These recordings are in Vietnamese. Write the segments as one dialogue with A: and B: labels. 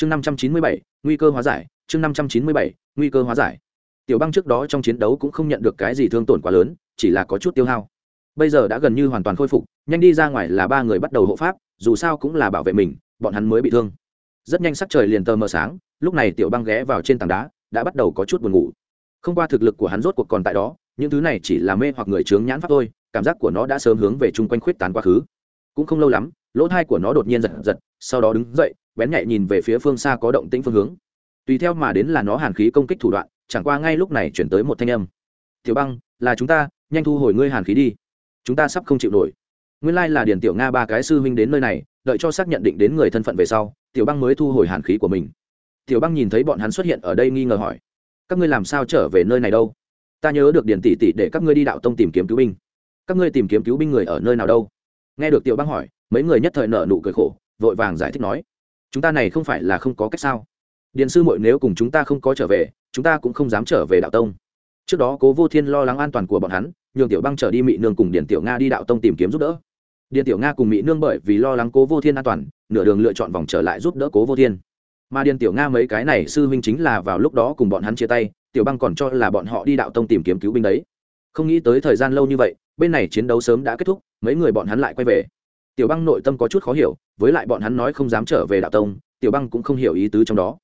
A: chương năm trăm chín mươi bảy, nguy cơ hóa giải, chương năm trăm chín mươi bảy, nguy cơ hóa giải. Tiểu băng trước đó trong chiến đấu cũng không nhận được cái gì thương tổn quá lớn, chỉ là có chút tiêu hao. Bây giờ đã gần như hoàn toàn khôi phục, nhanh đi ra ngoài là ba người bắt đầu hộ pháp, dù sao cũng là bảo vệ mình, bọn hắn mới bị thương. Rất nhanh sắc trời liền tờ mờ sáng, lúc này tiểu băng ghé vào trên tảng đá, đã bắt đầu có chút buồn ngủ. Không qua thực lực của hắn rốt cuộc còn tại đó, những thứ này chỉ là mê hoặc người chướng nhãn pháp thôi, cảm giác của nó đã sớm hướng về chung quanh khuyết tán quá khứ. Cũng không lâu lắm, lỗ thai của nó đột nhiên giật giật, sau đó đứng dậy bén nhạy nhìn về phía phương xa có động tĩnh phương hướng. Tùy theo mà đến là nó hàn khí công kích thủ đoạn, chẳng qua ngay lúc này chuyển tới một thanh âm. Tiểu băng, là chúng ta, nhanh thu hồi ngươi hàn khí đi. Chúng ta sắp không chịu nổi. Nguyên lai là điền tiểu nga ba cái sư huynh đến nơi này, đợi cho xác nhận định đến người thân phận về sau, tiểu băng mới thu hồi hàn khí của mình. Tiểu băng nhìn thấy bọn hắn xuất hiện ở đây nghi ngờ hỏi, các ngươi làm sao trở về nơi này đâu? Ta nhớ được điền tỷ tỷ để các ngươi đi đạo tông tìm kiếm cứu binh. Các ngươi tìm kiếm cứu binh người ở nơi nào đâu? Nghe được tiểu băng hỏi, mấy người nhất thời nợ nụ cười khổ, vội vàng giải thích nói chúng ta này không phải là không có cách sao? Điện sư muội nếu cùng chúng ta không có trở về, chúng ta cũng không dám trở về đạo tông. Trước đó cố vô thiên lo lắng an toàn của bọn hắn, nhường tiểu băng trở đi mỹ nương cùng điện tiểu nga đi đạo tông tìm kiếm giúp đỡ. Điện tiểu nga cùng mỹ nương bởi vì lo lắng cố vô thiên an toàn, nửa đường lựa chọn vòng trở lại giúp đỡ cố vô thiên. Mà điện tiểu nga mấy cái này sư huynh chính là vào lúc đó cùng bọn hắn chia tay, tiểu băng còn cho là bọn họ đi đạo tông tìm kiếm cứu binh đấy. Không nghĩ tới thời gian lâu như vậy, bên này chiến đấu sớm đã kết thúc, mấy người bọn hắn lại quay về tiểu băng nội tâm có chút khó hiểu, với lại bọn hắn nói không dám trở về đạo tông, tiểu băng cũng không hiểu ý tứ trong đó.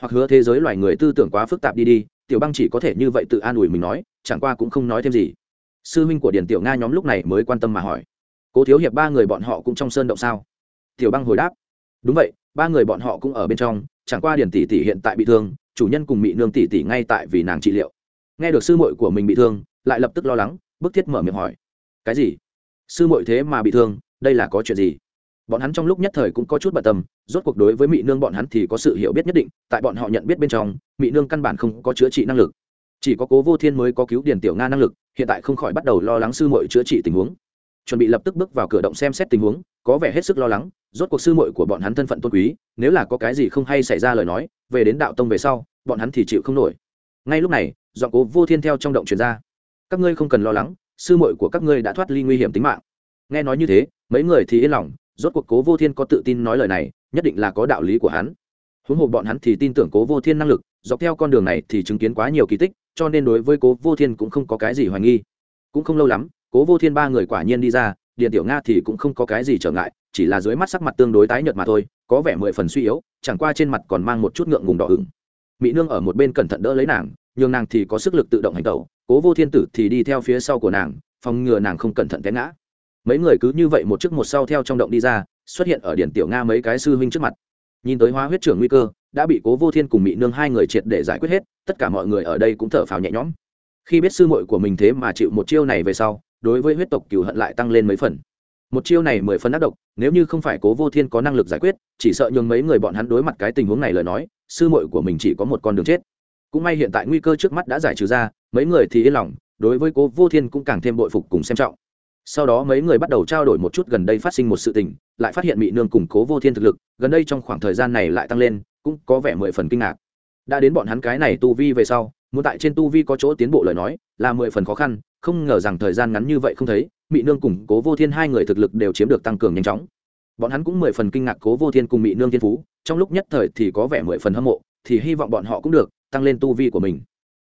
A: Hoặc hứa thế giới loài người tư tưởng quá phức tạp đi đi, tiểu băng chỉ có thể như vậy tự an ủi mình nói, chẳng qua cũng không nói thêm gì. Sư huynh của điền tiểu nga nhóm lúc này mới quan tâm mà hỏi. Cố thiếu hiệp ba người bọn họ cũng trong sơn động sao? Tiểu băng hồi đáp. Đúng vậy, ba người bọn họ cũng ở bên trong, chẳng qua điền tỷ tỷ hiện tại bị thương, chủ nhân cùng mỹ nương tỷ tỷ ngay tại vì nàng trị liệu. Nghe được sư muội của mình bị thương, lại lập tức lo lắng, bức thiết mở miệng hỏi. Cái gì? Sư muội thế mà bị thương đây là có chuyện gì? Bọn hắn trong lúc nhất thời cũng có chút bận tâm, rốt cuộc đối với mỹ nương bọn hắn thì có sự hiểu biết nhất định, tại bọn họ nhận biết bên trong mỹ nương căn bản không có chữa trị năng lực. Chỉ có cố vô thiên mới có cứu điền tiểu nga năng lực, hiện tại không khỏi bắt đầu lo lắng sư muội chữa trị tình huống. Chuẩn bị lập tức bước vào cửa động xem xét tình huống, có vẻ hết sức lo lắng, rốt cuộc sư muội của bọn hắn thân phận tôn quý, nếu là có cái gì không hay xảy ra lời nói, về đến đạo tông về sau, bọn hắn thì chịu không nổi. Ngay lúc này dọn cố vô thiên theo trong động truyền ra. Các ngươi không cần lo lắng, sư muội của các ngươi đã thoát ly nguy hiểm tính mạng nghe nói như thế, mấy người thì yên lòng, rốt cuộc cố vô thiên có tự tin nói lời này, nhất định là có đạo lý của hắn. Huống hồ bọn hắn thì tin tưởng cố vô thiên năng lực, dọc theo con đường này thì chứng kiến quá nhiều kỳ tích, cho nên đối với cố vô thiên cũng không có cái gì hoài nghi. Cũng không lâu lắm, cố vô thiên ba người quả nhiên đi ra điện tiểu nga thì cũng không có cái gì trở ngại, chỉ là dưới mắt sắc mặt tương đối tái nhợt mà thôi, có vẻ mười phần suy yếu, chẳng qua trên mặt còn mang một chút ngượng ngùng đỏ ửng. Mỹ nương ở một bên cẩn thận đỡ lấy nàng, nhường nàng thì có sức lực tự động hành tẩu, cố vô thiên tử thì đi theo phía sau của nàng, phòng ngừa nàng không cẩn thận té ngã mấy người cứ như vậy một trước một sau theo trong động đi ra, xuất hiện ở điển tiểu nga mấy cái sư huynh trước mặt. Nhìn tới hóa huyết trưởng nguy cơ, đã bị cố vô thiên cùng mỹ nương hai người triệt để giải quyết hết, tất cả mọi người ở đây cũng thở phào nhẹ nhõm. Khi biết sư muội của mình thế mà chịu một chiêu này về sau, đối với huyết tộc cừu hận lại tăng lên mấy phần. Một chiêu này mười phần ác độc, nếu như không phải cố vô thiên có năng lực giải quyết, chỉ sợ nhường mấy người bọn hắn đối mặt cái tình huống này lời nói, sư muội của mình chỉ có một con đường chết. Cũng may hiện tại nguy cơ trước mắt đã giải trừ ra, mấy người thì yên lòng, đối với cố vô thiên cũng càng thêm bội phục cùng xem trọng sau đó mấy người bắt đầu trao đổi một chút gần đây phát sinh một sự tình, lại phát hiện mỹ nương củng cố vô thiên thực lực, gần đây trong khoảng thời gian này lại tăng lên, cũng có vẻ mười phần kinh ngạc. Đã đến bọn hắn cái này tu vi về sau, muốn tại trên tu vi có chỗ tiến bộ lời nói, là mười phần khó khăn, không ngờ rằng thời gian ngắn như vậy không thấy mỹ nương củng cố vô thiên hai người thực lực đều chiếm được tăng cường nhanh chóng. Bọn hắn cũng mười phần kinh ngạc cố vô thiên cùng mỹ nương thiên phú, trong lúc nhất thời thì có vẻ mười phần hâm mộ, thì hy vọng bọn họ cũng được, tăng lên tu vi của mình.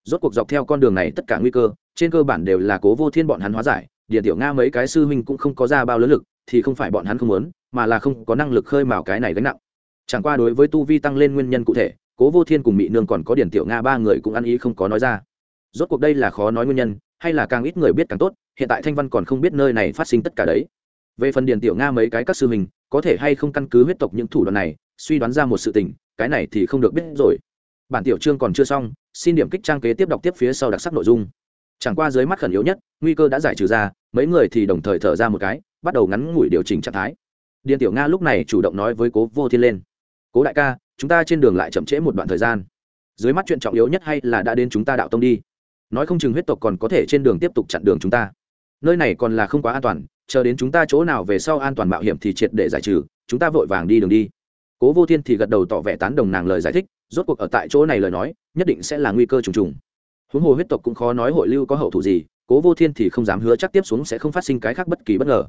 A: Rốt cuộc dọc theo con đường này tất cả nguy cơ, trên cơ bản đều là cố vô thiên bọn hắn hóa giải điện tiểu nga mấy cái sư huynh cũng không có ra bao lớn lực, thì không phải bọn hắn không muốn, mà là không có năng lực khơi mào cái này gánh nặng. Chẳng qua đối với tu vi tăng lên nguyên nhân cụ thể, cố vô thiên cùng mỹ nương còn có điển tiểu nga ba người cũng ăn ý không có nói ra. Rốt cuộc đây là khó nói nguyên nhân, hay là càng ít người biết càng tốt, hiện tại thanh văn còn không biết nơi này phát sinh tất cả đấy. Về phần điển tiểu nga mấy cái các sư huynh, có thể hay không căn cứ huyết tộc những thủ đoạn này, suy đoán ra một sự tình, cái này thì không được biết rồi. Bản tiểu chương còn chưa xong, xin điểm kích trang kế tiếp đọc tiếp phía sau đặc sắc nội dung chẳng qua dưới mắt khẩn yếu nhất, nguy cơ đã giải trừ ra, mấy người thì đồng thời thở ra một cái, bắt đầu ngắn ngủi điều chỉnh trạng thái. Điện tiểu nga lúc này chủ động nói với cố vô thiên lên. Cố đại ca, chúng ta trên đường lại chậm trễ một đoạn thời gian. Dưới mắt chuyện trọng yếu nhất hay là đã đến chúng ta đạo tông đi. Nói không chừng huyết tộc còn có thể trên đường tiếp tục chặn đường chúng ta. Nơi này còn là không quá an toàn, chờ đến chúng ta chỗ nào về sau an toàn mạo hiểm thì triệt để giải trừ, chúng ta vội vàng đi đường đi. Cố vô thiên thì gật đầu tỏ vẻ tán đồng nàng lời giải thích, rốt cuộc ở tại chỗ này lời nói, nhất định sẽ là nguy cơ trùng trùng huống hồ huyết tộc cũng khó nói hội lưu có hậu thủ gì, cố vô thiên thì không dám hứa chắc tiếp xuống sẽ không phát sinh cái khác bất kỳ bất ngờ.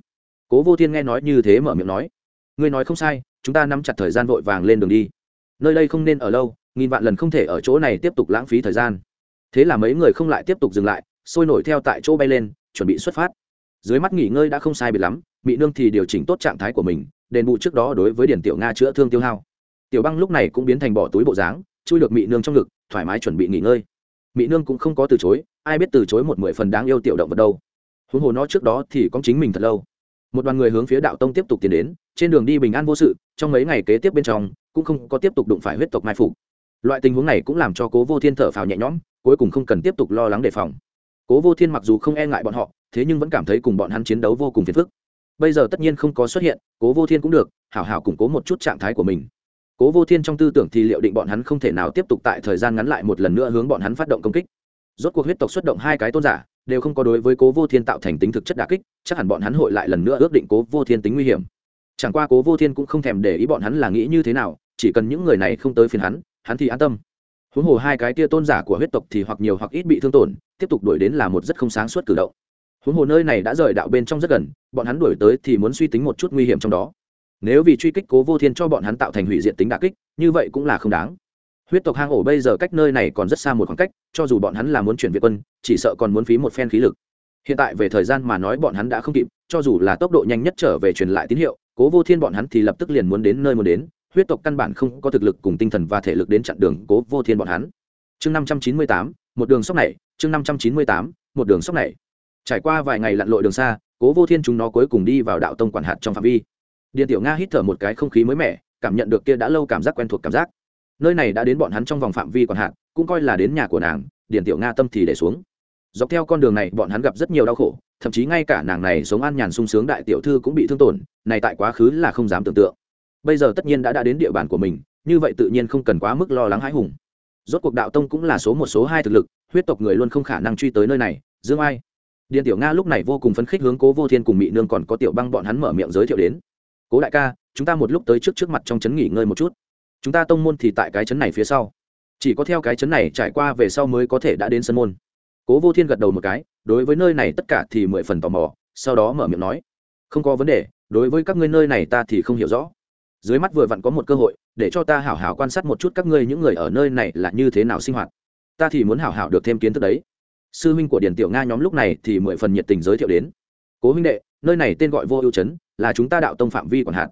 A: Cố vô thiên nghe nói như thế mở miệng nói, ngươi nói không sai, chúng ta nắm chặt thời gian vội vàng lên đường đi. Nơi đây không nên ở lâu, nghìn vạn lần không thể ở chỗ này tiếp tục lãng phí thời gian. Thế là mấy người không lại tiếp tục dừng lại, sôi nổi theo tại chỗ bay lên, chuẩn bị xuất phát. Dưới mắt nghỉ ngơi đã không sai biệt lắm mỹ nương thì điều chỉnh tốt trạng thái của mình, đền bù trước đó đối với điển tiểu nga chữa thương tiêu hao. Tiểu băng lúc này cũng biến thành bỏ túi bộ dáng, chui được mỹ nương trong ngực, thoải mái chuẩn bị nghỉ ngơi mỹ nương cũng không có từ chối, ai biết từ chối một mười phần đáng yêu tiểu động vật đâu. Huống hồ nó trước đó thì có chính mình thật lâu. Một đoàn người hướng phía đạo tông tiếp tục tiến đến, trên đường đi bình an vô sự, trong mấy ngày kế tiếp bên trong, cũng không có tiếp tục đụng phải huyết tộc mai phục. Loại tình huống này cũng làm cho cố vô thiên thở phào nhẹ nhõm, cuối cùng không cần tiếp tục lo lắng đề phòng. Cố vô thiên mặc dù không e ngại bọn họ, thế nhưng vẫn cảm thấy cùng bọn hắn chiến đấu vô cùng phiền phức. Bây giờ tất nhiên không có xuất hiện, cố vô thiên cũng được, hảo hảo củng cố một chút trạng thái của mình cố vô thiên trong tư tưởng thì liệu định bọn hắn không thể nào tiếp tục tại thời gian ngắn lại một lần nữa hướng bọn hắn phát động công kích? Rốt cuộc huyết tộc xuất động hai cái tôn giả, đều không có đối với cố vô thiên tạo thành tính thực chất đà kích, chắc hẳn bọn hắn hội lại lần nữa ước định cố vô thiên tính nguy hiểm. Chẳng qua cố vô thiên cũng không thèm để ý bọn hắn là nghĩ như thế nào, chỉ cần những người này không tới phiền hắn hắn thì an tâm. Huống hồ hai cái tia tôn giả của huyết tộc thì hoặc nhiều hoặc ít bị thương tổn, tiếp tục đuổi đến là một rất không sáng suốt cử động. Huống hồ nơi này đã rời đạo bên trong rất gần, bọn hắn đuổi tới thì muốn suy tính một chút nguy hiểm trong đó nếu vì truy kích cố vô thiên cho bọn hắn tạo thành hủy diện tính đà kích, như vậy cũng là không đáng. Huyết tộc hang ổ bây giờ cách nơi này còn rất xa một khoảng cách, cho dù bọn hắn là muốn chuyển việt quân, chỉ sợ còn muốn phí một phen khí lực. Hiện tại về thời gian mà nói bọn hắn đã không kịp, cho dù là tốc độ nhanh nhất trở về truyền lại tín hiệu, cố vô thiên bọn hắn thì lập tức liền muốn đến nơi muốn đến, huyết tộc căn bản không có thực lực cùng tinh thần và thể lực đến chặn đường cố vô thiên bọn hắn. Chương năm trăm chín mươi tám, một đường sóc này, chương năm trăm chín mươi tám, một đường sóc này. Trải qua vài ngày lặn lội đường xa, cố vô thiên chúng nó cuối cùng đi vào đạo tông quản hạt trong phạm vi. Điền tiểu nga hít thở một cái không khí mới mẻ, cảm nhận được kia đã lâu cảm giác quen thuộc cảm giác. Nơi này đã đến bọn hắn trong vòng phạm vi quản hạt cũng coi là đến nhà của nàng, Điền tiểu nga tâm thì để xuống. Dọc theo con đường này, bọn hắn gặp rất nhiều đau khổ, thậm chí ngay cả nàng này sống an nhàn sung sướng đại tiểu thư cũng bị thương tổn, này tại quá khứ là không dám tưởng tượng. Bây giờ tất nhiên đã đã đến địa bàn của mình, như vậy tự nhiên không cần quá mức lo lắng hãi hùng. Rốt cuộc đạo tông cũng là số một, số hai thực lực, huyết tộc người luôn không khả năng truy tới nơi này, dương ai. Điền tiểu nga lúc này vô cùng phấn khích hướng cố vô thiên cùng mỹ nương còn có tiểu băng bọn hắn mở miệng giới thiệu đến cố đại ca, chúng ta một lúc tới trước trước mặt trong trấn nghỉ ngơi một chút. Chúng ta tông môn thì tại cái trấn này phía sau. Chỉ có theo cái trấn này trải qua về sau mới có thể đã đến sân môn. Cố vô thiên gật đầu một cái, đối với nơi này tất cả thì mười phần tò mò, sau đó mở miệng nói, không có vấn đề, đối với các ngươi nơi này ta thì không hiểu rõ. Dưới mắt vừa vặn có một cơ hội, để cho ta hảo hảo quan sát một chút các ngươi những người ở nơi này là như thế nào sinh hoạt. Ta thì muốn hảo hảo được thêm kiến thức đấy. Sư huynh của điền tiểu nga nhóm lúc này thì mười phần nhiệt tình giới thiệu đến, cố huynh đệ, nơi này tên gọi vô ưu trấn là chúng ta đạo tông phạm vi còn hạn,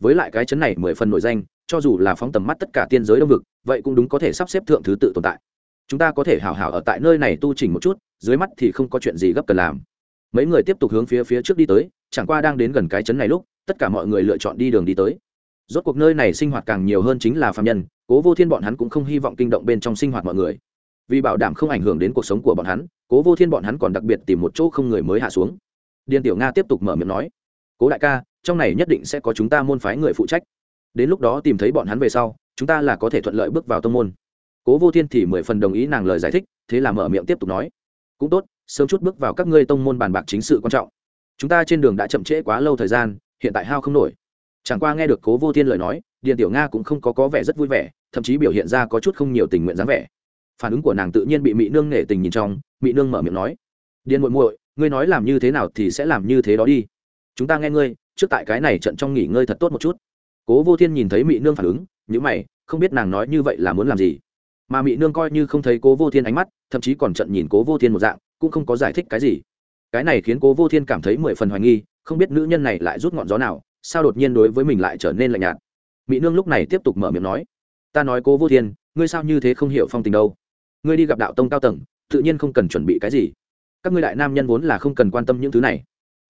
A: với lại cái chấn này mười phần nổi danh cho dù là phóng tầm mắt tất cả tiên giới đông vực vậy cũng đúng có thể sắp xếp thượng thứ tự tồn tại. Chúng ta có thể hảo hảo ở tại nơi này tu trình một chút dưới mắt thì không có chuyện gì gấp cần làm. Mấy người tiếp tục hướng phía phía trước đi tới chẳng qua đang đến gần cái chấn này lúc tất cả mọi người lựa chọn đi đường đi tới. Rốt cuộc nơi này sinh hoạt càng nhiều hơn chính là phạm nhân cố vô thiên bọn hắn cũng không hy vọng kinh động bên trong sinh hoạt mọi người. Vì bảo đảm không ảnh hưởng đến cuộc sống của bọn hắn cố vô thiên bọn hắn còn đặc biệt tìm một chỗ không người mới hạ xuống. Điền tiểu nga tiếp tục mở miệng nói cố đại ca, trong này nhất định sẽ có chúng ta môn phái người phụ trách. Đến lúc đó tìm thấy bọn hắn về sau, chúng ta là có thể thuận lợi bước vào tông môn. Cố vô thiên thì mười phần đồng ý nàng lời giải thích, thế là mở miệng tiếp tục nói. Cũng tốt, sớm chút bước vào các ngươi tông môn bàn bạc chính sự quan trọng. Chúng ta trên đường đã chậm trễ quá lâu thời gian, hiện tại hao không nổi. Chẳng qua nghe được cố vô thiên lời nói, điền tiểu nga cũng không có có vẻ rất vui vẻ, thậm chí biểu hiện ra có chút không nhiều tình nguyện dáng vẻ. Phản ứng của nàng tự nhiên bị mỹ nương nể tình nhìn trong mỹ nương mở miệng nói. Điền muội muội, ngươi nói làm như thế nào thì sẽ làm như thế đó đi chúng ta nghe ngươi, trước tại cái này trận trong nghỉ ngơi thật tốt một chút. Cố vô thiên nhìn thấy mỹ nương phản ứng nhữ mày, không biết nàng nói như vậy là muốn làm gì. Mà mỹ nương coi như không thấy cố vô thiên ánh mắt, thậm chí còn trận nhìn cố vô thiên một dạng, cũng không có giải thích cái gì. Cái này khiến cố vô thiên cảm thấy mười phần hoài nghi, không biết nữ nhân này lại rút ngọn gió nào, sao đột nhiên đối với mình lại trở nên lạnh nhạt. Mỹ nương lúc này tiếp tục mở miệng nói, ta nói cố vô thiên, ngươi sao như thế không hiểu phong tình đâu? Ngươi đi gặp đạo tông cao tầng, tự nhiên không cần chuẩn bị cái gì. Các ngươi đại nam nhân vốn là không cần quan tâm những thứ này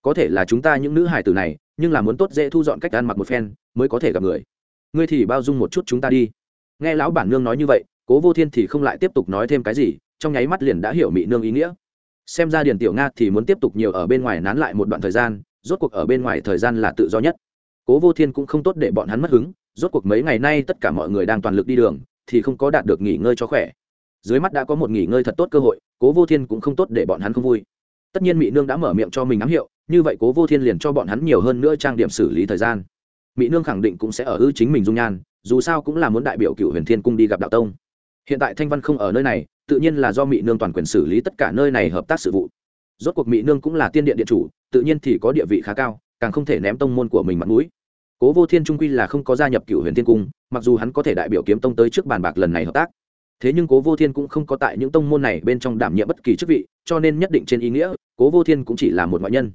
A: có thể là chúng ta những nữ hải tử này, nhưng là muốn tốt dễ thu dọn cách ăn mặc một phen, mới có thể gặp người. Ngươi thì bao dung một chút chúng ta đi. Nghe lão bản nương nói như vậy, cố vô thiên thì không lại tiếp tục nói thêm cái gì, trong nháy mắt liền đã hiểu mị nương ý nghĩa. Xem ra điền tiểu nga thì muốn tiếp tục nhiều ở bên ngoài nán lại một đoạn thời gian, rốt cuộc ở bên ngoài thời gian là tự do nhất. Cố vô thiên cũng không tốt để bọn hắn mất hứng, rốt cuộc mấy ngày nay tất cả mọi người đang toàn lực đi đường, thì không có đạt được nghỉ ngơi cho khỏe. Dưới mắt đã có một nghỉ ngơi thật tốt cơ hội, cố vô thiên cũng không tốt để bọn hắn không vui tất nhiên mỹ nương đã mở miệng cho mình ám hiệu, như vậy cố vô thiên liền cho bọn hắn nhiều hơn nữa trang điểm xử lý thời gian. Mỹ nương khẳng định cũng sẽ ở ư chính mình dung nhan, dù sao cũng là muốn đại biểu cựu huyền thiên cung đi gặp đạo tông. Hiện tại thanh văn không ở nơi này, tự nhiên là do mỹ nương toàn quyền xử lý tất cả nơi này hợp tác sự vụ. Rốt cuộc mỹ nương cũng là tiên điện điện chủ, tự nhiên thì có địa vị khá cao, càng không thể ném tông môn của mình mặt mũi. Cố vô thiên trung quy là không có gia nhập cựu huyền thiên cung, mặc dù hắn có thể đại biểu kiếm tông tới trước bàn bạc lần này hợp tác thế nhưng cố vô thiên cũng không có tại những tông môn này bên trong đảm nhiệm bất kỳ chức vị, cho nên nhất định trên ý nghĩa, cố vô thiên cũng chỉ là một ngoại nhân.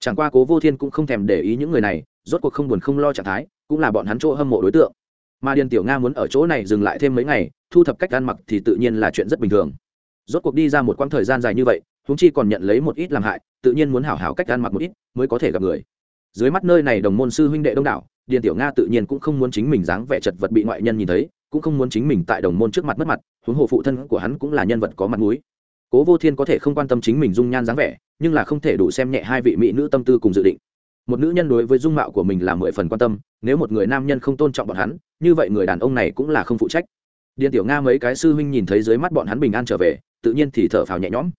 A: Chẳng qua cố vô thiên cũng không thèm để ý những người này, rốt cuộc không buồn không lo trạng thái, cũng là bọn hắn chỗ hâm mộ đối tượng. Mà điền tiểu nga muốn ở chỗ này dừng lại thêm mấy ngày, thu thập cách ăn mặc thì tự nhiên là chuyện rất bình thường. Rốt cuộc đi ra một quãng thời gian dài như vậy húng chi còn nhận lấy một ít làm hại, tự nhiên muốn hảo hảo cách ăn mặc một ít, mới có thể gặp người. Dưới mắt nơi này đồng môn sư huynh đệ đông đảo, điền tiểu nga tự nhiên cũng không muốn chính mình dáng vẻ chật vật bị ngoại nhân nhìn thấy cũng không muốn chính mình tại đồng môn trước mặt mất mặt, huống hồ phụ thân của hắn cũng là nhân vật có mặt mũi. Cố vô thiên có thể không quan tâm chính mình dung nhan dáng vẻ, nhưng là không thể đủ xem nhẹ hai vị mỹ nữ tâm tư cùng dự định. Một nữ nhân đối với dung mạo của mình là mười phần quan tâm, nếu một người nam nhân không tôn trọng bọn hắn, như vậy người đàn ông này cũng là không phụ trách. Điền tiểu nga mấy cái sư huynh nhìn thấy dưới mắt bọn hắn bình an trở về, tự nhiên thì thở phào nhẹ nhõm.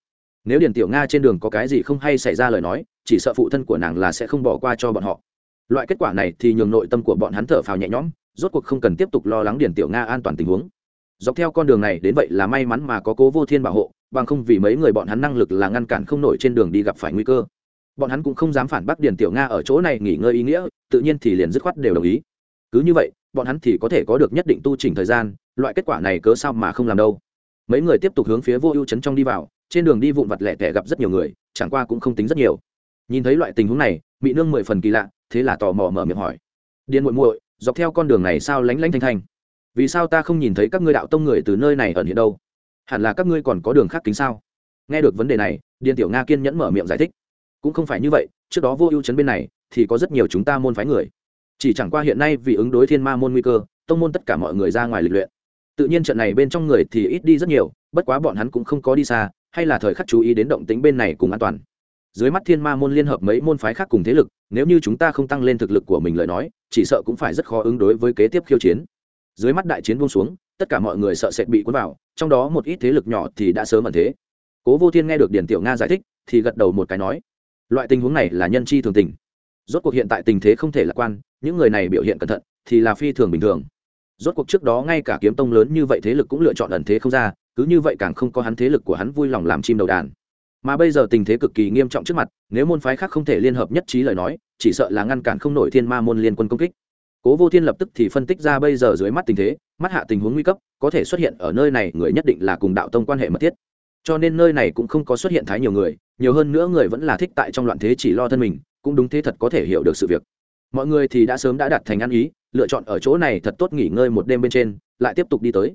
A: Nếu điền tiểu nga trên đường có cái gì không hay xảy ra lời nói, chỉ sợ phụ thân của nàng là sẽ không bỏ qua cho bọn họ loại kết quả này thì nhường nội tâm của bọn hắn thở phào nhẹ nhõm, rốt cuộc không cần tiếp tục lo lắng điền tiểu nga an toàn tình huống. Dọc theo con đường này đến vậy là may mắn mà có cố vô thiên bảo hộ, bằng không vì mấy người bọn hắn năng lực là ngăn cản không nổi trên đường đi gặp phải nguy cơ. Bọn hắn cũng không dám phản bác điền tiểu nga ở chỗ này nghỉ ngơi ý nghĩa, tự nhiên thì liền dứt khoát đều đồng ý. Cứ như vậy, bọn hắn thì có thể có được nhất định tu trình thời gian, loại kết quả này cớ sao mà không làm đâu. Mấy người tiếp tục hướng phía vô ưu chấn trong đi vào, trên đường đi vụn vặt lẻ tẻ gặp rất nhiều người, chẳng qua cũng không tính rất nhiều. Nhìn thấy loại tình huống này bị nương mười phần kỳ lạ thế là tò mò mở miệng hỏi. Điền muội muội, dọc theo con đường này sao lánh lánh thanh thanh? Vì sao ta không nhìn thấy các ngươi đạo tông người từ nơi này ẩn hiện đâu? Hẳn là các ngươi còn có đường khác kính sao? Nghe được vấn đề này, điền tiểu nga kiên nhẫn mở miệng giải thích. Cũng không phải như vậy, trước đó vô ưu chấn bên này, thì có rất nhiều chúng ta môn phái người. Chỉ chẳng qua hiện nay vì ứng đối thiên ma môn nguy cơ, tông môn tất cả mọi người ra ngoài lịch luyện. Tự nhiên trận này bên trong người thì ít đi rất nhiều, bất quá bọn hắn cũng không có đi xa, hay là thời khắc chú ý đến động tính bên này cùng an toàn. Dưới mắt thiên ma môn liên hợp mấy môn phái khác cùng thế lực nếu như chúng ta không tăng lên thực lực của mình lời nói, chỉ sợ cũng phải rất khó ứng đối với kế tiếp khiêu chiến. Dưới mắt đại chiến buông xuống, tất cả mọi người sợ sệt bị cuốn vào, trong đó một ít thế lực nhỏ thì đã sớm ẩn thế. Cố vô thiên nghe được điển tiểu nga giải thích, thì gật đầu một cái nói, loại tình huống này là nhân chi thường tình. Rốt cuộc hiện tại tình thế không thể lạc quan, những người này biểu hiện cẩn thận, thì là phi thường bình thường. Rốt cuộc trước đó ngay cả kiếm tông lớn như vậy thế lực cũng lựa chọn ẩn thế không ra, cứ như vậy càng không có hắn thế lực của hắn vui lòng làm chim đầu đàn mà bây giờ tình thế cực kỳ nghiêm trọng trước mặt, nếu môn phái khác không thể liên hợp nhất trí lời nói, chỉ sợ là ngăn cản không nổi thiên ma môn liên quân công kích. Cố vô thiên lập tức thì phân tích ra bây giờ dưới mắt tình thế, mắt hạ tình huống nguy cấp, có thể xuất hiện ở nơi này người nhất định là cùng đạo tông quan hệ mật thiết. Cho nên nơi này cũng không có xuất hiện thái nhiều người, nhiều hơn nữa người vẫn là thích tại trong loạn thế chỉ lo thân mình, cũng đúng thế thật có thể hiểu được sự việc. Mọi người thì đã sớm đã đặt thành ăn ý, lựa chọn ở chỗ này thật tốt nghỉ ngơi một đêm bên trên, lại tiếp tục đi tới.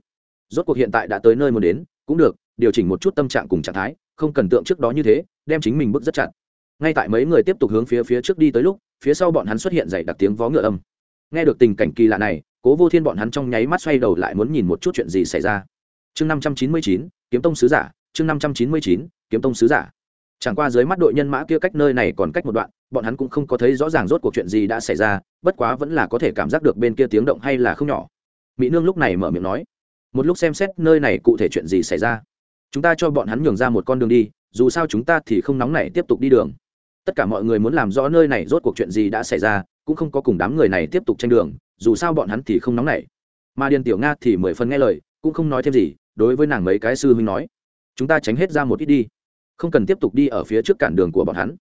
A: Rốt cuộc hiện tại đã tới nơi muốn đến, cũng được, điều chỉnh một chút tâm trạng cùng trạng thái không cần tượng trước đó như thế, đem chính mình bước rất chặt. Ngay tại mấy người tiếp tục hướng phía phía trước đi tới lúc, phía sau bọn hắn xuất hiện dày đặc tiếng vó ngựa âm. Nghe được tình cảnh kỳ lạ này, cố vô thiên bọn hắn trong nháy mắt xoay đầu lại muốn nhìn một chút chuyện gì xảy ra. Chương năm trăm chín mươi chín, kiếm tông sứ giả, chương năm trăm chín mươi chín, kiếm tông sứ giả. Chẳng qua dưới mắt đội nhân mã kia cách nơi này còn cách một đoạn, bọn hắn cũng không có thấy rõ ràng rốt cuộc chuyện gì đã xảy ra, bất quá vẫn là có thể cảm giác được bên kia tiếng động hay là không nhỏ. Mỹ nương lúc này mở miệng nói, một lúc xem xét nơi này cụ thể chuyện gì xảy ra chúng ta cho bọn hắn nhường ra một con đường đi, dù sao chúng ta thì không nóng nảy tiếp tục đi đường. Tất cả mọi người muốn làm rõ nơi này rốt cuộc chuyện gì đã xảy ra, cũng không có cùng đám người này tiếp tục tranh đường, dù sao bọn hắn thì không nóng nảy. Mà điền tiểu nga thì mười phần nghe lời, cũng không nói thêm gì, đối với nàng mấy cái sư huynh nói, chúng ta tránh hết ra một ít đi, không cần tiếp tục đi ở phía trước cản đường của bọn hắn.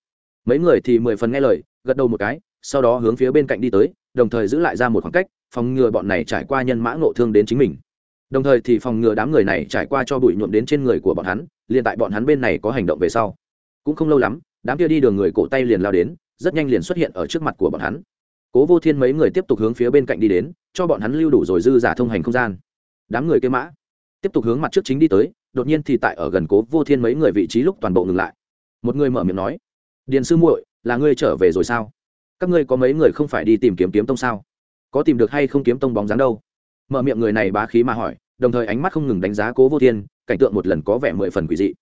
A: Mấy người thì mười phần nghe lời, gật đầu một cái, sau đó hướng phía bên cạnh đi tới, đồng thời giữ lại ra một khoảng cách, phòng ngừa bọn này trải qua nhân mã ngộ thương đến chính mình đồng thời thì phòng ngừa đám người này trải qua cho bụi nhuộm đến trên người của bọn hắn, liền tại bọn hắn bên này có hành động về sau. Cũng không lâu lắm, đám kia đi đường người cổ tay liền lao đến, rất nhanh liền xuất hiện ở trước mặt của bọn hắn. Cố vô thiên mấy người tiếp tục hướng phía bên cạnh đi đến, cho bọn hắn lưu đủ rồi dư giả thông hành không gian. Đám người kêu mã, tiếp tục hướng mặt trước chính đi tới, đột nhiên thì tại ở gần cố vô thiên mấy người vị trí lúc toàn bộ ngừng lại. Một người mở miệng nói, điền sư muội, là ngươi trở về rồi sao? Các ngươi có mấy người không phải đi tìm kiếm kiếm tông sao? Có tìm được hay không kiếm tông bóng dáng đâu? Mở miệng người này bá khí mà hỏi, đồng thời ánh mắt không ngừng đánh giá cố vô thiên, cảnh tượng một lần có vẻ mười phần quỷ dị.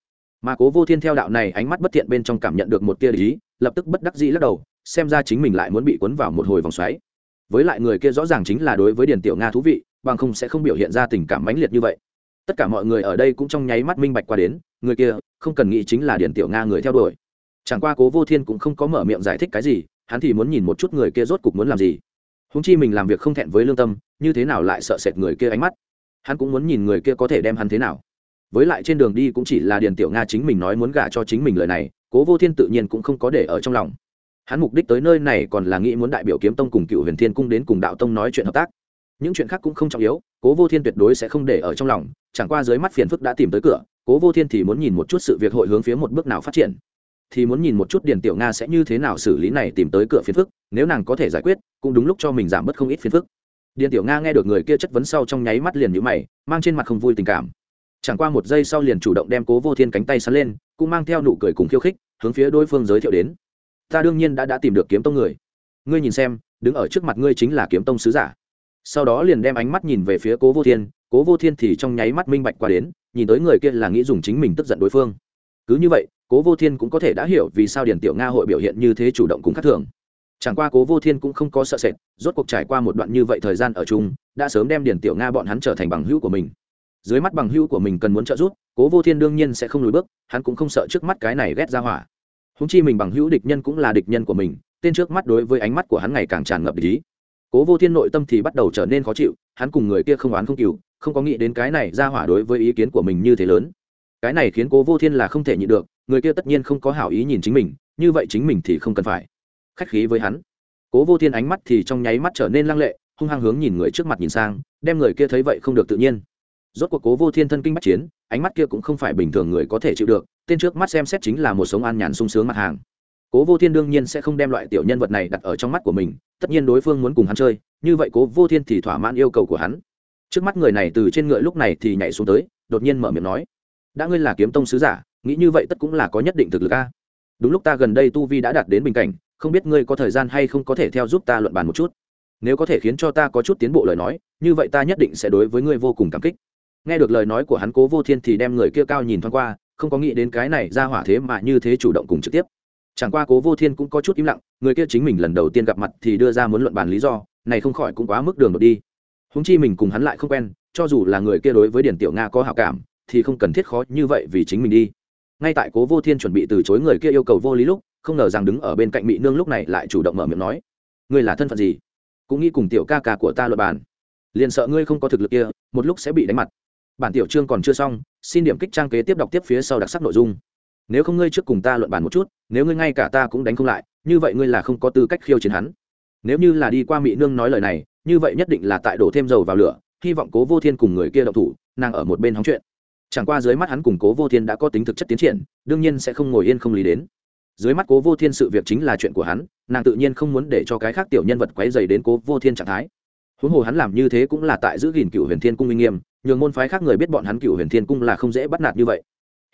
A: Mà cố vô thiên theo đạo này ánh mắt bất thiện bên trong cảm nhận được một tia lý, lập tức bất đắc dĩ lắc đầu, xem ra chính mình lại muốn bị cuốn vào một hồi vòng xoáy. Với lại người kia rõ ràng chính là đối với điền tiểu nga thú vị, bằng không sẽ không biểu hiện ra tình cảm mãnh liệt như vậy. Tất cả mọi người ở đây cũng trong nháy mắt minh bạch qua đến, người kia không cần nghĩ chính là điền tiểu nga người theo đuổi. Chẳng qua cố vô thiên cũng không có mở miệng giải thích cái gì, hắn thì muốn nhìn một chút người kia rốt cục muốn làm gì húng chi mình làm việc không thẹn với lương tâm, như thế nào lại sợ sệt người kia ánh mắt? Hắn cũng muốn nhìn người kia có thể đem hắn thế nào. Với lại trên đường đi cũng chỉ là điền tiểu nga chính mình nói muốn gả cho chính mình lời này, cố vô thiên tự nhiên cũng không có để ở trong lòng. Hắn mục đích tới nơi này còn là nghĩ muốn đại biểu kiếm tông cùng cựu huyền thiên cung đến cùng đạo tông nói chuyện hợp tác. Những chuyện khác cũng không trọng yếu, cố vô thiên tuyệt đối sẽ không để ở trong lòng, chẳng qua dưới mắt phiền phức đã tìm tới cửa, cố vô thiên thì muốn nhìn một chút sự việc hội hướng phía một bước nào phát triển thì muốn nhìn một chút điền tiểu nga sẽ như thế nào xử lý này tìm tới cửa phiền phức, nếu nàng có thể giải quyết, cũng đúng lúc cho mình giảm bớt không ít phiền phức. Điền tiểu nga nghe được người kia chất vấn sau trong nháy mắt liền nhũ mày, mang trên mặt không vui tình cảm. Chẳng qua một giây sau liền chủ động đem cố vô thiên cánh tay sắn lên, cũng mang theo nụ cười cùng khiêu khích, hướng phía đối phương giới thiệu đến. Ta đương nhiên đã đã tìm được kiếm tông người. Ngươi nhìn xem, đứng ở trước mặt ngươi chính là kiếm tông sứ giả. Sau đó liền đem ánh mắt nhìn về phía cố vô thiên, cố vô thiên thì trong nháy mắt minh bạch qua đến, nhìn tới người kia là nghĩ dùng chính mình tức giận đối phương. Cứ như vậy cố vô thiên cũng có thể đã hiểu vì sao điển tiểu nga hội biểu hiện như thế chủ động cùng khác thường. Chẳng qua cố vô thiên cũng không có sợ sệt, rốt cuộc trải qua một đoạn như vậy thời gian ở chung, đã sớm đem điển tiểu nga bọn hắn trở thành bằng hữu của mình. Dưới mắt bằng hữu của mình cần muốn trợ giúp, cố vô thiên đương nhiên sẽ không lùi bước, hắn cũng không sợ trước mắt cái này ghét ra hỏa. Húng chi mình bằng hữu địch nhân cũng là địch nhân của mình, tên trước mắt đối với ánh mắt của hắn ngày càng tràn ngập ý. Cố vô thiên nội tâm thì bắt đầu trở nên khó chịu, hắn cùng người kia không oán không cừu không có nghĩ đến cái này ra hỏa đối với ý kiến của mình như thế lớn. Cái này khiến cố vô thiên là không thể nhịn được người kia tất nhiên không có hảo ý nhìn chính mình, như vậy chính mình thì không cần phải. Khách khí với hắn. Cố vô thiên ánh mắt thì trong nháy mắt trở nên lăng lệ, hung hăng hướng nhìn người trước mặt nhìn sang, đem người kia thấy vậy không được tự nhiên. Rốt cuộc cố vô thiên thân kinh bắt chiến, ánh mắt kia cũng không phải bình thường người có thể chịu được, tên trước mắt xem xét chính là một sống an nhàn sung sướng mặt hàng. Cố vô thiên đương nhiên sẽ không đem loại tiểu nhân vật này đặt ở trong mắt của mình, tất nhiên đối phương muốn cùng hắn chơi, như vậy cố vô thiên thì thỏa mãn yêu cầu của hắn. Trước mắt người này từ trên ngựa lúc này thì nhảy xuống tới, đột nhiên mở miệng nói đã ngươi là kiếm tông sứ giả, nghĩ như vậy tất cũng là có nhất định thực lực a. Đúng lúc ta gần đây tu vi đã đạt đến bình cảnh, không biết ngươi có thời gian hay không có thể theo giúp ta luận bàn một chút. Nếu có thể khiến cho ta có chút tiến bộ lời nói, như vậy ta nhất định sẽ đối với ngươi vô cùng cảm kích. Nghe được lời nói của hắn cố vô thiên thì đem người kia cao nhìn thoáng qua, không có nghĩ đến cái này ra hỏa thế mà như thế chủ động cùng trực tiếp. Chẳng qua cố vô thiên cũng có chút im lặng, người kia chính mình lần đầu tiên gặp mặt thì đưa ra muốn luận bàn lý do, này không khỏi cũng quá mức đường đột đi. Húng chi mình cùng hắn lại không quen, cho dù là người kia đối với điển tiểu nga có hảo cảm thì không cần thiết khó như vậy vì chính mình đi. Ngay tại cố vô thiên chuẩn bị từ chối người kia yêu cầu vô lý lúc, không ngờ rằng đứng ở bên cạnh mỹ nương lúc này lại chủ động mở miệng nói, ngươi là thân phận gì? Cũng nghĩ cùng tiểu ca ca của ta luật bàn. Liền sợ ngươi không có thực lực kia, một lúc sẽ bị đánh mặt. Bản tiểu chương còn chưa xong, xin điểm kích trang kế tiếp đọc tiếp phía sau đặc sắc nội dung. Nếu không ngươi trước cùng ta luận bàn một chút, nếu ngươi ngay cả ta cũng đánh không lại, như vậy ngươi là không có tư cách khiêu chiến hắn. Nếu như là đi qua mỹ nương nói lời này, như vậy nhất định là tại đổ thêm dầu vào lửa, hy vọng cố vô thiên cùng người kia đậu thủ, nàng ở một bên hóng chuyện chẳng qua dưới mắt hắn cùng cố vô thiên đã có tính thực chất tiến triển, đương nhiên sẽ không ngồi yên không lý đến. Dưới mắt cố vô thiên sự việc chính là chuyện của hắn, nàng tự nhiên không muốn để cho cái khác tiểu nhân vật quấy dày đến cố vô thiên trạng thái. Huống hồ hắn làm như thế cũng là tại giữ gìn cựu huyền thiên cung minh nghiêm, nhường môn phái khác người biết bọn hắn cựu huyền thiên cung là không dễ bắt nạt như vậy.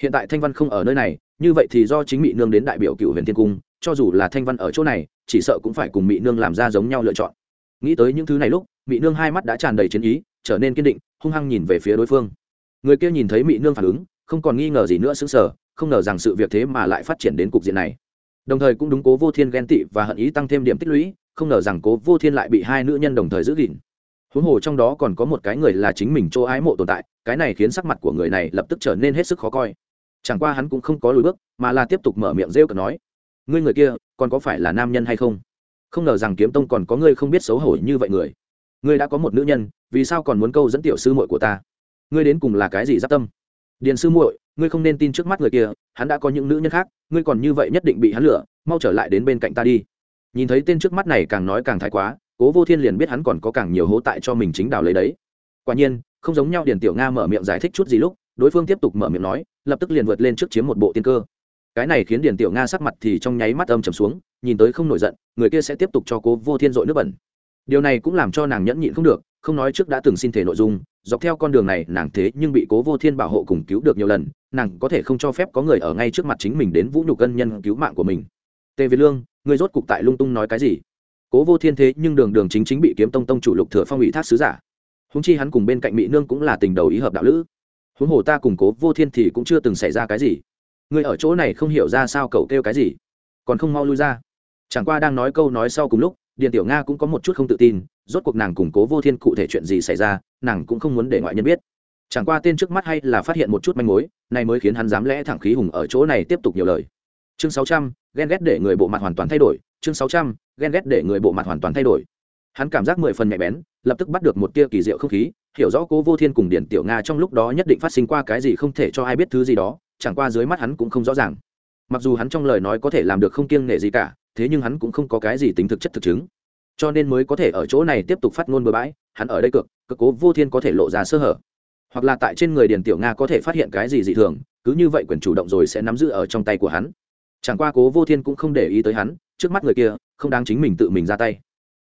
A: Hiện tại thanh văn không ở nơi này, như vậy thì do chính mỹ nương đến đại biểu cựu huyền thiên cung, cho dù là thanh văn ở chỗ này, chỉ sợ cũng phải cùng mỹ nương làm ra giống nhau lựa chọn. Nghĩ tới những thứ này lúc mỹ nương hai mắt đã tràn đầy chiến ý, trở nên kiên định, hung hăng nhìn về phía đối phương người kia nhìn thấy mỹ nương phản ứng, không còn nghi ngờ gì nữa xứng sở không ngờ rằng sự việc thế mà lại phát triển đến cục diện này. Đồng thời cũng đúng cố vô thiên ghen tị và hận ý tăng thêm điểm tích lũy, không ngờ rằng cố vô thiên lại bị hai nữ nhân đồng thời giữ gìn. Huống hồ trong đó còn có một cái người là chính mình chỗ ái mộ tồn tại, cái này khiến sắc mặt của người này lập tức trở nên hết sức khó coi. Chẳng qua hắn cũng không có lùi bước, mà là tiếp tục mở miệng rêu cờ nói, ngươi người kia, còn có phải là nam nhân hay không? Không ngờ rằng kiếm tông còn có ngươi không biết xấu hổ như vậy người. Ngươi đã có một nữ nhân, vì sao còn muốn câu dẫn tiểu sư muội của ta? Ngươi đến cùng là cái gì giáp tâm? Điền sư muội, ngươi không nên tin trước mắt người kia, hắn đã có những nữ nhân khác, ngươi còn như vậy nhất định bị hắn lửa mau trở lại đến bên cạnh ta đi. Nhìn thấy tên trước mắt này càng nói càng thái quá, cố vô thiên liền biết hắn còn có càng nhiều hố tại cho mình chính đào lấy đấy. Quả nhiên, không giống nhau điền tiểu nga mở miệng giải thích chút gì lúc, đối phương tiếp tục mở miệng nói, lập tức liền vượt lên trước chiếm một bộ tiên cơ. Cái này khiến điền tiểu nga sắc mặt thì trong nháy mắt âm trầm xuống, nhìn tới không nổi giận, người kia sẽ tiếp tục cho cố vô thiên dội nước bẩn. Điều này cũng làm cho nàng nhẫn nhịn không được, không nói trước đã từng xin thể nội dung dọc theo con đường này, nàng thế nhưng bị cố vô thiên bảo hộ cùng cứu được nhiều lần, nàng có thể không cho phép có người ở ngay trước mặt chính mình đến vũ nhục cân nhân cứu mạng của mình. Tề việt lương người rốt cục tại lung tung nói cái gì? Cố vô thiên thế nhưng đường đường chính chính bị kiếm tông tông chủ lục thừa phong ủy thác sứ giả. Húng chi hắn cùng bên cạnh mỹ nương cũng là tình đầu ý hợp đạo lữ. Huống hồ ta cùng cố vô thiên thì cũng chưa từng xảy ra cái gì. Người ở chỗ này không hiểu ra sao cậu kêu cái gì? Còn không mau lui ra. Chẳng qua đang nói câu nói sau cùng lúc điện tiểu nga cũng có một chút không tự tin, rốt cuộc nàng củng cố vô thiên cụ thể chuyện gì xảy ra, nàng cũng không muốn để ngoại nhân biết. Chẳng qua tên trước mắt hay là phát hiện một chút manh mối này mới khiến hắn dám lẽ thẳng khí hùng ở chỗ này tiếp tục nhiều lời. Chương sáu trăm, ghen ghét để người bộ mặt hoàn toàn thay đổi. Chương sáu trăm, ghen ghét để người bộ mặt hoàn toàn thay đổi. Hắn cảm giác mười phần nhạy bén, lập tức bắt được một tia kỳ diệu không khí, hiểu rõ cố vô thiên cùng điển tiểu nga trong lúc đó nhất định phát sinh qua cái gì không thể cho ai biết thứ gì đó, chẳng qua dưới mắt hắn cũng không rõ ràng. Mặc dù hắn trong lời nói có thể làm được không kiêng nể gì cả thế nhưng hắn cũng không có cái gì tính thực chất thực chứng. Cho nên mới có thể ở chỗ này tiếp tục phát ngôn bừa bãi, hắn ở đây cực cực cố vô thiên có thể lộ ra sơ hở. Hoặc là tại trên người điền tiểu nga có thể phát hiện cái gì dị thường, cứ như vậy quyền chủ động rồi sẽ nắm giữ ở trong tay của hắn. Chẳng qua cố vô thiên cũng không để ý tới hắn, trước mắt người kia, không đáng chính mình tự mình ra tay.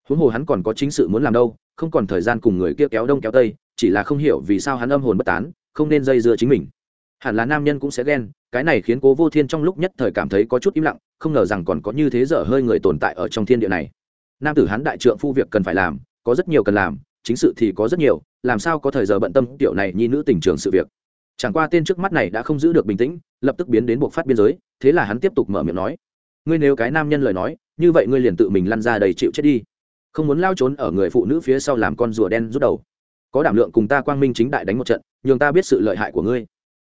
A: Huống hồ hắn còn có chính sự muốn làm đâu, không còn thời gian cùng người kia kéo đông kéo tây, chỉ là không hiểu vì sao hắn âm hồn bất tán, không nên dây dưa chính mình hẳn là nam nhân cũng sẽ ghen, cái này khiến cố vô thiên trong lúc nhất thời cảm thấy có chút im lặng, không ngờ rằng còn có như thế dở hơi người tồn tại ở trong thiên địa này. Nam tử hắn đại trượng phu việc cần phải làm, có rất nhiều cần làm, chính sự thì có rất nhiều, làm sao có thời giờ bận tâm tiểu này nhi nữ tình trường sự việc. Chẳng qua tên trước mắt này đã không giữ được bình tĩnh, lập tức biến đến buộc phát biên giới, thế là hắn tiếp tục mở miệng nói. Ngươi nếu cái nam nhân lời nói, như vậy ngươi liền tự mình lăn ra đầy chịu chết đi. Không muốn lao trốn ở người phụ nữ phía sau làm con rùa đen rút đầu. Có đảm lượng cùng ta quang minh chính đại đánh một trận, nhường ta biết sự lợi hại của ngươi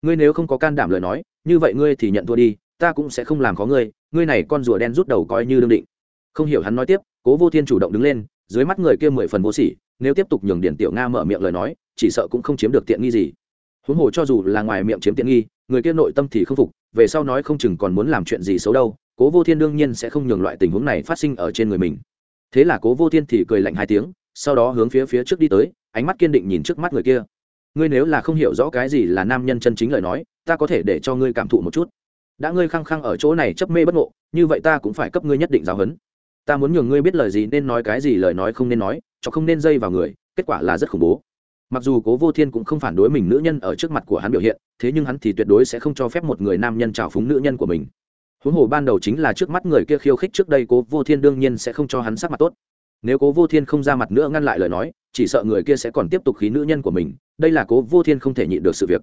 A: ngươi nếu không có can đảm lời nói, như vậy ngươi thì nhận thua đi, ta cũng sẽ không làm khó ngươi ngươi này con rùa đen rút đầu coi như đương định. Không hiểu hắn nói tiếp, cố vô thiên chủ động đứng lên, dưới mắt người kia mười phần vô sỉ, nếu tiếp tục nhường điển tiểu nga mở miệng lời nói, chỉ sợ cũng không chiếm được tiện nghi gì. Huống hồ cho dù là ngoài miệng chiếm tiện nghi, người kia nội tâm thì không phục, về sau nói không chừng còn muốn làm chuyện gì xấu đâu, cố vô thiên đương nhiên sẽ không nhường loại tình huống này phát sinh ở trên người mình. Thế là cố vô thiên thì cười lạnh hai tiếng, sau đó hướng phía phía trước đi tới, ánh mắt kiên định nhìn trước mắt người kia ngươi nếu là không hiểu rõ cái gì là nam nhân chân chính lời nói, ta có thể để cho ngươi cảm thụ một chút. Đã ngươi khăng khăng ở chỗ này chấp mê bất ngộ, như vậy ta cũng phải cấp ngươi nhất định giáo huấn. Ta muốn nhường ngươi biết lời gì nên nói cái gì, lời nói không nên nói, cho không nên dây vào người, kết quả là rất khủng bố. Mặc dù cố vô thiên cũng không phản đối mình nữ nhân ở trước mặt của hắn biểu hiện, thế nhưng hắn thì tuyệt đối sẽ không cho phép một người nam nhân trào phúng nữ nhân của mình. Huống hồ ban đầu chính là trước mắt người kia khiêu khích trước đây, cố vô thiên đương nhiên sẽ không cho hắn sắc mặt tốt nếu cố vô thiên không ra mặt nữa ngăn lại lời nói, chỉ sợ người kia sẽ còn tiếp tục khí nữ nhân của mình, đây là cố vô thiên không thể nhịn được sự việc.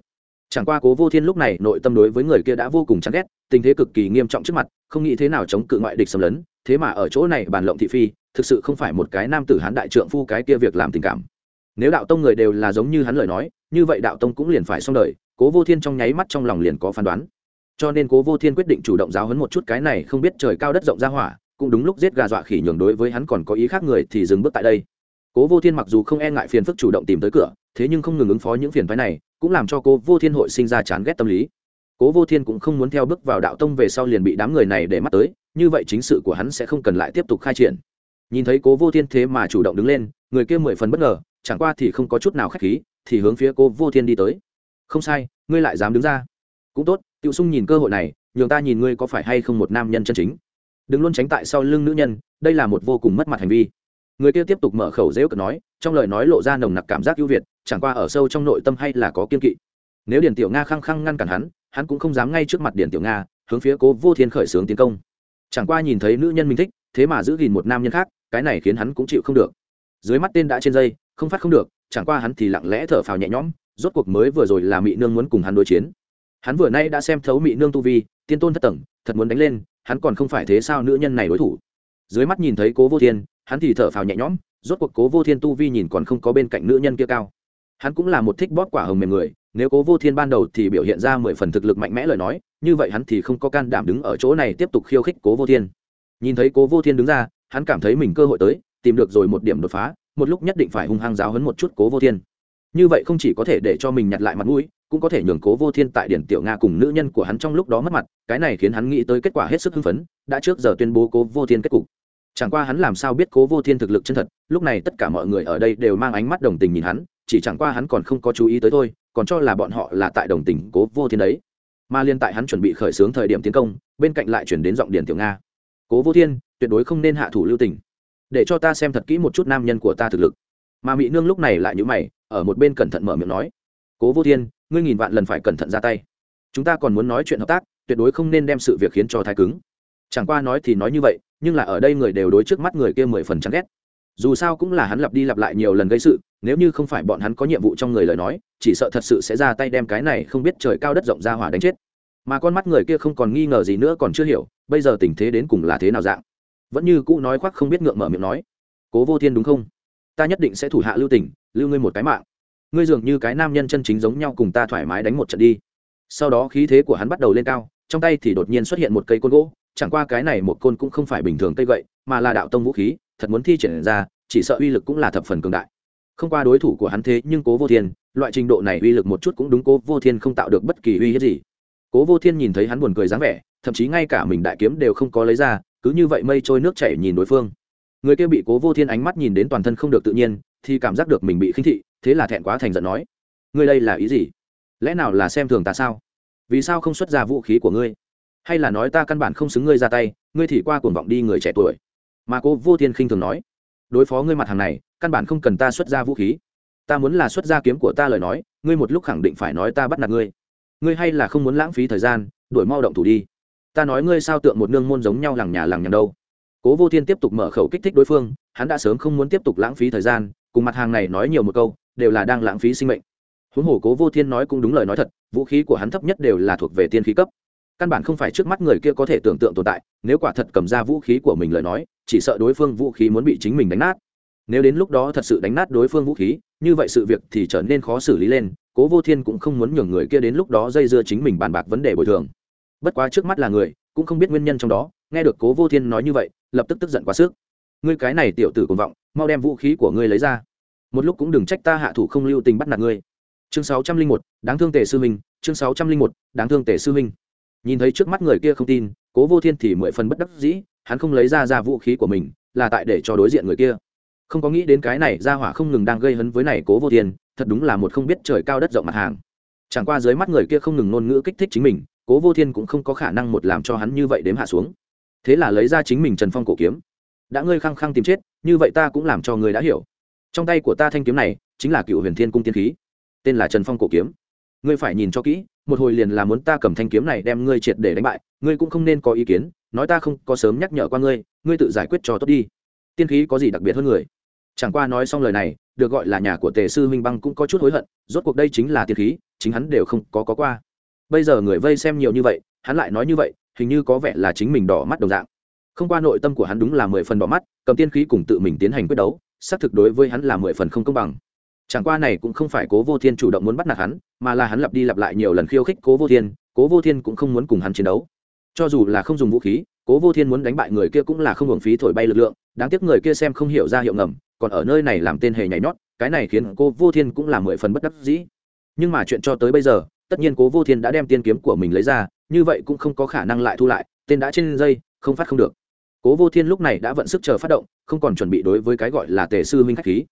A: Chẳng qua cố vô thiên lúc này nội tâm đối với người kia đã vô cùng chán ghét, tình thế cực kỳ nghiêm trọng trước mặt, không nghĩ thế nào chống cự ngoại địch xâm lấn, thế mà ở chỗ này bàn lộng thị phi, thực sự không phải một cái nam tử hán đại trượng phu cái kia việc làm tình cảm. Nếu đạo tông người đều là giống như hắn lời nói, như vậy đạo tông cũng liền phải xong đời, cố vô thiên trong nháy mắt trong lòng liền có phán đoán. Cho nên cố vô thiên quyết định chủ động giáo hấn một chút cái này không biết trời cao đất rộng ra hỏa cũng đúng lúc giết gà dọa khỉ nhường đối với hắn còn có ý khác người thì dừng bước tại đây. Cố vô thiên mặc dù không e ngại phiền phức chủ động tìm tới cửa, thế nhưng không ngừng ứng phó những phiền phái này, cũng làm cho cố vô thiên hội sinh ra chán ghét tâm lý. Cố vô thiên cũng không muốn theo bước vào đạo tông về sau liền bị đám người này để mắt tới, như vậy chính sự của hắn sẽ không cần lại tiếp tục khai triển. Nhìn thấy cố vô thiên thế mà chủ động đứng lên, người kia mười phần bất ngờ, chẳng qua thì không có chút nào k h á c h khí, thì hướng phía cố vô thiên đi tới. Không sai, ngươi lại dám đứng ra. Cũng tốt tự sung nhìn cơ hội này, nhường ta nhìn ngươi có phải hay không một nam nhân chân chính đừng luôn tránh tại sau lưng nữ nhân, đây là một vô cùng mất mặt hành vi. Người kia tiếp tục mở khẩu dễ cợt nói, trong lời nói lộ ra nồng nặc cảm giác ưu việt, chẳng qua ở sâu trong nội tâm hay là có kiên kỵ. Nếu điển tiểu nga khăng khăng ngăn cản hắn hắn cũng không dám ngay trước mặt điển tiểu nga, hướng phía cố vô thiên khởi xướng tiến công. Chẳng qua nhìn thấy nữ nhân mình thích, thế mà giữ gìn một nam nhân khác, cái này khiến hắn cũng chịu không được. Dưới mắt tên đã trên dây, không phát không được, chẳng qua hắn thì lặng lẽ thở phào nhẹ nhõm, rốt cuộc mới vừa rồi là mỹ nương muốn cùng hắn đối chiến. Hắn vừa nay đã xem thấu mỹ nương tu vi, tiên tôn thất tầng, thật muốn đánh lên hắn còn không phải thế sao nữ nhân này đối thủ? Dưới mắt nhìn thấy cố vô thiên, hắn thì thở phào nhẹ nhõm, rốt cuộc cố vô thiên tu vi nhìn còn không có bên cạnh nữ nhân kia cao. Hắn cũng là một thích bóp quả hồng mềm người, nếu cố vô thiên ban đầu thì biểu hiện ra mười phần thực lực mạnh mẽ lời nói, như vậy hắn thì không có can đảm đứng ở chỗ này tiếp tục khiêu khích cố vô thiên. Nhìn thấy cố vô thiên đứng ra, hắn cảm thấy mình cơ hội tới, tìm được rồi một điểm đột phá, một lúc nhất định phải hung hăng giáo hấn một chút cố vô thiên. Như vậy không chỉ có thể để cho mình nhặt lại mặt mũi cũng có thể nhường cố vô thiên tại điển tiểu nga cùng nữ nhân của hắn trong lúc đó mất mặt, cái này khiến hắn nghĩ tới kết quả hết sức hưng phấn, đã trước giờ tuyên bố cố vô thiên kết cục. Chẳng qua hắn làm sao biết cố vô thiên thực lực chân thật, lúc này tất cả mọi người ở đây đều mang ánh mắt đồng tình nhìn hắn, chỉ chẳng qua hắn còn không có chú ý tới thôi, còn cho là bọn họ là tại đồng tình cố vô thiên đấy. Mà liên tại hắn chuẩn bị khởi xướng thời điểm tiến công, bên cạnh lại chuyển đến giọng điển tiểu nga. Cố vô thiên, tuyệt đối không nên hạ thủ lưu tình. Để cho ta xem thật kỹ một chút nam nhân của ta thực lực. Mà mỹ nương lúc này lại nhữ mày, ở một bên cẩn thận mở miệng nói cố vô thiên, ngươi nghìn vạn lần phải cẩn thận ra tay. Chúng ta còn muốn nói chuyện hợp tác, tuyệt đối không nên đem sự việc khiến cho thái cứng. Chẳng qua nói thì nói như vậy, nhưng là ở đây người đều đối trước mắt người kia mười phần chán ghét. Dù sao cũng là hắn lặp đi lặp lại nhiều lần gây sự, nếu như không phải bọn hắn có nhiệm vụ trong người lời nói, chỉ sợ thật sự sẽ ra tay đem cái này không biết trời cao đất rộng ra hỏa đánh chết. Mà con mắt người kia không còn nghi ngờ gì nữa còn chưa hiểu, bây giờ tình thế đến cùng là thế nào dạng. Vẫn như cũ nói khoác không biết ngượng mở miệng nói, cố vô thiên đúng không? Ta nhất định sẽ thủ hạ lưu tình, lưu ngươi một cái mạng ngươi dường như cái nam nhân chân chính giống nhau cùng ta thoải mái đánh một trận đi. Sau đó khí thế của hắn bắt đầu lên cao, trong tay thì đột nhiên xuất hiện một cây côn gỗ, chẳng qua cái này một côn cũng không phải bình thường cây gậy, mà là đạo tông vũ khí, thật muốn thi triển ra, chỉ sợ uy lực cũng là thập phần cường đại. Không qua đối thủ của hắn thế nhưng cố vô thiên, loại trình độ này uy lực một chút cũng đúng cố vô thiên không tạo được bất kỳ uy hiếp gì. Cố vô thiên nhìn thấy hắn buồn cười dáng vẻ, thậm chí ngay cả mình đại kiếm đều không có lấy ra, cứ như vậy mây trôi nước chảy nhìn đối phương. Người kia bị cố vô thiên ánh mắt nhìn đến toàn thân không được tự nhiên thì cảm giác được mình bị khinh thị, thế là thẹn quá thành giận nói, ngươi đây là ý gì? Lẽ nào là xem thường ta sao? Vì sao không xuất ra vũ khí của ngươi? Hay là nói ta căn bản không xứng ngươi ra tay, ngươi thì qua cuồng vọng đi người trẻ tuổi? Mà cô vô thiên khinh thường nói, đối phó ngươi mặt hàng này, căn bản không cần ta xuất ra vũ khí. Ta muốn là xuất ra kiếm của ta lời nói, ngươi một lúc khẳng định phải nói ta bắt nạt ngươi. Ngươi hay là không muốn lãng phí thời gian, đuổi mau động thủ đi. Ta nói ngươi sao tượng một nương môn giống nhau lằng nhà lằng nhằng đâu. Cố vô thiên tiếp tục mở khẩu kích thích đối phương, hắn đã sớm không muốn tiếp tục lãng phí thời gian cùng mặt hàng này nói nhiều một câu, đều là đang lãng phí sinh mệnh. Huống hồ cố vô thiên nói cũng đúng lời nói thật, vũ khí của hắn thấp nhất đều là thuộc về tiên khí cấp. Căn bản không phải trước mắt người kia có thể tưởng tượng tồn tại, nếu quả thật cầm ra vũ khí của mình lời nói, chỉ sợ đối phương vũ khí muốn bị chính mình đánh nát. Nếu đến lúc đó thật sự đánh nát đối phương vũ khí, như vậy sự việc thì trở nên khó xử lý lên, cố vô thiên cũng không muốn nhường người kia đến lúc đó dây dưa chính mình bàn bạc vấn đề bồi thường. Bất quá trước mắt là người, cũng không biết nguyên nhân trong đó, nghe được cố vô thiên nói như vậy, lập tức tức giận quá sức ngươi cái này tiểu tử cuồng vọng, mau đem vũ khí của ngươi lấy ra. Một lúc cũng đừng trách ta hạ thủ không lưu tình bắt nạt ngươi. Chương sáu trăm linh một, đáng thương tề sư minh chương sáu trăm linh một, đáng thương tề sư minh nhìn thấy trước mắt người kia không tin, cố vô thiên thì mười phần bất đắc dĩ, hắn không lấy ra ra vũ khí của mình, là tại để cho đối diện người kia. Không có nghĩ đến cái này ra hỏa không ngừng đang gây hấn với này cố vô thiên, thật đúng là một không biết trời cao đất rộng mặt hàng. Chẳng qua dưới mắt người kia không ngừng ngôn ngữ kích thích chính mình, cố vô thiên cũng không có khả năng một làm cho hắn như vậy đếm hạ xuống. Thế là lấy ra chính mình trần phong cổ kiếm đã ngươi khăng khăng tìm chết, như vậy ta cũng làm cho ngươi đã hiểu. Trong tay của ta thanh kiếm này chính là cựu huyền thiên cung tiên khí, tên là trần phong cổ kiếm. Ngươi phải nhìn cho kỹ, một hồi liền là muốn ta cầm thanh kiếm này đem ngươi triệt để đánh bại, ngươi cũng không nên có ý kiến, nói ta không có sớm nhắc nhở qua ngươi ngươi tự giải quyết cho tốt đi. Tiên khí có gì đặc biệt hơn người? Chẳng qua nói xong lời này, được gọi là nhà của tề sư minh băng cũng có chút hối hận, rốt cuộc đây chính là tiên khí, chính hắn đều không có có qua. Bây giờ người vây xem nhiều như vậy, hắn lại nói như vậy, hình như có vẻ là chính mình đỏ mắt đồng dạng không qua nội tâm của hắn đúng là mười phần bỏ mắt, cầm tiên khí cùng tự mình tiến hành quyết đấu, xác thực đối với hắn là mười phần không công bằng. Chẳng qua này cũng không phải cố vô thiên chủ động muốn bắt nạt hắn, mà là hắn lặp đi lặp lại nhiều lần khiêu khích cố vô thiên, cố vô thiên cũng không muốn cùng hắn chiến đấu. Cho dù là không dùng vũ khí, cố vô thiên muốn đánh bại người kia cũng là không hưởng phí thổi bay lực lượng, đáng tiếc người kia xem không hiểu ra hiệu ngầm, còn ở nơi này làm tên hề nhảy nhót, cái này khiến cô vô thiên cũng là mười phần bất đắc dĩ. Nhưng mà chuyện cho tới bây giờ, tất nhiên cố vô thiên đã đem tiên kiếm của mình lấy ra, như vậy cũng không có khả năng lại thu lại, tên đã trên dây, không phát không được cố vô thiên lúc này đã vận sức chờ phát động, không còn chuẩn bị đối với cái gọi là tề sư minh khách khí.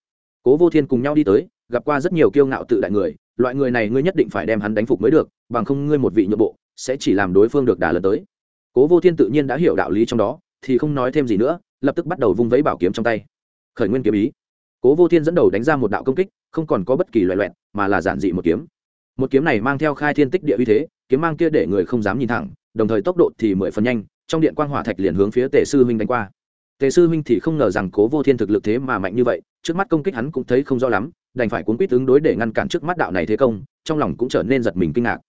A: Cố vô thiên cùng nhau đi tới, gặp qua rất nhiều kiêu ngạo tự đại người, loại người này ngươi nhất định phải đem hắn đánh phục mới được, bằng không ngươi một vị nhượng bộ, sẽ chỉ làm đối phương được đà lần tới. Cố vô thiên tự nhiên đã hiểu đạo lý trong đó, thì không nói thêm gì nữa, lập tức bắt đầu vung vẫy bảo kiếm trong tay. Khởi nguyên kiếm ý. Cố vô thiên dẫn đầu đánh ra một đạo công kích, không còn có bất kỳ loại loẹn mà là giản dị một kiếm. Một kiếm này mang theo khai thiên tích địa uy thế, kiếm mang kia để người không dám nhìn thẳng, đồng thời tốc độ thì mười phần nhanh trong điện quang hỏa thạch liền hướng phía tề sư huynh đánh qua. Tề sư huynh thì không ngờ rằng cố vô thiên thực lực thế mà mạnh như vậy, trước mắt công kích hắn cũng thấy không rõ lắm, đành phải cuốn quýt ứng đối để ngăn cản trước mắt đạo này thế công, trong lòng cũng trở nên giật mình kinh ngạc.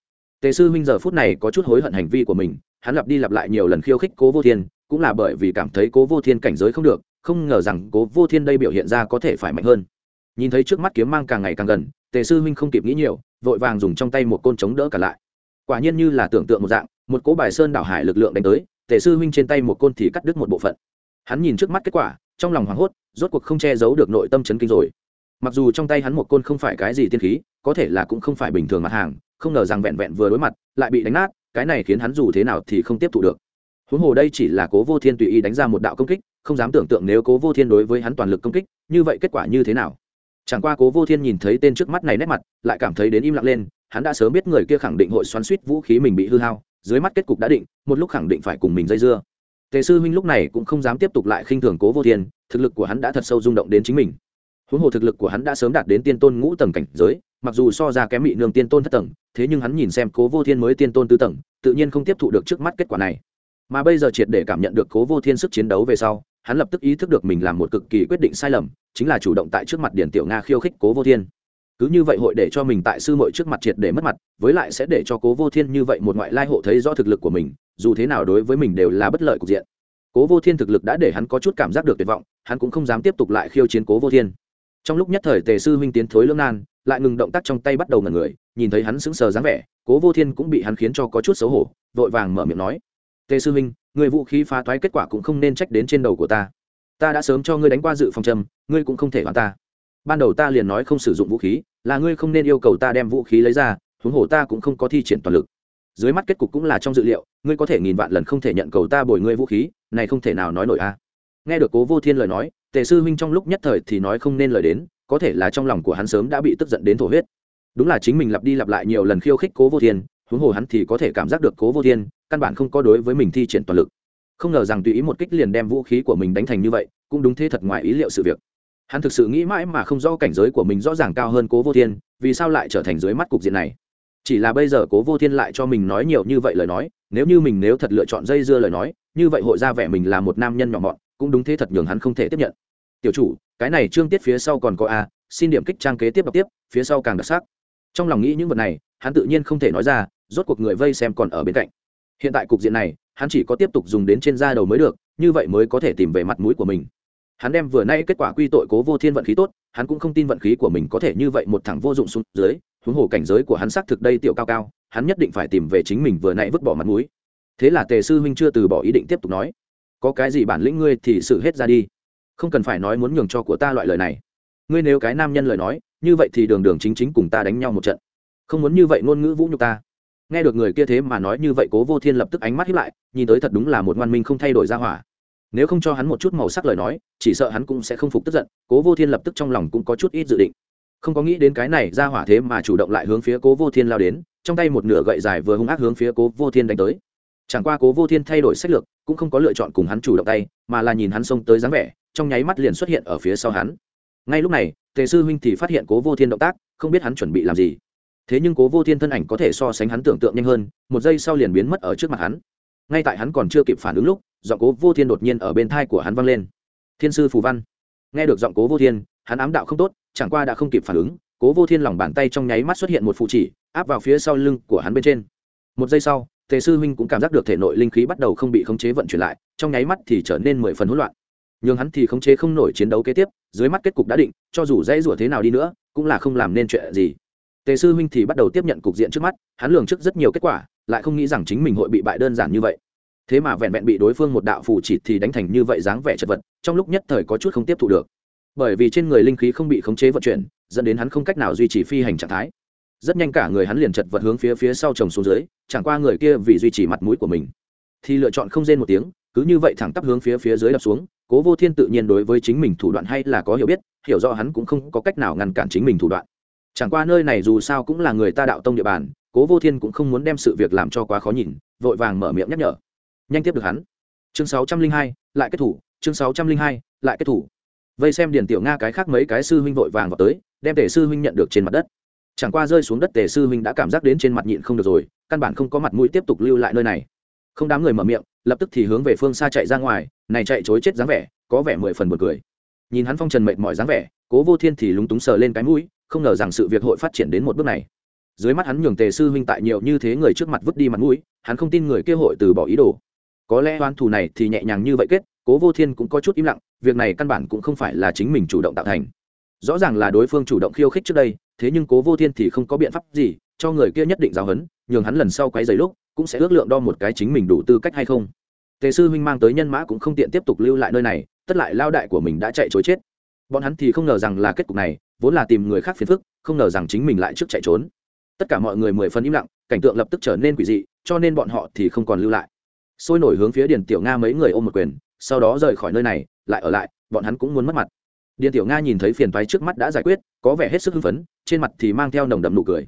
A: Tề sư huynh giờ phút này có chút hối hận hành vi của mình, hắn lặp đi lặp lại nhiều lần khiêu khích cố vô thiên, cũng là bởi vì cảm thấy cố vô thiên cảnh giới không được, không ngờ rằng cố vô thiên đây biểu hiện ra có thể phải mạnh hơn. Nhìn thấy trước mắt kiếm mang càng ngày càng gần, tề sư huynh không kịp nghĩ nhiều, vội vàng dùng trong tay một côn chống đỡ cả lại. Quả nhiên như là tưởng tượng một dạng, một cỗ bài sơn đảo hải lực lượng đánh tới tề sư huynh trên tay một côn thì cắt đứt một bộ phận. Hắn nhìn trước mắt kết quả, trong lòng hoảng hốt, rốt cuộc không che giấu được nội tâm chấn kinh rồi. Mặc dù trong tay hắn một côn không phải cái gì tiên khí, có thể là cũng không phải bình thường mặt hàng, không ngờ rằng vẹn vẹn vừa đối mặt, lại bị đánh nát, cái này khiến hắn dù thế nào thì không tiếp thu được. Huống hồ đây chỉ là cố vô thiên tùy ý đánh ra một đạo công kích, không dám tưởng tượng nếu cố vô thiên đối với hắn toàn lực công kích, như vậy kết quả như thế nào? Chẳng qua cố vô thiên nhìn thấy tên trước mắt này nét mặt, lại cảm thấy đến im lặng lên, hắn đã sớm biết người kia khẳng định hội xoắn suýt vũ khí mình bị hư hao dưới mắt kết cục đã định, một lúc khẳng định phải cùng mình dây dưa. Tề sư huynh lúc này cũng không dám tiếp tục lại khinh thường cố vô thiên, thực lực của hắn đã thật sâu rung động đến chính mình. Huống hồ thực lực của hắn đã sớm đạt đến tiên tôn ngũ tầng cảnh giới, mặc dù so ra kém bị nương tiên tôn thất tầng, thế nhưng hắn nhìn xem cố vô thiên mới tiên tôn tứ tầng, tự nhiên không tiếp thụ được trước mắt kết quả này. Mà bây giờ triệt để cảm nhận được cố vô thiên sức chiến đấu về sau, hắn lập tức ý thức được mình làm một cực kỳ quyết định sai lầm, chính là chủ động tại trước mặt điển tiểu nga khiêu khích cố vô thiên cứ như vậy hội để cho mình tại sư mội trước mặt triệt để mất mặt, với lại sẽ để cho cố vô thiên như vậy một ngoại lai hộ thấy rõ thực lực của mình, dù thế nào đối với mình đều là bất lợi cục diện. Cố vô thiên thực lực đã để hắn có chút cảm giác được tuyệt vọng, hắn cũng không dám tiếp tục lại khiêu chiến cố vô thiên. Trong lúc nhất thời tề sư huynh tiến thối lưỡng nan, lại ngừng động tác trong tay bắt đầu ngần người, nhìn thấy hắn sững sờ dáng vẻ, cố vô thiên cũng bị hắn khiến cho có chút xấu hổ, vội vàng mở miệng nói, tề sư huynh, người vũ khí phá toái kết quả cũng không nên trách đến trên đầu của ta. Ta đã sớm cho ngươi đánh qua dự phòng châm ngươi cũng không thể oan ta. Ban đầu ta liền nói không sử dụng vũ khí là ngươi không nên yêu cầu ta đem vũ khí lấy ra, huống hồ ta cũng không có thi triển toàn lực. Dưới mắt kết cục cũng là trong dự liệu, ngươi có thể nghìn vạn lần không thể nhận cầu ta bồi ngươi vũ khí, này không thể nào nói nổi a. Nghe được cố vô thiên lời nói, tề sư huynh trong lúc nhất thời thì nói không nên lời đến, có thể là trong lòng của hắn sớm đã bị tức giận đến thổ huyết. Đúng là chính mình lặp đi lặp lại nhiều lần khiêu khích cố vô thiên, huống hồ hắn thì có thể cảm giác được cố vô thiên, căn bản không có đối với mình thi triển toàn lực. Không ngờ rằng tùy ý một kích liền đem vũ khí của mình đánh thành như vậy, cũng đúng thế thật ngoài ý liệu sự việc hắn thực sự nghĩ mãi mà không rõ cảnh giới của mình rõ ràng cao hơn cố vô thiên, vì sao lại trở thành dưới mắt cục diện này? Chỉ là bây giờ cố vô thiên lại cho mình nói nhiều như vậy lời nói, nếu như mình nếu thật lựa chọn dây dưa lời nói, như vậy hội ra vẻ mình là một nam nhân nhỏ mọn, cũng đúng thế thật nhường hắn không thể tiếp nhận. Tiểu chủ, cái này trương tiết phía sau còn có a, xin điểm kích trang kế tiếp đọc tiếp, phía sau càng đặc sắc. Trong lòng nghĩ những vật này, hắn tự nhiên không thể nói ra, rốt cuộc người vây xem còn ở bên cạnh. Hiện tại cục diện này, hắn chỉ có tiếp tục dùng đến trên da đầu mới được, như vậy mới có thể tìm về mặt mũi của mình hắn đem vừa nay kết quả quy tội cố vô thiên vận khí tốt, hắn cũng không tin vận khí của mình có thể như vậy một thằng vô dụng xuống dưới, huống hồ cảnh giới của hắn xác thực đây tiểu cao cao, hắn nhất định phải tìm về chính mình vừa nãy vứt bỏ mặt mũi. Thế là tề sư huynh chưa từ bỏ ý định tiếp tục nói, có cái gì bản lĩnh ngươi thì xử hết ra đi. Không cần phải nói muốn nhường cho của ta loại lời này. Ngươi nếu cái nam nhân lời nói, như vậy thì đường đường chính chính cùng ta đánh nhau một trận. Không muốn như vậy ngôn ngữ vũ nhục ta. Nghe được người kia thế mà nói như vậy, cố vô thiên lập tức ánh mắt hiếp lại, nhìn tới thật đúng là một ngoan minh không thay đổi ra hỏa nếu không cho hắn một chút màu sắc lời nói, chỉ sợ hắn cũng sẽ không phục tức giận, cố vô thiên lập tức trong lòng cũng có chút ít dự định. Không có nghĩ đến cái này ra hỏa thế mà chủ động lại hướng phía cố vô thiên lao đến, trong tay một nửa gậy dài vừa hung ác hướng phía cố vô thiên đánh tới. Chẳng qua cố vô thiên thay đổi sách lược, cũng không có lựa chọn cùng hắn chủ động tay, mà là nhìn hắn xông tới dáng vẻ, trong nháy mắt liền xuất hiện ở phía sau hắn. Ngay lúc này, tề sư huynh thì phát hiện cố vô thiên động tác, không biết hắn chuẩn bị làm gì. Thế nhưng cố vô thiên thân ảnh có thể so sánh hắn tưởng tượng nhanh hơn, một giây sau liền biến mất ở trước mặt hắn ngay tại hắn còn chưa kịp phản ứng lúc, giọng cố vô thiên đột nhiên ở bên thai của hắn vang lên. Thiên sư phù văn. Nghe được giọng cố vô thiên, hắn ám đạo không tốt, chẳng qua đã không kịp phản ứng, cố vô thiên lòng bàn tay trong nháy mắt xuất hiện một phụ chỉ, áp vào phía sau lưng của hắn bên trên. Một giây sau, tề sư huynh cũng cảm giác được thể nội linh khí bắt đầu không bị khống chế vận chuyển lại, trong nháy mắt thì trở nên mười phần hỗn loạn. Nhưng hắn thì khống chế không nổi chiến đấu kế tiếp, dưới mắt kết cục đã định, cho dù dãy rủa thế nào đi nữa, cũng là không làm nên chuyện gì tề sư huynh thì bắt đầu tiếp nhận cục diện trước mắt, hắn lường trước rất nhiều kết quả, lại không nghĩ rằng chính mình hội bị bại đơn giản như vậy. Thế mà vẹn vẹn bị đối phương một đạo phù chỉ thì đánh thành như vậy dáng vẻ chật vật, trong lúc nhất thời có chút không tiếp thu được. Bởi vì trên người linh khí không bị khống chế vận chuyển, dẫn đến hắn không cách nào duy trì phi hành trạng thái. Rất nhanh cả người hắn liền chật vật hướng phía phía sau chồng xuống dưới, chẳng qua người kia vì duy trì mặt mũi của mình, thì lựa chọn không rên một tiếng, cứ như vậy thẳng tắp hướng phía phía dưới đập xuống. Cố vô thiên tự nhiên đối với chính mình thủ đoạn hay là có hiểu biết, hiểu rõ hắn cũng không có cách nào ngăn cản chính mình thủ đoạn chẳng qua nơi này dù sao cũng là người ta đạo tông địa bàn, cố vô thiên cũng không muốn đem sự việc làm cho quá khó nhìn, vội vàng mở miệng nhắc nhở. Nhanh tiếp được hắn. Chương sáu trăm linh hai, lại kết thủ, chương sáu trăm linh hai, lại kết thủ. Vây xem điền tiểu nga cái khác mấy cái sư huynh vội vàng vào tới, đem tề sư huynh nhận được trên mặt đất. Chẳng qua rơi xuống đất tề sư huynh đã cảm giác đến trên mặt nhịn không được rồi, căn bản không có mặt mũi tiếp tục lưu lại nơi này. Không đám người mở miệng, lập tức thì hướng về phương xa chạy ra ngoài, này chạy chối chết dáng vẻ, có vẻ mười phần một cười. Nhìn hắn phong trần mệt mỏi dáng vẻ, cố vô thiên thì lúng túng sờ lên cái mũi không ngờ rằng sự việc hội phát triển đến một bước này. Dưới mắt hắn nhường tề sư huynh tại nhiều như thế người trước mặt vứt đi mặt mũi, hắn không tin người kia hội từ bỏ ý đồ. Có lẽ oan thù này thì nhẹ nhàng như vậy kết, cố vô thiên cũng có chút im lặng, việc này căn bản cũng không phải là chính mình chủ động tạo thành. Rõ ràng là đối phương chủ động khiêu khích trước đây, thế nhưng cố vô thiên thì không có biện pháp gì, cho người kia nhất định giáo hấn nhường hắn lần sau quấy giày lúc, cũng sẽ ước lượng đo một cái chính mình đủ tư cách hay không. Tề sư huynh mang tới nhân mã cũng không tiện tiếp tục lưu lại nơi này, tất lại lao đại của mình đã chạy chối chết. Bọn hắn thì không ngờ rằng là kết cục này vốn là tìm người khác phiền phức, không ngờ rằng chính mình lại trước chạy trốn. Tất cả mọi người mười phần im lặng, cảnh tượng lập tức trở nên quỷ dị, cho nên bọn họ thì không còn lưu lại. Sôi nổi hướng phía điền tiểu nga mấy người ôm một quyền, sau đó rời khỏi nơi này, lại ở lại, bọn hắn cũng muốn mất mặt. Điền tiểu nga nhìn thấy phiền toái trước mắt đã giải quyết, có vẻ hết sức hưng phấn, trên mặt thì mang theo nồng đậm nụ cười.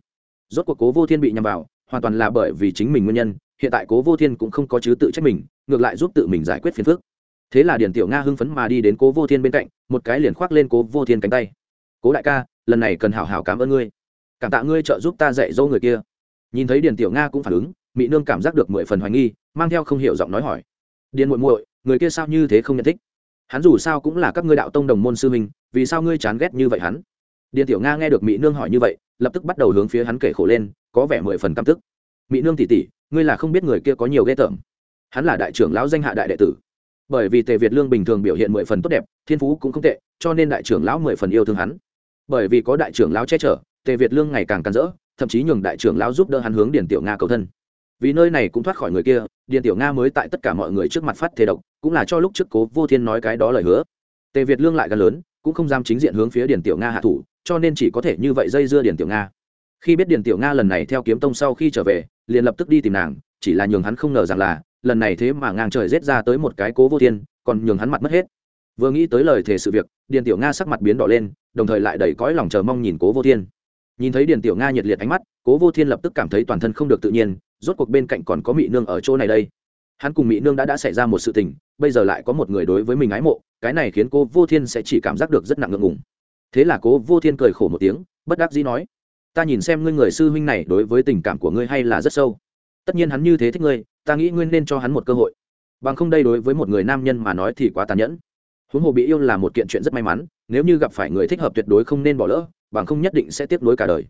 A: Rốt cuộc cố vô thiên bị nhầm vào, hoàn toàn là bởi vì chính mình nguyên nhân, hiện tại cố vô thiên cũng không có chứ tự trách mình, ngược lại giúp tự mình giải quyết phiền phức. Thế là điền tiểu nga hưng phấn mà đi đến cố vô thiên bên cạnh, một cái liền khoác lên cố vô thiên cánh tay cố đại ca, lần này cần hảo hảo cảm ơn ngươi. Cảm tạ ngươi trợ giúp ta dạy dỗ người kia. Nhìn thấy điền tiểu nga cũng phản ứng mỹ nương cảm giác được mười phần hoài nghi, mang theo không hiểu giọng nói hỏi. Điền muội muội, người kia sao như thế không nhận thích? Hắn dù sao cũng là các ngươi đạo tông đồng môn sư minh vì sao ngươi chán ghét như vậy hắn? Điền tiểu nga nghe được mỹ nương hỏi như vậy, lập tức bắt đầu hướng phía hắn kể khổ lên, có vẻ mười phần căm tức. Mỹ nương tỉ tỉ ngươi là không biết người kia có nhiều ghê tởm. Hắn là đại trưởng lão danh hạ đại đệ tử. Bởi vì tề việt lương bình thường biểu hiện mười phần tốt đẹp, thiên phú cũng không tệ, cho nên đại trưởng lão mười phần yêu thương hắn bởi vì có đại trưởng lão che chở, tề việt lương ngày càng cắn rỡ, thậm chí nhường đại trưởng lão giúp đỡ hắn hướng điền tiểu nga cầu thân. Vì nơi này cũng thoát khỏi người kia, điền tiểu nga mới tại tất cả mọi người trước mặt phát thế độc, cũng là cho lúc trước cố vô thiên nói cái đó lời hứa. Tề việt lương lại gần lớn, cũng không dám chính diện hướng phía điền tiểu nga hạ thủ, cho nên chỉ có thể như vậy dây dưa điền tiểu nga. Khi biết điền tiểu nga lần này theo kiếm tông sau khi trở về, liền lập tức đi tìm nàng, chỉ là nhường hắn không ngờ rằng là, lần này thế mà ngang trời rết ra tới một cái cố vô thiên, còn nhường hắn mặt mất hết vừa nghĩ tới lời thề sự việc, điền tiểu nga sắc mặt biến đỏ lên, đồng thời lại đầy cõi lòng chờ mong nhìn cố vô thiên. Nhìn thấy điền tiểu nga nhiệt liệt ánh mắt, cố vô thiên lập tức cảm thấy toàn thân không được tự nhiên, rốt cuộc bên cạnh còn có mỹ nương ở chỗ này đây. Hắn cùng mỹ nương đã đã xảy ra một sự tình, bây giờ lại có một người đối với mình ái mộ, cái này khiến cô vô thiên sẽ chỉ cảm giác được rất nặng ngượng ngùng. Thế là cố vô thiên cười khổ một tiếng, bất đắc dĩ nói, ta nhìn xem ngươi người sư huynh này đối với tình cảm của ngươi hay là rất sâu. Tất nhiên hắn như thế thích ngươi, ta nghĩ ngươi nên cho hắn một cơ hội. Bằng không đây đối với một người nam nhân mà nói thì quá tàn nhẫn huống hồ bị yêu là một kiện chuyện rất may mắn, nếu như gặp phải người thích hợp tuyệt đối không nên bỏ lỡ, bằng không nhất định sẽ tiếp nối cả đời.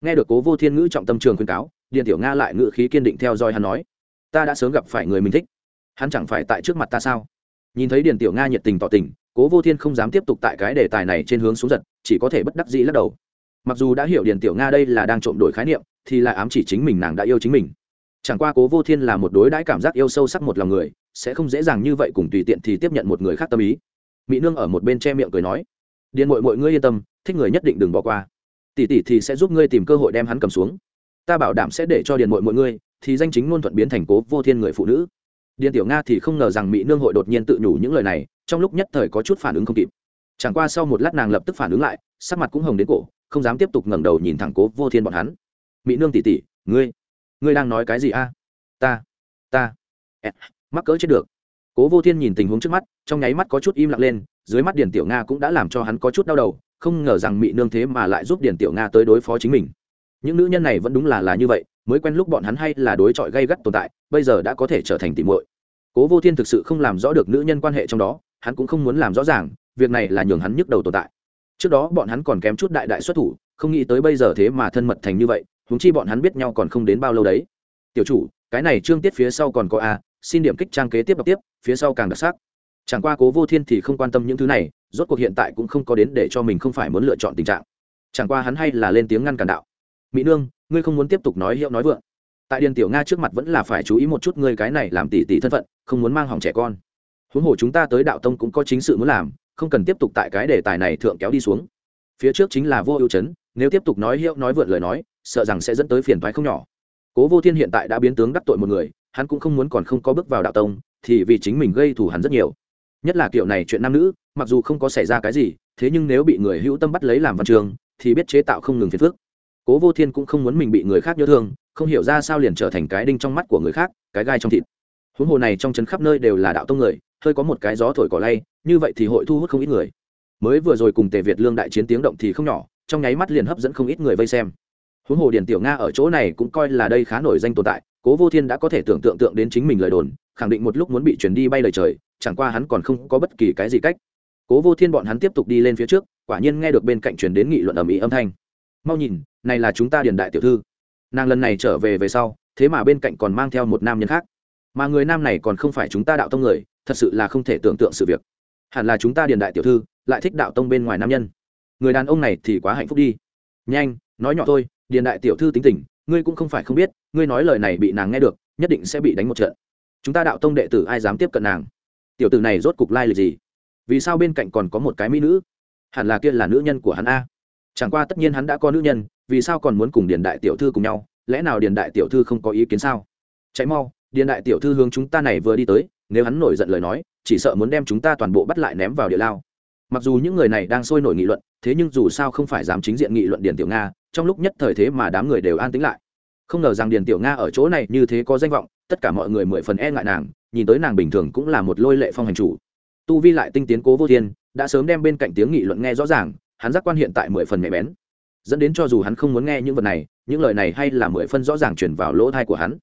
A: Nghe được cố vô thiên ngữ trọng tâm trường khuyên cáo điện tiểu nga lại ngữ khí kiên định theo dõi hắn nói, ta đã sớm gặp phải người mình thích. Hắn chẳng phải tại trước mặt ta sao? Nhìn thấy điện tiểu nga nhiệt tình tỏ tình, cố vô thiên không dám tiếp tục tại cái đề tài này trên hướng xuống giật, chỉ có thể bất đắc dĩ lắc đầu. Mặc dù đã hiểu điện tiểu nga đây là đang trộm đổi khái niệm, thì lại ám chỉ chính mình nàng đã yêu chính mình. Chẳng qua cố vô thiên là một đối đãi cảm giác yêu sâu sắc một lòng người, sẽ không dễ dàng như vậy cùng tùy tiện thì tiếp nhận một người khác tâm ý mỹ nương ở một bên che miệng cười nói điện mội mọi ngươi yên tâm, thích người nhất định đừng bỏ qua. Tỷ tỷ thì sẽ giúp ngươi tìm cơ hội đem hắn cầm xuống. Ta bảo đảm sẽ để cho điện mội mọi ngươi, thì danh chính ngôn thuận biến thành cố vô thiên người phụ nữ. Điện tiểu nga thì không ngờ rằng mỹ nương hội đột nhiên tự nhủ những lời này, trong lúc nhất thời có chút phản ứng không kịp. Chẳng qua sau một lát nàng lập tức phản ứng lại, sắc mặt cũng hồng đến cổ, không dám tiếp tục ngẩng đầu nhìn thẳng cố vô thiên bọn hắn. Mỹ nương tỷ tỷ, ngươi ngươi đang nói cái gì a? Ta ta. Mắc cỡ chết được cố vô thiên nhìn tình huống trước mắt, trong nháy mắt có chút im lặng lên, dưới mắt điển tiểu nga cũng đã làm cho hắn có chút đau đầu, không ngờ rằng Mị nương thế mà lại giúp điển tiểu nga tới đối phó chính mình. Những nữ nhân này vẫn đúng là là như vậy, mới quen lúc bọn hắn hay là đối chọi gây gắt tồn tại, bây giờ đã có thể trở thành tỉ muội. Cố vô thiên thực sự không làm rõ được nữ nhân quan hệ trong đó, hắn cũng không muốn làm rõ ràng, việc này là nhường hắn nhức đầu tồn tại. Trước đó bọn hắn còn kém chút đại đại xuất thủ, không nghĩ tới bây giờ thế mà thân mật thành như vậy húng chi bọn hắn biết nhau còn không đến bao lâu đấy. Tiểu chủ, cái này trương tiết phía sau còn có a, xin điểm kích trang kế tiếp đọc tiếp phía sau càng đặc sắc. Chẳng qua cố vô thiên thì không quan tâm những thứ này, rốt cuộc hiện tại cũng không có đến để cho mình không phải muốn lựa chọn tình trạng. Chẳng qua hắn hay là lên tiếng ngăn cản đạo. Mỹ nương, ngươi không muốn tiếp tục nói hiệu nói vượng. Tại điền tiểu nga trước mặt vẫn là phải chú ý một chút ngươi cái này làm tỷ tỷ thân phận, không muốn mang hỏng trẻ con. Huống hồ chúng ta tới đạo tông cũng có chính sự muốn làm, không cần tiếp tục tại cái đề tài này thượng kéo đi xuống. Phía trước chính là vô ưu chấn, nếu tiếp tục nói hiệu nói vượng lời nói, sợ rằng sẽ dẫn tới phiền thoái không nhỏ. Cố vô thiên hiện tại đã biến tướng đắc tội một người, hắn cũng không muốn còn không có bước vào đạo tông thì vì chính mình gây thù hắn rất nhiều. Nhất là kiểu này chuyện nam nữ, mặc dù không có xảy ra cái gì, thế nhưng nếu bị người hữu tâm bắt lấy làm văn trường, thì biết chế tạo không ngừng phiền phức. Cố vô thiên cũng không muốn mình bị người khác nhớ thương, không hiểu ra sao liền trở thành cái đinh trong mắt của người khác, cái gai trong thịt. Huống hồ này trong trấn khắp nơi đều là đạo tông người, hơi có một cái gió thổi cỏ lay, như vậy thì hội thu hút không ít người. Mới vừa rồi cùng tề việt lương đại chiến tiếng động thì không nhỏ, trong nháy mắt liền hấp dẫn không ít người vây xem huống hồ điền tiểu nga ở chỗ này cũng coi là đây khá nổi danh tồn tại, cố vô thiên đã có thể tưởng tượng tượng đến chính mình lời đồn, khẳng định một lúc muốn bị chuyển đi bay lời trời, chẳng qua hắn còn không có bất kỳ cái gì cách. Cố vô thiên bọn hắn tiếp tục đi lên phía trước, quả nhiên nghe được bên cạnh chuyển đến nghị luận ầm ĩ âm thanh. Mau nhìn, này là chúng ta điền đại tiểu thư. Nàng lần này trở về về sau, thế mà bên cạnh còn mang theo một nam nhân khác. Mà người nam này còn không phải chúng ta đạo tông người, thật sự là không thể tưởng tượng sự việc. Hẳn là chúng ta điền đại tiểu thư lại thích đạo tông bên ngoài nam nhân. Người đàn ông này thì quá hạnh phúc đi. Nhanh, nói nhỏ thôi điền đại tiểu thư tính tình, ngươi cũng không phải không biết, ngươi nói lời này bị nàng nghe được, nhất định sẽ bị đánh một trận. Chúng ta đạo tông đệ tử ai dám tiếp cận nàng? Tiểu tử này rốt cục lai lịch gì? Vì sao bên cạnh còn có một cái mỹ nữ? Hẳn là kia là nữ nhân của hắn a. Chẳng qua tất nhiên hắn đã có nữ nhân, vì sao còn muốn cùng điền đại tiểu thư cùng nhau? Lẽ nào điền đại tiểu thư không có ý kiến sao? Chạy mau, điền đại tiểu thư hướng chúng ta này vừa đi tới, nếu hắn nổi giận lời nói, chỉ sợ muốn đem chúng ta toàn bộ bắt lại ném vào địa lao. Mặc dù những người này đang sôi nổi nghị luận thế nhưng dù sao không phải dám chính diện nghị luận điền tiểu nga, trong lúc nhất thời thế mà đám người đều an tĩnh lại. Không ngờ rằng điền tiểu nga ở chỗ này như thế có danh vọng, tất cả mọi người mười phần e ngại nàng, nhìn tới nàng bình thường cũng là một lôi lệ phong hành chủ. Tu vi lại tinh tiến cố vô thiên, đã sớm đem bên cạnh tiếng nghị luận nghe rõ ràng, hắn giác quan hiện tại mười phần mẹ bén. Dẫn đến cho dù hắn không muốn nghe những vật này, những lời này hay là mười phân rõ ràng chuyển vào lỗ thai của hắn.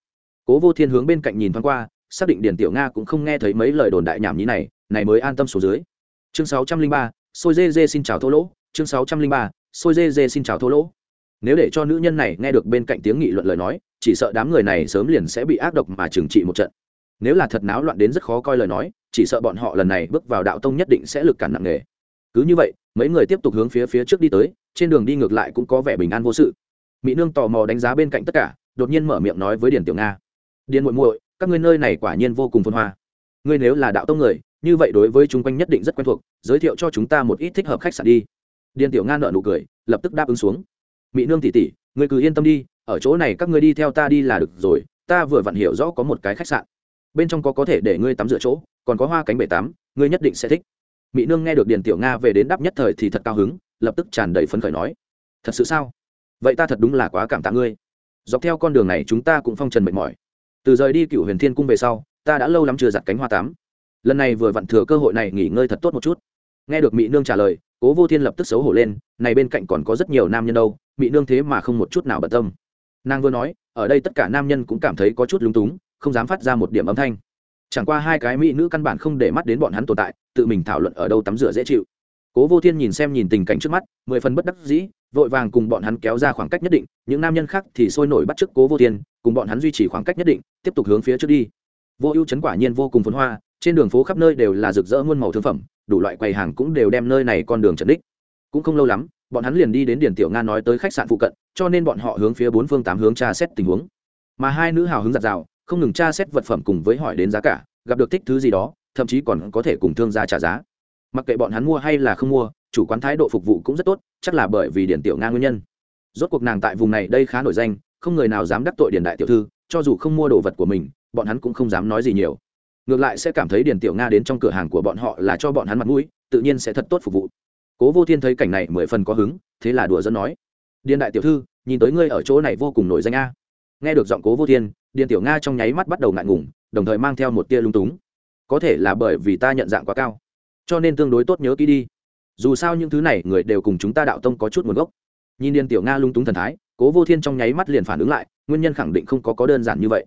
A: Cố vô thiên hướng bên cạnh nhìn thoáng qua, xác định điền tiểu nga cũng không nghe thấy mấy lời đồn đại nhảm nhí này này mới an tâm số dưới. Chương sáu trăm linh ba xôi dê dê xin chào thô lỗ chương sáu trăm linh ba, xôi dê dê xin chào thô lỗ. Nếu để cho nữ nhân này nghe được bên cạnh tiếng nghị luận lời nói, chỉ sợ đám người này sớm liền sẽ bị ác độc mà trừng trị một trận. Nếu là thật náo loạn đến rất khó coi lời nói, chỉ sợ bọn họ lần này bước vào đạo tông nhất định sẽ lực cản nặng nề. Cứ như vậy, mấy người tiếp tục hướng phía phía trước đi tới, trên đường đi ngược lại cũng có vẻ bình an vô sự. Mỹ nương tò mò đánh giá bên cạnh tất cả, đột nhiên mở miệng nói với điền tiểu nga. Điền muội muội, các ngươi nơi này quả nhiên vô cùng phân hoa. Ngươi nếu là đạo tông người, như vậy đối với chúng quanh nhất định rất quen thuộc, giới thiệu cho chúng ta một ít thích hợp khách sạn đi điền tiểu nga nợ nụ cười, lập tức đáp ứng xuống. Mỹ nương tỉ tỉ người cứ yên tâm đi, ở chỗ này các ngươi đi theo ta đi là được rồi, ta vừa vặn hiểu rõ có một cái khách sạn. Bên trong có có thể để ngươi tắm rửa chỗ, còn có hoa cánh bể tắm, ngươi nhất định sẽ thích. Mỹ nương nghe được điền tiểu nga về đến đáp nhất thời thì thật cao hứng, lập tức tràn đầy phấn khởi nói, thật sự sao? Vậy ta thật đúng là quá cảm tạ ngươi. Dọc theo con đường này chúng ta cũng phong trần mệt mỏi. Từ rời đi cựu huyền thiên cung về sau, ta đã lâu lắm chưa giặt cánh hoa tám lần này vừa vặn thừa cơ hội này nghỉ ngơi thật tốt một chút. Nghe được mỹ nương trả lời cố vô thiên lập tức xấu hổ lên, này bên cạnh còn có rất nhiều nam nhân đâu mỹ nương thế mà không một chút nào bận tâm. Nàng vừa nói, ở đây tất cả nam nhân cũng cảm thấy có chút lúng túng, không dám phát ra một điểm âm thanh. Chẳng qua hai cái mỹ nữ căn bản không để mắt đến bọn hắn tồn tại, tự mình thảo luận ở đâu tắm rửa dễ chịu. Cố vô thiên nhìn xem nhìn tình cảnh trước mắt, mười phần bất đắc dĩ, vội vàng cùng bọn hắn kéo ra khoảng cách nhất định, những nam nhân khác thì sôi nổi bắt chước cố vô thiên, cùng bọn hắn duy trì khoảng cách nhất định, tiếp tục hướng phía trước đi. Vô ưu chấn quả nhiên vô cùng phấn hoa, trên đường phố khắp nơi đều là rực rỡ muôn màu thương phẩm đủ loại quầy hàng cũng đều đem nơi này con đường trần đích cũng không lâu lắm, bọn hắn liền đi đến điển tiểu nga nói tới khách sạn phụ cận, cho nên bọn họ hướng phía bốn phương tám hướng tra xét tình huống. Mà hai nữ hào hứng giặt rào, không ngừng tra xét vật phẩm cùng với hỏi đến giá cả, gặp được thích thứ gì đó, thậm chí còn có thể cùng thương gia trả giá. Mặc kệ bọn hắn mua hay là không mua, chủ quán thái độ phục vụ cũng rất tốt, chắc là bởi vì điển tiểu nga nguyên nhân. Rốt cuộc nàng tại vùng này đây khá nổi danh, không người nào dám đắc tội điển đại tiểu thư, cho dù không mua đồ vật của mình, bọn hắn cũng không dám nói gì nhiều ngược lại sẽ cảm thấy Điền tiểu nga đến trong cửa hàng của bọn họ là cho bọn hắn mặt mũi, tự nhiên sẽ thật tốt phục vụ. Cố vô thiên thấy cảnh này mười phần có hứng, thế là đùa dẫn nói, điền đại tiểu thư, nhìn tới ngươi ở chỗ này vô cùng nổi danh a. Nghe được giọng cố vô thiên, điền tiểu nga trong nháy mắt bắt đầu ngại ngùng, đồng thời mang theo một tia lung túng. Có thể là bởi vì ta nhận dạng quá cao, cho nên tương đối tốt nhớ kỹ đi. Dù sao những thứ này người đều cùng chúng ta đạo tông có chút nguồn gốc. Nhìn điền tiểu nga lung túng thần thái, cố vô thiên trong nháy mắt liền phản ứng lại, nguyên nhân khẳng định không có có đơn giản như vậy.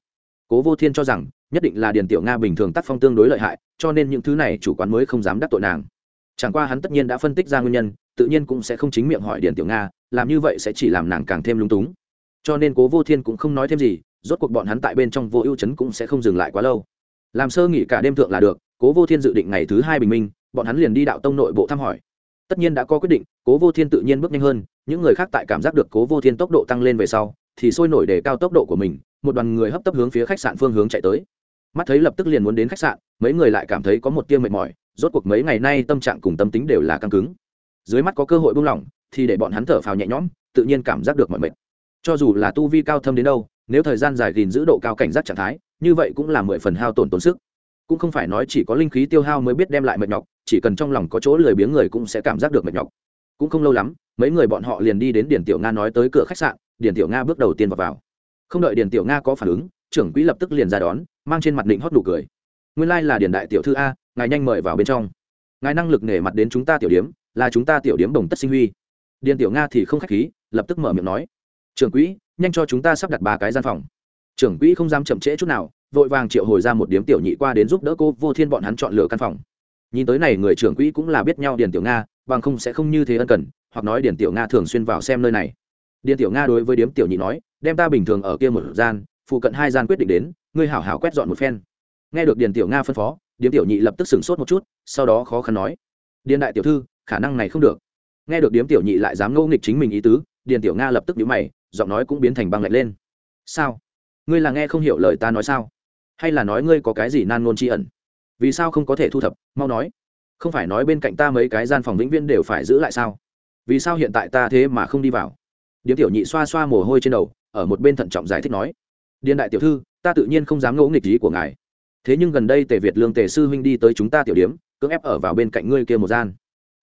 A: Cố vô thiên cho rằng nhất định là điền tiểu nga bình thường tác phong tương đối lợi hại, cho nên những thứ này chủ quán mới không dám đắc tội nàng. Chẳng qua hắn tất nhiên đã phân tích ra nguyên nhân, tự nhiên cũng sẽ không chính miệng hỏi điền tiểu nga, làm như vậy sẽ chỉ làm nàng càng thêm lung túng. Cho nên cố vô thiên cũng không nói thêm gì, rốt cuộc bọn hắn tại bên trong vô ưu chấn cũng sẽ không dừng lại quá lâu. Làm sơ nghỉ cả đêm thượng là được, cố vô thiên dự định ngày thứ hai bình minh, bọn hắn liền đi đạo tông nội bộ thăm hỏi. Tất nhiên đã có quyết định, cố vô thiên tự nhiên bước nhanh hơn, những người khác tại cảm giác được cố vô thiên tốc độ tăng lên về sau, thì sôi nổi để cao tốc độ của mình, một đoàn người hấp tấp hướng phía khách sạn phương hướng chạy tới mắt thấy lập tức liền muốn đến khách sạn mấy người lại cảm thấy có một tiêu mệt mỏi rốt cuộc mấy ngày nay tâm trạng cùng tâm tính đều là căng cứng. Dưới mắt có cơ hội buông lỏng thì để bọn hắn thở phào nhẹ nhõm tự nhiên cảm giác được mọi mệt. Cho dù là tu vi cao thâm đến đâu nếu thời gian dài gìn giữ độ cao cảnh giác trạng thái như vậy cũng là mười phần hao tổn tốn sức. Cũng không phải nói chỉ có linh khí tiêu hao mới biết đem lại mệt nhọc chỉ cần trong lòng có chỗ lười biếng người cũng sẽ cảm giác được mệt nhọc. Cũng không lâu lắm mấy người bọn họ liền đi đến điển tiểu nga nói tới cửa khách sạn điển tiểu nga bước đầu tiên vào, vào. không đợi điển tiểu nga có phản ứng trưởng quỹ lập tức liền ra đón mang trên mặt định hót đủ cười. Nguyên lai là điển đại tiểu thư a, ngài nhanh mời vào bên trong. Ngài năng lực nể mặt đến chúng ta tiểu điếm, là chúng ta tiểu điếm đồng tất sinh huy. Điền tiểu nga thì không khách khí, lập tức mở miệng nói. Trưởng quỹ, nhanh cho chúng ta sắp đặt ba cái gian phòng. Trưởng quỹ không dám chậm trễ chút nào, vội vàng triệu hồi ra một điếm tiểu nhị qua đến giúp đỡ cô vô thiên bọn hắn chọn lựa căn phòng. Nhìn tới này, người trưởng quỹ cũng là biết nhau điền tiểu nga, bằng không sẽ không như thế ân cần, hoặc nói điền tiểu nga thường xuyên vào xem nơi này. Điền tiểu nga đối với điếm tiểu nhị nói, đem ta bình thường ở kia một gian, phụ cận hai gian quyết định đến ngươi hảo hảo quét dọn một phen. Nghe được điền tiểu nga phân phó, điếm tiểu nhị lập tức sửng sốt một chút, sau đó khó khăn nói, điền đại tiểu thư, khả năng này không được. Nghe được điếm tiểu nhị lại dám ngẫu nghịch chính mình ý tứ, điền tiểu nga lập tức nhíu mày, giọng nói cũng biến thành băng lạnh lên. Sao? Ngươi là nghe không hiểu lời ta nói sao? Hay là nói ngươi có cái gì nan ngôn tri ẩn? Vì sao không có thể thu thập? Mau nói. Không phải nói bên cạnh ta mấy cái gian phòng vĩnh viên đều phải giữ lại sao? Vì sao hiện tại ta thế mà không đi vào? Điếm tiểu nhị xoa xoa mồ hôi trên đầu, ở một bên thận trọng giải thích nói, điền đại tiểu thư ta tự nhiên không dám ngẫu nghịch ý của ngài. Thế nhưng gần đây tề việt lương tề sư huynh đi tới chúng ta tiểu điếm, cưỡng ép ở vào bên cạnh ngươi kia một gian.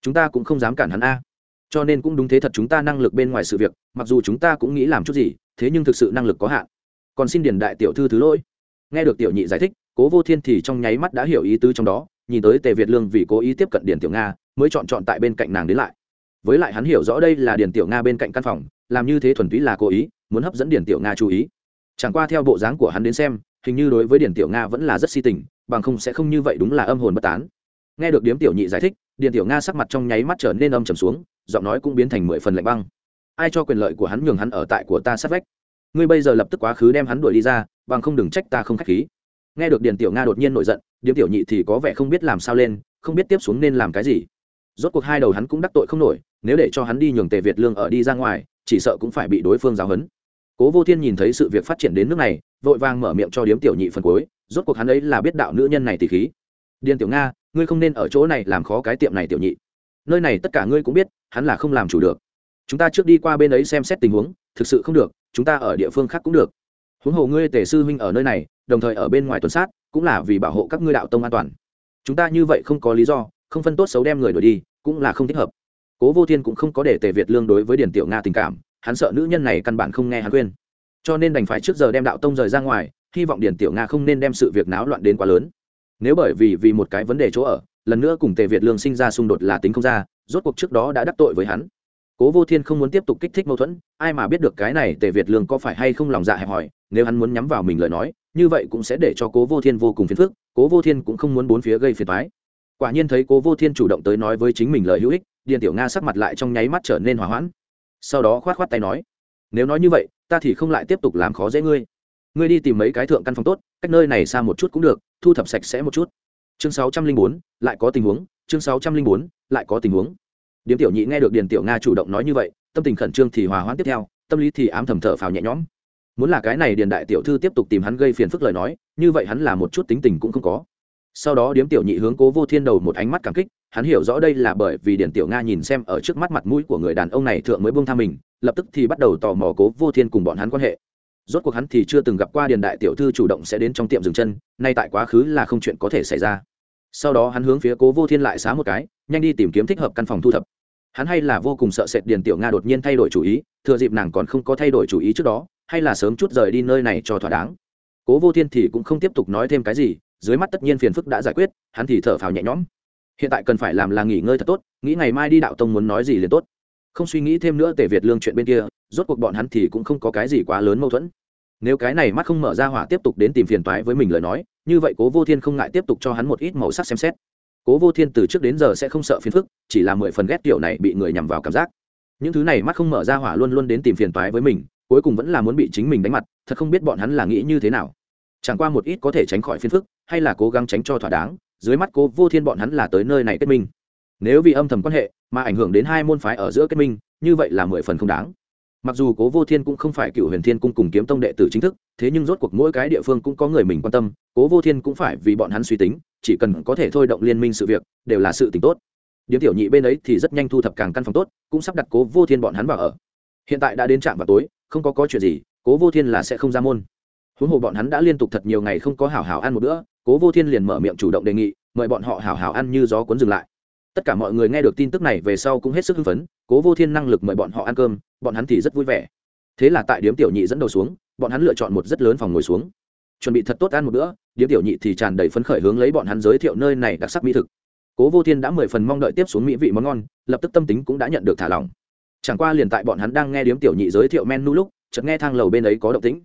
A: Chúng ta cũng không dám cản hắn a. Cho nên cũng đúng thế thật chúng ta năng lực bên ngoài sự việc, mặc dù chúng ta cũng nghĩ làm chút gì, thế nhưng thực sự năng lực có hạn. Còn xin điền đại tiểu thư thứ lỗi. Nghe được tiểu nhị giải thích, cố vô thiên thì trong nháy mắt đã hiểu ý tứ trong đó, nhìn tới tề việt lương vì cố ý tiếp cận điền tiểu nga, mới chọn chọn tại bên cạnh nàng đến lại. Với lại hắn hiểu rõ đây là điền tiểu nga bên cạnh căn phòng, làm như thế thuần túy là cố ý, muốn hấp dẫn điền tiểu nga chú ý chẳng qua theo bộ dáng của hắn đến xem, hình như đối với điền tiểu nga vẫn là rất si tình, bằng không sẽ không như vậy đúng là âm hồn bất tán. Nghe được điếm tiểu nhị giải thích, điền tiểu nga sắc mặt trong nháy mắt trở nên âm trầm xuống, giọng nói cũng biến thành mười phần lạnh băng. Ai cho quyền lợi của hắn nhường hắn ở tại của ta sát vách? Ngươi bây giờ lập tức quá khứ đem hắn đuổi đi ra, bằng không đừng trách ta không khách khí. Nghe được điền tiểu nga đột nhiên nổi giận, điếm tiểu nhị thì có vẻ không biết làm sao lên, không biết tiếp xuống nên làm cái gì. Rốt cuộc hai đầu hắn cũng đắc tội không nổi, nếu để cho hắn đi nhường tề việt lương ở đi ra ngoài, chỉ sợ cũng phải bị đối phương giáo hấn cố vô thiên nhìn thấy sự việc phát triển đến nước này, vội vàng mở miệng cho điếm tiểu nhị phần cuối, rốt cuộc hắn ấy là biết đạo nữ nhân này thì khí. Điền tiểu nga, ngươi không nên ở chỗ này làm khó cái tiệm này tiểu nhị. Nơi này tất cả ngươi cũng biết, hắn là không làm chủ được. Chúng ta trước đi qua bên ấy xem xét tình huống, thực sự không được, chúng ta ở địa phương khác cũng được. Huống hồ ngươi tề sư huynh ở nơi này, đồng thời ở bên ngoài tuần sát, cũng là vì bảo hộ các ngươi đạo tông an toàn. Chúng ta như vậy không có lý do, không phân tốt xấu đem người đuổi đi, cũng là không thích hợp. Cố vô thiên cũng không có để tề việt lương đối với điền tiểu nga tình cảm hắn sợ nữ nhân này căn bản không nghe hắn khuyên. Cho nên đành phải trước giờ đem đạo tông rời ra ngoài, hy vọng điền tiểu nga không nên đem sự việc náo loạn đến quá lớn. Nếu bởi vì vì một cái vấn đề chỗ ở, lần nữa cùng tề việt lương sinh ra xung đột là tính không ra, rốt cuộc trước đó đã đắc tội với hắn. Cố vô thiên không muốn tiếp tục kích thích mâu thuẫn, ai mà biết được cái này tề việt lương có phải hay không lòng dạ hẹp hòi, nếu hắn muốn nhắm vào mình lời nói, như vậy cũng sẽ để cho cố vô thiên vô cùng phiền phức, cố vô thiên cũng không muốn bốn phía gây phiền thoái quả nhiên thấy cố vô thiên chủ động tới nói với chính mình lời hữu ích, điền tiểu nga sắc mặt lại trong nháy mắt trở nên hỏa hoãn sau đó khoát khoát tay nói, nếu nói như vậy, ta thì không lại tiếp tục làm khó dễ ngươi. Ngươi đi tìm mấy cái thượng căn phòng tốt, cách nơi này xa một chút cũng được, thu thập sạch sẽ một chút. Chương sáu trăm linh bốn, lại có tình huống, chương sáu trăm linh bốn, lại có tình huống. Điếm tiểu nhị nghe được điền tiểu nga chủ động nói như vậy, tâm tình khẩn trương thì hòa hoãn tiếp theo, tâm lý thì ám thầm thở phào nhẹ nhõm. Muốn là cái này điền đại tiểu thư tiếp tục tìm hắn gây phiền phức lời nói, như vậy hắn là một chút tính tình cũng không có. Sau đó điếm tiểu nhị hướng cố vô thiên đầu một ánh mắt cảm kích hắn hiểu rõ đây là bởi vì điền tiểu nga nhìn xem ở trước mắt mặt mũi của người đàn ông này thượng mới buông tha mình, lập tức thì bắt đầu tò mò cố vô thiên cùng bọn hắn quan hệ. Rốt cuộc hắn thì chưa từng gặp qua điền đại tiểu thư chủ động sẽ đến trong tiệm dừng chân, nay tại quá khứ là không chuyện có thể xảy ra. Sau đó hắn hướng phía cố vô thiên lại xá một cái, nhanh đi tìm kiếm thích hợp căn phòng thu thập. Hắn hay là vô cùng sợ sệt điền tiểu nga đột nhiên thay đổi chủ ý, thừa dịp nàng còn không có thay đổi chủ ý trước đó, hay là sớm chút rời đi nơi này cho thỏa đáng. Cố vô thiên thì cũng không tiếp tục nói thêm cái gì, dưới mắt tất nhiên phiền phức đã giải quyết, hắn thì thở phào nhẹ nhõm hiện tại cần phải làm là nghỉ ngơi thật tốt, nghĩ ngày mai đi đạo tông muốn nói gì liền tốt. Không suy nghĩ thêm nữa tề việt lương chuyện bên kia, rốt cuộc bọn hắn thì cũng không có cái gì quá lớn mâu thuẫn. Nếu cái này mắt không mở ra hỏa tiếp tục đến tìm phiền toái với mình lời nói, như vậy cố vô thiên không ngại tiếp tục cho hắn một ít màu sắc xem xét. Cố vô thiên từ trước đến giờ sẽ không sợ phiền phức, chỉ là mười phần ghét kiểu này bị người nhằm vào cảm giác. Những thứ này mắt không mở ra hỏa luôn luôn đến tìm phiền toái với mình, cuối cùng vẫn là muốn bị chính mình đánh mặt, thật không biết bọn hắn là nghĩ như thế nào. Chẳng qua một ít có thể tránh khỏi phiền phức, hay là cố gắng tránh cho thỏa đáng dưới mắt cố vô thiên bọn hắn là tới nơi này kết minh. Nếu vì âm thầm quan hệ, mà ảnh hưởng đến hai môn phái ở giữa kết minh, như vậy là mười phần không đáng. Mặc dù cố vô thiên cũng không phải cựu huyền thiên cung cùng kiếm tông đệ tử chính thức, thế nhưng rốt cuộc mỗi cái địa phương cũng có người mình quan tâm, cố vô thiên cũng phải vì bọn hắn suy tính, chỉ cần có thể thôi động liên minh sự việc, đều là sự t ì n h tốt. Điếm tiểu nhị bên ấy thì rất nhanh thu thập càng căn phòng tốt, cũng sắp đặt cố vô thiên bọn hắn vào ở. Hiện tại đã đến trạm vào tối, không có có chuyện gì, cố vô thiên là sẽ không ra môn. Huống hồ bọn hắn đã liên tục thật nhiều ngày không có hảo hảo ăn một bữa cố vô thiên liền mở miệng chủ động đề nghị, mời bọn họ hảo hảo ăn như gió cuốn dừng lại. Tất cả mọi người nghe được tin tức này về sau cũng hết sức hưng phấn, cố vô thiên năng lực mời bọn họ ăn cơm, bọn hắn thì rất vui vẻ. Thế là tại điếm tiểu nhị dẫn đầu xuống, bọn hắn lựa chọn một rất lớn phòng ngồi xuống. Chuẩn bị thật tốt ăn một bữa, điếm tiểu nhị thì tràn đầy phấn khởi hướng lấy bọn hắn giới thiệu nơi này đặc sắc mỹ thực. Cố vô thiên đã mười phần mong đợi tiếp xuống mỹ vị món ngon, lập tức tâm tính cũng đã nhận được thả lỏng. Chẳng qua liền tại bọn hắn đang nghe điếm tiểu nhị giới thiệu menu lúc, chợt nghe thang lầu bên ấy có động tĩnh.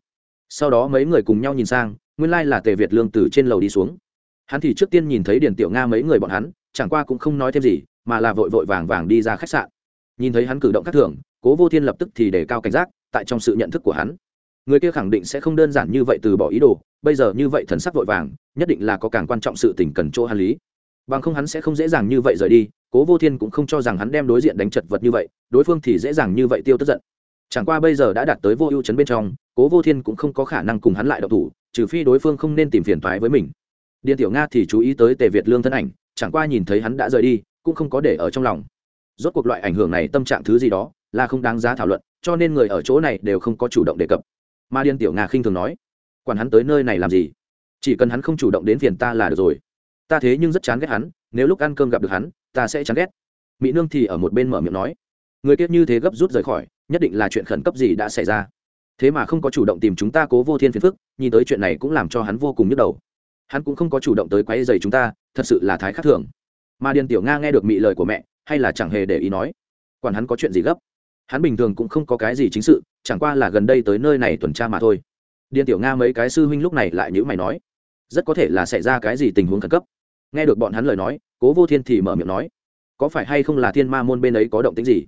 A: Sau đó mấy người cùng nhau nhìn sang nguyên lai là tề việt lương từ trên lầu đi xuống. Hắn thì trước tiên nhìn thấy điền tiểu nga mấy người bọn hắn, chẳng qua cũng không nói thêm gì, mà là vội vội vàng vàng đi ra khách sạn. Nhìn thấy hắn cử động khác thường, cố vô thiên lập tức thì để cao cảnh giác, tại trong sự nhận thức của hắn. Người kia khẳng định sẽ không đơn giản như vậy từ bỏ ý đồ, bây giờ như vậy thần sắc vội vàng, nhất định là có càng quan trọng sự tình cần chỗ hắn lý. Bằng không hắn sẽ không dễ dàng như vậy rời đi, cố vô thiên cũng không cho rằng hắn đem đối diện đánh chật vật như vậy, đối phương thì dễ dàng như vậy tiêu tức giận. Chẳng qua bây giờ đã đạt tới vô ưu chấn bên trong, cố vô thiên cũng không có khả năng cùng hắn lại độc thủ trừ phi đối phương không nên tìm phiền toái với mình. Điền tiểu nga thì chú ý tới tề việt lương thân ảnh, chẳng qua nhìn thấy hắn đã rời đi, cũng không có để ở trong lòng. Rốt cuộc loại ảnh hưởng này tâm trạng thứ gì đó, là không đáng giá thảo luận, cho nên người ở chỗ này đều không có chủ động đề cập. Mà điên tiểu nga khinh thường nói, quản hắn tới nơi này làm gì? Chỉ cần hắn không chủ động đến phiền ta là được rồi. Ta thế nhưng rất chán ghét hắn, nếu lúc ăn cơm gặp được hắn, ta sẽ chán ghét. Mỹ nương thì ở một bên mở miệng nói, người kiết như thế gấp rút rời khỏi, nhất định là chuyện khẩn cấp gì đã xảy ra thế mà không có chủ động tìm chúng ta cố vô thiên phiền phức, nhìn tới chuyện này cũng làm cho hắn vô cùng nhức đầu. Hắn cũng không có chủ động tới quấy dày chúng ta, thật sự là thái khắc thường. Mà điền tiểu nga nghe được mị lời của mẹ, hay là chẳng hề để ý nói, quản hắn có chuyện gì gấp? Hắn bình thường cũng không có cái gì chính sự, chẳng qua là gần đây tới nơi này tuần tra mà thôi. Điền tiểu nga mấy cái sư huynh lúc này lại nhữ mày nói, rất có thể là xảy ra cái gì tình huống khẩn cấp. Nghe được bọn hắn lời nói, cố vô thiên thì mở miệng nói, có phải hay không là thiên ma môn bên ấy có động tính gì?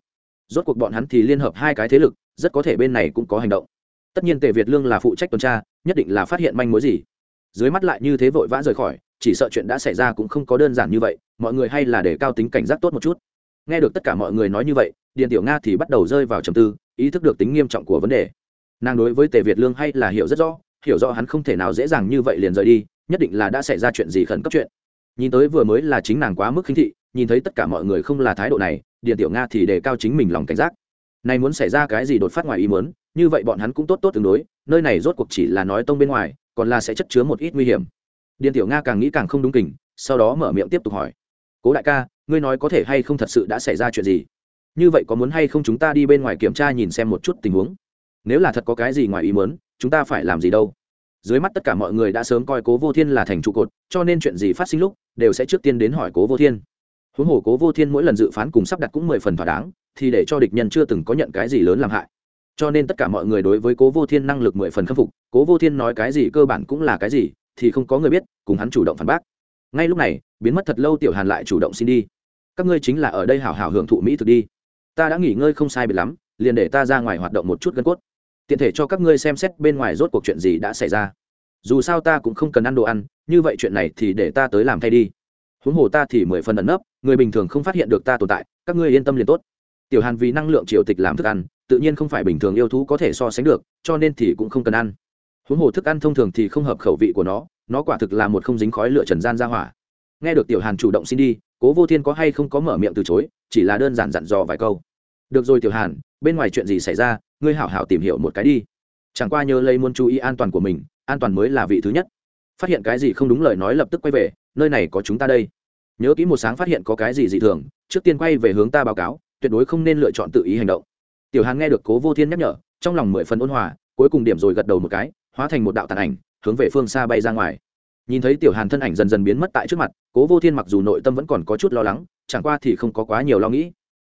A: Rốt cuộc bọn hắn thì liên hợp hai cái thế lực, rất có thể bên này cũng có hành động tất nhiên tề việt lương là phụ trách tuần tra, nhất định là phát hiện manh mối gì. Dưới mắt lại như thế vội vã rời khỏi, chỉ sợ chuyện đã xảy ra cũng không có đơn giản như vậy, mọi người hay là để cao tính cảnh giác tốt một chút. Nghe được tất cả mọi người nói như vậy, điền tiểu nga thì bắt đầu rơi vào trầm tư, ý thức được tính nghiêm trọng của vấn đề. Nàng đối với tề việt lương hay là hiểu rất rõ, hiểu rõ hắn không thể nào dễ dàng như vậy liền rời đi, nhất định là đã xảy ra chuyện gì khẩn cấp chuyện. Nhìn tới vừa mới là chính nàng quá mức khinh thị, nhìn thấy tất cả mọi người không là thái độ này, điền tiểu nga thì đề cao chính mình lòng cảnh giác. Này muốn xảy ra cái gì đột phát ngoài ý muốn như vậy bọn hắn cũng tốt tốt tương đối, nơi này rốt cuộc chỉ là nói tông bên ngoài, còn là sẽ chất chứa một ít nguy hiểm. Điền tiểu nga càng nghĩ càng không đúng kình, sau đó mở miệng tiếp tục hỏi. Cố đại ca, ngươi nói có thể hay không thật sự đã xảy ra chuyện gì? Như vậy có muốn hay không chúng ta đi bên ngoài kiểm tra nhìn xem một chút tình huống? Nếu là thật có cái gì ngoài ý muốn, chúng ta phải làm gì đâu? Dưới mắt tất cả mọi người đã sớm coi cố vô thiên là thành trụ cột, cho nên chuyện gì phát sinh lúc, đều sẽ trước tiên đến hỏi cố vô thiên. Huống hồ cố vô thiên mỗi lần dự phán cùng sắp đặt cũng mười phần thỏa đáng, thì để cho địch nhân chưa từng có nhận cái gì lớn làm hại cho nên tất cả mọi người đối với cố vô thiên năng lực mười phần khâm phục. Cố vô thiên nói cái gì cơ bản cũng là cái gì, thì không có người biết, cùng hắn chủ động phản bác. Ngay lúc này, biến mất thật lâu tiểu hàn lại chủ động xin đi. Các ngươi chính là ở đây hảo hảo hưởng thụ mỹ thực đi. Ta đã nghỉ ngơi không sai biệt lắm, liền để ta ra ngoài hoạt động một chút gân cốt. Tiện thể cho các ngươi xem xét bên ngoài rốt cuộc chuyện gì đã xảy ra. Dù sao ta cũng không cần ăn đồ ăn, như vậy chuyện này thì để ta tới làm thay đi. Huống hồ ta thì mười phần ẩn nấp, người bình thường không phát hiện được ta tồn tại, các ngươi yên tâm liền tốt tiểu hàn vì năng lượng triều tịch làm thức ăn, tự nhiên không phải bình thường yêu thú có thể so sánh được, cho nên thì cũng không cần ăn. Huống hồ thức ăn thông thường thì không hợp khẩu vị của nó nó quả thực là một không dính khói lửa trần gian ra hỏa. Nghe được tiểu hàn chủ động xin đi, cố vô thiên có hay không có mở miệng từ chối, chỉ là đơn giản dặn dò vài câu. Được rồi tiểu hàn, bên ngoài chuyện gì xảy ra, ngươi hảo hảo tìm hiểu một cái đi. Chẳng qua nhớ lấy muốn chú ý an toàn của mình, an toàn mới là vị thứ nhất. Phát hiện cái gì không đúng lời nói lập tức quay về, nơi này có chúng ta đây. Nhớ kỹ một sáng phát hiện có cái gì dị thường, trước tiên quay về hướng ta báo cáo tuyệt đối không nên lựa chọn tự ý hành động. Tiểu hàn nghe được cố vô thiên nhắc nhở, trong lòng mười phần ôn hòa, cuối cùng điểm rồi gật đầu một cái, hóa thành một đạo tàn ảnh, hướng về phương xa bay ra ngoài. Nhìn thấy tiểu hàn thân ảnh dần dần biến mất tại trước mặt, cố vô thiên mặc dù nội tâm vẫn còn có chút lo lắng, chẳng qua thì không có quá nhiều lo nghĩ.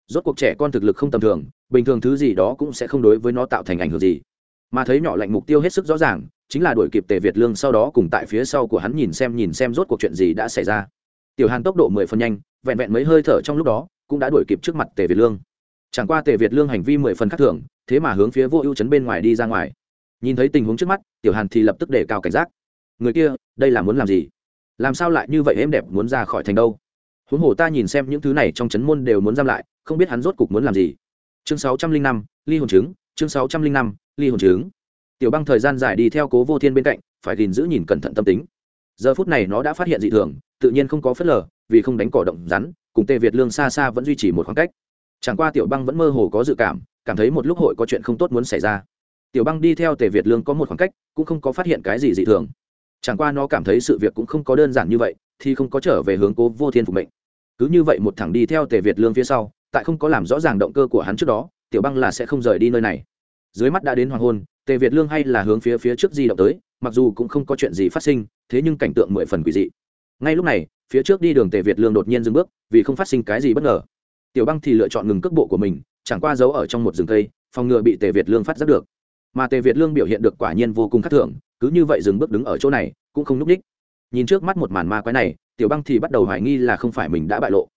A: Rốt cuộc trẻ con thực lực không tầm thường, bình thường thứ gì đó cũng sẽ không đối với nó tạo thành ảnh hưởng gì. Mà thấy nhỏ lạnh mục tiêu hết sức rõ ràng, chính là đuổi kịp tề việt lương sau đó cùng tại phía sau của hắn nhìn xem nhìn xem rốt cuộc chuyện gì đã xảy ra. Tiểu hàn tốc độ mười phần nhanh, vẹn vẹn mấy hơi thở trong lúc đó cũng đã đuổi kịp trước mặt tề việt lương. Chẳng qua tề việt lương hành vi mười phần khác thường, thế mà hướng phía vô ưu chấn bên ngoài đi ra ngoài. Nhìn thấy tình huống trước mắt, tiểu hàn thì lập tức để cao cảnh giác. Người kia, đây là muốn làm gì? Làm sao lại như vậy êm đẹp muốn ra khỏi thành đâu? Huống hồ ta nhìn xem những thứ này trong chấn môn đều muốn giam lại, không biết hắn rốt cục muốn làm gì. Chương sáu trăm linh năm, ly hồn chứng, chương sáu trăm linh năm, ly hồn chứng. Tiểu băng thời gian dài đi theo cố vô thiên bên cạnh, phải gìn giữ nhìn cẩn thận tâm tính. Giờ phút này nó đã phát hiện dị thường, tự nhiên không có phớt lờ vì không đánh cỏ động rắn, cùng tề việt lương xa xa vẫn duy trì một khoảng cách. Chẳng qua tiểu băng vẫn mơ hồ có dự cảm cảm thấy một lúc hội có chuyện không tốt muốn xảy ra. Tiểu băng đi theo tề việt lương có một khoảng cách, cũng không có phát hiện cái gì dị thường. Chẳng qua nó cảm thấy sự việc cũng không có đơn giản như vậy, thì không có trở về hướng cố vô thiên phục mệnh. Cứ như vậy một thằng đi theo tề việt lương phía sau, tại không có làm rõ ràng động cơ của hắn trước đó, tiểu băng là sẽ không rời đi nơi này. Dưới mắt đã đến hoàng hôn, tề việt lương hay là hướng phía phía trước di động tới, mặc dù cũng không có chuyện gì phát sinh, thế nhưng cảnh tượng mười phần quỷ dị ngay lúc này, phía trước đi đường tề việt lương đột nhiên dừng bước, vì không phát sinh cái gì bất ngờ. Tiểu băng thì lựa chọn ngừng cước bộ của mình, chẳng qua giấu ở trong một rừng cây, phòng ngừa bị tề việt lương phát giác được. Mà tề việt lương biểu hiện được quả nhiên vô cùng khắc thường, cứ như vậy dừng bước đứng ở chỗ này, cũng không núp ních. Nhìn trước mắt một màn ma quái này, tiểu băng thì bắt đầu hoài nghi là không phải mình đã bại lộ.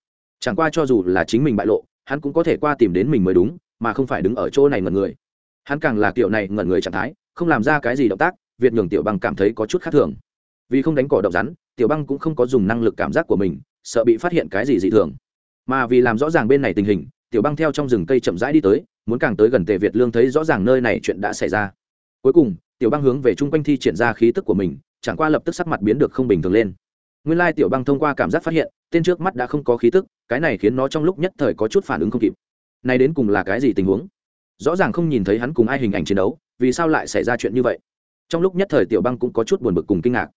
A: Chẳng qua cho dù là chính mình bại lộ, hắn cũng có thể qua tìm đến mình mới đúng, mà không phải đứng ở chỗ này ngẩn người. Hắn càng là kiểu này ngẩn người trạng thái, không làm ra cái gì động tác, việt nhường tiểu băng cảm thấy có chút khác thường. Vì không đánh cỏ động rắn tiểu băng cũng không có dùng năng lực cảm giác của mình, sợ bị phát hiện cái gì dị thường. Mà vì làm rõ ràng bên này tình hình, tiểu băng theo trong rừng cây chậm rãi đi tới, muốn càng tới gần tề việt lương thấy rõ ràng nơi này chuyện đã xảy ra. Cuối cùng, tiểu băng hướng về chung quanh thi triển ra khí tức của mình, chẳng qua lập tức sắc mặt biến được không bình thường lên. Nguyên lai tiểu băng thông qua cảm giác phát hiện, tên trước mắt đã không có khí tức, cái này khiến nó trong lúc nhất thời có chút phản ứng không kịp. Này đến cùng là cái gì tình huống? Rõ ràng không nhìn thấy hắn cùng ai hình ảnh chiến đấu, vì sao lại xảy ra chuyện như vậy? Trong lúc nhất thời tiểu băng cũng có chút buồn bực cùng kinh ngạc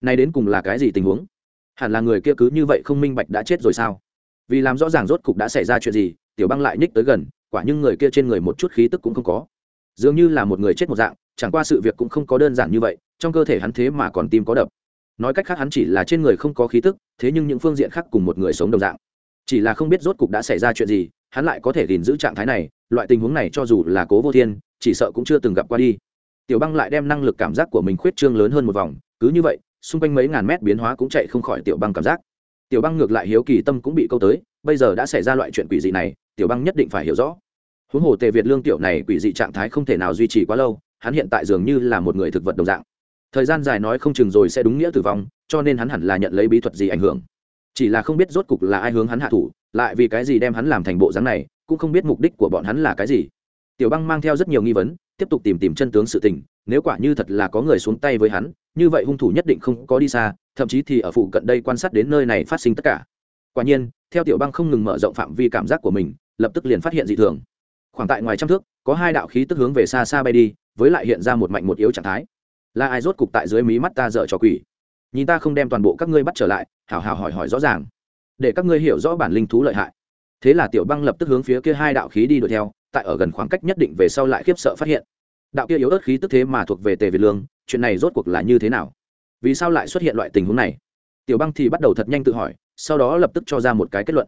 A: này đến cùng là cái gì tình huống? Hẳn là người kia cứ như vậy không minh bạch đã chết rồi sao? Vì làm rõ ràng rốt cục đã xảy ra chuyện gì, tiểu băng lại nhích tới gần, quả nhưng người kia trên người một chút khí tức cũng không có. Dường như là một người chết một dạng, chẳng qua sự việc cũng không có đơn giản như vậy, trong cơ thể hắn thế mà còn tim có đập. Nói cách khác hắn chỉ là trên người không có khí tức, thế nhưng những phương diện khác cùng một người sống đồng dạng. Chỉ là không biết rốt cục đã xảy ra chuyện gì, hắn lại có thể gìn giữ trạng thái này, loại tình huống này cho dù là cố vô thiên, chỉ sợ cũng chưa từng gặp qua đi. Tiểu băng lại đem năng lực cảm giác của mình khuyết trương lớn hơn một vòng, cứ như vậy xung quanh mấy ngàn mét biến hóa cũng chạy không khỏi tiểu băng cảm giác. Tiểu băng ngược lại hiếu kỳ tâm cũng bị câu tới, bây giờ đã xảy ra loại chuyện quỷ dị này, tiểu băng nhất định phải hiểu rõ. Huống hồ tề việt lương tiểu này quỷ dị trạng thái không thể nào duy trì quá lâu, hắn hiện tại dường như là một người thực vật đồng dạng. Thời gian dài nói không chừng rồi sẽ đúng nghĩa tử vong, cho nên hắn hẳn là nhận lấy bí thuật gì ảnh hưởng. Chỉ là không biết rốt cục là ai hướng hắn hạ thủ, lại vì cái gì đem hắn làm thành bộ dáng này, cũng không biết mục đích của bọn hắn là cái gì. Tiểu băng mang theo rất nhiều nghi vấn, tiếp tục tìm tìm chân tướng sự tình nếu quả như thật là có người xuống tay với hắn, như vậy hung thủ nhất định không có đi xa, thậm chí thì ở phụ cận đây quan sát đến nơi này phát sinh tất cả. Quả nhiên, theo tiểu băng không ngừng mở rộng phạm vi cảm giác của mình, lập tức liền phát hiện dị thường. Khoảng tại ngoài trăm thước, có hai đạo khí tức hướng về xa xa bay đi, với lại hiện ra một mạnh một yếu trạng thái. Là ai rốt cục tại dưới mí mắt ta dở cho quỷ? Nhìn ta không đem toàn bộ các ngươi bắt trở lại, hảo hảo hỏi hỏi rõ ràng. Để các ngươi hiểu rõ bản linh thú lợi hại. Thế là tiểu băng lập tức hướng phía kia hai đạo khí đi đuổi theo, tại ở gần khoảng cách nhất định về sau lại khiếp sợ phát hiện đạo kia yếu ớt khí tức thế mà thuộc về tề việt lương, chuyện này rốt cuộc là như thế nào? Vì sao lại xuất hiện loại tình huống này? Tiểu băng thì bắt đầu thật nhanh tự hỏi, sau đó lập tức cho ra một cái kết luận.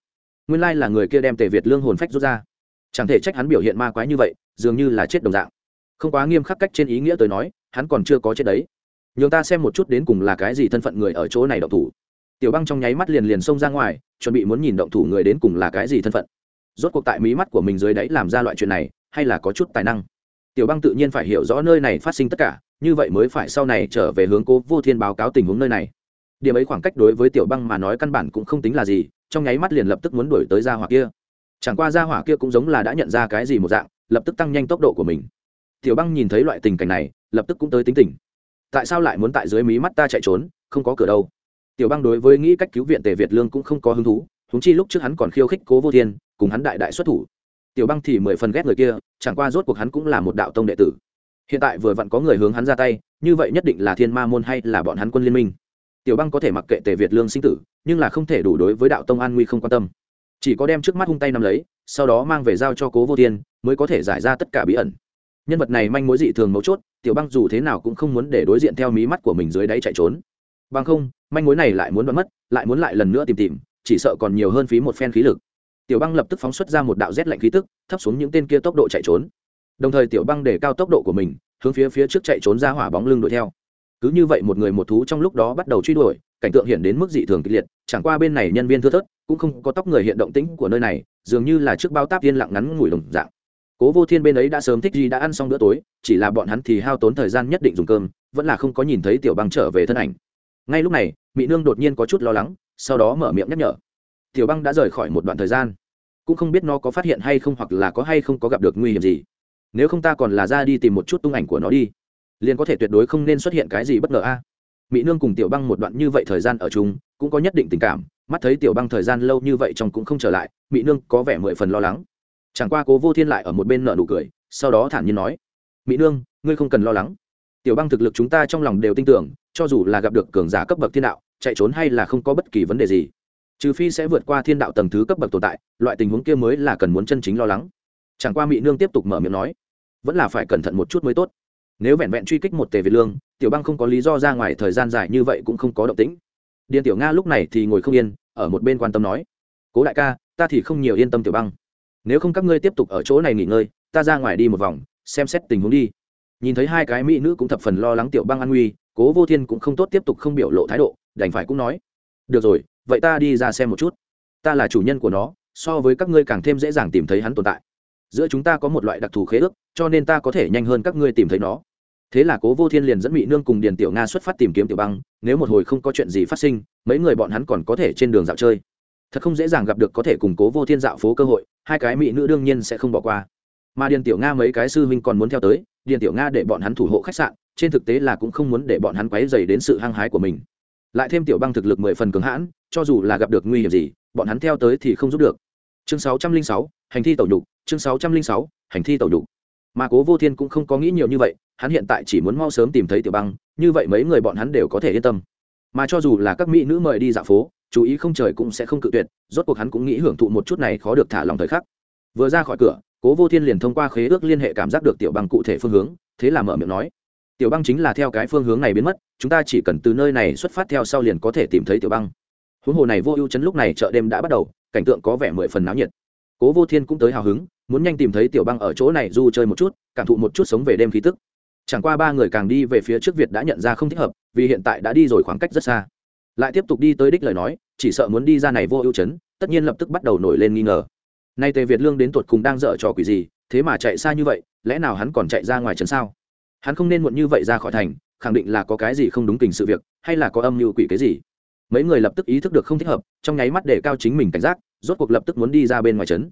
A: Nguyên lai là người kia đem tề việt lương hồn phách rút ra. Chẳng thể trách hắn biểu hiện ma quái như vậy, dường như là chết đồng dạng. Không quá nghiêm khắc cách trên ý nghĩa tới nói, hắn còn chưa có chết đấy. Nhường ta xem một chút đến cùng là cái gì thân phận người ở chỗ này động thủ. Tiểu băng trong nháy mắt liền liền xông ra ngoài, chuẩn bị muốn nhìn động thủ người đến cùng là cái gì thân phận. Rốt cuộc tại mí mắt của mình dưới đáy làm ra loại chuyện này, hay là có chút tài năng? Tiểu băng tự nhiên phải hiểu rõ nơi này phát sinh tất cả, như vậy mới phải sau này trở về hướng cố vô thiên báo cáo tình huống nơi này. Điểm ấy khoảng cách đối với tiểu băng mà nói căn bản cũng không tính là gì, trong nháy mắt liền lập tức muốn đuổi tới gia hỏa kia. Chẳng qua gia hỏa kia cũng giống là đã nhận ra cái gì một dạng, lập tức tăng nhanh tốc độ của mình. Tiểu băng nhìn thấy loại tình cảnh này, lập tức cũng tới tính tình. Tại sao lại muốn tại dưới mí mắt ta chạy trốn, không có cửa đâu? Tiểu băng đối với nghĩ cách cứu viện tề việt lương cũng không có hứng thú húng chi lúc trước hắn còn khiêu khích cố vô thiên, cùng hắn đại đại xuất thủ tiểu băng thì mười phần ghét người kia, chẳng qua rốt cuộc hắn cũng là một đạo tông đệ tử. Hiện tại vừa vặn có người hướng hắn ra tay, như vậy nhất định là thiên ma môn hay là bọn hắn quân liên minh. Tiểu băng có thể mặc kệ tề việt lương sinh tử, nhưng là không thể đủ đối với đạo tông an nguy không quan tâm. Chỉ có đem trước mắt hung tay nắm lấy, sau đó mang về giao cho cố vô thiên, mới có thể giải ra tất cả bí ẩn. Nhân vật này manh mối dị thường mấu chốt, tiểu băng dù thế nào cũng không muốn để đối diện theo mí mắt của mình dưới đáy chạy trốn. Bằng không, manh mối này lại muốn đoán mất, lại muốn lại lần nữa tìm tìm, chỉ sợ còn nhiều hơn phí một phen khí lực tiểu băng lập tức phóng xuất ra một đạo rét lạnh khí tức, thấp xuống những tên kia tốc độ chạy trốn. Đồng thời tiểu băng để cao tốc độ của mình, hướng phía phía trước chạy trốn ra hỏa bóng lưng đuổi theo. Cứ như vậy một người một thú trong lúc đó bắt đầu truy đuổi, cảnh tượng hiện đến mức dị thường kịch liệt, chẳng qua bên này nhân viên thưa thớt, cũng không có tóc người hiện động tĩnh của nơi này, dường như là trước bao táp yên lặng ngắn ngủi đồng dạng. Cố vô thiên bên ấy đã sớm thích gì đã ăn xong bữa tối, chỉ là bọn hắn thì hao tốn thời gian nhất định dùng cơm, vẫn là không có nhìn thấy tiểu băng trở về thân ảnh. Ngay lúc này mỹ nương đột nhiên có chút lo lắng, sau đó mở miệng nhắc nhở tiểu băng đã rời khỏi một đoạn thời gian. Cũng không biết nó có phát hiện hay không hoặc là có hay không có gặp được nguy hiểm gì. Nếu không ta còn là ra đi tìm một chút tung ảnh của nó đi. Liền có thể tuyệt đối không nên xuất hiện cái gì bất ngờ a. Mỹ nương cùng tiểu băng một đoạn như vậy thời gian ở chung, cũng có nhất định tình cảm. Mắt thấy tiểu băng thời gian lâu như vậy trong cũng không trở lại mỹ nương có vẻ mười phần lo lắng. Chẳng qua cố vô thiên lại ở một bên nợ nụ cười, sau đó thản nhiên nói mỹ nương, ngươi không cần lo lắng. Tiểu băng thực lực chúng ta trong lòng đều tin tưởng, cho dù là gặp được cường giả cấp bậc thiên đạo, chạy trốn hay là không có bất kỳ vấn đề gì trừ phi sẽ vượt qua thiên đạo tầng thứ cấp bậc tồn tại, loại tình huống kia mới là cần muốn chân chính lo lắng. Chẳng qua mỹ nương tiếp tục mở miệng nói, vẫn là phải cẩn thận một chút mới tốt. Nếu vẹn vẹn truy kích một tề việt lương, tiểu băng không có lý do ra ngoài thời gian dài như vậy cũng không có động tĩnh. Điền tiểu nga lúc này thì ngồi không yên, ở một bên quan tâm nói, cố đại ca, ta thì không nhiều yên tâm tiểu băng. Nếu không các ngươi tiếp tục ở chỗ này nghỉ ngơi, ta ra ngoài đi một vòng, xem xét tình huống đi. Nhìn thấy hai cái mỹ nữ cũng thập phần lo lắng tiểu băng an nguy, cố vô thiên cũng không tốt tiếp tục không biểu lộ thái độ, đành phải cũng nói, được rồi vậy ta đi ra xem một chút. Ta là chủ nhân của nó, so với các ngươi càng thêm dễ dàng tìm thấy hắn tồn tại. Giữa chúng ta có một loại đặc thù khế ước, cho nên ta có thể nhanh hơn các ngươi tìm thấy nó. Thế là cố vô thiên liền dẫn mỹ nương cùng điền tiểu nga xuất phát tìm kiếm tiểu băng, nếu một hồi không có chuyện gì phát sinh, mấy người bọn hắn còn có thể trên đường dạo chơi. Thật không dễ dàng gặp được có thể cùng cố vô thiên dạo phố cơ hội, hai cái mỹ nữ đương nhiên sẽ không bỏ qua. Mà điền tiểu nga mấy cái sư huynh còn muốn theo tới, điền tiểu nga để bọn hắn thủ hộ khách sạn, trên thực tế là cũng không muốn để bọn hắn quấy dày đến sự hăng hái của mình. Lại thêm tiểu băng thực lực mười phần cứng hãn cho dù là gặp được nguy hiểm gì, bọn hắn theo tới thì không giúp được. Chương sáu trăm linh sáu, hành thi tẩu nhục, chương sáu trăm linh sáu, hành thi tẩu nhục. Mà cố vô thiên cũng không có nghĩ nhiều như vậy, hắn hiện tại chỉ muốn mau sớm tìm thấy tiểu băng, như vậy mấy người bọn hắn đều có thể yên tâm. Mà cho dù là các mỹ nữ mời đi dạo phố, chú ý không trời cũng sẽ không cự tuyệt, rốt cuộc hắn cũng nghĩ hưởng thụ một chút này khó được thả lòng thời khắc. Vừa ra khỏi cửa, cố vô thiên liền thông qua khế ước liên hệ cảm giác được tiểu băng cụ thể phương hướng, thế là mở miệng nói, tiểu băng chính là theo cái phương hướng này biến mất, chúng ta chỉ cần từ nơi này xuất phát theo sau liền có thể tìm thấy tiểu băng huống hồ này vô ưu chấn lúc này chợ đêm đã bắt đầu, cảnh tượng có vẻ mười phần náo nhiệt. Cố vô thiên cũng tới hào hứng, muốn nhanh tìm thấy tiểu băng ở chỗ này du chơi một chút, cảm thụ một chút sống về đêm khí tức. Chẳng qua ba người càng đi về phía trước việt đã nhận ra không thích hợp, vì hiện tại đã đi rồi khoảng cách rất xa. Lại tiếp tục đi tới đích lời nói, chỉ sợ muốn đi ra này vô ưu chấn, tất nhiên lập tức bắt đầu nổi lên nghi ngờ. Nay tề việt lương đến tuột cùng đang dở trò quỷ gì, thế mà chạy xa như vậy, lẽ nào hắn còn chạy ra ngoài trấn sao? Hắn không nên muộn như vậy ra khỏi thành, khẳng định là có cái gì không đúng tình sự việc, hay là có âm mưu quỷ cái gì? Mấy người lập tức ý thức được không thích hợp, trong nháy mắt để cao chính mình cảnh giác, rốt cuộc lập tức muốn đi ra bên ngoài trấn.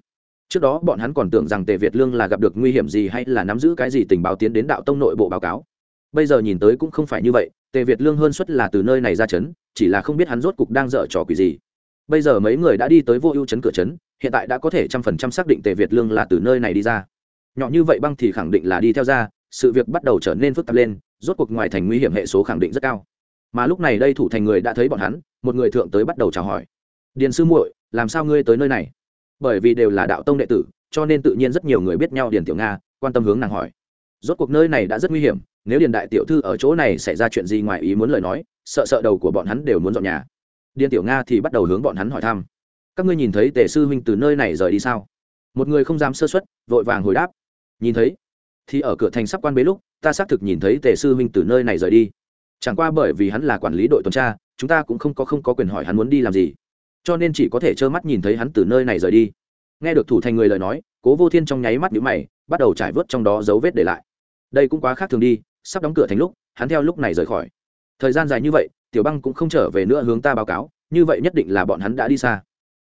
A: Trước đó, bọn hắn còn tưởng rằng tề việt lương là gặp được nguy hiểm gì hay là nắm giữ cái gì tình báo tiến đến đạo tông nội bộ báo cáo. Bây giờ nhìn tới cũng không phải như vậy, tề việt lương hơn suất là từ nơi này ra trấn, chỉ là không biết hắn rốt cục đang dở trò quỷ gì. Bây giờ mấy người đã đi tới vô ưu chấn cửa chấn hiện tại đã có thể trăm phần trăm xác định tề việt lương là từ nơi này đi ra. Nhỏ như vậy băng thì khẳng định là đi theo ra, sự việc bắt đầu trở nên phức tạp lên, rốt cuộc ngoài thành nguy hiểm hệ số khẳng định rất cao. Mà lúc này đây thủ thành người đã thấy bọn hắn một người thượng tới bắt đầu chào hỏi. Điền sư muội, làm sao ngươi tới nơi này? Bởi vì đều là đạo tông đệ tử, cho nên tự nhiên rất nhiều người biết nhau điền tiểu nga, quan tâm hướng nàng hỏi. Rốt cuộc nơi này đã rất nguy hiểm, nếu điền đại tiểu thư ở chỗ này xảy ra chuyện gì ngoài ý muốn lời nói, sợ sợ đầu của bọn hắn đều muốn dọn nhà. Điền tiểu nga thì bắt đầu hướng bọn hắn hỏi thăm. Các ngươi nhìn thấy tề sư huynh từ nơi này rời đi sao? Một người không dám sơ xuất vội vàng hồi đáp. Nhìn thấy. Thì ở cửa thành sắp quan bế lúc, ta xác thực nhìn thấy tề sư huynh từ nơi này rời đi. Chẳng qua bởi vì hắn là quản lý đội tuần tra chúng ta cũng không có không có quyền hỏi hắn muốn đi làm gì. Cho nên chỉ có thể trơ mắt nhìn thấy hắn từ nơi này rời đi. Nghe được thủ thành người lời nói, cố vô thiên trong nháy mắt nhũ mày, bắt đầu trải vớt trong đó dấu vết để lại. Đây cũng quá khác thường đi, sắp đóng cửa thành lúc, hắn theo lúc này rời khỏi. Thời gian dài như vậy, tiểu băng cũng không trở về nữa hướng ta báo cáo, như vậy nhất định là bọn hắn đã đi xa.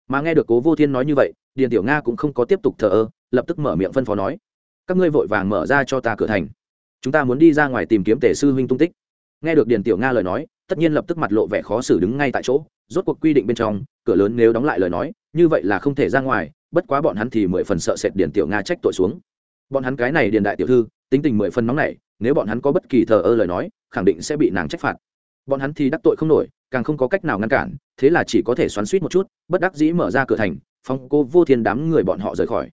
A: Mà nghe được cố vô thiên nói như vậy, điền tiểu nga cũng không có tiếp tục thờ ơ, lập tức mở miệng phân phó nói, các ngươi vội vàng mở ra cho ta cửa thành. Chúng ta muốn đi ra ngoài tìm kiếm tể sư huynh tung tích nghe được điền tiểu nga lời nói, tất nhiên lập tức mặt lộ vẻ khó xử đứng ngay tại chỗ, rốt cuộc quy định bên trong, cửa lớn nếu đóng lại lời nói, như vậy là không thể ra ngoài, bất quá bọn hắn thì mười phần sợ sệt điền tiểu nga trách tội xuống. Bọn hắn cái này điền đại tiểu thư, tính tình mười phần nóng này nếu bọn hắn có bất kỳ thờ ơ lời nói, khẳng định sẽ bị nàng trách phạt. Bọn hắn thì đắc tội không nổi, càng không có cách nào ngăn cản, thế là chỉ có thể xoắn suýt một chút, bất đắc dĩ mở ra cửa thành, phong cô vô thiên đám người bọn họ rời khỏi.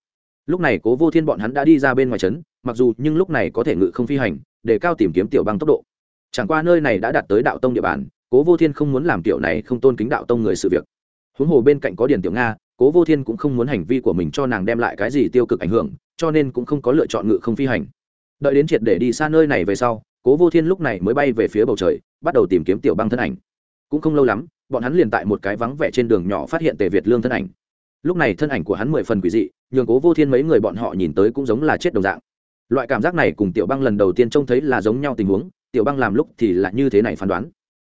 A: Lúc này cố vô thiên bọn hắn đã đi ra bên ngoài trấn, mặc dù nhưng lúc này có thể ngự không phi hành, để cao tìm kiếm tiểu băng tốc độ chẳng qua nơi này đã đạt tới đạo tông địa bàn, cố vô thiên không muốn làm kiểu này không tôn kính đạo tông người sự việc. Huống hồ bên cạnh có điền tiểu nga, cố vô thiên cũng không muốn hành vi của mình cho nàng đem lại cái gì tiêu cực ảnh hưởng, cho nên cũng không có lựa chọn ngự không phi hành. Đợi đến triệt để đi xa nơi này về sau, cố vô thiên lúc này mới bay về phía bầu trời, bắt đầu tìm kiếm tiểu băng thân ảnh. Cũng không lâu lắm, bọn hắn liền tại một cái vắng vẻ trên đường nhỏ phát hiện tề việt lương thân ảnh. Lúc này thân ảnh của hắn mười phần quỷ dị, nhường cố vô thiên mấy người bọn họ nhìn tới cũng giống là chết đồng dạng. Loại cảm giác này cùng tiểu băng lần đầu tiên trông thấy là giống nhau tình huống tiểu băng làm lúc thì là như thế này phán đoán.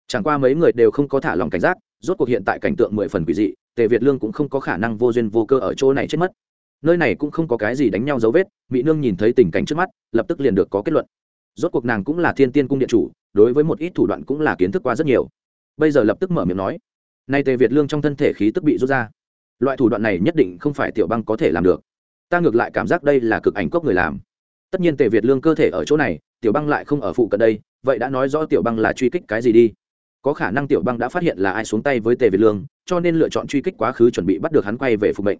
A: Chẳng qua mấy người đều không có thả lòng cảnh giác, rốt cuộc hiện tại cảnh tượng mười phần quỷ dị, tề việt lương cũng không có khả năng vô duyên vô cơ ở chỗ này chết mất. Nơi này cũng không có cái gì đánh nhau dấu vết mỹ nương nhìn thấy tình cảnh trước mắt, lập tức liền được có kết luận. Rốt cuộc nàng cũng là thiên tiên cung điện chủ, đối với một ít thủ đoạn cũng là kiến thức qua rất nhiều. Bây giờ lập tức mở miệng nói, nay tề việt lương trong thân thể khí tức bị rút ra. Loại thủ đoạn này nhất định không phải tiểu băng có thể làm được. Ta ngược lại cảm giác đây là cực ảnh cốc người làm. Tất nhiên tề việt lương cơ thể ở chỗ này tiểu băng lại không ở phụ cận đây, vậy đã nói rõ tiểu băng là truy kích cái gì đi. Có khả năng tiểu băng đã phát hiện là ai xuống tay với tề việt lương, cho nên lựa chọn truy kích quá khứ chuẩn bị bắt được hắn quay về phục mệnh.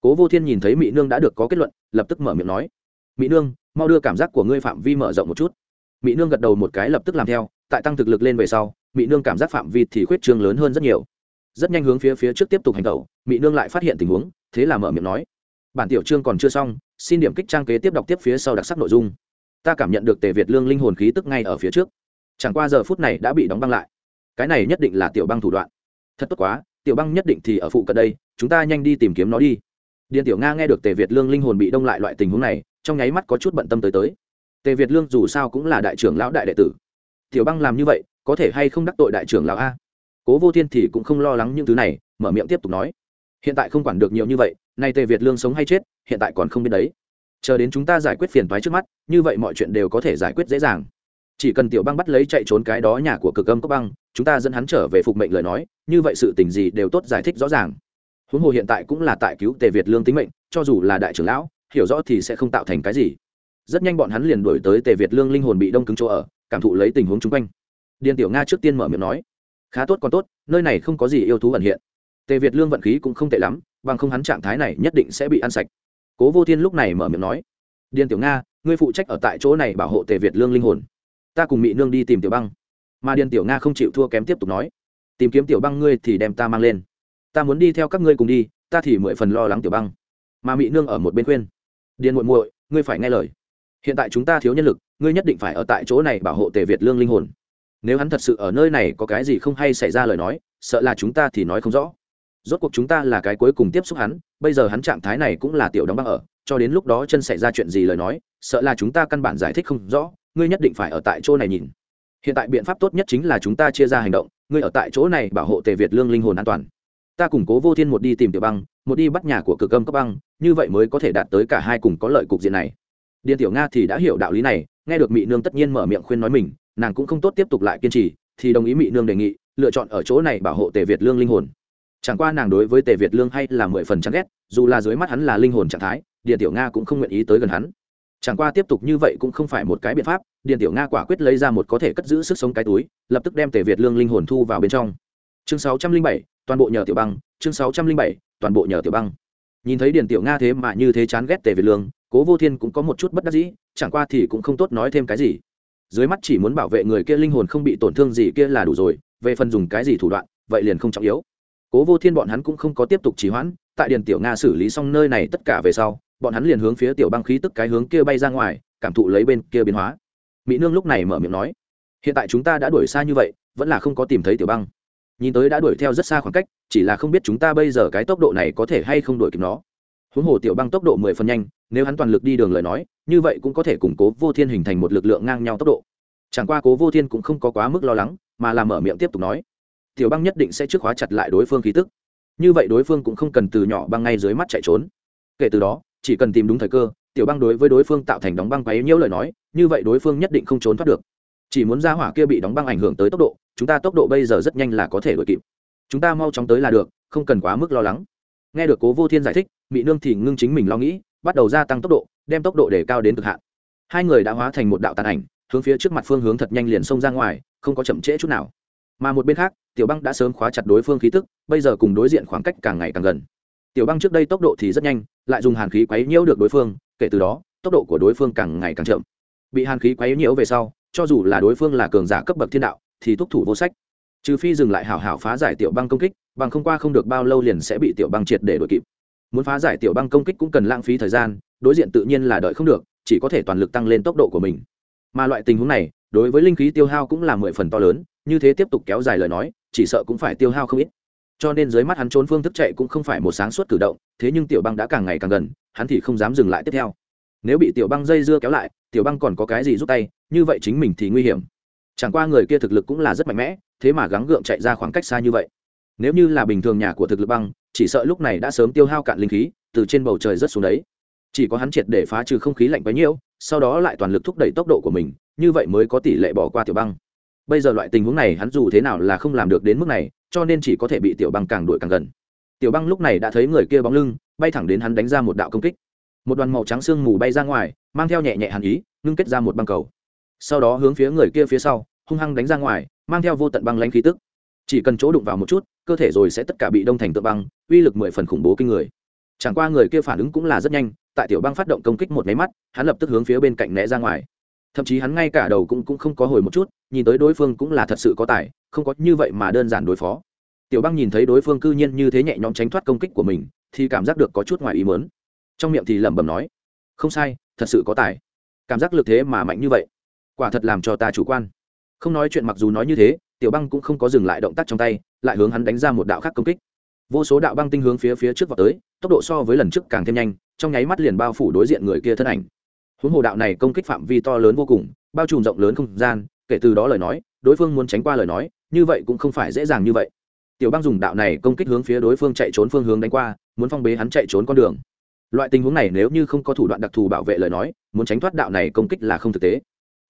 A: Cố vô thiên nhìn thấy mỹ nương đã được có kết luận, lập tức mở miệng nói mỹ nương, mau đưa cảm giác của ngươi phạm vi mở rộng một chút. Mỹ nương gật đầu một cái lập tức làm theo, tại tăng thực lực lên về sau mỹ nương cảm giác phạm vi thì khuyết trương lớn hơn rất nhiều. Rất nhanh hướng phía phía trước tiếp tục hành tẩu mỹ nương lại phát hiện tình huống, thế là mở miệng nói, bản tiểu chương còn chưa xong, xin điểm kích trang kế tiếp đọc tiếp phía sau đặc sắc nội dung ta cảm nhận được tề việt lương linh hồn khí tức ngay ở phía trước. Chẳng qua giờ phút này đã bị đóng băng lại. Cái này nhất định là tiểu băng thủ đoạn. Thật tốt quá, tiểu băng nhất định thì ở phụ cận đây, chúng ta nhanh đi tìm kiếm nó đi. Điện tiểu nga nghe được tề việt lương linh hồn bị đông lại loại tình huống này, trong nháy mắt có chút bận tâm tới tới. Tề việt lương dù sao cũng là đại trưởng lão đại đệ tử. Tiểu băng làm như vậy, có thể hay không đắc tội đại trưởng lão a? Cố vô thiên thì cũng không lo lắng những thứ này, mở miệng tiếp tục nói. Hiện tại không quản được nhiều như vậy, nay tề việt lương sống hay chết, hiện tại còn không biết đấy chờ đến chúng ta giải quyết phiền toái trước mắt, như vậy mọi chuyện đều có thể giải quyết dễ dàng. Chỉ cần tiểu băng bắt lấy chạy trốn cái đó nhà của cực âm cốc băng, chúng ta dẫn hắn trở về phục mệnh lời nói, như vậy sự tình gì đều tốt giải thích rõ ràng. Huống hồ hiện tại cũng là tại cứu tề việt lương tính mệnh, cho dù là đại trưởng lão, hiểu rõ thì sẽ không tạo thành cái gì. Rất nhanh bọn hắn liền đuổi tới tề việt lương linh hồn bị đông cứng chỗ ở, cảm thụ lấy tình huống chung quanh. Điền tiểu nga trước tiên mở miệng nói, khá tốt còn tốt, nơi này không có gì yêu thú ẩn hiện. Tề việt lương vận khí cũng không tệ lắm, bằng không hắn trạng thái này nhất định sẽ bị ăn sạch cố vô thiên lúc này mở miệng nói, điền tiểu nga, ngươi phụ trách ở tại chỗ này bảo hộ tề việt lương linh hồn. Ta cùng mỹ nương đi tìm tiểu băng. Mà điền tiểu nga không chịu thua kém tiếp tục nói, tìm kiếm tiểu băng ngươi thì đem ta mang lên. Ta muốn đi theo các ngươi cùng đi, ta thì mười phần lo lắng tiểu băng. Mà mỹ nương ở một bên khuyên, điền muội muội, ngươi phải nghe lời. Hiện tại chúng ta thiếu nhân lực, ngươi nhất định phải ở tại chỗ này bảo hộ tề việt lương linh hồn. Nếu hắn thật sự ở nơi này có cái gì không hay xảy ra lời nói, sợ là chúng ta thì nói không rõ rốt cuộc chúng ta là cái cuối cùng tiếp xúc hắn, bây giờ hắn trạng thái này cũng là tiểu đóng băng ở, cho đến lúc đó chân xảy ra chuyện gì lời nói, sợ là chúng ta căn bản giải thích không rõ, ngươi nhất định phải ở tại chỗ này nhìn. Hiện tại biện pháp tốt nhất chính là chúng ta chia ra hành động, ngươi ở tại chỗ này bảo hộ tề việt lương linh hồn an toàn. Ta củng cố vô thiên một đi tìm tiểu băng, một đi bắt nhà của cực âm cấp băng, như vậy mới có thể đạt tới cả hai cùng có lợi cục diện này. Điện tiểu nga thì đã hiểu đạo lý này, nghe được mỹ nương tất nhiên mở miệng khuyên nói mình, nàng cũng không tốt tiếp tục lại kiên trì, thì đồng ý mỹ nương đề nghị, lựa chọn ở chỗ này bảo hộ tề việt lương linh hồn chẳng qua nàng đối với tề việt lương hay là mười phần chán ghét, dù là dưới mắt hắn là linh hồn trạng thái điện tiểu nga cũng không nguyện ý tới gần hắn. Chẳng qua tiếp tục như vậy cũng không phải một cái biện pháp điện tiểu nga quả quyết lấy ra một có thể cất giữ sức sống cái túi, lập tức đem tề việt lương linh hồn thu vào bên trong. Chương sáu trăm linh bảy, toàn bộ nhờ tiểu băng, chương sáu trăm linh bảy, toàn bộ nhờ tiểu băng. Nhìn thấy điện tiểu nga thế mà như thế chán ghét tề việt lương, cố vô thiên cũng có một chút bất đắc dĩ, chẳng qua thì cũng không tốt nói thêm cái gì. Dưới mắt chỉ muốn bảo vệ người kia linh hồn không bị tổn thương gì kia là đủ rồi, về phần dùng cái gì thủ đoạn, vậy liền không trọng yếu cố vô thiên bọn hắn cũng không có tiếp tục trì hoãn, tại điền tiểu nga xử lý xong nơi này tất cả về sau, bọn hắn liền hướng phía tiểu băng khí tức cái hướng kia bay ra ngoài, cảm thụ lấy bên kia biến hóa. Mỹ nương lúc này mở miệng nói, hiện tại chúng ta đã đuổi xa như vậy, vẫn là không có tìm thấy tiểu băng. Nhìn tới đã đuổi theo rất xa khoảng cách, chỉ là không biết chúng ta bây giờ cái tốc độ này có thể hay không đuổi kịp nó. Huống hồ tiểu băng tốc độ mười phần nhanh, nếu hắn toàn lực đi đường lời nói, như vậy cũng có thể củng cố vô thiên hình thành một lực lượng ngang nhau tốc độ. Chẳng qua cố vô thiên cũng không có quá mức lo lắng, mà làm mở miệng tiếp tục nói tiểu băng nhất định sẽ trước khóa chặt lại đối phương khí tức. Như vậy đối phương cũng không cần từ nhỏ băng ngay dưới mắt chạy trốn. Kể từ đó, chỉ cần tìm đúng thời cơ, tiểu băng đối với đối phương tạo thành đóng băng quấy nhiễu lời nói, như vậy đối phương nhất định không trốn thoát được. Chỉ muốn ra hỏa kia bị đóng băng ảnh hưởng tới tốc độ, chúng ta tốc độ bây giờ rất nhanh là có thể đuổi kịp. Chúng ta mau chóng tới là được, không cần quá mức lo lắng. Nghe được cố vô thiên giải thích mỹ nương thì ngưng chính mình lo nghĩ, bắt đầu gia tăng tốc độ, đem tốc độ để cao đến cực hạn. Hai người đã hóa thành một đạo tàn ảnh, hướng phía trước mặt phương hướng thật nhanh liền xông ra ngoài, không có chậm trễ chút nào mà một bên khác, tiểu băng đã sớm khóa chặt đối phương khí tức, bây giờ cùng đối diện khoảng cách càng ngày càng gần. Tiểu băng trước đây tốc độ thì rất nhanh, lại dùng hàn khí quấy nhiễu được đối phương, kể từ đó, tốc độ của đối phương càng ngày càng chậm. Bị hàn khí quấy nhiễu về sau, cho dù là đối phương là cường giả cấp bậc thiên đạo, thì thúc thủ vô sách. Trừ phi dừng lại hảo hảo phá giải tiểu băng công kích, bằng không qua không được bao lâu liền sẽ bị tiểu băng triệt để đuổi kịp. Muốn phá giải tiểu băng công kích cũng cần lãng phí thời gian, đối diện tự nhiên là đợi không được, chỉ có thể toàn lực tăng lên tốc độ của mình. Mà loại tình huống này, đối với linh khí tiêu hao cũng là mười phần to lớn như thế tiếp tục kéo dài lời nói, chỉ sợ cũng phải tiêu hao không ít. Cho nên dưới mắt hắn trốn phương thức chạy cũng không phải một sáng suốt cử động, thế nhưng tiểu băng đã càng ngày càng gần, hắn thì không dám dừng lại tiếp theo. Nếu bị tiểu băng dây dưa kéo lại, tiểu băng còn có cái gì giúp tay, như vậy chính mình thì nguy hiểm. Chẳng qua người kia thực lực cũng là rất mạnh mẽ, thế mà gắng gượng chạy ra khoảng cách xa như vậy. Nếu như là bình thường nhà của thực lực băng, chỉ sợ lúc này đã sớm tiêu hao cạn linh khí, từ trên bầu trời rất xuống đấy. Chỉ có hắn triệt để phá trừ không khí lạnh bấy nhiêu sau đó lại toàn lực thúc đẩy tốc độ của mình, như vậy mới có tỷ lệ bỏ qua tiểu băng bây giờ loại tình huống này hắn dù thế nào là không làm được đến mức này, cho nên chỉ có thể bị tiểu băng càng đuổi càng gần. Tiểu băng lúc này đã thấy người kia bóng lưng, bay thẳng đến hắn đánh ra một đạo công kích. Một đoàn màu trắng sương mù bay ra ngoài, mang theo nhẹ nhẹ hàn ý, ngưng kết ra một băng cầu. Sau đó hướng phía người kia phía sau, hung hăng đánh ra ngoài, mang theo vô tận băng lanh khí tức. Chỉ cần chỗ đụng vào một chút, cơ thể rồi sẽ tất cả bị đông thành tượng băng, uy lực mười phần khủng bố kinh người. Chẳng qua người kia phản ứng cũng là rất nhanh, tại tiểu băng phát động công kích một máy mắt, hắn lập tức hướng phía bên cạnh né ra ngoài thậm chí hắn ngay cả đầu cũng cũng không có hồi một chút, nhìn tới đối phương cũng là thật sự có tài, không có như vậy mà đơn giản đối phó. Tiểu băng nhìn thấy đối phương cư nhiên như thế nhẹ nhõm tránh thoát công kích của mình, thì cảm giác được có chút ngoài ý mớn trong miệng thì lẩm bẩm nói, không sai, thật sự có tài. Cảm giác lực thế mà mạnh như vậy, quả thật làm cho ta chủ quan. Không nói chuyện mặc dù nói như thế, tiểu băng cũng không có dừng lại động tác trong tay, lại hướng hắn đánh ra một đạo khác công kích. Vô số đạo băng tinh hướng phía phía trước vào tới, tốc độ so với lần trước càng thêm nhanh, trong nháy mắt liền bao phủ đối diện người kia thân ảnh huống hồ đạo này công kích phạm vi to lớn vô cùng, bao trùm rộng lớn không gian, kể từ đó lời nói, đối phương muốn tránh qua lời nói, như vậy cũng không phải dễ dàng như vậy. Tiểu băng dùng đạo này công kích hướng phía đối phương chạy trốn phương hướng đánh qua, muốn phong bế hắn chạy trốn con đường. Loại tình huống này nếu như không có thủ đoạn đặc thù bảo vệ lời nói, muốn tránh thoát đạo này công kích là không thực tế.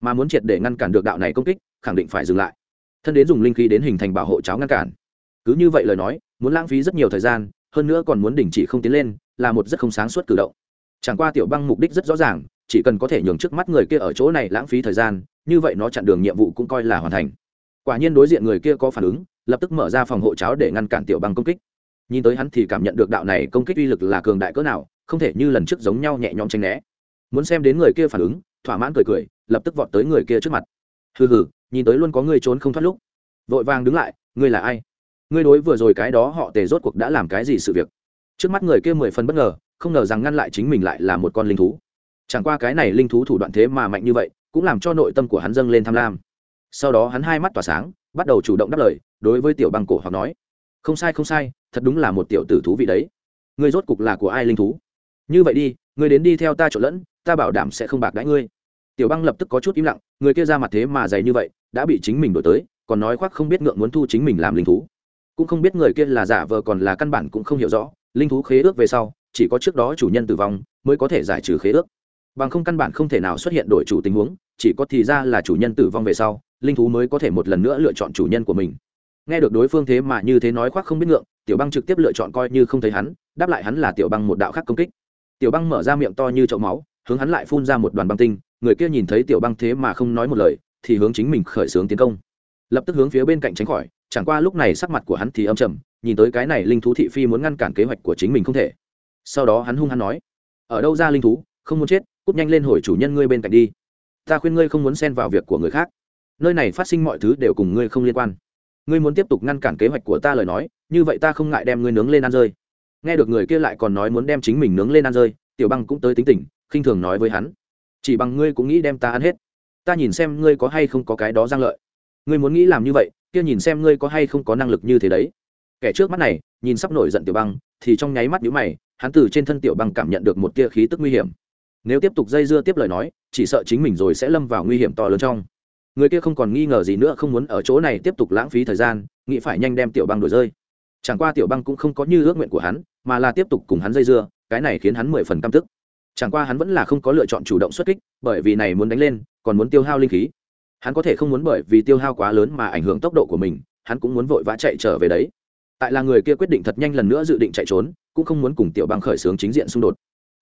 A: Mà muốn triệt để ngăn cản được đạo này công kích, khẳng định phải dừng lại. Thân đến dùng linh khí đến hình thành bảo hộ cháo ngăn cản. Cứ như vậy lời nói, muốn lãng phí rất nhiều thời gian, hơn nữa còn muốn đình chỉ không tiến lên, là một rất không sáng suốt cử động. Chẳng qua tiểu băng mục đích rất rõ ràng chỉ cần có thể nhường trước mắt người kia ở chỗ này lãng phí thời gian, như vậy nó chặn đường nhiệm vụ cũng coi là hoàn thành. Quả nhiên đối diện người kia có phản ứng, lập tức mở ra phòng hộ cháo để ngăn cản tiểu băng công kích. Nhìn tới hắn thì cảm nhận được đạo này công kích uy lực là cường đại cỡ nào, không thể như lần trước giống nhau nhẹ nhõm tranh né. Muốn xem đến người kia phản ứng, thỏa mãn cười cười, lập tức vọt tới người kia trước mặt. Hừ hừ, nhìn tới luôn có người trốn không thoát lúc. Vội vàng đứng lại, ngươi là ai? Ngươi đối vừa rồi cái đó họ tề rốt cuộc đã làm cái gì sự việc? Trước mắt người kia mười phần bất ngờ, không ngờ rằng ngăn lại chính mình lại là một con linh thú chẳng qua cái này linh thú thủ đoạn thế mà mạnh như vậy, cũng làm cho nội tâm của hắn dâng lên tham lam. Sau đó hắn hai mắt tỏa sáng, bắt đầu chủ động đáp lời, đối với tiểu băng cổ hoặc nói, không sai không sai, thật đúng là một tiểu tử thú vị đấy. Ngươi rốt cục là của ai linh thú? Như vậy đi, ngươi đến đi theo ta trộn lẫn, ta bảo đảm sẽ không bạc đãi ngươi. Tiểu băng lập tức có chút im lặng, người kia ra mặt thế mà dày như vậy, đã bị chính mình đổi tới, còn nói khoác không biết ngượng muốn thu chính mình làm linh thú. Cũng không biết người kia là giả vờ còn là căn bản cũng không hiểu rõ, linh thú khế ước về sau, chỉ có trước đó chủ nhân tử vong, mới có thể giải trừ khế ước bằng không căn bản không thể nào xuất hiện đổi chủ tình huống, chỉ có thì ra là chủ nhân tử vong về sau, linh thú mới có thể một lần nữa lựa chọn chủ nhân của mình. Nghe được đối phương thế mà như thế nói khoác không biết ngượng, tiểu băng trực tiếp lựa chọn coi như không thấy hắn, đáp lại hắn là tiểu băng một đạo khác công kích. Tiểu băng mở ra miệng to như chậu máu, hướng hắn lại phun ra một đoàn băng tinh, người kia nhìn thấy tiểu băng thế mà không nói một lời, thì hướng chính mình khởi xướng tiến công. Lập tức hướng phía bên cạnh tránh khỏi, chẳng qua lúc này sắc mặt của hắn thì âm trầm, nhìn tới cái này linh thú thị phi muốn ngăn cản kế hoạch của chính mình không thể. Sau đó hắn hung hắn nói, ở đâu ra linh thú, không muốn chết cút nhanh lên hồi chủ nhân ngươi bên cạnh đi. Ta khuyên ngươi không muốn xen vào việc của người khác. Nơi này phát sinh mọi thứ đều cùng ngươi không liên quan. Ngươi muốn tiếp tục ngăn cản kế hoạch của ta lời nói, như vậy ta không ngại đem ngươi nướng lên ăn rơi. Nghe được người kia lại còn nói muốn đem chính mình nướng lên ăn rơi, tiểu băng cũng tới tính tình, khinh thường nói với hắn. Chỉ bằng ngươi cũng nghĩ đem ta ăn hết. Ta nhìn xem ngươi có hay không có cái đó giang lợi. Ngươi muốn nghĩ làm như vậy, kia nhìn xem ngươi có hay không có năng lực như thế đấy. Kẻ trước mắt này, nhìn sắp nổi giận tiểu băng, thì trong nháy mắt nhíu mày, hắn từ trên thân tiểu băng cảm nhận được một tia khí tức nguy hiểm nếu tiếp tục dây dưa tiếp lời nói, chỉ sợ chính mình rồi sẽ lâm vào nguy hiểm to lớn trong. Người kia không còn nghi ngờ gì nữa, không muốn ở chỗ này tiếp tục lãng phí thời gian, nghĩ phải nhanh đem tiểu băng đổi rơi. Chẳng qua tiểu băng cũng không có như ước nguyện của hắn, mà là tiếp tục cùng hắn dây dưa, cái này khiến hắn mười phần căm tức. Chẳng qua hắn vẫn là không có lựa chọn chủ động xuất kích, bởi vì này muốn đánh lên, còn muốn tiêu hao linh khí. Hắn có thể không muốn bởi vì tiêu hao quá lớn mà ảnh hưởng tốc độ của mình, hắn cũng muốn vội vã chạy trở về đấy. Tại là người kia quyết định thật nhanh lần nữa dự định chạy trốn, cũng không muốn cùng tiểu băng khởi xướng chính diện xung đột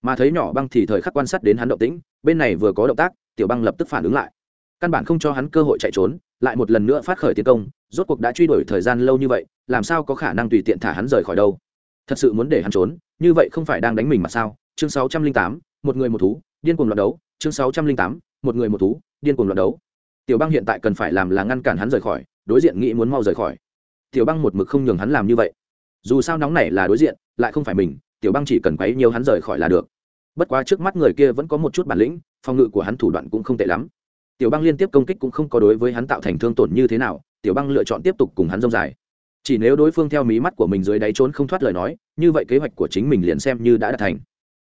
A: mà thấy nhỏ băng thì thời khắc quan sát đến hắn động tĩnh, bên này vừa có động tác, tiểu băng lập tức phản ứng lại. Căn bản không cho hắn cơ hội chạy trốn, lại một lần nữa phát khởi tiến công, rốt cuộc đã truy đuổi thời gian lâu như vậy, làm sao có khả năng tùy tiện thả hắn rời khỏi đâu? Thật sự muốn để hắn trốn, như vậy không phải đang đánh mình mà sao? Chương sáu trăm linh tám, một người một thú, điên cuồng loạt đấu. Chương sáu trăm linh tám, một người một thú, điên cuồng loạt đấu. Tiểu băng hiện tại cần phải làm là ngăn cản hắn rời khỏi, đối diện nghĩ muốn mau rời khỏi. Tiểu băng một mực không nhường hắn làm như vậy. Dù sao nóng này là đối diện, lại không phải mình tiểu băng chỉ cần quấy nhiều hắn rời khỏi là được. Bất quá trước mắt người kia vẫn có một chút bản lĩnh, phòng ngự của hắn thủ đoạn cũng không tệ lắm. Tiểu băng liên tiếp công kích cũng không có đối với hắn tạo thành thương tổn như thế nào, tiểu băng lựa chọn tiếp tục cùng hắn rông dài. Chỉ nếu đối phương theo mí mắt của mình dưới đáy trốn không thoát lời nói, như vậy kế hoạch của chính mình liền xem như đã đạt thành.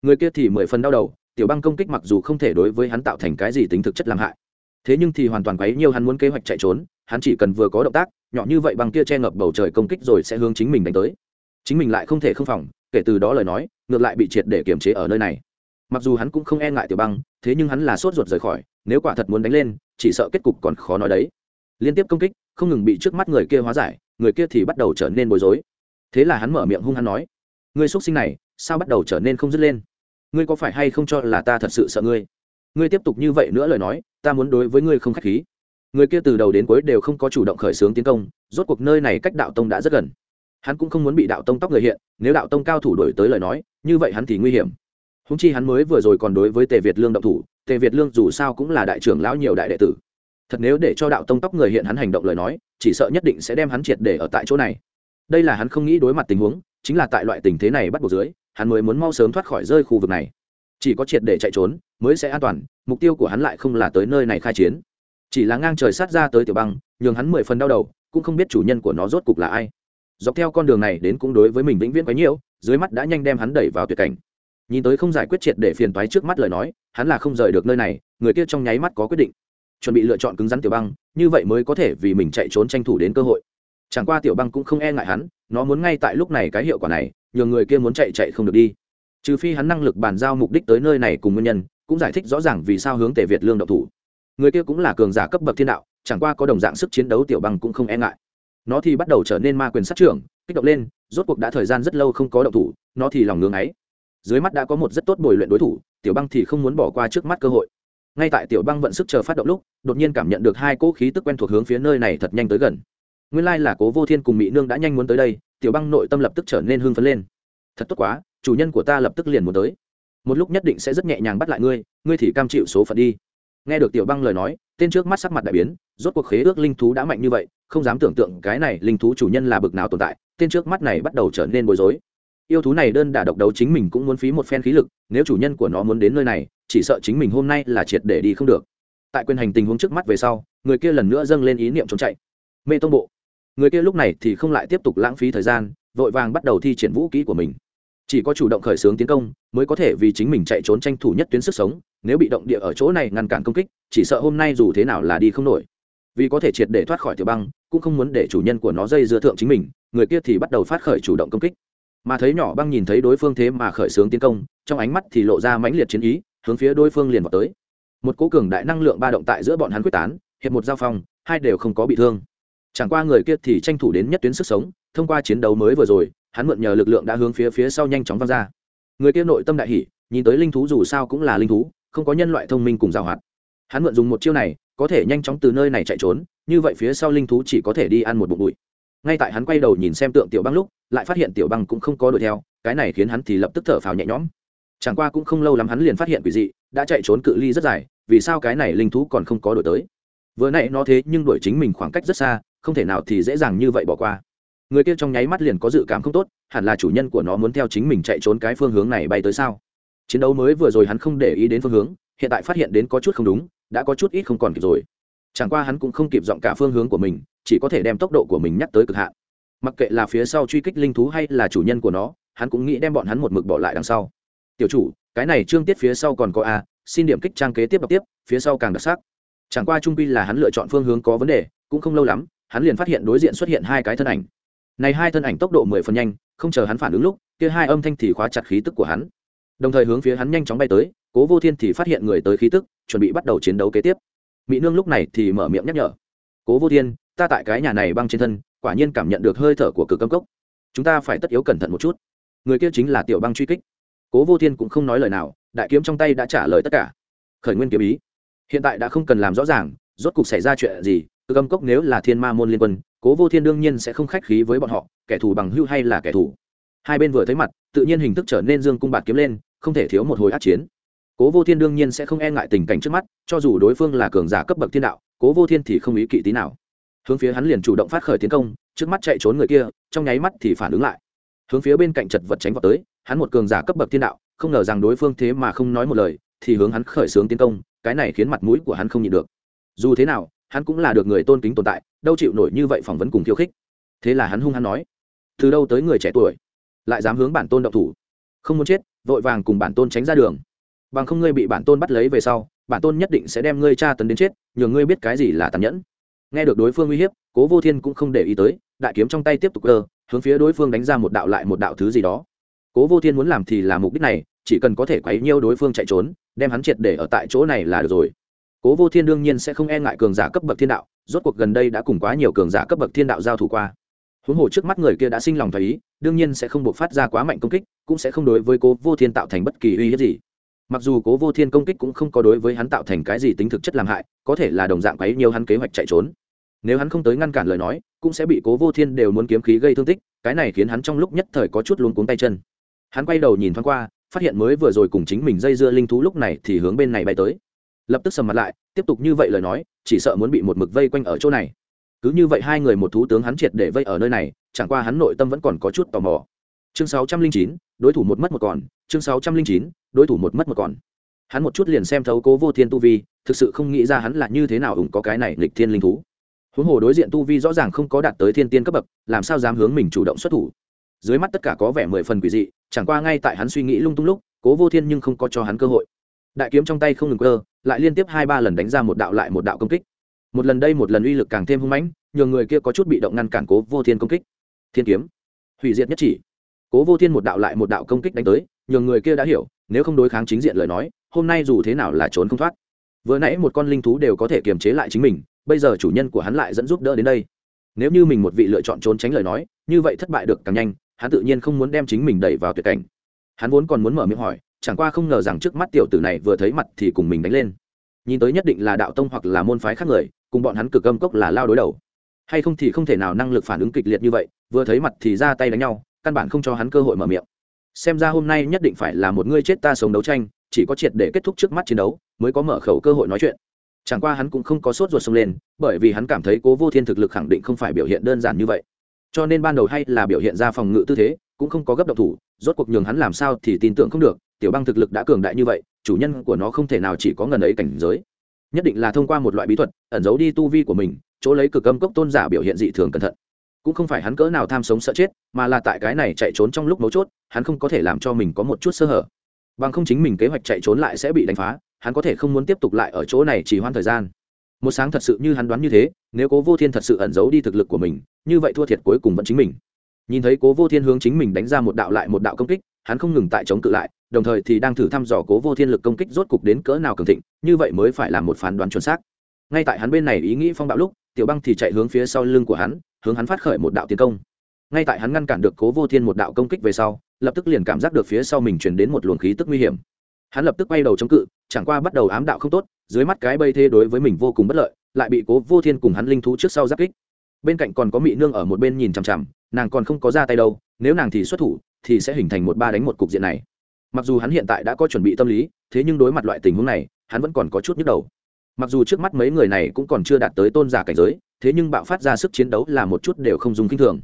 A: Người kia thì mười phần đau đầu, tiểu băng công kích mặc dù không thể đối với hắn tạo thành cái gì tính thực chất làm hại. Thế nhưng thì hoàn toàn quấy nhiều hắn muốn kế hoạch chạy trốn, hắn chỉ cần vừa có động tác, nhỏ như vậy băng kia che ngập bầu trời công kích rồi sẽ hướng chính mình đánh tới. Chính mình lại không thể không phòng kể từ đó lời nói, ngược lại bị triệt để kiềm chế ở nơi này. Mặc dù hắn cũng không e ngại tiểu băng, thế nhưng hắn là sốt ruột rời khỏi, nếu quả thật muốn đánh lên, chỉ sợ kết cục còn khó nói đấy. Liên tiếp công kích, không ngừng bị trước mắt người kia hóa giải, người kia thì bắt đầu trở nên bối rối. Thế là hắn mở miệng hung hắn nói, ngươi x sinh này, sao bắt đầu trở nên không dứt lên? Ngươi có phải hay không cho là ta thật sự sợ ngươi? Ngươi tiếp tục như vậy nữa lời nói, ta muốn đối với ngươi không k h á c h khí. Người kia từ đầu đến cuối đều không có chủ động khởi xướng tiến công, rốt cuộc nơi này cách đạo tông đã rất gần hắn cũng không muốn bị đạo tông tóc người hiện, nếu đạo tông cao thủ đổi tới lời nói, như vậy hắn thì nguy hiểm. Húng chi hắn mới vừa rồi còn đối với tề việt lương động thủ, tề việt lương dù sao cũng là đại trưởng lão nhiều đại đệ tử. Thật nếu để cho đạo tông tóc người hiện hắn hành động lời nói, chỉ sợ nhất định sẽ đem hắn triệt để ở tại chỗ này. Đây là hắn không nghĩ đối mặt tình huống, chính là tại loại tình thế này bắt buộc dưới, hắn mới muốn mau sớm thoát khỏi rơi khu vực này. Chỉ có triệt để chạy trốn, mới sẽ an toàn, mục tiêu của hắn lại không là tới nơi này khai chiến. Chỉ là ngang trời sát ra tới tiểu băng, nhường hắn mười phần đau đầu, cũng không biết chủ nhân của nó rốt cục là ai dọc theo con đường này đến cũng đối với mình vĩnh viễn quấy nhiễu, dưới mắt đã nhanh đem hắn đẩy vào tuyệt cảnh. Nhìn tới không giải quyết triệt để phiền toái trước mắt lời nói, hắn là không rời được nơi này, người kia trong nháy mắt có quyết định. Chuẩn bị lựa chọn cứng rắn tiểu băng, như vậy mới có thể vì mình chạy trốn tranh thủ đến cơ hội. Chẳng qua tiểu băng cũng không e ngại hắn, nó muốn ngay tại lúc này cái hiệu quả này, nhường người kia muốn chạy chạy không được đi. Trừ phi hắn năng lực bàn giao mục đích tới nơi này cùng nguyên nhân, cũng giải thích rõ ràng vì sao hướng tề việt lương độc thủ. Người kia cũng là cường giả cấp bậc thiên đạo, chẳng qua có đồng dạng sức chiến đấu tiểu băng cũng không e ngại nó thì bắt đầu trở nên ma quyền sát trưởng, kích động lên, rốt cuộc đã thời gian rất lâu không có động thủ, nó thì lòng ngưng ấy. Dưới mắt đã có một rất tốt bồi luyện đối thủ, tiểu băng thì không muốn bỏ qua trước mắt cơ hội. Ngay tại tiểu băng vận sức chờ phát động lúc, đột nhiên cảm nhận được hai cỗ khí tức quen thuộc hướng phía nơi này thật nhanh tới gần. Nguyên lai là cố vô thiên cùng mỹ nương đã nhanh muốn tới đây, tiểu băng nội tâm lập tức trở nên hưng phấn lên. Thật tốt quá, chủ nhân của ta lập tức liền muốn tới. Một lúc nhất định sẽ rất nhẹ nhàng bắt lại ngươi ngươi thì cam chịu số phận đi. Nghe được tiểu băng lời nói, tên trước mắt sắc mặt đại biến, rốt cuộc khế ước linh thú đã mạnh như vậy không dám tưởng tượng cái này linh thú chủ nhân là bực nào tồn tại, tên trước mắt này bắt đầu trở nên bối rối. Yêu thú này đơn đả độc đấu chính mình cũng muốn phí một phen khí lực, nếu chủ nhân của nó muốn đến nơi này, chỉ sợ chính mình hôm nay là triệt để đi không được. Tại quyền hành tình huống trước mắt về sau, người kia lần nữa dâng lên ý niệm trốn chạy. Mê tông bộ. Người kia lúc này thì không lại tiếp tục lãng phí thời gian, vội vàng bắt đầu thi triển vũ kỹ của mình. Chỉ có chủ động khởi xướng tiến công, mới có thể vì chính mình chạy trốn tranh thủ nhất tuyến sức sống, nếu bị động địa ở chỗ này ngăn cản công kích, chỉ sợ hôm nay dù thế nào là đi không nổi. Vì có thể triệt để thoát khỏi tiểu băng cũng không muốn để chủ nhân của nó dây dưa thượng chính mình, người kia thì bắt đầu phát khởi chủ động công kích. Mà thấy nhỏ băng nhìn thấy đối phương thế mà khởi xướng tiến công, trong ánh mắt thì lộ ra mãnh liệt chiến ý, hướng phía đối phương liền vào tới. Một cố cường đại năng lượng ba động tại giữa bọn hắn quyết tán, hiệp một giao phong, hai đều không có bị thương. Chẳng qua người kia thì tranh thủ đến nhất tuyến sức sống, thông qua chiến đấu mới vừa rồi, hắn mượn nhờ lực lượng đã hướng phía phía sau nhanh chóng văng ra. Người kia nội tâm đại hỷ nhìn tới linh thú dù sao cũng là linh thú, không có nhân loại thông minh cùng giao hoạt hắn mượn dùng một chiêu này, có thể nhanh chóng từ nơi này chạy trốn, như vậy phía sau linh thú chỉ có thể đi ăn một bụng bụi. Ngay tại hắn quay đầu nhìn xem tượng tiểu băng lúc, lại phát hiện tiểu băng cũng không có đuổi theo, cái này khiến hắn thì lập tức thở phào nhẹ nhõm. Chẳng qua cũng không lâu lắm hắn liền phát hiện quỷ dị, đã chạy trốn cự ly rất dài, vì sao cái này linh thú còn không có đuổi tới? Vừa nãy nó thế nhưng đuổi chính mình khoảng cách rất xa, không thể nào thì dễ dàng như vậy bỏ qua. Người kia trong nháy mắt liền có dự cảm không tốt, hẳn là chủ nhân của nó muốn theo chính mình chạy trốn cái phương hướng này bay tới sao? Chiến đấu mới vừa rồi hắn không để ý đến phương hướng, hiện tại phát hiện đến có chút không đúng đã có chút ít không còn kịp rồi. Chẳng qua hắn cũng không kịp dọn cả phương hướng của mình, chỉ có thể đem tốc độ của mình nhắc tới cực hạn. Mặc kệ là phía sau truy kích linh thú hay là chủ nhân của nó, hắn cũng nghĩ đem bọn hắn một mực bỏ lại đằng sau. Tiểu chủ, cái này trương tiết phía sau còn có a, xin điểm kích trang kế tiếp đọc tiếp, phía sau càng đặc sắc. Chẳng qua trung pi là hắn lựa chọn phương hướng có vấn đề, cũng không lâu lắm, hắn liền phát hiện đối diện xuất hiện hai cái thân ảnh. Này hai thân ảnh tốc độ mười phần nhanh, không chờ hắn phản ứng lúc, kia hai âm thanh thì khóa chặt khí tức của hắn. Đồng thời hướng phía hắn nhanh chóng bay tới cố vô thiên thì phát hiện người tới khí tức, chuẩn bị bắt đầu chiến đấu kế tiếp. Mỹ nương lúc này thì mở miệng nhắc nhở. Cố vô thiên, ta tại cái nhà này băng trên thân, quả nhiên cảm nhận được hơi thở của cực Cấm cốc. Chúng ta phải tất yếu cẩn thận một chút. Người kia chính là tiểu băng truy kích. Cố vô thiên cũng không nói lời nào, đại kiếm trong tay đã trả lời tất cả. Khởi nguyên kiếm ý. Hiện tại đã không cần làm rõ ràng, rốt cuộc xảy ra chuyện gì, cực âm cốc nếu là thiên ma môn liên quân, cố vô thiên đương nhiên sẽ không khách khí với bọn họ, kẻ thù bằng hưu hay là kẻ thù. Hai bên vừa thấy mặt, tự nhiên hình thức trở nên dương cung bạt kiếm lên, không thể thiếu một hồi át chiến cố vô thiên đương nhiên sẽ không e ngại tình cảnh trước mắt, cho dù đối phương là cường giả cấp bậc thiên đạo, cố vô thiên thì không ý kỵ tí nào. Hướng phía hắn liền chủ động phát khởi tiến công, trước mắt chạy trốn người kia, trong nháy mắt thì phản ứng lại. Hướng phía bên cạnh chật vật tránh vào tới, hắn một cường giả cấp bậc thiên đạo, không ngờ rằng đối phương thế mà không nói một lời, thì hướng hắn khởi xướng tiến công, cái này khiến mặt mũi của hắn không nhịn được. Dù thế nào, hắn cũng là được người tôn kính tồn tại, đâu chịu nổi như vậy phỏng vấn cùng khiêu khích. Thế là hắn hung hắn nói, từ đâu tới người trẻ tuổi? Lại dám hướng bản tôn động thủ? Không muốn chết, vội vàng cùng bản tôn tránh ra đường bằng không ngươi bị bản tôn bắt lấy về sau, bản tôn nhất định sẽ đem ngươi tra tấn đến chết Nhường ngươi biết cái gì là tàn nhẫn. Nghe được đối phương uy hiếp, cố vô thiên cũng không để ý tới, đại kiếm trong tay tiếp tục cơ hướng phía đối phương đánh ra một đạo lại một đạo thứ gì đó. Cố vô thiên muốn làm thì là mục đích này, chỉ cần có thể quấy nhiêu đối phương chạy trốn, đem hắn triệt để ở tại chỗ này là được rồi. Cố vô thiên đương nhiên sẽ không e ngại cường giả cấp bậc thiên đạo, rốt cuộc gần đây đã cùng quá nhiều cường giả cấp bậc thiên đạo giao thủ qua. Huống hồ trước mắt người kia đã sinh lòng thấy ý, đương nhiên sẽ không buộc phát ra quá mạnh công kích, cũng sẽ không đối với cố vô thiên tạo thành bất kỳ uy hiếp gì mặc dù cố vô thiên công kích cũng không có đối với hắn tạo thành cái gì tính thực chất làm hại, có thể là đồng dạng quấy nhiều hắn kế hoạch chạy trốn. Nếu hắn không tới ngăn cản lời nói, cũng sẽ bị cố vô thiên đều muốn kiếm khí gây thương tích, cái này khiến hắn trong lúc nhất thời có chút luôn cuống tay chân. Hắn quay đầu nhìn thoáng qua, phát hiện mới vừa rồi cùng chính mình dây dưa linh thú lúc này thì hướng bên này bay tới. Lập tức sầm mặt lại, tiếp tục như vậy lời nói, chỉ sợ muốn bị một mực vây quanh ở chỗ này. Cứ như vậy hai người một thú tướng hắn triệt để vây ở nơi này, chẳng qua hắn nội tâm vẫn còn có chút tò mò chương sáu trăm linh chín, đối thủ một mất một còn. Chương sáu trăm linh chín, đối thủ một mất một còn. Hắn một chút liền xem thấu cố vô thiên tu vi, thực sự không nghĩ ra hắn là như thế nào ủng có cái này lịch thiên linh thú. Huống hồ đối diện tu vi rõ ràng không có đạt tới thiên tiên cấp bậc, làm sao dám hướng mình chủ động xuất thủ? Dưới mắt tất cả có vẻ mười phần quỷ dị, chẳng qua ngay tại hắn suy nghĩ lung tung lúc, cố vô thiên nhưng không có cho hắn cơ hội. Đại kiếm trong tay không ngừng cơ lại liên tiếp hai ba lần đánh ra một đạo lại một đạo công kích. Một lần đây một lần uy lực càng thêm hung mãnh nhờ người kia có chút bị động ngăn cản cố vô thiên công kích. Thiên kiếm. Hủy diệt nhất chỉ cố vô thiên một đạo lại một đạo công kích đánh tới, nhường người kia đã hiểu, nếu không đối kháng chính diện lời nói, hôm nay dù thế nào là trốn không thoát. Vừa nãy một con linh thú đều có thể kiềm chế lại chính mình, bây giờ chủ nhân của hắn lại dẫn giúp đỡ đến đây. Nếu như mình một vị lựa chọn trốn tránh lời nói, như vậy thất bại được càng nhanh, hắn tự nhiên không muốn đem chính mình đẩy vào tuyệt cảnh. Hắn vốn còn muốn mở miệng hỏi, chẳng qua không ngờ rằng trước mắt tiểu tử này vừa thấy mặt thì cùng mình đánh lên. Nhìn tới nhất định là đạo tông hoặc là môn phái khác người, cùng bọn hắn cực âm cốc là lao đối đầu. Hay không thì không thể nào năng lực phản ứng kịch liệt như vậy, vừa thấy mặt thì ra tay đánh nhau căn bản không cho hắn cơ hội mở miệng. Xem ra hôm nay nhất định phải là một ngươi chết ta sống đấu tranh, chỉ có triệt để kết thúc trước mắt chiến đấu, mới có mở khẩu cơ hội nói chuyện. Chẳng qua hắn cũng không có sốt ruột xông lên, bởi vì hắn cảm thấy cố vô thiên thực lực khẳng định không phải biểu hiện đơn giản như vậy. Cho nên ban đầu hay là biểu hiện ra phòng ngự tư thế, cũng không có gấp độc thủ, rốt cuộc nhường hắn làm sao thì tin tưởng không được, tiểu băng thực lực đã cường đại như vậy, chủ nhân của nó không thể nào chỉ có ngần ấy cảnh giới. Nhất định là thông qua một loại bí thuật, ẩn giấu đi tu vi của mình, chỗ lấy cực âm cốc tôn giả biểu hiện dị thường cẩn thận cũng không phải hắn cỡ nào tham sống sợ chết, mà là tại cái này chạy trốn trong lúc mấu chốt, hắn không có thể làm cho mình có một chút sơ hở. Bằng không chính mình kế hoạch chạy trốn lại sẽ bị đánh phá, hắn có thể không muốn tiếp tục lại ở chỗ này chỉ hoãn thời gian. Một sáng thật sự như hắn đoán như thế, nếu cố vô thiên thật sự ẩn giấu đi thực lực của mình, như vậy thua thiệt cuối cùng vẫn chính mình. Nhìn thấy cố vô thiên hướng chính mình đánh ra một đạo lại một đạo công kích, hắn không ngừng tại chống cự lại, đồng thời thì đang thử thăm dò cố vô thiên lực công kích rốt cục đến cỡ nào cường thịnh, như vậy mới phải là một phán đoán chuẩn xác. Ngay tại hắn bên này ý nghĩ phong bạo lúc tiểu băng thì chạy hướng phía sau lưng của hắn, hướng hắn phát khởi một đạo tiến công. Ngay tại hắn ngăn cản được cố vô thiên một đạo công kích về sau, lập tức liền cảm giác được phía sau mình chuyển đến một luồng khí tức nguy hiểm. Hắn lập tức quay đầu chống cự, chẳng qua bắt đầu ám đạo không tốt, dưới mắt cái bây thê đối với mình vô cùng bất lợi, lại bị cố vô thiên cùng hắn linh thú trước sau giáp kích. Bên cạnh còn có mỹ nương ở một bên nhìn chằm chằm, nàng còn không có ra tay đâu, nếu nàng thì xuất thủ, thì sẽ hình thành một ba đánh một cục diện này. Mặc dù hắn hiện tại đã có chuẩn bị tâm lý, thế nhưng đối mặt loại tình huống này, hắn vẫn còn có chút nhức đầu mặc dù trước mắt mấy người này cũng còn chưa đạt tới tôn giả cảnh giới, thế nhưng bạo phát ra sức chiến đấu là một chút đều không dùng kinh thường.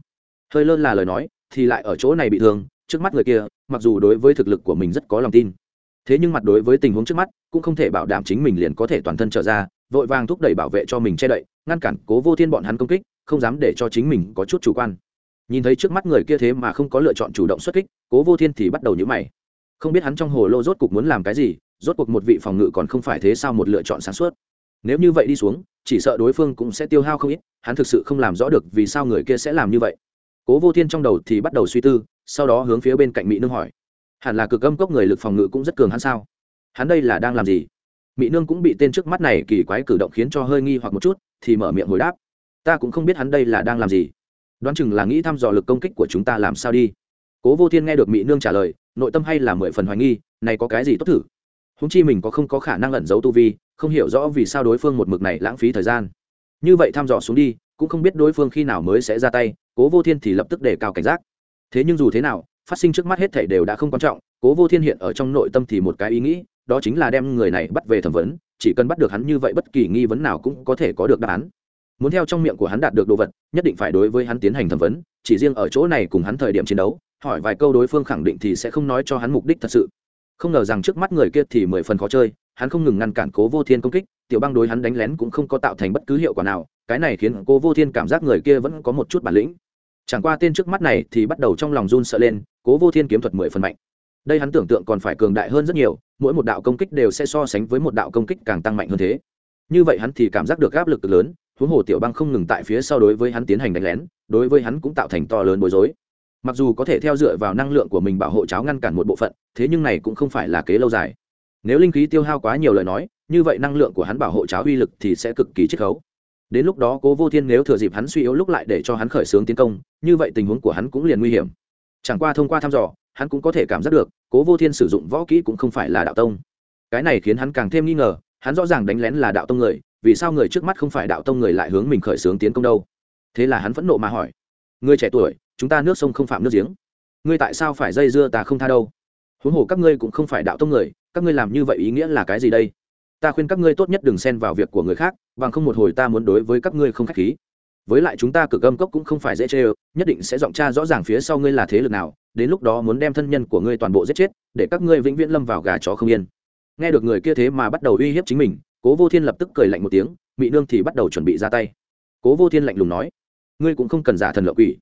A: Hơi lơ là lời nói, thì lại ở chỗ này bị thương, trước mắt người kia, mặc dù đối với thực lực của mình rất có lòng tin, thế nhưng mặt đối với tình huống trước mắt, cũng không thể bảo đảm chính mình liền có thể toàn thân trở ra, vội vàng thúc đẩy bảo vệ cho mình che đậy, ngăn cản cố vô thiên bọn hắn công kích, không dám để cho chính mình có chút chủ quan. Nhìn thấy trước mắt người kia thế mà không có lựa chọn chủ động xuất kích, cố vô thiên thì bắt đầu nhữ mày. Không biết hắn trong hồ lô rốt cục muốn làm cái gì rốt cuộc một vị phòng ngự còn không phải thế sao một lựa chọn sáng suốt. Nếu như vậy đi xuống, chỉ sợ đối phương cũng sẽ tiêu hao không ít, hắn thực sự không làm rõ được vì sao người kia sẽ làm như vậy. Cố vô thiên trong đầu thì bắt đầu suy tư, sau đó hướng phía bên cạnh mỹ nương hỏi. Hẳn là cực âm cốc người lực phòng ngự cũng rất cường hắn sao? Hắn đây là đang làm gì? Mỹ nương cũng bị tên trước mắt này kỳ quái cử động khiến cho hơi nghi hoặc một chút, thì mở miệng hồi đáp. Ta cũng không biết hắn đây là đang làm gì. Đoán chừng là nghĩ thăm dò lực công kích của chúng ta làm sao đi. Cố vô thiên nghe được mỹ nương trả lời, nội tâm hay là mười phần hoài nghi, này có cái gì tốt thử? Húng chi mình có không có khả năng ẩn giấu tu vi, không hiểu rõ vì sao đối phương một mực này lãng phí thời gian. Như vậy thăm dò xuống đi, cũng không biết đối phương khi nào mới sẽ ra tay, cố vô thiên thì lập tức đề cao cảnh giác. Thế nhưng dù thế nào, phát sinh trước mắt hết thảy đều đã không quan trọng, cố vô thiên hiện ở trong nội tâm thì một cái ý nghĩ, đó chính là đem người này bắt về thẩm vấn, chỉ cần bắt được hắn như vậy bất kỳ nghi vấn nào cũng có thể có được đáp án. Muốn theo trong miệng của hắn đạt được đồ vật, nhất định phải đối với hắn tiến hành thẩm vấn, chỉ riêng ở chỗ này cùng hắn thời điểm chiến đấu, hỏi vài câu đối phương khẳng định thì sẽ không nói cho hắn mục đích thật sự không ngờ rằng trước mắt người kia thì mười phần khó chơi, hắn không ngừng ngăn cản cố vô thiên công kích, tiểu băng đối hắn đánh lén cũng không có tạo thành bất cứ hiệu quả nào, cái này khiến cố vô thiên cảm giác người kia vẫn có một chút bản lĩnh. Chẳng qua tên trước mắt này thì bắt đầu trong lòng run sợ lên, cố vô thiên kiếm thuật mười phần mạnh. Đây hắn tưởng tượng còn phải cường đại hơn rất nhiều, mỗi một đạo công kích đều sẽ so sánh với một đạo công kích càng tăng mạnh hơn thế. Như vậy hắn thì cảm giác được áp lực lớn, huống hồ tiểu băng không ngừng tại phía sau đối với hắn tiến hành đánh lén, đối với hắn cũng tạo thành to lớn bối rối mặc dù có thể theo dựa vào năng lượng của mình bảo hộ cháo ngăn cản một bộ phận, thế nhưng này cũng không phải là kế lâu dài. Nếu linh khí tiêu hao quá nhiều lời nói, như vậy năng lượng của hắn bảo hộ cháo uy lực thì sẽ cực kỳ chiết khấu. Đến lúc đó cố vô thiên nếu thừa dịp hắn suy yếu lúc lại để cho hắn khởi xướng tiến công, như vậy tình huống của hắn cũng liền nguy hiểm. Chẳng qua thông qua thăm dò, hắn cũng có thể cảm giác được, cố vô thiên sử dụng võ kỹ cũng không phải là đạo tông. Cái này khiến hắn càng thêm nghi ngờ, hắn rõ ràng đánh lén là đạo tông người, vì sao người trước mắt không phải đạo tông người lại hướng mình khởi xướng tiến công đâu? Thế là hắn phẫn nộ mà hỏi. Người trẻ tuổi chúng ta nước sông không phạm nước giếng. Ngươi tại sao phải dây dưa ta không tha đâu? Huống hồ các ngươi cũng không phải đạo tông người, các ngươi làm như vậy ý nghĩa là cái gì đây? Ta khuyên các ngươi tốt nhất đừng xen vào việc của người khác, bằng không một hồi ta muốn đối với các ngươi không k h á c h khí. Với lại chúng ta cực âm cốc cũng không phải dễ chê ơ, nhất định sẽ giọng tra rõ ràng phía sau ngươi là thế lực nào, đến lúc đó muốn đem thân nhân của ngươi toàn bộ giết chết, để các ngươi vĩnh viễn lâm vào gà chó không yên. Nghe được người kia thế mà bắt đầu uy hiếp chính mình, cố vô thiên lập tức cười lạnh một tiếng mỹ nương thì bắt đầu chuẩn bị ra tay. Cố vô thiên lạnh lùng nói, ngươi cũng không cần giả thần lợi quỷ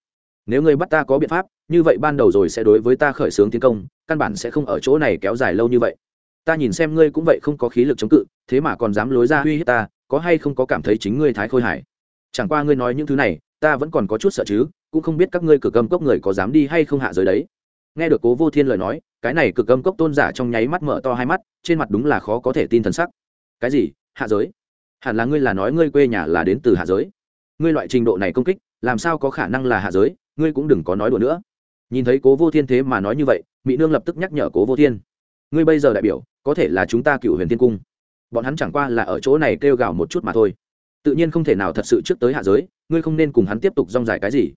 A: nếu ngươi bắt ta có biện pháp, như vậy ban đầu rồi sẽ đối với ta khởi xướng tiến công, căn bản sẽ không ở chỗ này kéo dài lâu như vậy. Ta nhìn xem ngươi cũng vậy không có khí lực chống cự, thế mà còn dám lối ra uy hiếp ta, có hay không có cảm thấy chính ngươi thái khôi hải chẳng qua ngươi nói những thứ này, ta vẫn còn có chút sợ chứ, cũng không biết các ngươi cực âm cốc người có dám đi hay không hạ giới đấy. Nghe được cố vô thiên lời nói, cái này cực âm cốc tôn giả trong nháy mắt mở to hai mắt, trên mặt đúng là khó có thể tin thần sắc. Cái gì? Hạ giới? Hẳn là ngươi là nói ngươi quê nhà là đến từ hạ giới. Ngươi loại trình độ này công kích, làm sao có khả năng là hạ giới? Ngươi cũng đừng có nói đùa nữa. Nhìn thấy cố vô thiên thế mà nói như vậy mỹ nương lập tức nhắc nhở cố vô thiên. Ngươi bây giờ đại biểu, có thể là chúng ta cựu huyền thiên cung. Bọn hắn chẳng qua là ở chỗ này kêu gào một chút mà thôi. Tự nhiên không thể nào thật sự trước tới hạ giới, ngươi không nên cùng hắn tiếp tục rong dài cái gì.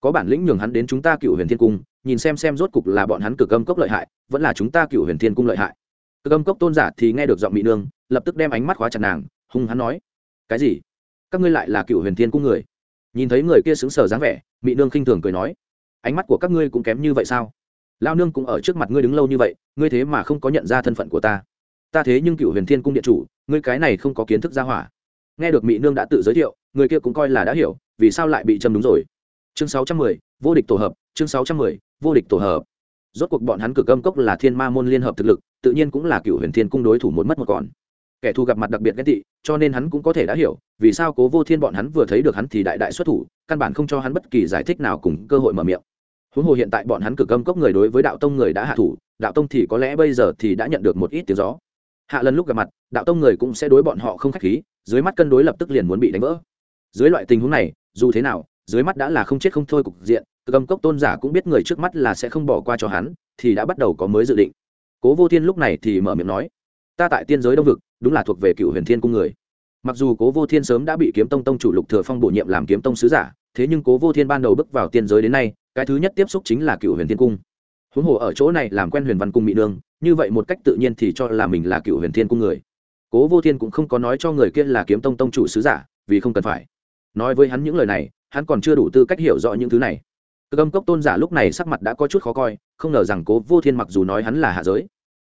A: Có bản lĩnh nhường hắn đến chúng ta cựu huyền thiên cung, nhìn xem xem rốt cục là bọn hắn cực âm cốc lợi hại, vẫn là chúng ta cựu huyền thiên cung lợi hại. Cực âm cốc tôn giả thì nghe được giọng mỹ nương, lập tức đem ánh mắt khóa chặt nàng, hung hắn nói, cái gì? Các ngươi lại là cựu huyền thiên cung người? Nhìn thấy người kia xứng sờ dáng vẻ mỹ nương khinh thường cười nói, ánh mắt của các ngươi cũng kém như vậy sao? Lao nương cũng ở trước mặt ngươi đứng lâu như vậy, ngươi thế mà không có nhận ra thân phận của ta. Ta thế nhưng cựu huyền thiên cung điện chủ, ngươi cái này không có kiến thức ra hỏa. Nghe được mỹ nương đã tự giới thiệu, người kia cũng coi là đã hiểu, vì sao lại bị châm đúng rồi. Chương sáu trăm mười, vô địch tổ hợp, chương sáu trăm mười, vô địch tổ hợp. Rốt cuộc bọn hắn cực âm cốc là thiên ma môn liên hợp thực lực, tự nhiên cũng là cựu huyền thiên cung đối thủ một mất một còn kẻ thù gặp mặt đặc biệt ghét tị, cho nên hắn cũng có thể đã hiểu, vì sao cố vô thiên bọn hắn vừa thấy được hắn thì đại đại xuất thủ, căn bản không cho hắn bất kỳ giải thích nào cùng cơ hội mở miệng. Huống hồ hiện tại bọn hắn cực âm cốc người đối với đạo tông người đã hạ thủ, đạo tông thì có lẽ bây giờ thì đã nhận được một ít tiếng gió. Hạ lần lúc gặp mặt, đạo tông người cũng sẽ đối bọn họ không k h á c h khí, dưới mắt cân đối lập tức liền muốn bị đánh vỡ. Dưới loại tình huống này, dù thế nào, dưới mắt đã là không chết không thôi cục diện, cực âm cốc tôn giả cũng biết người trước mắt là sẽ không bỏ qua cho hắn, thì đã bắt đầu có mới dự định. Cố vô thiên lúc này thì mở miệng nói, ta tại tiên giới đông vực đúng là thuộc về cựu huyền thiên cung người. Mặc dù cố vô thiên sớm đã bị kiếm tông tông chủ lục thừa phong bổ nhiệm làm kiếm tông sứ giả, thế nhưng cố vô thiên ban đầu bước vào tiên giới đến nay, cái thứ nhất tiếp xúc chính là cựu huyền thiên cung. Huống hồ ở chỗ này làm quen huyền văn cung mỹ nương, như vậy một cách tự nhiên thì cho là mình là cựu huyền thiên cung người. Cố vô thiên cũng không có nói cho người kia là kiếm tông tông chủ sứ giả, vì không cần phải. Nói với hắn những lời này, hắn còn chưa đủ tư cách hiểu rõ những thứ này. Cực âm cốc tôn giả lúc này sắc mặt đã có chút khó coi, không ngờ rằng cố vô thiên mặc dù nói hắn là hạ giới,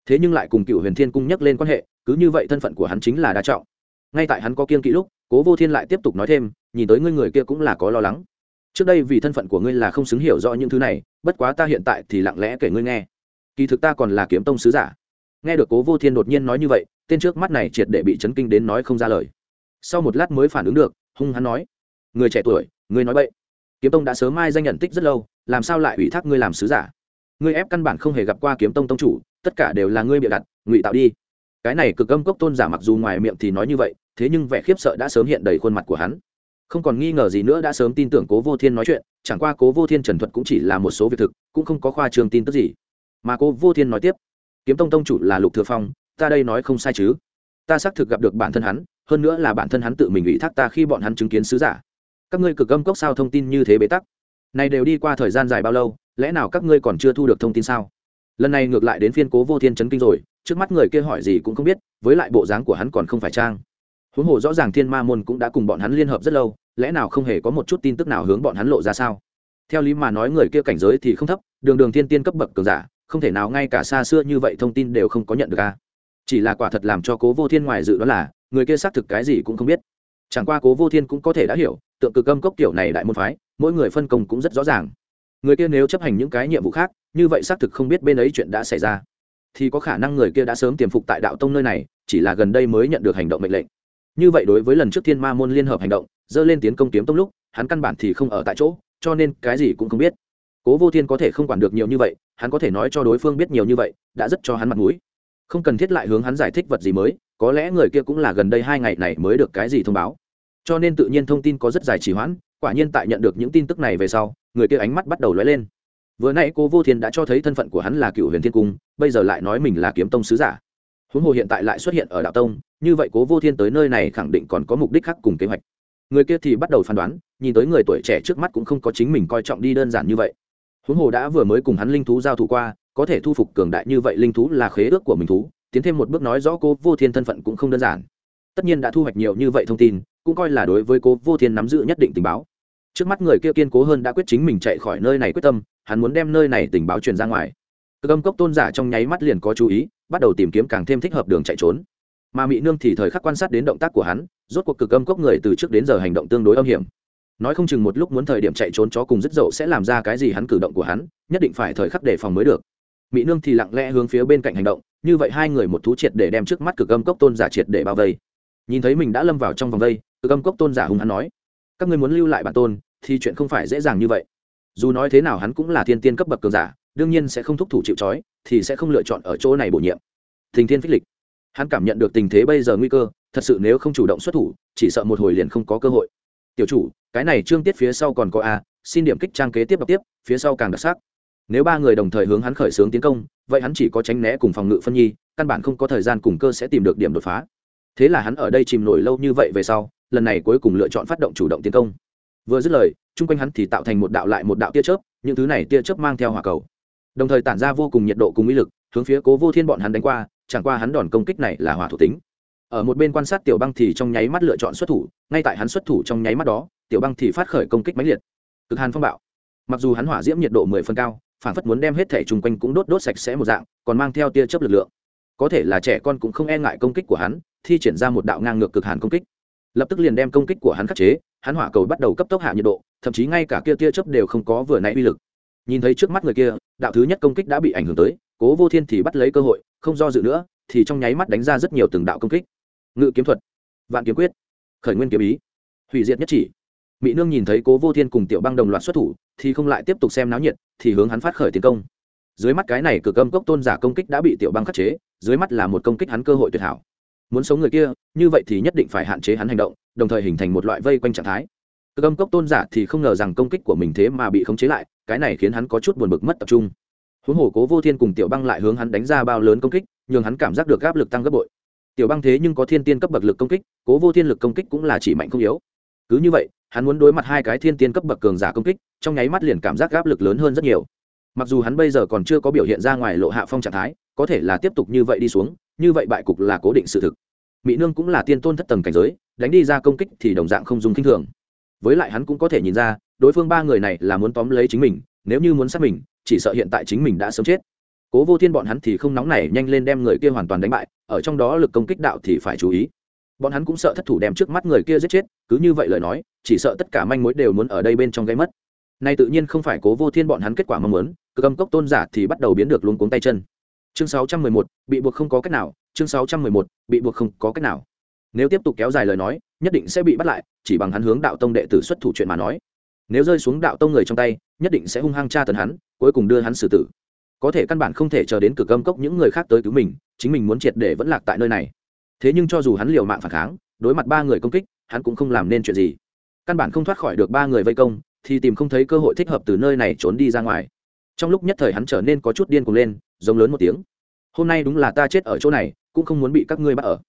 A: thế nhưng lại cùng cựu huyền thiên cung nhắc lên quan hệ cứ như vậy thân phận của hắn chính là đa trọng. Ngay tại hắn có kiên kỵ lúc, cố vô thiên lại tiếp tục nói thêm, nhìn tới ngươi người kia cũng là có lo lắng. Trước đây vì thân phận của ngươi là không xứng hiểu rõ những thứ này, bất quá ta hiện tại thì lặng lẽ kể ngươi nghe. Kỳ thực ta còn là kiếm tông sứ giả. Nghe được cố vô thiên đột nhiên nói như vậy, tên trước mắt này triệt để bị chấn kinh đến nói không ra lời. Sau một lát mới phản ứng được, hung hắn nói, người trẻ tuổi, ngươi nói bậy. Kiếm tông đã sớm mai danh nhận tích rất lâu, làm sao lại ủy thác ngươi làm sứ giả? Ngươi ép căn bản không hề gặp qua kiếm tông tông chủ, tất cả đều là ngươi bịa đặt, ngụy tạo đi cái này cực âm cốc tôn giả mặc dù ngoài miệng thì nói như vậy, thế nhưng vẻ khiếp sợ đã sớm hiện đầy khuôn mặt của hắn. Không còn nghi ngờ gì nữa đã sớm tin tưởng cố vô thiên nói chuyện, chẳng qua cố vô thiên trần thuật cũng chỉ là một số việc thực, cũng không có khoa trường tin tức gì. Mà cố vô thiên nói tiếp, kiếm tông tông chủ là lục thừa phong, ta đây nói không sai chứ? Ta xác thực gặp được bản thân hắn, hơn nữa là bản thân hắn tự mình ủy thác ta khi bọn hắn chứng kiến sứ giả. Các ngươi cực âm cốc sao thông tin như thế bế tắc? Này đều đi qua thời gian dài bao lâu, lẽ nào các ngươi còn chưa thu được thông tin sao? Lần này ngược lại đến phiên cố vô thiên chấn kinh rồi, trước mắt người kia hỏi gì cũng không biết, với lại bộ dáng của hắn còn không phải trang. Huống hồ rõ ràng thiên ma môn cũng đã cùng bọn hắn liên hợp rất lâu, lẽ nào không hề có một chút tin tức nào hướng bọn hắn lộ ra sao? Theo lý mà nói người kia cảnh giới thì không thấp, đường đường thiên tiên cấp bậc cường giả, không thể nào ngay cả xa xưa như vậy thông tin đều không có nhận được a chỉ là quả thật làm cho cố vô thiên ngoài dự đó là, người kia xác thực cái gì cũng không biết. Chẳng qua cố vô thiên cũng có thể đã hiểu, tượng cực âm cốc kiểu này đại môn phái, mỗi người phân công cũng rất rõ ràng người kia nếu chấp hành những cái nhiệm vụ khác, như vậy xác thực không biết bên ấy chuyện đã xảy ra. Thì có khả năng người kia đã sớm tiềm phục tại đạo tông nơi này, chỉ là gần đây mới nhận được hành động mệnh lệnh. Như vậy đối với lần trước thiên ma môn liên hợp hành động, dơ lên tiến công kiếm tông lúc, hắn căn bản thì không ở tại chỗ, cho nên cái gì cũng không biết. Cố vô thiên có thể không quản được nhiều như vậy, hắn có thể nói cho đối phương biết nhiều như vậy, đã rất cho hắn mặt mũi. Không cần thiết lại hướng hắn giải thích vật gì mới, có lẽ người kia cũng là gần đây hai ngày này mới được cái gì thông báo. Cho nên tự nhiên thông tin có rất dài trì hoãn, quả nhiên tại nhận được những tin tức này về sau người kia ánh mắt bắt đầu lóe lên. Vừa nãy cố vô thiên đã cho thấy thân phận của hắn là cựu huyền thiên cung, bây giờ lại nói mình là kiếm tông sứ giả. Huống hồ hiện tại lại xuất hiện ở đạo tông, như vậy cố vô thiên tới nơi này khẳng định còn có mục đích khác cùng kế hoạch. Người kia thì bắt đầu phán đoán, nhìn tới người tuổi trẻ trước mắt cũng không có chính mình coi trọng đi đơn giản như vậy. Huống hồ đã vừa mới cùng hắn linh thú giao thủ qua, có thể thu phục cường đại như vậy linh thú là khế ước của mình thú, tiến thêm một bước nói rõ cố vô thiên thân phận cũng không đơn giản. Tất nhiên đã thu hoạch nhiều như vậy thông tin, cũng coi là đối với cố vô thiên nắm giữ nhất định tình báo trước mắt người kia kiên cố hơn đã quyết chính mình chạy khỏi nơi này quyết tâm, hắn muốn đem nơi này tình báo truyền ra ngoài. Cực âm cốc tôn giả trong nháy mắt liền có chú ý, bắt đầu tìm kiếm càng thêm thích hợp đường chạy trốn. Mà mỹ nương thì thời khắc quan sát đến động tác của hắn, rốt cuộc cực âm cốc người từ trước đến giờ hành động tương đối âm hiểm. Nói không chừng một lúc muốn thời điểm chạy trốn chó cùng rất dậu sẽ làm ra cái gì hắn cử động của hắn, nhất định phải thời khắc đề phòng mới được. Mỹ nương thì lặng lẽ hướng phía bên cạnh hành động, như vậy hai người một thú triệt để đem trước mắt cực âm cốc tôn giả triệt để bao vây. Nhìn thấy mình đã lâm vào trong vòng vây, cực âm cốc tôn giả hùng hắn nói các ngươi muốn lưu lại bản tôn, thì chuyện không phải dễ dàng như vậy. Dù nói thế nào hắn cũng là thiên tiên cấp bậc cường giả, đương nhiên sẽ không thúc thủ chịu trói, thì sẽ không lựa chọn ở chỗ này bổ nhiệm. Thình thiên phích lịch. Hắn cảm nhận được tình thế bây giờ nguy cơ, thật sự nếu không chủ động xuất thủ, chỉ sợ một hồi liền không có cơ hội. Tiểu chủ, cái này trương tiết phía sau còn có a, xin điểm kích trang kế tiếp đọc tiếp, phía sau càng đặc sắc. Nếu ba người đồng thời hướng hắn khởi xướng tiến công, vậy hắn chỉ có tránh né cùng phòng ngự phân nhi, căn bản không có thời gian cùng cơ sẽ tìm được điểm đột phá. Thế là hắn ở đây chìm nổi lâu như vậy về sau lần này cuối cùng lựa chọn phát động chủ động tiến công. Vừa dứt lời, chung quanh hắn thì tạo thành một đạo lại một đạo tia chớp, những thứ này tia chớp mang theo hỏa cầu. Đồng thời tản ra vô cùng nhiệt độ cùng uy lực, hướng phía cố vô thiên bọn hắn đánh qua, chẳng qua hắn đòn công kích này là hỏa thuộc tính. Ở một bên quan sát tiểu băng thì trong nháy mắt lựa chọn xuất thủ, ngay tại hắn xuất thủ trong nháy mắt đó, tiểu băng thì phát khởi công kích mãnh liệt. Cực hàn phong bạo. Mặc dù hắn hỏa diễm nhiệt độ mười phân cao, phản phất muốn đem hết thể chung quanh cũng đốt đốt sạch sẽ một dạng, còn mang theo tia chớp lực lượng. Có thể là trẻ con cũng không e ngại công kích của hắn, thi triển ra một đạo ngang ngược cực hàn công kích lập tức liền đem công kích của hắn khắc chế, hắn hỏa cầu bắt đầu cấp tốc hạ nhiệt độ, thậm chí ngay cả kia tia chớp đều không có vừa nãy uy lực. Nhìn thấy trước mắt người kia, đạo thứ nhất công kích đã bị ảnh hưởng tới, cố vô thiên thì bắt lấy cơ hội, không do dự nữa, thì trong nháy mắt đánh ra rất nhiều từng đạo công kích. Ngự kiếm thuật, vạn kiếm quyết, khởi nguyên kiếm ý, hủy diệt nhất chỉ. Mỹ nương nhìn thấy cố vô thiên cùng tiểu băng đồng loạt xuất thủ, thì không lại tiếp tục xem náo nhiệt, thì hướng hắn phát khởi tiến công. Dưới mắt cái này cực âm cốc tôn giả công kích đã bị tiểu băng khắc chế, dưới mắt là một công kích hắn cơ hội tuyệt hảo muốn sống người kia, như vậy thì nhất định phải hạn chế hắn hành động, đồng thời hình thành một loại vây quanh trạng thái. Cực âm cốc tôn giả thì không ngờ rằng công kích của mình thế mà bị khống chế lại, cái này khiến hắn có chút buồn bực mất tập trung. Huống hồ cố vô thiên cùng tiểu băng lại hướng hắn đánh ra bao lớn công kích, nhường hắn cảm giác được áp lực tăng gấp bội. Tiểu băng thế nhưng có thiên tiên cấp bậc lực công kích, cố vô thiên lực công kích cũng là chỉ mạnh không yếu. Cứ như vậy, hắn muốn đối mặt hai cái thiên tiên cấp bậc cường giả công kích, trong nháy mắt liền cảm giác áp lực lớn hơn rất nhiều. Mặc dù hắn bây giờ còn chưa có biểu hiện ra ngoài lộ hạ phong trạng thái, có thể là tiếp tục như vậy đi xuống, như vậy bại cục là cố định sự thực mỹ nương cũng là tiên tôn thất tầng cảnh giới đánh đi ra công kích thì đồng dạng không dùng kinh thường. Với lại hắn cũng có thể nhìn ra đối phương ba người này là muốn tóm lấy chính mình nếu như muốn sát mình chỉ sợ hiện tại chính mình đã sớm chết. Cố vô thiên bọn hắn thì không nóng nảy nhanh lên đem người kia hoàn toàn đánh bại ở trong đó lực công kích đạo thì phải chú ý. Bọn hắn cũng sợ thất thủ đem trước mắt người kia giết chết cứ như vậy lời nói chỉ sợ tất cả manh mối đều muốn ở đây bên trong gây mất. Nay tự nhiên không phải cố vô thiên bọn hắn kết quả mong muốn cơ cầm cốc tôn giả thì bắt đầu biến được luống cuống tay chân. Chương 611, bị buộc không có cách nào chương 611, bị buộc không có cách nào. Nếu tiếp tục kéo dài lời nói nhất định sẽ bị bắt lại chỉ bằng hắn hướng đạo tông đệ tử xuất thủ chuyện mà nói. Nếu rơi xuống đạo tông người trong tay nhất định sẽ hung hăng tra tấn hắn cuối cùng đưa hắn xử tử. Có thể căn bản không thể chờ đến cực âm cốc những người khác tới cứu mình chính mình muốn triệt để vẫn lạc tại nơi này. Thế nhưng cho dù hắn liều mạng phản kháng đối mặt ba người công kích hắn cũng không làm nên chuyện gì. Căn bản không thoát khỏi được ba người vây công thì tìm không thấy cơ hội thích hợp từ nơi này trốn đi ra ngoài. Trong lúc nhất thời hắn trở nên có chút điên cuồng lên giống lớn một tiếng. Hôm nay đúng là ta chết ở chỗ này cũng không muốn bị các ngươi bắt ở.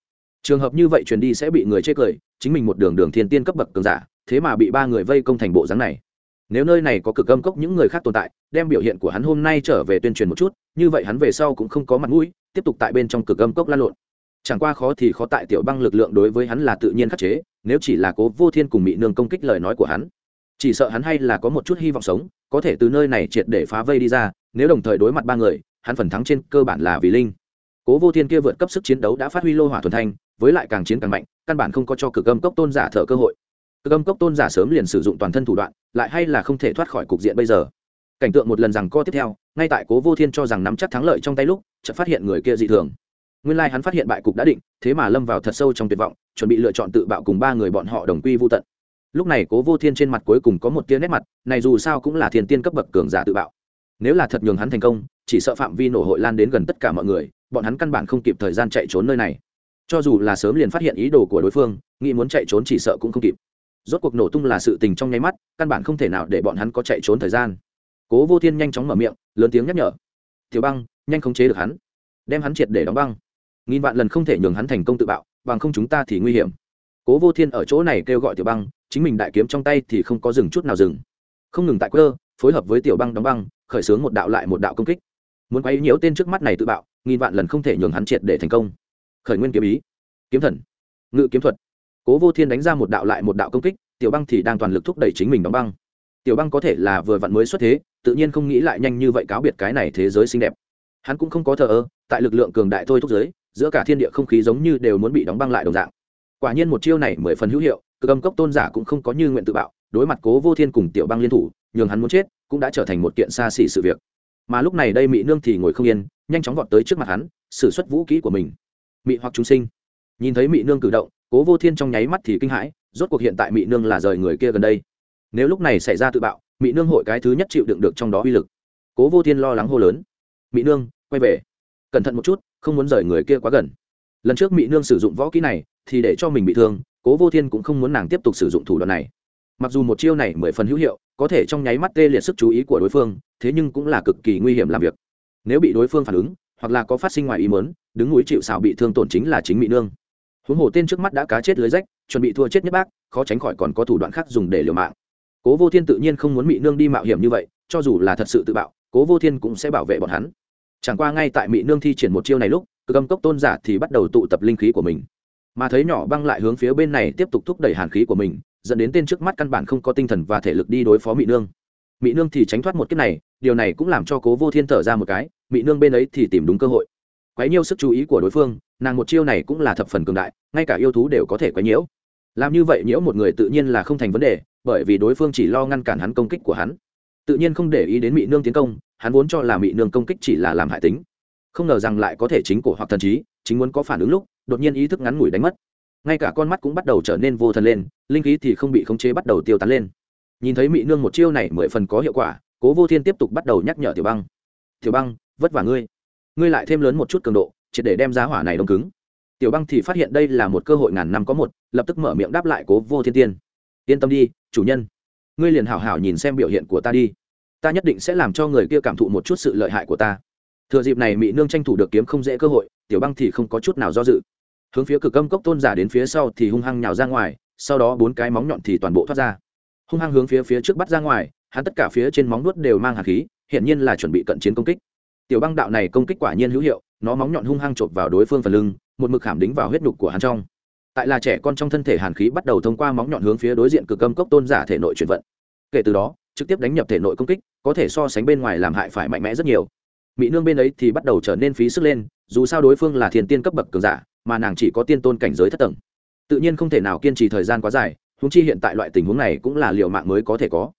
A: Trường hợp như vậy truyền đi sẽ bị người chê cười, chính mình một đường đường thiên tiên cấp bậc cường giả, thế mà bị ba người vây công thành bộ dáng này. Nếu nơi này có cực âm cốc những người khác tồn tại, đem biểu hiện của hắn hôm nay trở về tuyên truyền một chút, như vậy hắn về sau cũng không có mặt mũi, tiếp tục tại bên trong cực âm cốc lan lộn. Chẳng qua khó thì khó tại tiểu băng lực lượng đối với hắn là tự nhiên khắc chế, nếu chỉ là cố vô thiên cùng mỹ nương công kích lời nói của hắn, chỉ sợ hắn hay là có một chút hy vọng sống, có thể từ nơi này triệt để phá vây đi ra, nếu đồng thời đối mặt ba người, hắn phần thắng trên cơ bản là vì linh cố vô thiên kia vượt cấp sức chiến đấu đã phát huy lô hỏa thuần thanh, với lại càng chiến càng mạnh, căn bản không có cho cực âm cốc tôn giả thở cơ hội. Cực âm cốc tôn giả sớm liền sử dụng toàn thân thủ đoạn, lại hay là không thể thoát khỏi cục diện bây giờ. Cảnh tượng một lần rằng co tiếp theo, ngay tại cố vô thiên cho rằng nắm chắc thắng lợi trong tay lúc, chợt phát hiện người kia dị thường. Nguyên lai hắn phát hiện bại cục đã định, thế mà lâm vào thật sâu trong tuyệt vọng, chuẩn bị lựa chọn tự bạo cùng ba người bọn họ đồng quy vô tận. Lúc này cố vô thiên trên mặt cuối cùng có một tia nét mặt, này dù sao cũng là thiên tiên cấp bậc cường giả tự bạo. Nếu là thật nhường hắn thành công, chỉ sợ phạm vi nổ hội lan đến gần tất cả mọi người bọn hắn căn bản không kịp thời gian chạy trốn nơi này. Cho dù là sớm liền phát hiện ý đồ của đối phương, nghĩ muốn chạy trốn chỉ sợ cũng không kịp. Rốt cuộc nổ tung là sự tình trong nháy mắt, căn bản không thể nào để bọn hắn có chạy trốn thời gian. Cố vô thiên nhanh chóng mở miệng, lớn tiếng nhắc nhở. Tiểu băng, nhanh khống chế được hắn. Đem hắn triệt để đóng băng. Nghìn vạn lần không thể nhường hắn thành công tự bạo, bằng không chúng ta thì nguy hiểm. Cố vô thiên ở chỗ này kêu gọi tiểu băng, chính mình đại kiếm trong tay thì không có dừng chút nào dừng. Không ngừng tại cơ phối hợp với tiểu băng đóng băng, khởi xướng một đạo lại một đạo công kích. Muốn quay nhiễu tên trước mắt này tự bạo nghìn vạn lần không thể nhường hắn triệt để thành công. Khởi nguyên kiếm ý, kiếm thần, ngự kiếm thuật. Cố vô thiên đánh ra một đạo lại một đạo công kích, tiểu băng thì đang toàn lực thúc đẩy chính mình đóng băng. Tiểu băng có thể là vừa vặn mới xuất thế, tự nhiên không nghĩ lại nhanh như vậy cáo biệt cái này thế giới xinh đẹp. Hắn cũng không có thờ ơ, tại lực lượng cường đại thôi thúc giới, giữa cả thiên địa không khí giống như đều muốn bị đóng băng lại đồng dạng. Quả nhiên một chiêu này mười phần hữu hiệu, cực âm cốc tôn giả cũng không có như nguyện tự bạo, đối mặt cố vô thiên cùng tiểu băng liên thủ, nhường hắn muốn chết, cũng đã trở thành một kiện xa xỉ sự việc. Mà lúc này đây mỹ nương thì ngồi không yên nhanh chóng vọt tới trước mặt hắn xử suất vũ kỹ của mình. Mị hoặc chúng sinh. Nhìn thấy Mị nương cử động, cố vô thiên trong nháy mắt thì kinh hãi, rốt cuộc hiện tại Mị nương là rời người kia gần đây. Nếu lúc này xảy ra tự bạo, Mị nương hội cái thứ nhất chịu đựng được trong đó uy lực. Cố vô thiên lo lắng hô lớn. Mị nương, quay về. Cẩn thận một chút, không muốn rời người kia quá gần. Lần trước Mị nương sử dụng võ kỹ này, thì để cho mình bị thương, cố vô thiên cũng không muốn nàng tiếp tục sử dụng thủ đoạn này. Mặc dù một chiêu này mười phần hữu hiệu, có thể trong nháy mắt tê liệt sức chú ý của đối phương, thế nhưng cũng là cực kỳ nguy hiểm làm việc nếu bị đối phương phản ứng, hoặc là có phát sinh ngoài ý mớn đứng núi chịu xảo bị thương tổn chính là chính mỹ nương. Huống hồ tên trước mắt đã cá chết lưới rách, chuẩn bị thua chết nhất bác, khó tránh khỏi còn có thủ đoạn khác dùng để liều mạng. Cố vô thiên tự nhiên không muốn mỹ nương đi mạo hiểm như vậy, cho dù là thật sự tự bạo, cố vô thiên cũng sẽ bảo vệ bọn hắn. Chẳng qua ngay tại mỹ nương thi triển một chiêu này lúc, cơ cầm cốc tôn giả thì bắt đầu tụ tập linh khí của mình. Mà thấy nhỏ băng lại hướng phía bên này tiếp tục thúc đẩy hàn khí của mình, dẫn đến tên trước mắt căn bản không có tinh thần và thể lực đi đối phó mỹ nương mỹ nương thì tránh thoát một kiếp này, điều này cũng làm cho cố vô thiên thở ra một cái mỹ nương bên ấy thì tìm đúng cơ hội. Quấy nhiêu sức chú ý của đối phương, nàng một chiêu này cũng là thập phần cường đại, ngay cả yêu thú đều có thể quấy nhiễu. Làm như vậy nhiễu một người tự nhiên là không thành vấn đề, bởi vì đối phương chỉ lo ngăn cản hắn công kích của hắn. Tự nhiên không để ý đến mỹ nương tiến công, hắn vốn cho là mỹ nương công kích chỉ là làm hại tính. Không ngờ rằng lại có thể chính cổ hoặc thần trí, chính muốn có phản ứng lúc, đột nhiên ý thức ngắn ngủi đánh mất. Ngay cả con mắt cũng bắt đầu trở nên vô thần lên, linh khí thì không bị khống chế bắt đầu tiêu tán lên nhìn thấy mỹ nương một chiêu này mười phần có hiệu quả, cố vô thiên tiếp tục bắt đầu nhắc nhở tiểu băng. Tiểu băng, vất vả ngươi. Ngươi lại thêm lớn một chút cường độ, triệt để đem giá hỏa này đông cứng. Tiểu băng thì phát hiện đây là một cơ hội ngàn năm có một, lập tức mở miệng đáp lại cố vô thiên tiên. Yên tâm đi, chủ nhân. Ngươi liền hảo hảo nhìn xem biểu hiện của ta đi. Ta nhất định sẽ làm cho người kia cảm thụ một chút sự lợi hại của ta. Thừa dịp này mỹ nương tranh thủ được kiếm không dễ cơ hội, tiểu băng thì không có chút nào do dự. Hướng phía cực âm cốc tôn giả đến phía sau thì hung hăng nhào ra ngoài, sau đó bốn cái móng nhọn thì toàn bộ thoát ra hung hăng hướng phía phía trước bắt ra ngoài, hắn tất cả phía trên móng nuốt đều mang hạt khí hiện nhiên là chuẩn bị cận chiến công kích. Tiểu băng đạo này công kích quả nhiên hữu hiệu, nó móng nhọn hung hăng chộp vào đối phương phần lưng, một mực khảm đính vào huyết nhục của hắn trong. Tại là trẻ con trong thân thể hàn khí bắt đầu thông qua móng nhọn hướng phía đối diện cực âm cốc tôn giả thể nội chuyển vận. Kể từ đó, trực tiếp đánh nhập thể nội công kích, có thể so sánh bên ngoài làm hại phải mạnh mẽ rất nhiều. Mỹ nương bên ấy thì bắt đầu trở nên phí sức lên, dù sao đối phương là thiền tiên cấp bậc cường giả, mà nàng chỉ có tiên tôn cảnh giới thất tầng. Tự nhiên không thể nào kiên trì thời gian quá dài húng chi hiện tại loại tình huống này cũng là liều mạng mới có thể có.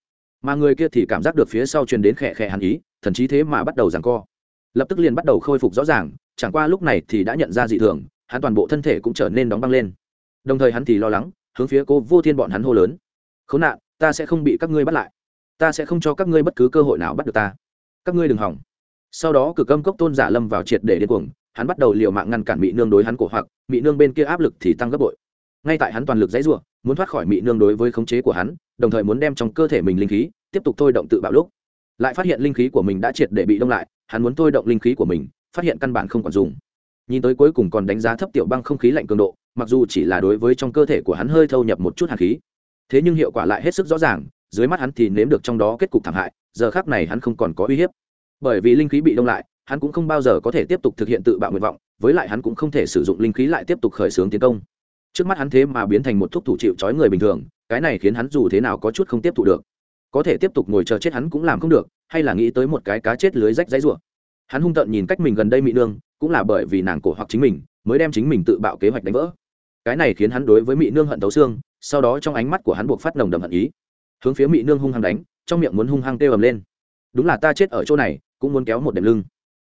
A: Mà người kia thì cảm giác được phía sau truyền đến khẽ khẽ hàn ý, thần chí thế mà bắt đầu giằng co. Lập tức liền bắt đầu khôi phục rõ ràng, chẳng qua lúc này thì đã nhận ra dị thường, hắn toàn bộ thân thể cũng trở nên đóng băng lên. Đồng thời hắn thì lo lắng, hướng phía cô vô thiên bọn hắn hô lớn. Khốn nạn, ta sẽ không bị các ngươi bắt lại. Ta sẽ không cho các ngươi bất cứ cơ hội nào bắt được ta. Các ngươi đừng hỏng. Sau đó cực âm cốc tôn giả lâm vào triệt để điên cuồng, hắn bắt đầu liều mạng ngăn cản bị nương đối hắn cổ hoặc bị nương bên kia áp lực thì tăng gấp bội ngay tại hắn toàn lực dãy rủa, muốn thoát khỏi mị nương đối với khống chế của hắn đồng thời muốn đem trong cơ thể mình linh khí tiếp tục thôi động tự bạo lúc. Lại phát hiện linh khí của mình đã triệt để bị đông lại hắn muốn thôi động linh khí của mình phát hiện căn bản không còn dùng. Nhìn tới cuối cùng còn đánh giá thấp tiểu băng không khí lạnh cường độ mặc dù chỉ là đối với trong cơ thể của hắn hơi thâu nhập một chút hàn khí thế nhưng hiệu quả lại hết sức rõ ràng dưới mắt hắn thì nếm được trong đó kết cục thảm hại giờ khắc này hắn không còn có uy hiếp. Bởi vì linh khí bị đông lại hắn cũng không bao giờ có thể tiếp tục thực hiện tự bạo nguyện vọng với lại hắn cũng không thể sử dụng linh khí lại tiếp tục khởi xướng tiến công trước mắt hắn thế mà biến thành một thúc thủ chịu trói người bình thường, cái này khiến hắn dù thế nào có chút không tiếp thụ được. Có thể tiếp tục ngồi chờ chết hắn cũng làm không được, hay là nghĩ tới một cái cá chết lưới rách dãy rủa. Hắn hung tợn nhìn cách mình gần đây mỹ nương, cũng là bởi vì nàng cổ hoặc chính mình, mới đem chính mình tự bạo kế hoạch đánh vỡ. Cái này khiến hắn đối với mỹ nương hận tấu xương, sau đó trong ánh mắt của hắn buộc phát nồng đậm hận ý. Hướng phía mỹ nương hung hăng đánh, trong miệng muốn hung hăng kêu ầm lên. Đúng là ta chết ở chỗ này, cũng muốn kéo một đệm lưng.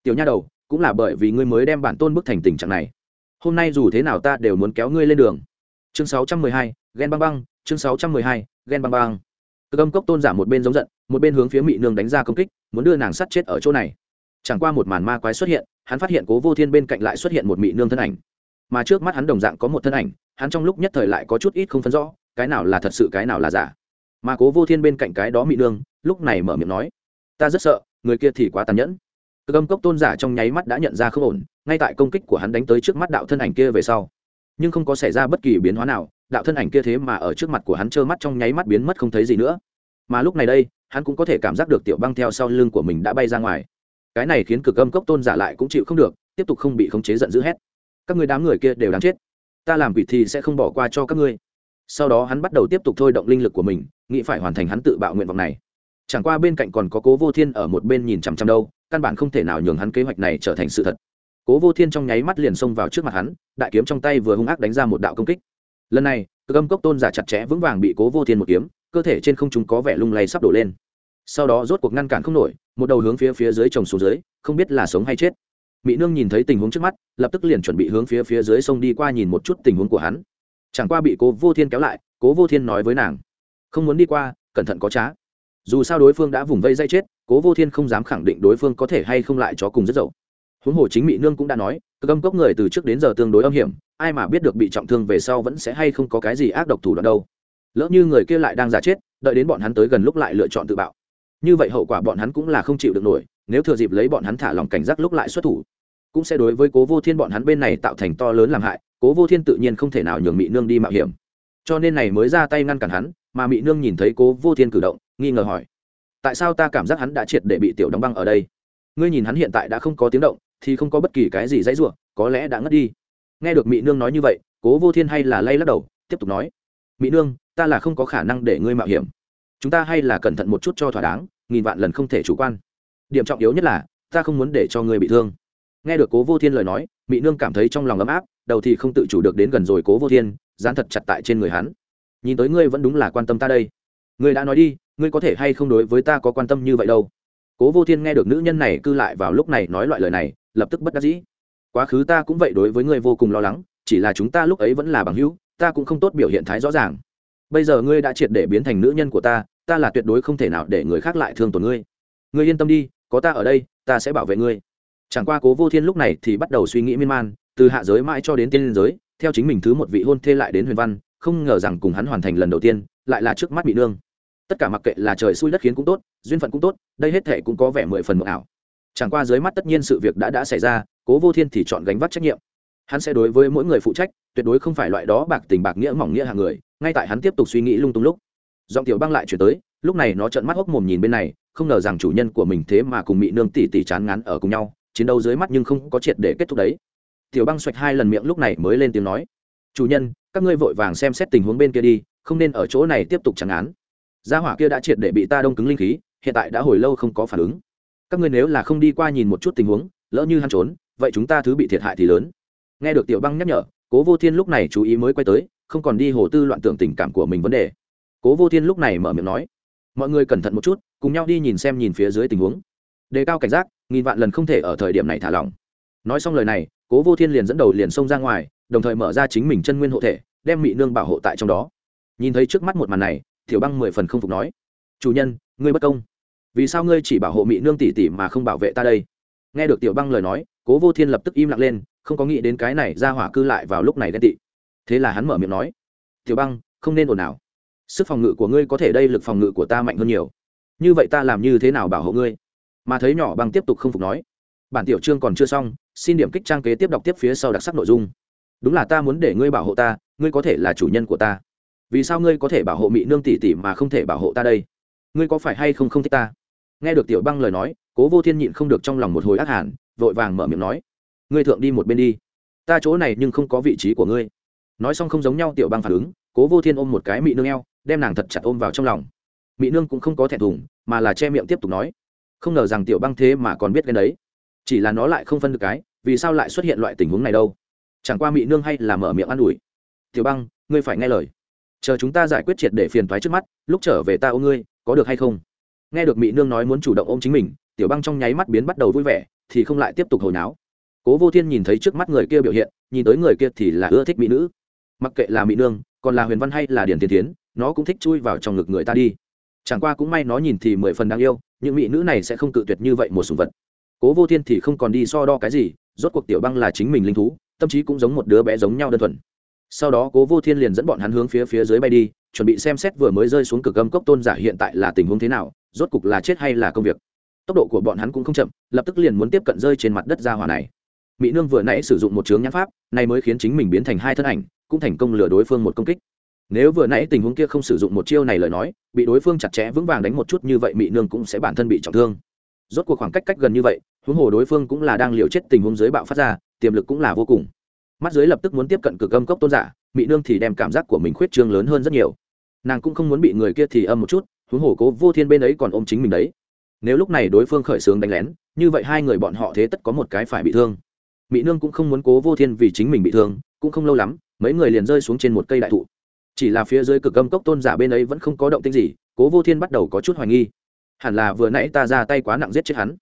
A: Tiểu nha đầu, cũng là bởi vì ngươi mới đem bản tôn bức thành tình trạng này hôm nay dù thế nào ta đều muốn kéo ngươi lên đường. Chương 612, ghen băng băng chương 612, ghen băng băng. Cực âm cốc tôn giả một bên giống giận một bên hướng phía mỹ nương đánh ra công kích muốn đưa nàng sắt chết ở chỗ này. Chẳng qua một màn ma quái xuất hiện hắn phát hiện cố vô thiên bên cạnh lại xuất hiện một mỹ nương thân ảnh. Mà trước mắt hắn đồng dạng có một thân ảnh hắn trong lúc nhất thời lại có chút ít không phân rõ cái nào là thật sự cái nào là giả. Mà cố vô thiên bên cạnh cái đó mỹ nương lúc này mở miệng nói ta rất sợ người kia thì quá tàn nhẫn cực âm cốc tôn giả trong nháy mắt đã nhận ra không ổn, ngay tại công kích của hắn đánh tới trước mắt đạo thân ảnh kia về sau. Nhưng không có xảy ra bất kỳ biến hóa nào, đạo thân ảnh kia thế mà ở trước mặt của hắn trơ mắt trong nháy mắt biến mất không thấy gì nữa. Mà lúc này đây, hắn cũng có thể cảm giác được tiểu băng theo sau lưng của mình đã bay ra ngoài. Cái này khiến cực âm cốc tôn giả lại cũng chịu không được, tiếp tục không bị khống chế giận dữ hét. Các người đám người kia đều đáng chết. Ta làm quỷ thì sẽ không bỏ qua cho các ngươi. Sau đó hắn bắt đầu tiếp tục thôi động linh lực của mình, nghĩ phải hoàn thành hắn tự bạo nguyện vọng này. Chẳng qua bên cạnh còn có cố vô thiên ở một bên nhìn chằm chằm đâu căn bản không thể nào nhường hắn kế hoạch này trở thành sự thật. Cố vô thiên trong nháy mắt liền xông vào trước mặt hắn, đại kiếm trong tay vừa hung ác đánh ra một đạo công kích. Lần này cơ âm cốc tôn giả chặt chẽ vững vàng bị cố vô thiên một kiếm, cơ thể trên không trung có vẻ lung lay sắp đổ lên. Sau đó rốt cuộc ngăn cản không nổi, một đầu hướng phía phía dưới chồng xuống dưới, không biết là sống hay chết. Mỹ nương nhìn thấy tình huống trước mắt, lập tức liền chuẩn bị hướng phía phía dưới sông đi qua nhìn một chút tình huống của hắn. Chẳng qua bị cố vô thiên kéo lại, cố vô thiên nói với nàng, không muốn đi qua, cẩn thận có trá dù sao đối phương đã vùng vây dây chết, cố vô thiên không dám khẳng định đối phương có thể hay không lại chó cùng rất dậu. Huống hồ chính mỹ nương cũng đã nói cơ âm cốc người từ trước đến giờ tương đối âm hiểm, ai mà biết được bị trọng thương về sau vẫn sẽ hay không có cái gì ác độc thủ đoạn đâu. Lỡ như người kia lại đang giả chết, đợi đến bọn hắn tới gần lúc lại lựa chọn tự bạo. Như vậy hậu quả bọn hắn cũng là không chịu được nổi, nếu thừa dịp lấy bọn hắn thả lòng cảnh giác lúc lại xuất thủ, cũng sẽ đối với cố vô thiên bọn hắn bên này tạo thành to lớn làm hại, cố vô thiên tự nhiên không thể nào nhường mỹ nương đi mạo hiểm. Cho nên này mới ra tay ngăn cản hắn mà mỹ nương nhìn thấy cố vô thiên cử động, nghi ngờ hỏi, tại sao ta cảm giác hắn đã triệt để bị tiểu đóng băng ở đây? Ngươi nhìn hắn hiện tại đã không có tiếng động, thì không có bất kỳ cái gì dãy ruộng có lẽ đã ngất đi. Nghe được mỹ nương nói như vậy, cố vô thiên hay là lay lắc đầu, tiếp tục nói mỹ nương, ta là không có khả năng để ngươi mạo hiểm. Chúng ta hay là cẩn thận một chút cho thỏa đáng, nghìn vạn lần không thể chủ quan. Điểm trọng yếu nhất là, ta không muốn để cho ngươi bị thương. Nghe được cố vô thiên lời nói mỹ nương cảm thấy trong lòng ấm áp, đầu thì không tự chủ được đến gần rồi cố vô thiên, dán thật chặt tại trên người hắn nhìn tới ngươi vẫn đúng là quan tâm ta đây. Ngươi đã nói đi, ngươi có thể hay không đối với ta có quan tâm như vậy đâu? Cố vô thiên nghe được nữ nhân này cư lại vào lúc này nói loại lời này, lập tức bất đắc dĩ. Quá khứ ta cũng vậy đối với ngươi vô cùng lo lắng, chỉ là chúng ta lúc ấy vẫn là bằng hữu, ta cũng không tốt biểu hiện thái rõ ràng. Bây giờ ngươi đã triệt để biến thành nữ nhân của ta ta là tuyệt đối không thể nào để người khác lại thương tổn ngươi. Ngươi yên tâm đi, có ta ở đây, ta sẽ bảo vệ ngươi. Chẳng qua cố vô thiên lúc này thì bắt đầu suy nghĩ miên man, từ hạ giới mãi cho đến tiên giới, theo chính mình thứ một vị hôn thê lại đến huyền văn không ngờ rằng cùng hắn hoàn thành lần đầu tiên, lại là trước mắt bị nương. Tất cả mặc kệ là trời xui đất khiến cũng tốt, duyên phận cũng tốt, đây hết thể cũng có vẻ mười phần mộng ảo. Chẳng qua dưới mắt tất nhiên sự việc đã đã xảy ra, cố vô thiên thì chọn gánh vác trách nhiệm. Hắn sẽ đối với mỗi người phụ trách, tuyệt đối không phải loại đó bạc tình bạc nghĩa mỏng nghĩa hàng người, ngay tại hắn tiếp tục suy nghĩ lung tung lúc. Giọng tiểu băng lại chuyển tới, lúc này nó trợn mắt hốc mồm nhìn bên này, không ngờ rằng chủ nhân của mình thế mà cùng mỹ nương tỉ tỉ chán ngán ở cùng nhau, chiến đấu dưới mắt nhưng không có triệt để kết thúc đấy. Tiểu băng xoạch hai lần miệng lúc này mới lên tiếng nói chủ nhân, các ngươi vội vàng xem xét tình huống bên kia đi, không nên ở chỗ này tiếp tục chẳng án. gia hỏa kia đã triệt để bị ta đông cứng linh khí, hiện tại đã hồi lâu không có phản ứng. Các ngươi nếu là không đi qua nhìn một chút tình huống, lỡ như hắn trốn, vậy chúng ta thứ bị thiệt hại thì lớn. Nghe được tiểu băng nhắc nhở, cố vô thiên lúc này chú ý mới quay tới, không còn đi hồ tư loạn tưởng tình cảm của mình vấn đề. Cố vô thiên lúc này mở miệng nói, mọi người cẩn thận một chút, cùng nhau đi nhìn xem nhìn phía dưới tình huống. Đề cao cảnh giác, nghìn vạn lần không thể ở thời điểm này thả lỏng. Nói xong lời này, cố vô thiên liền dẫn đầu liền xông ra ngoài đồng thời mở ra chính mình chân nguyên hộ thể, đem mị nương bảo hộ tại trong đó. Nhìn thấy trước mắt một màn này, tiểu băng mười phần không phục nói, chủ nhân, ngươi bất công. Vì sao ngươi chỉ bảo hộ mị nương tỷ tỷ mà không bảo vệ ta đây? Nghe được tiểu băng lời nói, cố vô thiên lập tức im lặng lên, không có nghĩ đến cái này ra hỏa cư lại vào lúc này ghen tị. Thế là hắn mở miệng nói, tiểu băng, không nên ồn ào. Sức phòng ngự của ngươi có thể đây lực phòng ngự của ta mạnh hơn nhiều. Như vậy ta làm như thế nào bảo hộ ngươi? Mà thấy nhỏ băng tiếp tục không phục nói, bản tiểu chương còn chưa xong, xin điểm kích trang kế tiếp đọc tiếp phía sau đặc sắc nội dung đúng là ta muốn để ngươi bảo hộ ta, ngươi có thể là chủ nhân của ta. Vì sao ngươi có thể bảo hộ mỹ nương tỷ tỷ mà không thể bảo hộ ta đây? Ngươi có phải hay không không thích ta? Nghe được tiểu băng lời nói, cố vô thiên nhịn không được trong lòng một hồi ác hẳn vội vàng mở miệng nói, ngươi thượng đi một bên đi. Ta chỗ này nhưng không có vị trí của ngươi. Nói xong không giống nhau, tiểu băng phản ứng, cố vô thiên ôm một cái mỹ nương eo, đem nàng thật chặt ôm vào trong lòng. Mỹ nương cũng không có thẹn thùng, mà là che miệng tiếp tục nói, không ngờ rằng tiểu băng thế mà còn biết cái đấy. Chỉ là nó lại không phân được cái, vì sao lại xuất hiện loại tình huống này đâu? Chẳng qua mị nương hay là mở miệng an ủi. Tiểu băng, ngươi phải nghe lời. Chờ chúng ta giải quyết triệt để phiền thoái trước mắt, lúc trở về ta ôm ngươi, có được hay không? Nghe được mị nương nói muốn chủ động ôm chính mình, tiểu băng trong nháy mắt biến bắt đầu vui vẻ, thì không lại tiếp tục hồi náo. Cố vô thiên nhìn thấy trước mắt người kia biểu hiện, nhìn tới người kia thì là ưa thích mỹ nữ. Mặc kệ là mỹ nương, còn là huyền văn hay là điển thiên tiến nó cũng thích chui vào trong ngực người ta đi. Chẳng qua cũng may nó nhìn thì mười phần đáng yêu, những mỹ nữ này sẽ không cự tuyệt như vậy một sùng vật. Cố vô thiên thì không còn đi so đo cái gì, rốt cuộc tiểu băng là chính mình linh thú tâm trí cũng giống một đứa bé giống nhau đơn thuần. Sau đó cố vô thiên liền dẫn bọn hắn hướng phía phía dưới bay đi, chuẩn bị xem xét vừa mới rơi xuống cực âm cốc tôn giả hiện tại là tình huống thế nào, rốt cục là chết hay là công việc. Tốc độ của bọn hắn cũng không chậm, lập tức liền muốn tiếp cận rơi trên mặt đất ra hỏa này. Mỹ nương vừa nãy sử dụng một chướng nhãn pháp, này mới khiến chính mình biến thành hai thân ảnh, cũng thành công lừa đối phương một công kích. Nếu vừa nãy tình huống kia không sử dụng một chiêu này lời nói, bị đối phương chặt chẽ vững vàng đánh một chút như vậy mỹ nương cũng sẽ bản thân bị trọng thương. Rốt cuộc khoảng cách cách gần như vậy, huống hồ đối phương cũng là đang liều chết tình huống dưới bạo phát ra tiềm lực cũng là vô cùng. Mắt dưới lập tức muốn tiếp cận cực âm cốc tôn giả mỹ nương thì đem cảm giác của mình khuyết trương lớn hơn rất nhiều. Nàng cũng không muốn bị người kia thì âm một chút, huống hồ cố vô thiên bên ấy còn ôm chính mình đấy. Nếu lúc này đối phương khởi xướng đánh lén, như vậy hai người bọn họ thế tất có một cái phải bị thương. Mỹ nương cũng không muốn cố vô thiên vì chính mình bị thương, cũng không lâu lắm, mấy người liền rơi xuống trên một cây đại thụ. Chỉ là phía dưới cực âm cốc tôn giả bên ấy vẫn không có động tĩnh gì, cố vô thiên bắt đầu có chút hoài nghi. Hẳn là vừa nãy ta ra tay quá nặng giết chết hắn.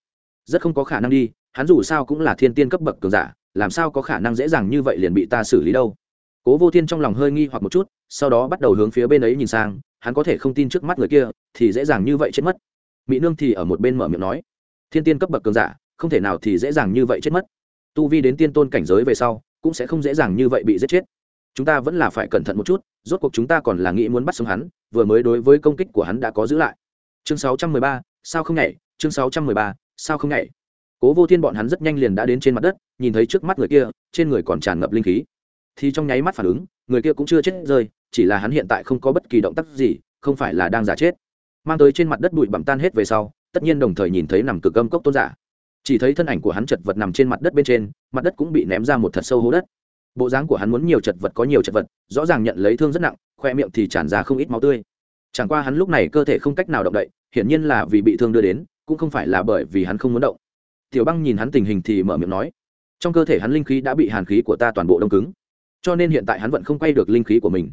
A: Rất không có khả năng đi, hắn dù sao cũng là thiên tiên cấp bậc cường giả làm sao có khả năng dễ dàng như vậy liền bị ta xử lý đâu? Cố vô thiên trong lòng hơi nghi hoặc một chút sau đó bắt đầu hướng phía bên ấy nhìn sang hắn có thể không tin trước mắt người kia thì dễ dàng như vậy chết mất. Mỹ nương thì ở một bên mở miệng nói thiên tiên cấp bậc cường giả không thể nào thì dễ dàng như vậy chết mất. Tu vi đến tiên tôn cảnh giới về sau cũng sẽ không dễ dàng như vậy bị giết chết. Chúng ta vẫn là phải cẩn thận một chút rốt cuộc chúng ta còn là nghĩ muốn bắt sống hắn vừa mới đối với công kích của hắn đã có giữ lại. Chương 613, sao không nhảy? Chương 613, sao không nhảy? Cố vô thiên bọn hắn rất nhanh liền đã đến trên mặt đất, nhìn thấy trước mắt người kia, trên người còn tràn ngập linh khí. Thì trong nháy mắt phản ứng, người kia cũng chưa chết rơi, chỉ là hắn hiện tại không có bất kỳ động tác gì, không phải là đang giả chết. Mang tới trên mặt đất bụi bặm tan hết về sau, tất nhiên đồng thời nhìn thấy nằm cực âm cốc tôn giả. Chỉ thấy thân ảnh của hắn chật vật nằm trên mặt đất bên trên, mặt đất cũng bị ném ra một thật sâu hố đất. Bộ dáng của hắn muốn nhiều chật vật có nhiều chật vật, rõ ràng nhận lấy thương rất nặng, khoe miệng thì tràn ra không ít máu tươi. Chẳng qua hắn lúc này cơ thể không cách nào động đậy, hiển nhiên là vì bị thương đưa đến, cũng không phải là bởi vì hắn không muốn động tiểu băng nhìn hắn tình hình thì mở miệng nói, trong cơ thể hắn linh khí đã bị hàn khí của ta toàn bộ đông cứng, cho nên hiện tại hắn vẫn không quay được linh khí của mình.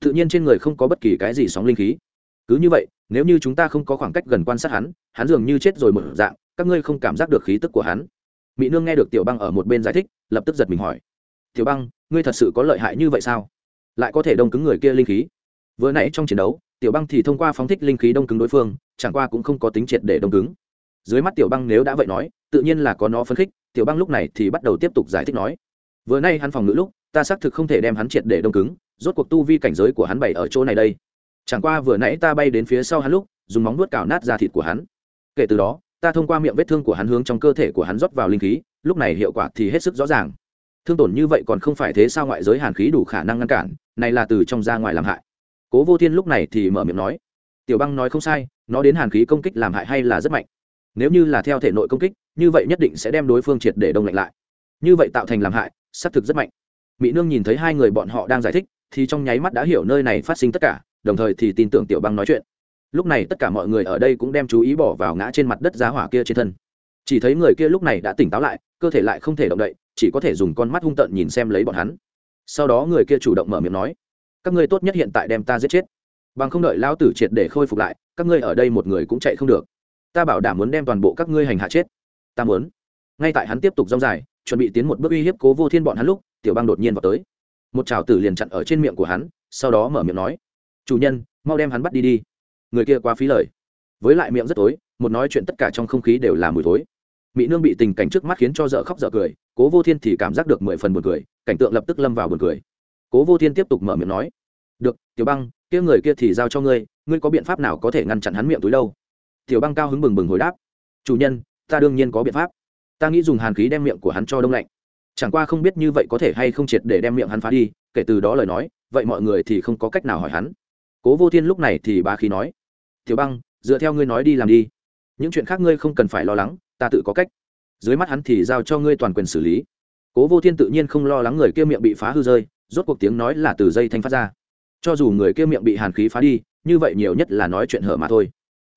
A: Tự nhiên trên người không có bất kỳ cái gì sóng linh khí. Cứ như vậy, nếu như chúng ta không có khoảng cách gần quan sát hắn hắn dường như chết rồi một dạng, các ngươi không cảm giác được khí tức của hắn. Mỹ nương nghe được tiểu băng ở một bên giải thích, lập tức giật mình hỏi, tiểu băng, ngươi thật sự có lợi hại như vậy sao? Lại có thể đông cứng người kia linh khí? Vừa nãy trong chiến đấu, tiểu băng thì thông qua phóng thích linh khí đông cứng đối phương, chẳng qua cũng không có tính triệt để đông cứng. Dưới mắt tiểu băng nếu đã vậy nói tự nhiên là có nó phấn khích, tiểu băng lúc này thì bắt đầu tiếp tục giải thích nói, vừa nay hắn phòng ngữ lúc, ta xác thực không thể đem hắn triệt để đông cứng, rốt cuộc tu vi cảnh giới của hắn bày ở chỗ này đây. Chẳng qua vừa nãy ta bay đến phía sau hắn lúc, dùng móng nuốt cào nát da thịt của hắn. Kể từ đó, ta thông qua miệng vết thương của hắn hướng trong cơ thể của hắn rót vào linh khí, lúc này hiệu quả thì hết sức rõ ràng. Thương tổn như vậy còn không phải thế sao ngoại giới hàn khí đủ khả năng ngăn cản, này là từ trong ra ngoài làm hại. Cố vô thiên lúc này thì mở miệng nói, tiểu băng nói không sai, nó đến hàn khí công kích làm hại hay là rất mạnh nếu như là theo thể nội công kích, như vậy nhất định sẽ đem đối phương triệt để đông lạnh lại. Như vậy tạo thành làm hại, xác thực rất mạnh. Mỹ nương nhìn thấy hai người bọn họ đang giải thích, thì trong nháy mắt đã hiểu nơi này phát sinh tất cả, đồng thời thì tin tưởng tiểu băng nói chuyện. Lúc này tất cả mọi người ở đây cũng đem chú ý bỏ vào ngã trên mặt đất giá hỏa kia trên thân. Chỉ thấy người kia lúc này đã tỉnh táo lại, cơ thể lại không thể động đậy, chỉ có thể dùng con mắt hung tợn nhìn xem lấy bọn hắn. Sau đó người kia chủ động mở miệng nói, các ngươi tốt nhất hiện tại đem ta giết chết. Bằng không đợi lao tử triệt để khôi phục lại, các ngươi ở đây một người cũng chạy không được ta bảo đảm muốn đem toàn bộ các ngươi hành hạ chết. Ta muốn. Ngay tại hắn tiếp tục rong dài, chuẩn bị tiến một bước uy hiếp cố vô thiên bọn hắn lúc, tiểu băng đột nhiên vào tới. Một trào tử liền chặn ở trên miệng của hắn, sau đó mở miệng nói, chủ nhân, mau đem hắn bắt đi đi. Người kia quá phí lời. Với lại miệng rất tối, một nói chuyện tất cả trong không khí đều là mùi tối mỹ nương bị tình cảnh trước mắt khiến cho dở khóc dở cười, cố vô thiên thì cảm giác được mười phần buồn cười, cảnh tượng lập tức lâm vào buồn cười. Cố vô thiên tiếp tục mở miệng nói, được, tiểu băng kia người kia thì giao cho ngươi ngươi có biện pháp nào có thể ngăn chặn hắn miệng túi đâu? Tiểu băng cao hứng bừng bừng hồi đáp. Chủ nhân, ta đương nhiên có biện pháp. Ta nghĩ dùng hàn khí đem miệng của hắn cho đông lạnh. Chẳng qua không biết như vậy có thể hay không triệt để đem miệng hắn phá đi, kể từ đó lời nói, vậy mọi người thì không có cách nào hỏi hắn. Cố vô thiên lúc này thì bá khí nói, tiểu băng, dựa theo ngươi nói đi làm đi. Những chuyện khác ngươi không cần phải lo lắng, ta tự có cách. Dưới mắt hắn thì giao cho ngươi toàn quyền xử lý. Cố vô thiên tự nhiên không lo lắng người kia miệng bị phá hư rơi, rốt cuộc tiếng nói là từ dây thanh phát ra. Cho dù người kia miệng bị hàn khí phá đi, như vậy nhiều nhất là nói chuyện hở mà thôi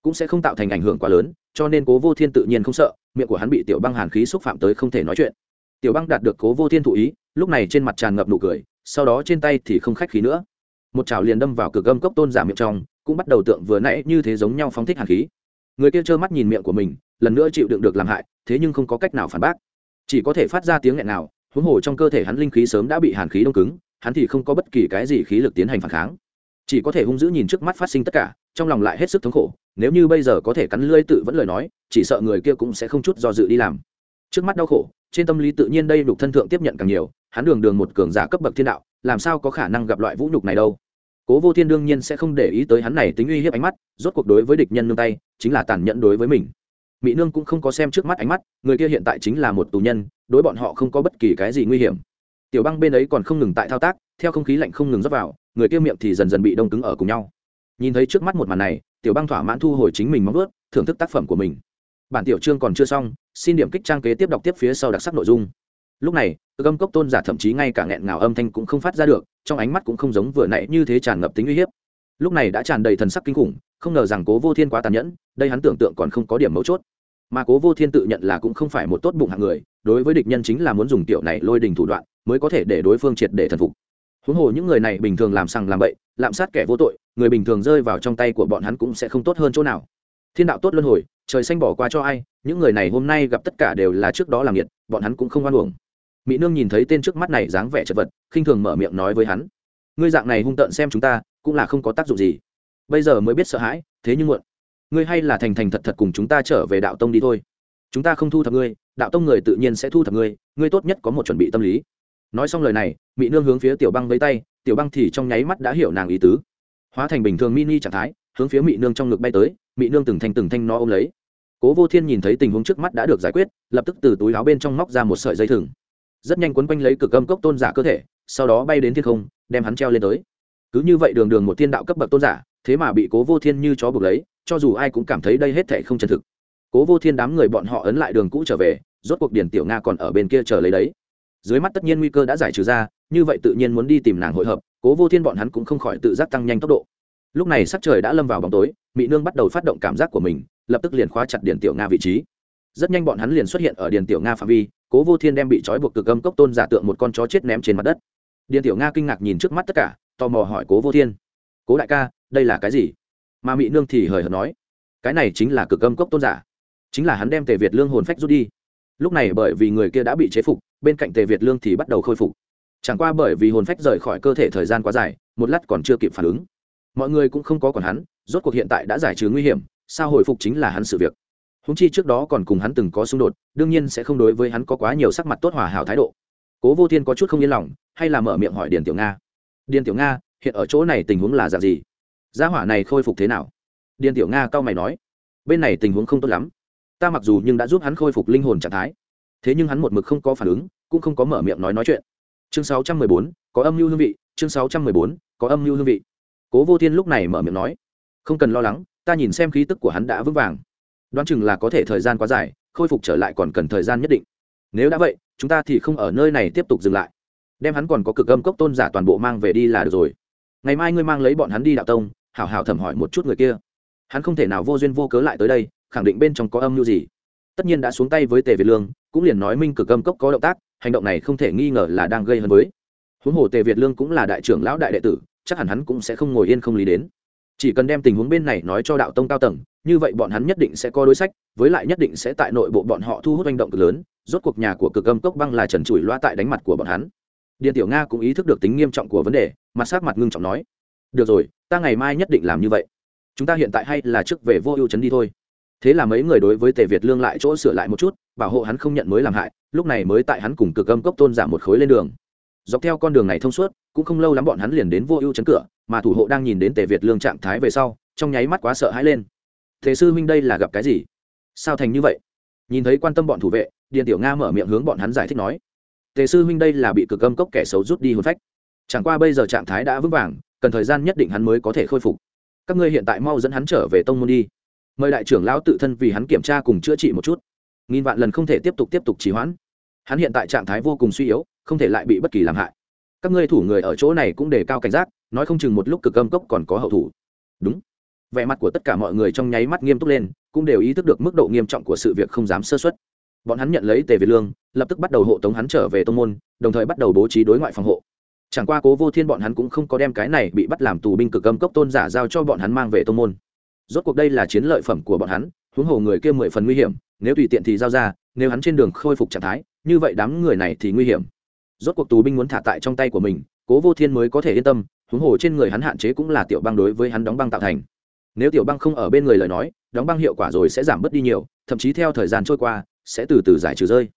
A: cũng sẽ không tạo thành ảnh hưởng quá lớn, cho nên cố vô thiên tự nhiên không sợ, miệng của hắn bị tiểu băng hàn khí xúc phạm tới không thể nói chuyện. Tiểu băng đạt được cố vô thiên thụ ý, lúc này trên mặt tràn ngập nụ cười, sau đó trên tay thì không khách khí nữa. Một chảo liền đâm vào cửa gâm cốc tôn giả miệng trong, cũng bắt đầu tượng vừa nãy như thế giống nhau phóng thích hàn khí. Người kia trơ mắt nhìn miệng của mình, lần nữa chịu đựng được làm hại, thế nhưng không có cách nào phản bác. Chỉ có thể phát ra tiếng nghẹn nào huống hồ trong cơ thể hắn linh khí sớm đã bị hàn khí đông cứng, hắn thì không có bất kỳ cái gì khí lực tiến hành phản kháng. Chỉ có thể hung dữ nhìn trước mắt phát sinh tất cả trong lòng lại hết sức thống khổ, nếu như bây giờ có thể cắn lưỡi tự vẫn lời nói, chỉ sợ người kia cũng sẽ không chút do dự đi làm. Trước mắt đau khổ, trên tâm lý tự nhiên đây đục thân thượng tiếp nhận càng nhiều, hắn đường đường một cường giả cấp bậc thiên đạo, làm sao có khả năng gặp loại vũ nhục này đâu? Cố vô thiên đương nhiên sẽ không để ý tới hắn này tính uy hiếp ánh mắt, rốt cuộc đối với địch nhân nương tay, chính là tàn nhẫn đối với mình. Mỹ nương cũng không có xem trước mắt ánh mắt, người kia hiện tại chính là một tù nhân, đối bọn họ không có bất kỳ cái gì nguy hiểm. Tiểu băng bên ấy còn không ngừng tại thao tác, theo không khí lạnh không ngừng dốc vào, người kia miệng thì dần dần bị đông cứng ở cùng nhau nhìn thấy trước mắt một màn này, tiểu băng thỏa mãn thu hồi chính mình móng ướt thưởng thức tác phẩm của mình. Bản tiểu chương còn chưa xong, xin điểm kích trang kế tiếp đọc tiếp phía sau đặc sắc nội dung. Lúc này gâm cốc tôn giả thậm chí ngay cả nghẹn ngào âm thanh cũng không phát ra được, trong ánh mắt cũng không giống vừa nãy như thế tràn ngập tính uy hiếp. Lúc này đã tràn đầy thần sắc kinh khủng, không ngờ rằng cố vô thiên quá tàn nhẫn, đây hắn tưởng tượng còn không có điểm mấu chốt. Mà cố vô thiên tự nhận là cũng không phải một tốt bụng hạng người, đối với địch nhân chính là muốn dùng tiểu này lôi đình thủ đoạn, mới có thể để đối phương triệt để thần phục. Huống hồ những người này bình thường làm sằng làm bậy lạm sát kẻ vô tội, người bình thường rơi vào trong tay của bọn hắn cũng sẽ không tốt hơn chỗ nào. Thiên đạo tốt luân hồi, trời xanh bỏ qua cho ai, những người này hôm nay gặp tất cả đều là trước đó làm nhiệt bọn hắn cũng không oan uổng. Mỹ nương nhìn thấy tên trước mắt này dáng vẻ chật vật, khinh thường mở miệng nói với hắn, ngươi dạng này hung tợn xem chúng ta, cũng là không có tác dụng gì. Bây giờ mới biết sợ hãi, thế nhưng muộn. Ngươi hay là thành thành thật thật cùng chúng ta trở về đạo tông đi thôi. Chúng ta không thu thập ngươi, đạo tông người tự nhiên sẽ thu thập ngươi ngươi tốt nhất có một chuẩn bị tâm lý nói xong lời này mỹ nương hướng phía tiểu băng với tay, tiểu băng thì trong nháy mắt đã hiểu nàng ý tứ. Hóa thành bình thường mini trạng thái, hướng phía mỹ nương trong ngực bay tới mỹ nương từng thanh từng thanh nó ôm lấy. Cố vô thiên nhìn thấy tình huống trước mắt đã được giải quyết, lập tức từ túi áo bên trong móc ra một sợi dây thừng. Rất nhanh quấn quanh lấy cực âm cốc tôn giả cơ thể, sau đó bay đến thiên không, đem hắn treo lên tới. Cứ như vậy đường đường một thiên đạo cấp bậc tôn giả, thế mà bị cố vô thiên như chó buộc lấy, cho dù ai cũng cảm thấy đây hết thệ không chân thực. Cố vô thiên đám người bọn họ ấn lại đường cũ trở về, rốt cuộc điển tiểu nga còn ở bên kia chờ lấy đấy dưới mắt tất nhiên nguy cơ đã giải trừ ra, như vậy tự nhiên muốn đi tìm nàng hội hợp, cố vô thiên bọn hắn cũng không khỏi tự giác tăng nhanh tốc độ. Lúc này sắc trời đã lâm vào bóng tối mỹ nương bắt đầu phát động cảm giác của mình, lập tức liền khóa chặt điện tiểu nga vị trí. Rất nhanh bọn hắn liền xuất hiện ở điện tiểu nga phạm vi, cố vô thiên đem bị trói buộc cực âm cốc tôn giả tượng một con chó chết ném trên mặt đất. Điện tiểu nga kinh ngạc nhìn trước mắt tất cả, tò mò hỏi cố vô thiên. Cố đại ca, đây là cái gì? Mà mỹ nương thì hời hợt nói, cái này chính là cực âm cốc tôn giả, chính là hắn đem tề việt lương hồn phách rút đi. Lúc này bởi vì người kia đã bị chế phục bên cạnh tề việt lương thì bắt đầu khôi phục. Chẳng qua bởi vì hồn phách rời khỏi cơ thể thời gian quá dài, một lát còn chưa kịp phản ứng. Mọi người cũng không có còn hắn, rốt cuộc hiện tại đã giải trừ nguy hiểm, sao hồi phục chính là hắn sự việc. Húng chi trước đó còn cùng hắn từng có xung đột, đương nhiên sẽ không đối với hắn có quá nhiều sắc mặt tốt hòa hảo thái độ. Cố vô thiên có chút không yên lòng, hay là mở miệng hỏi điền tiểu nga. Điền tiểu nga, hiện ở chỗ này tình huống là dạng gì? Gia hỏa này khôi phục thế nào? Điền tiểu nga cao mày nói. Bên này tình huống không tốt lắm. Ta mặc dù nhưng đã giúp hắn khôi phục linh hồn trạng thái thế nhưng hắn một mực không có phản ứng cũng không có mở miệng nói nói chuyện. Chương 614, có âm mưu hương vị. Chương 614, có âm mưu hương vị. Cố vô thiên lúc này mở miệng nói không cần lo lắng ta nhìn xem khí tức của hắn đã vững vàng. Đoán chừng là có thể thời gian quá dài khôi phục trở lại còn cần thời gian nhất định. Nếu đã vậy chúng ta thì không ở nơi này tiếp tục dừng lại. Đem hắn còn có cực âm cốc tôn giả toàn bộ mang về đi là được rồi. Ngày mai ngươi mang lấy bọn hắn đi đạo tông hảo hảo thẩm hỏi một chút người kia. Hắn không thể nào vô duyên vô cớ lại tới đây khẳng định bên trong có âm mưu gì tất nhiên đã xuống tay với tề việt lương, cũng liền nói minh cực âm cốc có động tác, hành động này không thể nghi ngờ là đang gây hấn với. Huống hồ tề việt lương cũng là đại trưởng lão đại đệ tử, chắc hẳn hắn cũng sẽ không ngồi yên không lý đến. Chỉ cần đem tình huống bên này nói cho đạo tông cao tầng, như vậy bọn hắn nhất định sẽ có đối sách, với lại nhất định sẽ tại nội bộ bọn họ thu hút hành động cực lớn, rốt cuộc nhà của cực âm cốc băng là trần trụi loa tại đánh mặt của bọn hắn. Điện tiểu nga cũng ý thức được tính nghiêm trọng của vấn đề, mặt sát mặt ngưng trọng nói, được rồi, ta ngày mai nhất định làm như vậy. Chúng ta hiện tại hay là trước về vô ưu Trấn đi thôi thế là mấy người đối với tề việt lương lại chỗ sửa lại một chút, bảo hộ hắn không nhận mới làm hại, lúc này mới tại hắn cùng cực âm cốc tôn giảm một khối lên đường. Dọc theo con đường này thông suốt, cũng không lâu lắm bọn hắn liền đến vô ưu chấn cửa, mà thủ hộ đang nhìn đến tề việt lương trạng thái về sau, trong nháy mắt quá sợ hãi lên. Thế sư huynh đây là gặp cái gì? Sao thành như vậy? Nhìn thấy quan tâm bọn thủ vệ, điền tiểu nga mở miệng hướng bọn hắn giải thích nói, tề sư huynh đây là bị cực âm cốc kẻ xấu rút đi hồn phách. Chẳng qua bây giờ trạng thái đã vững vàng, cần thời gian nhất định hắn mới có thể khôi phục. Các ngươi hiện tại mau dẫn hắn trở về tông môn đi mời đại trưởng lão tự thân vì hắn kiểm tra cùng chữa trị một chút. Nghìn vạn lần không thể tiếp tục tiếp tục trì hoãn. Hắn hiện tại trạng thái vô cùng suy yếu, không thể lại bị bất kỳ làm hại. Các ngươi thủ người ở chỗ này cũng đề cao cảnh giác, nói không chừng một lúc cực âm cốc còn có hậu thủ. Đúng. Vẻ mặt của tất cả mọi người trong nháy mắt nghiêm túc lên, cũng đều ý thức được mức độ nghiêm trọng của sự việc không dám sơ xuất bọn hắn nhận lấy tề việt lương, lập tức bắt đầu hộ tống hắn trở về tô n g môn, đồng thời bắt đầu bố trí đối ngoại phòng hộ. Chẳng qua cố vô thiên bọn hắn cũng không có đem cái này bị bắt làm tù binh cực âm cốc tôn giả giao cho bọn hắn mang về tô n g môn rốt cuộc đây là chiến lợi phẩm của bọn hắn, huống hồ người kia mười phần nguy hiểm, nếu tùy tiện thì giao ra, nếu hắn trên đường khôi phục trạng thái, như vậy đám người này thì nguy hiểm. Rốt cuộc tù binh muốn thả tại trong tay của mình, cố vô thiên mới có thể yên tâm, huống hồ trên người hắn hạn chế cũng là tiểu băng đối với hắn đóng băng tạo thành. Nếu tiểu băng không ở bên người lời nói, đóng băng hiệu quả rồi sẽ giảm bớt đi nhiều, thậm chí theo thời gian trôi qua, sẽ từ từ giải trừ rơi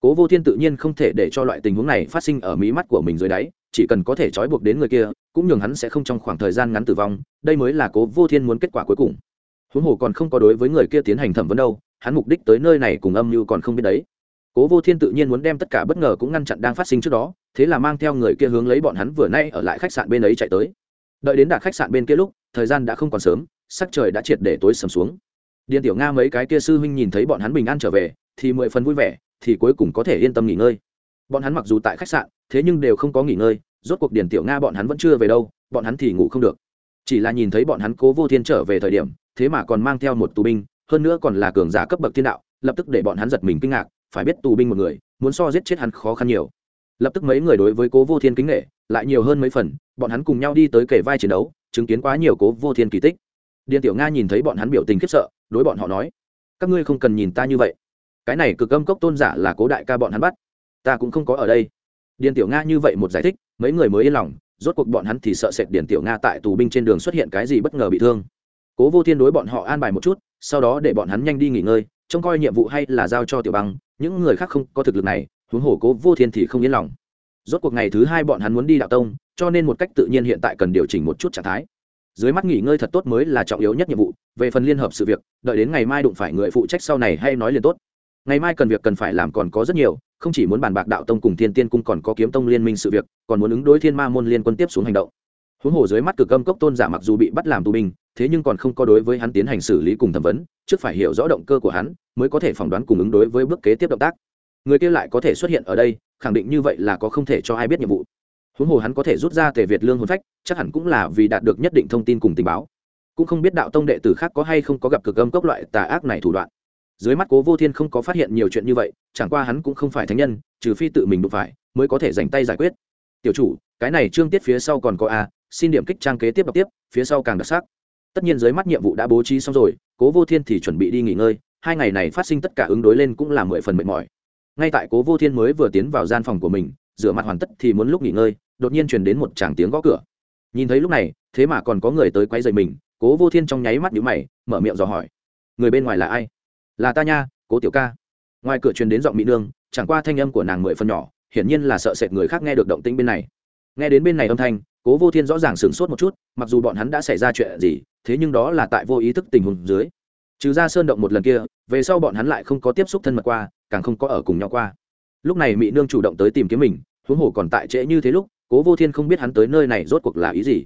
A: cố vô thiên tự nhiên không thể để cho loại tình huống này phát sinh ở mí mắt của mình dưới đáy, chỉ cần có thể trói buộc đến người kia, cũng nhường hắn sẽ không trong khoảng thời gian ngắn tử vong, đây mới là cố vô thiên muốn kết quả cuối cùng. Huống hồ còn không có đối với người kia tiến hành thẩm vấn đâu, hắn mục đích tới nơi này cùng âm mưu còn không biết đấy. Cố vô thiên tự nhiên muốn đem tất cả bất ngờ cũng ngăn chặn đang phát sinh trước đó, thế là mang theo người kia hướng lấy bọn hắn vừa nay ở lại khách sạn bên ấy chạy tới. Đợi đến đạt khách sạn bên kia lúc, thời gian đã không còn sớm, sắc trời đã triệt để tối sầm xuống. Điền tiểu nga mấy cái kia sư huynh nhìn thấy bọn hắn bình an trở về, thì mười phần vui vẻ thì cuối cùng có thể yên tâm nghỉ ngơi. Bọn hắn mặc dù tại khách sạn, thế nhưng đều không có nghỉ ngơi, rốt cuộc điền tiểu nga bọn hắn vẫn chưa về đâu, bọn hắn thì ngủ không được. Chỉ là nhìn thấy bọn hắn cố vô thiên trở về thời điểm, thế mà còn mang theo một tù binh, hơn nữa còn là cường giả cấp bậc thiên đạo, lập tức để bọn hắn giật mình kinh ngạc, phải biết tù binh một người, muốn so giết chết hắn khó khăn nhiều. Lập tức mấy người đối với cố vô thiên kính nghệ lại nhiều hơn mấy phần, bọn hắn cùng nhau đi tới kể vai chiến đấu, chứng kiến quá nhiều cố vô thiên kỳ tích. Điền tiểu nga nhìn thấy bọn hắn biểu tình khiếp sợ, đối bọn họ nói, các ngươi không cần nhìn ta như vậy cái này cực âm cốc tôn giả là cố đại ca bọn hắn bắt. Ta cũng không có ở đây. Điền tiểu nga như vậy một giải thích, mấy người mới yên lòng, rốt cuộc bọn hắn thì sợ sệt điền tiểu nga tại tù binh trên đường xuất hiện cái gì bất ngờ bị thương. Cố vô thiên đối bọn họ an bài một chút, sau đó để bọn hắn nhanh đi nghỉ ngơi, trông coi nhiệm vụ hay là giao cho tiểu băng, những người khác không có thực lực này, huống hồ cố vô thiên thì không yên lòng. Rốt cuộc ngày thứ hai bọn hắn muốn đi đạo tông, cho nên một cách tự nhiên hiện tại cần điều chỉnh một chút trạng thái. Dưới mắt nghỉ ngơi thật tốt mới là trọng yếu nhất nhiệm vụ, về phần liên hợp sự việc, đợi đến ngày mai đụng phải người phụ trách sau này hay nói liền tốt ngày mai cần việc cần phải làm còn có rất nhiều, không chỉ muốn bàn bạc đạo tông cùng thiên tiên cung còn có kiếm tông liên minh sự việc, còn muốn ứng đối thiên ma môn liên quân tiếp xuống hành động. Huống hồ dưới mắt cực âm cốc tôn giả mặc dù bị bắt làm tù binh, thế nhưng còn không có đối với hắn tiến hành xử lý cùng thẩm vấn, trước phải hiểu rõ động cơ của hắn, mới có thể phỏng đoán cùng ứng đối với bước kế tiếp động tác. Người kia lại có thể xuất hiện ở đây, khẳng định như vậy là có không thể cho ai biết nhiệm vụ. Huống hồ hắn có thể rút ra tề việt lương hồn phách, chắc hẳn cũng là vì đạt được nhất định thông tin cùng tình báo. Cũng không biết đạo tông đệ tử khác có hay không có gặp cực âm cốc loại tà ác này thủ đoạn dưới mắt cố vô thiên không có phát hiện nhiều chuyện như vậy, chẳng qua hắn cũng không phải thánh nhân, trừ phi tự mình đụng phải, mới có thể dành tay giải quyết. Tiểu chủ, cái này trương tiết phía sau còn có a, xin điểm kích trang kế tiếp đọc tiếp, phía sau càng đặc sắc. Tất nhiên dưới mắt nhiệm vụ đã bố trí xong rồi, cố vô thiên thì chuẩn bị đi nghỉ ngơi, hai ngày này phát sinh tất cả ứng đối lên cũng là mười phần mệt mỏi. Ngay tại cố vô thiên mới vừa tiến vào gian phòng của mình, rửa mặt hoàn tất thì muốn lúc nghỉ ngơi, đột nhiên truyền đến một tràng tiếng gõ cửa. Nhìn thấy lúc này, thế mà còn có người tới quay dậy mình, cố vô thiên trong nháy mắt nhữ mày, mở miệng dò hỏi. Người bên ngoài là ai? Là ta nha, cố tiểu ca. Ngoài cửa truyền đến giọng mỹ nương, chẳng qua thanh âm của nàng mười phần nhỏ, hiển nhiên là sợ sệt người khác nghe được động tĩnh bên này. Nghe đến bên này âm thanh, cố vô thiên rõ ràng sửng sốt một chút, mặc dù bọn hắn đã xảy ra chuyện gì, thế nhưng đó là tại vô ý thức tình huống dưới. Trừ ra sơn động một lần kia, về sau bọn hắn lại không có tiếp xúc thân mật qua, càng không có ở cùng nhau qua. Lúc này mỹ nương chủ động tới tìm kiếm mình, huống hồ còn tại trễ như thế lúc, cố vô thiên không biết hắn tới nơi này rốt cuộc là ý gì.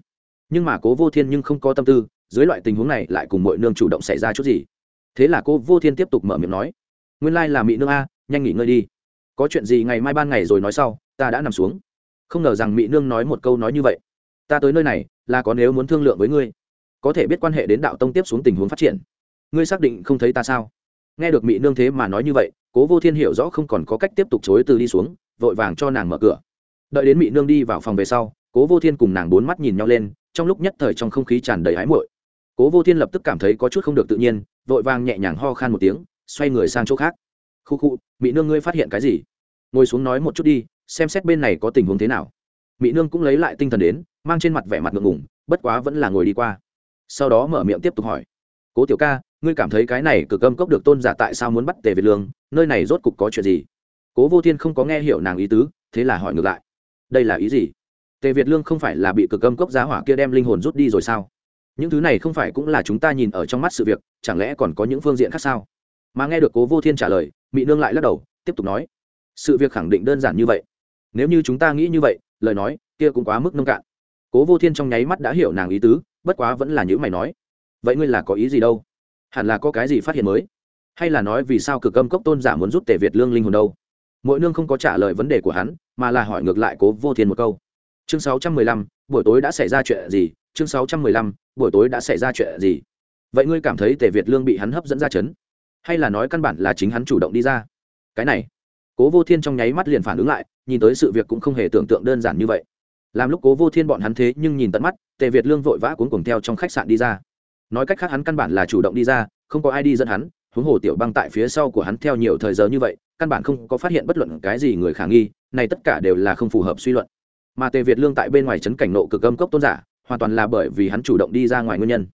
A: Nhưng mà cố vô thiên nhưng không có tâm tư, dưới loại tình huống này lại cùng mọi nương chủ động xảy ra chút gì thế là cô vô thiên tiếp tục mở miệng nói, nguyên lai là mỹ nương a, nhanh nghỉ ngơi đi. Có chuyện gì ngày mai ban ngày rồi nói sau, ta đã nằm xuống. Không ngờ rằng mỹ nương nói một câu nói như vậy. Ta tới nơi này, là có nếu muốn thương lượng với ngươi. Có thể biết quan hệ đến đạo tông tiếp xuống tình huống phát triển. Ngươi xác định không thấy ta sao? Nghe được mỹ nương thế mà nói như vậy cố vô thiên hiểu rõ không còn có cách tiếp tục chối từ đi xuống, vội vàng cho nàng mở cửa. Đợi đến mỹ nương đi vào phòng về sau cố vô thiên cùng nàng bốn mắt nhìn nhau lên, trong lúc nhất thời trong không khí tràn đầy ái muội. Cố vô thiên lập tức cảm thấy có chút không được tự nhiên vội vàng nhẹ nhàng ho khan một tiếng, xoay người sang chỗ khác. Khu khu, mỹ nương ngươi phát hiện cái gì? Ngồi xuống nói một chút đi, xem xét bên này có tình huống thế nào. Mỹ nương cũng lấy lại tinh thần đến, mang trên mặt vẻ mặt ngượng ngủng bất quá vẫn là ngồi đi qua. Sau đó mở miệng tiếp tục hỏi. Cố tiểu ca, ngươi cảm thấy cái này cực âm cốc được tôn giả tại sao muốn bắt tề việt lương, nơi này rốt cục có chuyện gì? Cố vô thiên không có nghe hiểu nàng ý tứ, thế là hỏi ngược lại. Đây là ý gì? Tề việt lương không phải là bị cực âm cốc giá hỏa kia đem linh hồn rút đi rồi sao? Những thứ này không phải cũng là chúng ta nhìn ở trong mắt sự việc, chẳng lẽ còn có những phương diện khác sao? Mà nghe được cố vô thiên trả lời mỹ nương lại lắc đầu, tiếp tục nói, sự việc khẳng định đơn giản như vậy. Nếu như chúng ta nghĩ như vậy, lời nói kia cũng quá mức nông cạn. Cố vô thiên trong nháy mắt đã hiểu nàng ý tứ, bất quá vẫn là những mày nói, vậy ngươi là có ý gì đâu? Hẳn là có cái gì phát hiện mới? Hay là nói vì sao cực âm cốc tôn giả muốn rút tề việt lương linh hồn đâu? Mỗi nương không có trả lời vấn đề của hắn, mà là hỏi ngược lại cố vô thiên một câu. Chương sáu trăm mười lăm, buổi tối đã xảy ra chuyện gì? Chương sáu trăm mười lăm, buổi tối đã xảy ra chuyện gì? Vậy ngươi cảm thấy tề việt lương bị hắn hấp dẫn ra chấn? Hay là nói căn bản là chính hắn chủ động đi ra? Cái này, cố vô thiên trong nháy mắt liền phản ứng lại, nhìn tới sự việc cũng không hề tưởng tượng đơn giản như vậy. Làm lúc cố vô thiên bọn hắn thế nhưng nhìn tận mắt, tề việt lương vội vã cuốn cùng theo trong khách sạn đi ra. Nói cách khác hắn căn bản là chủ động đi ra, không có ai đi dẫn hắn, huống hồ tiểu băng tại phía sau của hắn theo nhiều thời giờ như vậy, căn bản không có phát hiện bất luận cái gì người khả nghi, này tất cả đều là không phù hợp suy luận. Mà tề việt lương tại bên ngoài trấn cảnh nộ cực âm cốc tôn giả hoàn toàn là bởi vì hắn chủ động đi ra ngoài nguyên nhân.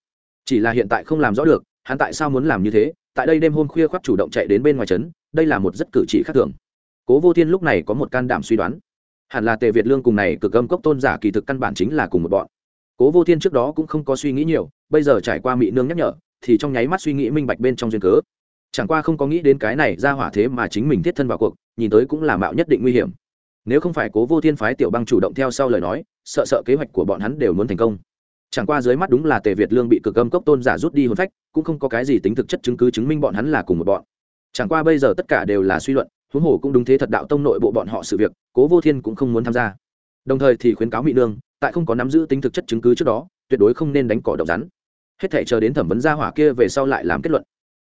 A: Chỉ là hiện tại không làm rõ được, hắn tại sao muốn làm như thế, tại đây đêm hôm khuya khoác chủ động chạy đến bên ngoài trấn, đây là một rất cử chỉ khác thường. Cố vô thiên lúc này có một can đảm suy đoán. Hẳn là tề việt lương cùng này cực âm cốc tôn giả kỳ thực căn bản chính là cùng một bọn. Cố vô thiên trước đó cũng không có suy nghĩ nhiều, bây giờ trải qua mị nương nhắc nhở, thì trong nháy mắt suy nghĩ minh bạch bên trong duyên cớ. Chẳng qua không có nghĩ đến cái này ra hỏa thế mà chính mình thiết thân vào cuộc, nhìn tới cũng là mạo nhất định nguy hiểm nếu không phải cố vô thiên phái tiểu băng chủ động theo sau lời nói, sợ sợ kế hoạch của bọn hắn đều muốn thành công. Chẳng qua dưới mắt đúng là tề việt lương bị cực âm cốc tôn giả rút đi hồn phách, cũng không có cái gì tính thực chất chứng cứ chứng minh bọn hắn là cùng một bọn. Chẳng qua bây giờ tất cả đều là suy luận, huống hồ cũng đúng thế thật đạo tông nội bộ bọn họ sự việc, cố vô thiên cũng không muốn tham gia. Đồng thời thì khuyến cáo mỹ nương, tại không có nắm giữ tính thực chất chứng cứ trước đó, tuyệt đối không nên đánh cỏ độc rắn. Hết thể chờ đến thẩm vấn gia hỏa kia về sau lại làm kết luận.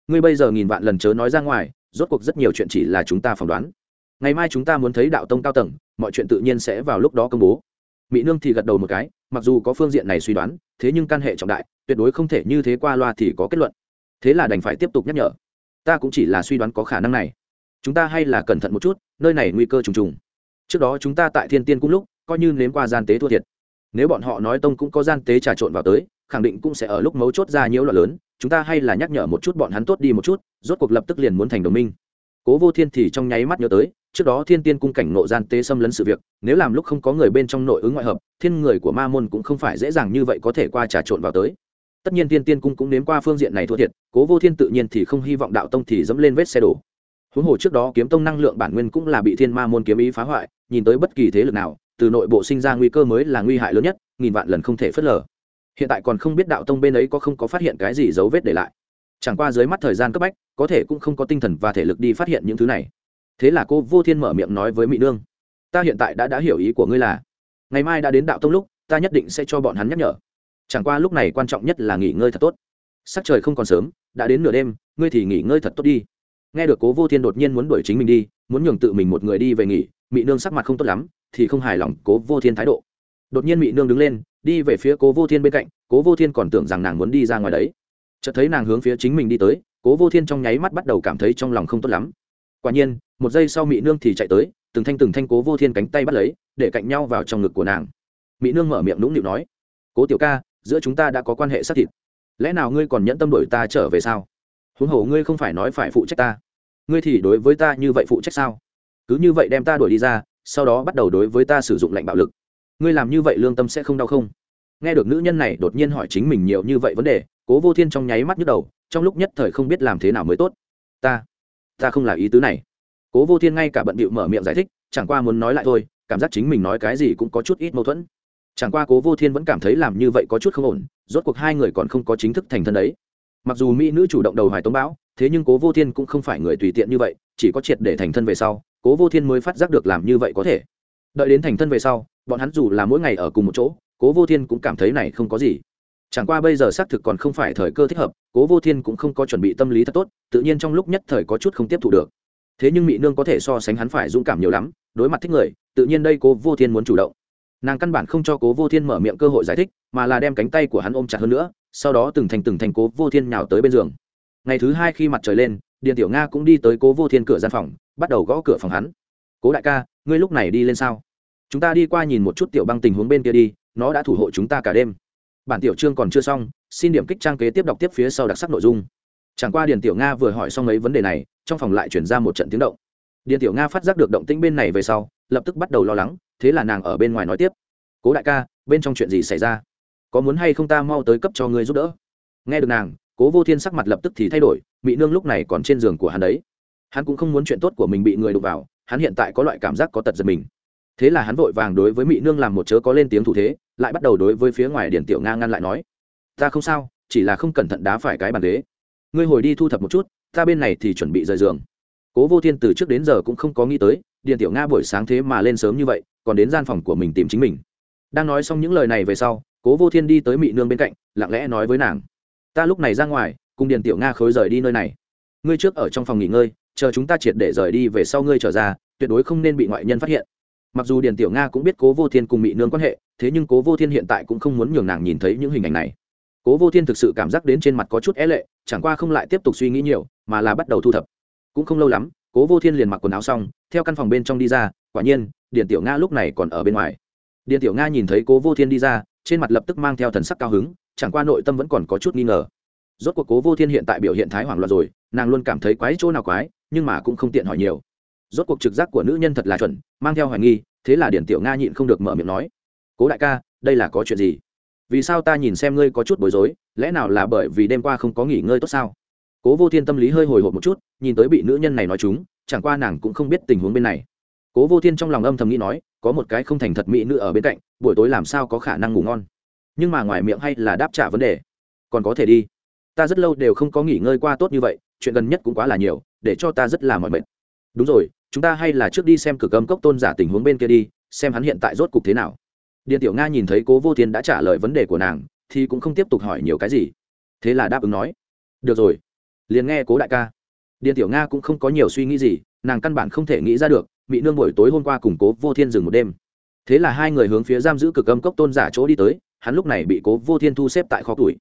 A: Ngươi bây giờ nghìn vạn lần chớ nói ra ngoài, rốt cuộc rất nhiều chuyện chỉ là chúng ta phỏng đoán ngày mai chúng ta muốn thấy đạo tông cao tầng, mọi chuyện tự nhiên sẽ vào lúc đó công bố. Mỹ nương thì gật đầu một cái, mặc dù có phương diện này suy đoán, thế nhưng căn hệ trọng đại, tuyệt đối không thể như thế qua loa thì có kết luận. Thế là đành phải tiếp tục nhắc nhở. Ta cũng chỉ là suy đoán có khả năng này. Chúng ta hay là cẩn thận một chút, nơi này nguy cơ trùng trùng. Trước đó chúng ta tại thiên tiên cung lúc, coi như nếm qua gian tế thua thiệt. Nếu bọn họ nói tông cũng có gian tế trà trộn vào tới, khẳng định cũng sẽ ở lúc mấu chốt ra nhiễu loạn lớn, chúng ta hay là nhắc nhở một chút bọn hắn tốt đi một chút, rốt cuộc lập tức liền muốn thành đồng minh. Cố vô thiên thì trong nháy mắt nhớ tới trước đó thiên tiên cung cảnh nộ gian tế xâm lấn sự việc, nếu làm lúc không có người bên trong nội ứng ngoại hợp, thiên người của ma môn cũng không phải dễ dàng như vậy có thể qua trà trộn vào tới. Tất nhiên thiên tiên cung cũng nếm qua phương diện này thua thiệt, cố vô thiên tự nhiên thì không hy vọng đạo tông thì dẫm lên vết xe đổ. Huống hồ trước đó kiếm tông năng lượng bản nguyên cũng là bị thiên ma môn kiếm ý phá hoại, nhìn tới bất kỳ thế lực nào, từ nội bộ sinh ra nguy cơ mới là nguy hại lớn nhất, nghìn vạn lần không thể phớt lờ. Hiện tại còn không biết đạo tông bên ấy có không có phát hiện cái gì dấu vết để lại. Chẳng qua dưới mắt thời gian cấp bách, có thể cũng không có tinh thần và thể lực đi phát hiện những thứ này thế là cô vô thiên mở miệng nói với mỹ nương, ta hiện tại đã đã hiểu ý của ngươi là, ngày mai đã đến đạo tông lúc, ta nhất định sẽ cho bọn hắn nhắc nhở. Chẳng qua lúc này quan trọng nhất là nghỉ ngơi thật tốt. Sắc trời không còn sớm, đã đến nửa đêm, ngươi thì nghỉ ngơi thật tốt đi. Nghe được cố vô thiên đột nhiên muốn đuổi chính mình đi, muốn nhường tự mình một người đi về nghỉ mỹ nương sắc mặt không tốt lắm, thì không hài lòng cố vô thiên thái độ. Đột nhiên mỹ nương đứng lên, đi về phía cố vô thiên bên cạnh cố vô thiên còn tưởng rằng nàng muốn đi ra ngoài đấy. Chợt thấy nàng hướng phía chính mình đi tới cố vô thiên trong nháy mắt bắt đầu cảm thấy trong lòng không tốt lắm quả nhiên, một giây sau mỹ nương thì chạy tới, từng thanh từng thanh cố vô thiên cánh tay bắt lấy, để cạnh nhau vào trong ngực của nàng. Mỹ nương mở miệng nũng nịu nói, cố tiểu ca, giữa chúng ta đã có quan hệ xác thịt. Lẽ nào ngươi còn nhẫn tâm đổi ta trở về sao? Huống hồ ngươi không phải nói phải phụ trách ta. Ngươi thì đối với ta như vậy phụ trách sao? Cứ như vậy đem ta đuổi đi ra, sau đó bắt đầu đối với ta sử dụng lệnh bạo lực. Ngươi làm như vậy lương tâm sẽ không đau không? Nghe được nữ nhân này đột nhiên hỏi chính mình nhiều như vậy vấn đề, cố vô thiên trong nháy mắt nhức đầu, trong lúc nhất thời không biết làm thế nào mới tốt. Ta ta không là ý tứ này. Cố vô thiên ngay cả bận bịu mở miệng giải thích, chẳng qua muốn nói lại thôi, cảm giác chính mình nói cái gì cũng có chút ít mâu thuẫn. Chẳng qua cố vô thiên vẫn cảm thấy làm như vậy có chút không ổn, rốt cuộc hai người còn không có chính thức thành thân đấy. Mặc dù mỹ nữ chủ động đầu hoài tống bão, thế nhưng cố vô thiên cũng không phải người tùy tiện như vậy, chỉ có triệt để thành thân về sau, cố vô thiên mới phát giác được làm như vậy có thể. Đợi đến thành thân về sau, bọn hắn dù là mỗi ngày ở cùng một chỗ, cố vô thiên cũng cảm thấy này không có gì chẳng qua bây giờ xác thực còn không phải thời cơ thích hợp, cố vô thiên cũng không có chuẩn bị tâm lý thật tốt, tự nhiên trong lúc nhất thời có chút không tiếp thu được. Thế nhưng mỹ nương có thể so sánh hắn phải dũng cảm nhiều lắm, đối mặt thích người, tự nhiên đây cố vô thiên muốn chủ động. Nàng căn bản không cho cố vô thiên mở miệng cơ hội giải thích, mà là đem cánh tay của hắn ôm chặt hơn nữa, sau đó từng thành từng thành cố vô thiên nhào tới bên giường. Ngày thứ hai khi mặt trời lên điện tiểu nga cũng đi tới cố vô thiên cửa gian phòng, bắt đầu gõ cửa phòng hắn. Cố đại ca, ngươi lúc này đi lên sao? Chúng ta đi qua nhìn một chút tiểu băng tình huống bên kia đi, nó đã thủ hộ chúng ta cả đêm bản tiểu chương còn chưa xong, xin điểm kích trang kế tiếp đọc tiếp phía sau đặc sắc nội dung. Chẳng qua điền tiểu nga vừa hỏi xong mấy vấn đề này, trong phòng lại chuyển ra một trận tiếng động. Điền tiểu nga phát giác được động tĩnh bên này về sau, lập tức bắt đầu lo lắng, thế là nàng ở bên ngoài nói tiếp. Cố đại ca, bên trong chuyện gì xảy ra? Có muốn hay không ta mau tới cấp cho ngươi giúp đỡ? Nghe được nàng, cố vô thiên sắc mặt lập tức thì thay đổi mỹ nương lúc này còn trên giường của hắn đấy. Hắn cũng không muốn chuyện tốt của mình bị người đụng vào, hắn hiện tại có loại cảm giác có tật giật mình thế là hắn vội vàng đối với mỹ nương làm một chớ có lên tiếng thủ thế, lại bắt đầu đối với phía ngoài điển tiểu nga ngăn lại nói, ta không sao, chỉ là không cẩn thận đá phải cái bàn ghế. Ngươi hồi đi thu thập một chút, ta bên này thì chuẩn bị rời giường. Cố vô thiên từ trước đến giờ cũng không có nghĩ tới Điền tiểu nga buổi sáng thế mà lên sớm như vậy, còn đến gian phòng của mình tìm chính mình. Đang nói xong những lời này về sau, cố vô thiên đi tới mị nương bên cạnh, lặng lẽ nói với nàng, ta lúc này ra ngoài, cùng Điền tiểu nga khối rời đi nơi này. Ngươi trước ở trong phòng nghỉ ngơi, chờ chúng ta triệt để rời đi về sau ngươi trở ra, tuyệt đối không nên bị ngoại nhân phát hiện mặc dù điền tiểu nga cũng biết cố vô thiên cùng mỹ nương quan hệ, thế nhưng cố vô thiên hiện tại cũng không muốn nhường nàng nhìn thấy những hình ảnh này. Cố vô thiên thực sự cảm giác đến trên mặt có chút é lệ, chẳng qua không lại tiếp tục suy nghĩ nhiều, mà là bắt đầu thu thập. Cũng không lâu lắm, cố vô thiên liền mặc quần áo xong, theo căn phòng bên trong đi ra, quả nhiên, điền tiểu nga lúc này còn ở bên ngoài. Điền tiểu nga nhìn thấy cố vô thiên đi ra, trên mặt lập tức mang theo thần sắc cao hứng, chẳng qua nội tâm vẫn còn có chút nghi ngờ. Rốt cuộc cố vô thiên hiện tại biểu hiện thái hoảng loạn rồi, nàng luôn cảm thấy quái chỗ nào quái, nhưng mà cũng không tiện hỏi nhiều rốt cuộc trực giác của nữ nhân thật là chuẩn, mang theo hoài nghi, thế là điển tiểu nga nhịn không được mở miệng nói, cố đại ca, đây là có chuyện gì? Vì sao ta nhìn xem ngươi có chút bối rối, lẽ nào là bởi vì đêm qua không có nghỉ ngơi tốt sao? Cố vô thiên tâm lý hơi hồi hộp một chút, nhìn tới bị nữ nhân này nói chúng, chẳng qua nàng cũng không biết tình huống bên này. Cố vô thiên trong lòng âm thầm nghĩ nói, có một cái không thành thật mỹ nữ ở bên cạnh, buổi tối làm sao có khả năng ngủ ngon? Nhưng mà ngoài miệng hay là đáp trả vấn đề, còn có thể đi. Ta rất lâu đều không có nghỉ ngơi qua tốt như vậy, chuyện gần nhất cũng quá là nhiều, để cho ta rất là mỏi mệt. Đúng rồi chúng ta hay là trước đi xem cửa âm cốc tôn giả tình huống bên kia đi, xem hắn hiện tại rốt cục thế nào. Điện tiểu nga nhìn thấy cố vô thiên đã trả lời vấn đề của nàng, thì cũng không tiếp tục hỏi nhiều cái gì. Thế là đáp ứng nói, được rồi, liền nghe cố đại ca. Điện tiểu nga cũng không có nhiều suy nghĩ gì, nàng căn bản không thể nghĩ ra được bị nương buổi tối hôm qua cùng cố vô thiên dừng một đêm. Thế là hai người hướng phía giam giữ cực âm cốc tôn giả chỗ đi tới, hắn lúc này bị cố vô thiên thu xếp tại kho tuổi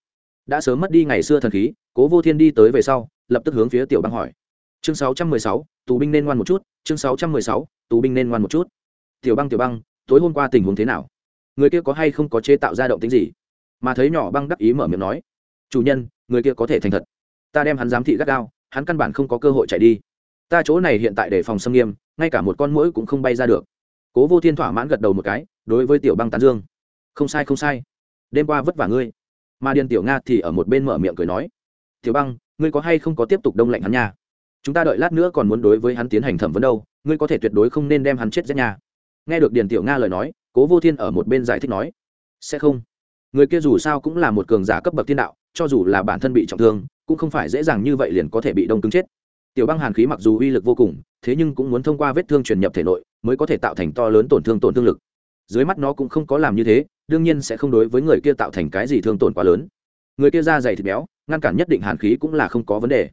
A: đã sớm mất đi ngày xưa thần khí, cố vô thiên đi tới về sau, lập tức hướng phía tiểu băng hỏi. Chương sáu trăm mười sáu tù binh nên ngoan một chút, chương sáu trăm mười sáu, tù binh nên ngoan một chút. Tiểu băng tiểu băng, tối hôm qua tình huống thế nào? Người kia có hay không có chế tạo ra động tính gì? Mà thấy nhỏ băng đắc ý mở miệng nói, chủ nhân, người kia có thể thành thật. Ta đem hắn giám thị gắt gao, hắn căn bản không có cơ hội chạy đi. Ta chỗ này hiện tại để phòng xâm nghiêm, ngay cả một con mũi cũng không bay ra được. Cố vô thiên thỏa mãn gật đầu một cái, đối với tiểu băng tán dương, không sai không sai. Đêm qua vất vả ngươi. Mà điền tiểu nga thì ở một bên mở miệng cười nói, tiểu băng, ngươi có hay không có tiếp tục đông lạnh hắn nha? Chúng ta đợi lát nữa còn muốn đối với hắn tiến hành thẩm vấn đâu, ngươi có thể tuyệt đối không nên đem hắn chết giết nhà nghe được điền tiểu nga lời nói, cố vô thiên ở một bên giải thích nói, sẽ không. Người kia dù sao cũng là một cường giả cấp bậc thiên đạo, cho dù là bản thân bị trọng thương, cũng không phải dễ dàng như vậy liền có thể bị đông cứng chết. Tiểu băng hàn khí mặc dù uy lực vô cùng, thế nhưng cũng muốn thông qua vết thương truyền nhập thể nội mới có thể tạo thành to lớn tổn thương tổn thương lực. Dưới mắt nó cũng không có làm như thế, đương nhiên sẽ không đối với người kia tạo thành cái gì thương tổn quá lớn. Người kia da dày thịt béo, ngăn cản nhất định hàn khí cũng là không có vấn đề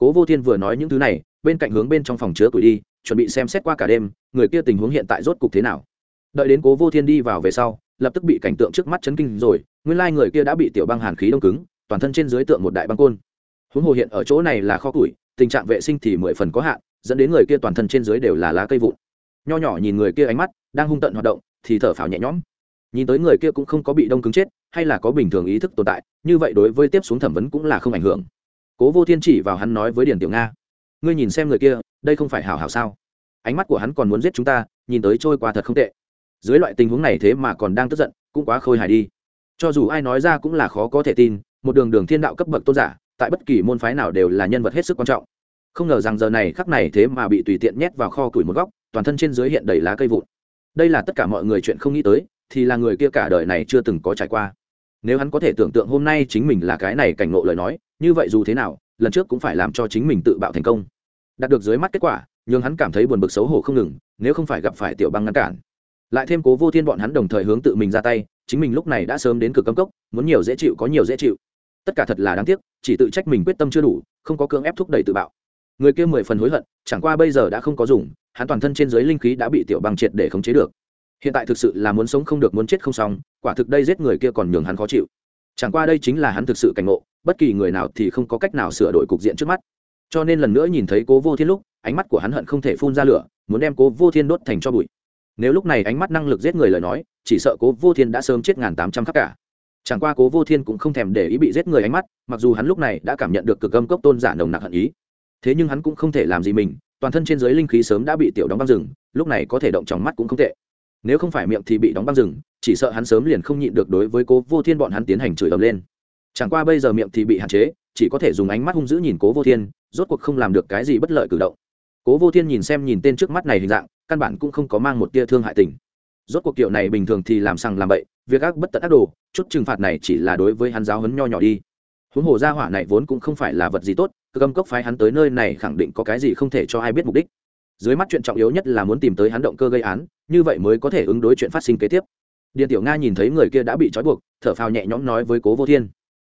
A: cố vô thiên vừa nói những thứ này, bên cạnh hướng bên trong phòng chứa tuổi đi, chuẩn bị xem xét qua cả đêm, người kia tình huống hiện tại rốt cục thế nào. Đợi đến cố vô thiên đi vào về sau, lập tức bị cảnh tượng trước mắt chấn kinh rồi, nguyên lai người kia đã bị tiểu băng hàn khí đông cứng, toàn thân trên dưới tượng một đại băng côn. Huống hồ hiện ở chỗ này là kho củi, tình trạng vệ sinh thì mười phần có hạn, dẫn đến người kia toàn thân trên dưới đều là lá cây vụn. Nho nhỏ nhìn người kia ánh mắt, đang hung tận hoạt động, thì thở phào nhẹ nhõm. Nhìn tới người kia cũng không có bị đông cứng chết, hay là có bình thường ý thức tồn tại, như vậy đối với tiếp xuống thẩm vấn cũng là không ảnh hưởng cố vô thiên chỉ vào hắn nói với điền tiểu nga, ngươi nhìn xem người kia, đây không phải hảo hảo sao? Ánh mắt của hắn còn muốn giết chúng ta, nhìn tới trôi qua thật không tệ. Dưới loại tình huống này thế mà còn đang tức giận, cũng quá khôi hài đi. Cho dù ai nói ra cũng là khó có thể tin, một đường đường thiên đạo cấp bậc tôn giả, tại bất kỳ môn phái nào đều là nhân vật hết sức quan trọng. Không ngờ rằng giờ này khắc này thế mà bị tùy tiện nhét vào kho củi một góc, toàn thân trên dưới hiện đầy lá cây vụn. Đây là tất cả mọi người chuyện không nghĩ tới, thì là người kia cả đời này chưa từng có trải qua nếu hắn có thể tưởng tượng hôm nay chính mình là cái này cảnh ngộ lời nói, như vậy dù thế nào, lần trước cũng phải làm cho chính mình tự bạo thành công. Đạt được dưới mắt kết quả nhưng hắn cảm thấy buồn bực xấu hổ không ngừng, nếu không phải gặp phải tiểu băng ngăn cản. Lại thêm cố vô thiên bọn hắn đồng thời hướng tự mình ra tay, chính mình lúc này đã sớm đến cực cấm cốc, muốn nhiều dễ chịu có nhiều dễ chịu. Tất cả thật là đáng tiếc, chỉ tự trách mình quyết tâm chưa đủ, không có cưỡng ép thúc đẩy tự bạo. Người kia mười phần hối hận, chẳng qua bây giờ đã không có dùng, hắn toàn thân trên dưới linh khí đã bị tiểu băng triệt để khống chế được hiện tại thực sự là muốn sống không được muốn chết không xong, quả thực đây giết người kia còn nhường hắn khó chịu. Chẳng qua đây chính là hắn thực sự cảnh ngộ, bất kỳ người nào thì không có cách nào sửa đổi cục diện trước mắt. Cho nên lần nữa nhìn thấy cố vô thiên lúc, ánh mắt của hắn hận không thể phun ra lửa, muốn đem cố vô thiên đốt thành cho bụi. Nếu lúc này ánh mắt năng lực giết người lời nói, chỉ sợ cố vô thiên đã sớm chết ngàn tám trăm khắc cả. Chẳng qua cố vô thiên cũng không thèm để ý bị giết người ánh mắt, mặc dù hắn lúc này đã cảm nhận được cực âm cốc tôn giả nồng nặc hận ý. Thế nhưng hắn cũng không thể làm gì mình, toàn thân trên dưới linh khí sớm đã bị tiểu đóng băng rừng, lúc này có thể động trong mắt cũng không tệ nếu không phải miệng thì bị đóng băng rừng, chỉ sợ hắn sớm liền không nhịn được đối với cố vô thiên bọn hắn tiến hành chửi ầm lên. Chẳng qua bây giờ miệng thì bị hạn chế, chỉ có thể dùng ánh mắt hung dữ nhìn cố vô thiên, rốt cuộc không làm được cái gì bất lợi cử động. Cố vô thiên nhìn xem nhìn tên trước mắt này hình dạng, căn bản cũng không có mang một tia thương hại tình. Rốt cuộc kiểu này bình thường thì làm sằng làm bậy, việc ác bất tận ác đồ, chút trừng phạt này chỉ là đối với hắn giáo hấn nho nhỏ đi. Huống hồ gia hỏa này vốn cũng không phải là vật gì tốt cơ âm cốc phái hắn tới nơi này khẳng định có cái gì không thể cho ai biết mục đích. Dưới mắt chuyện trọng yếu nhất là muốn tìm tới hắn động cơ gây án như vậy mới có thể ứng đối chuyện phát sinh kế tiếp. Điện tiểu nga nhìn thấy người kia đã bị trói buộc, thở phào nhẹ nhõm nói với cố vô thiên.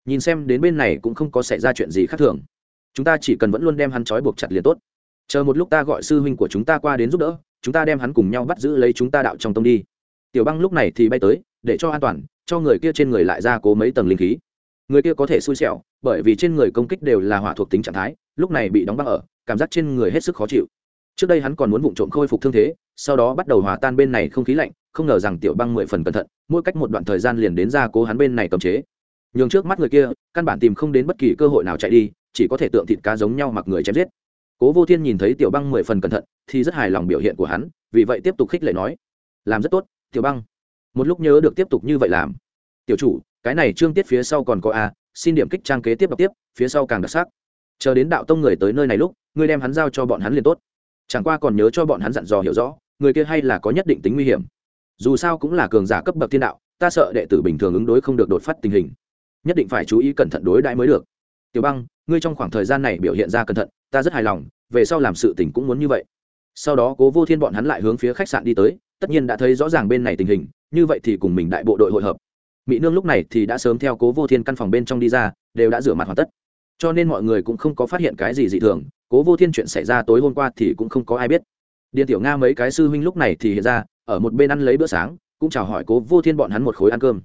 A: Nhìn xem đến bên này cũng không có xảy ra chuyện gì khác thường. Chúng ta chỉ cần vẫn luôn đem hắn trói buộc chặt liền tốt. Chờ một lúc ta gọi sư huynh của chúng ta qua đến giúp đỡ, chúng ta đem hắn cùng nhau bắt giữ lấy chúng ta đạo trong tông đi. Tiểu băng lúc này thì bay tới, để cho an toàn, cho người kia trên người lại ra cố mấy tầng linh khí. Người kia có thể xui xẻo, bởi vì trên người công kích đều là hỏa thuộc tính trạng thái, lúc này bị đóng băng ở, cảm giác trên người hết sức khó chịu trước đây hắn còn muốn vụ trộm khôi phục thương thế, sau đó bắt đầu hòa tan bên này không khí lạnh, không ngờ rằng tiểu băng mười phần cẩn thận, mỗi cách một đoạn thời gian liền đến ra cố hắn bên này cầm chế. Nhường trước mắt người kia, căn bản tìm không đến bất kỳ cơ hội nào chạy đi, chỉ có thể tượng thịt cá giống nhau mặc người chém giết. Cố vô thiên nhìn thấy tiểu băng mười phần cẩn thận, thì rất hài lòng biểu hiện của hắn, vì vậy tiếp tục khích lệ nói, làm rất tốt, tiểu băng. Một lúc nhớ được tiếp tục như vậy làm. Tiểu chủ, cái này trương tiết phía sau còn có a, xin điểm kích trang kế tiếp đọc tiếp, phía sau càng đặc sắc. Chờ đến đạo tông người tới nơi này lúc, ngươi đem hắn giao cho bọn hắn liền tốt chẳng qua còn nhớ cho bọn hắn dặn dò hiểu rõ, người kia hay là có nhất định tính nguy hiểm. Dù sao cũng là cường giả cấp bậc thiên đạo, ta sợ đệ tử bình thường ứng đối không được đột phát tình hình. Nhất định phải chú ý cẩn thận đối đãi mới được. Tiểu băng, ngươi trong khoảng thời gian này biểu hiện ra cẩn thận, ta rất hài lòng, về sau làm sự tình cũng muốn như vậy. Sau đó cố vô thiên bọn hắn lại hướng phía khách sạn đi tới, tất nhiên đã thấy rõ ràng bên này tình hình, như vậy thì cùng mình đại bộ đội hội hợp. Mỹ nương lúc này thì đã sớm theo cố vô thiên căn phòng bên trong đi ra, đều đã rửa mặt hoàn tất. Cho nên mọi người cũng không có phát hiện cái gì dị thường cố vô thiên chuyện xảy ra tối hôm qua thì cũng không có ai biết. Điện tiểu nga mấy cái sư huynh lúc này thì hiện ra, ở một bên ăn lấy bữa sáng, cũng chào hỏi cố vô thiên bọn hắn một khối ăn cơm.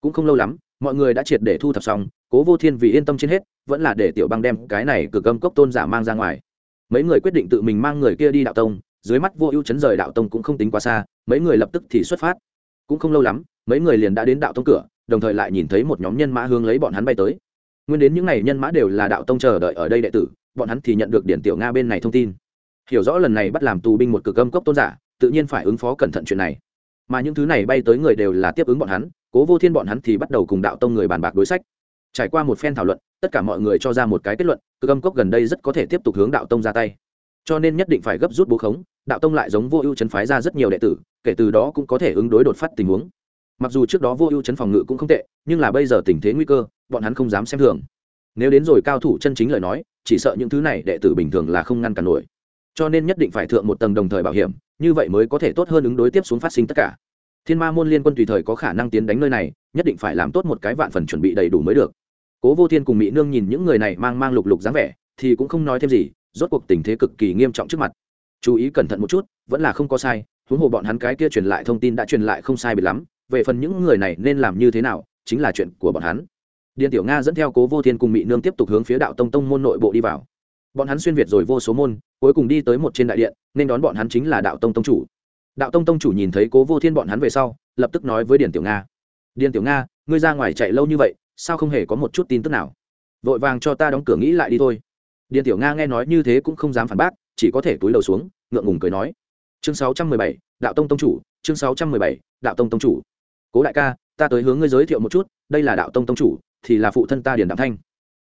A: Cũng không lâu lắm, mọi người đã triệt để thu thập xong, cố vô thiên vì yên tâm trên hết, vẫn là để tiểu băng đem cái này cực âm cốc tôn giả mang ra ngoài. Mấy người quyết định tự mình mang người kia đi đạo tông, dưới mắt vô ưu chấn rời đạo tông cũng không tính quá xa, mấy người lập tức thì xuất phát. Cũng không lâu lắm, mấy người liền đã đến đạo tông cửa, đồng thời lại nhìn thấy một nhóm nhân mã hướng lấy bọn hắn bay tới. Nguyên đến những n à y nhân mã đều là đạo tông chờ đợi ở đây đệ tử bọn hắn thì nhận được điển tiểu nga bên này thông tin. Hiểu rõ lần này bắt làm tù binh một cực âm cốc tôn giả, tự nhiên phải ứng phó cẩn thận chuyện này. Mà những thứ này bay tới người đều là tiếp ứng bọn hắn, cố vô thiên bọn hắn thì bắt đầu cùng đạo tông người bàn bạc đối sách. Trải qua một phen thảo luận, tất cả mọi người cho ra một cái kết luận, cực âm cốc gần đây rất có thể tiếp tục hướng đạo tông ra tay. Cho nên nhất định phải gấp rút bố khống, đạo tông lại giống vô ưu chấn phái ra rất nhiều đệ tử, kể từ đó cũng có thể ứng đối đột phát tình huống. Mặc dù trước đó vô ưu chấn phòng ngự cũng không tệ, nhưng là bây giờ tình thế nguy cơ, bọn hắn không dám xem thường. Nếu đến rồi cao thủ chân chính lời nói chỉ sợ những thứ này đệ tử bình thường là không ngăn cản nổi. Cho nên nhất định phải thượng một tầng đồng thời bảo hiểm, như vậy mới có thể tốt hơn ứng đối tiếp xuống phát sinh tất cả. Thiên ma môn liên quân tùy thời có khả năng tiến đánh nơi này, nhất định phải làm tốt một cái vạn phần chuẩn bị đầy đủ mới được. Cố vô thiên cùng mỹ nương nhìn những người này mang mang lục lục dáng vẻ, thì cũng không nói thêm gì, rốt cuộc tình thế cực kỳ nghiêm trọng trước mặt. Chú ý cẩn thận một chút, vẫn là không có sai, huống hồ bọn hắn cái kia truyền lại thông tin đã truyền lại không sai bị lắm, về phần những người này nên làm như thế nào, chính là chuyện của bọn hắn điện tiểu nga dẫn theo cố vô thiên cùng mỹ nương tiếp tục hướng phía đạo tông tông môn nội bộ đi vào. Bọn hắn xuyên việt rồi vô số môn, cuối cùng đi tới một trên đại điện, nên đón bọn hắn chính là đạo tông tông chủ. Đạo tông tông chủ nhìn thấy cố vô thiên bọn hắn về sau, lập tức nói với điền tiểu nga, điền tiểu nga, ngươi ra ngoài chạy lâu như vậy, sao không hề có một chút tin tức nào? Vội vàng cho ta đóng cửa nghĩ lại đi thôi. Điền tiểu nga nghe nói như thế cũng không dám phản bác, chỉ có thể túi đầu xuống, ngượng ngùng cười nói, chương sáu trăm mười bảy, đạo tông tông chủ, chương sáu trăm mười bảy, đạo tông tông chủ. Cố đại ca, ta tới hướng ngươi giới thiệu một chút, đây là đạo tông tông chủ thì là phụ thân ta điền đạm thanh.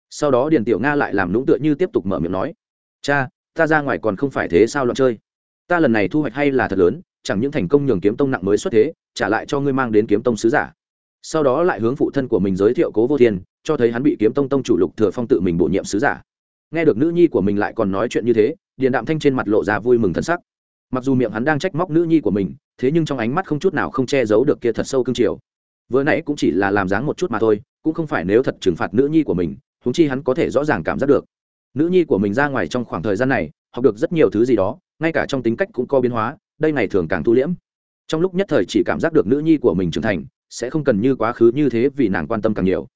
A: Sau đó điền tiểu nga lại làm lũng tựa như tiếp tục mở miệng nói, cha, ta ra ngoài còn không phải thế sao loạn chơi? Ta lần này thu hoạch hay là thật lớn, chẳng những thành công nhường kiếm tông nặng mới xuất thế, trả lại cho ngươi mang đến kiếm tông sứ giả. Sau đó lại hướng phụ thân của mình giới thiệu cố vô thiên, cho thấy hắn bị kiếm tông tông chủ lục thừa phong tự mình bổ nhiệm sứ giả. Nghe được nữ nhi của mình lại còn nói chuyện như thế, điền đạm thanh trên mặt lộ ra vui mừng thân sắc. Mặc dù miệng hắn đang trách móc nữ nhi của mình, thế nhưng trong ánh mắt không chút nào không che giấu được kia thật sâu cương triều vừa nãy cũng chỉ là làm dáng một chút mà thôi, cũng không phải nếu thật trừng phạt nữ nhi của mình, huống chi hắn có thể rõ ràng cảm giác được. Nữ nhi của mình ra ngoài trong khoảng thời gian này, học được rất nhiều thứ gì đó, ngay cả trong tính cách cũng có biến hóa, đây này thường càng thu liễm. Trong lúc nhất thời chỉ cảm giác được nữ nhi của mình trưởng thành, sẽ không cần như quá khứ như thế vì nàng quan tâm càng nhiều.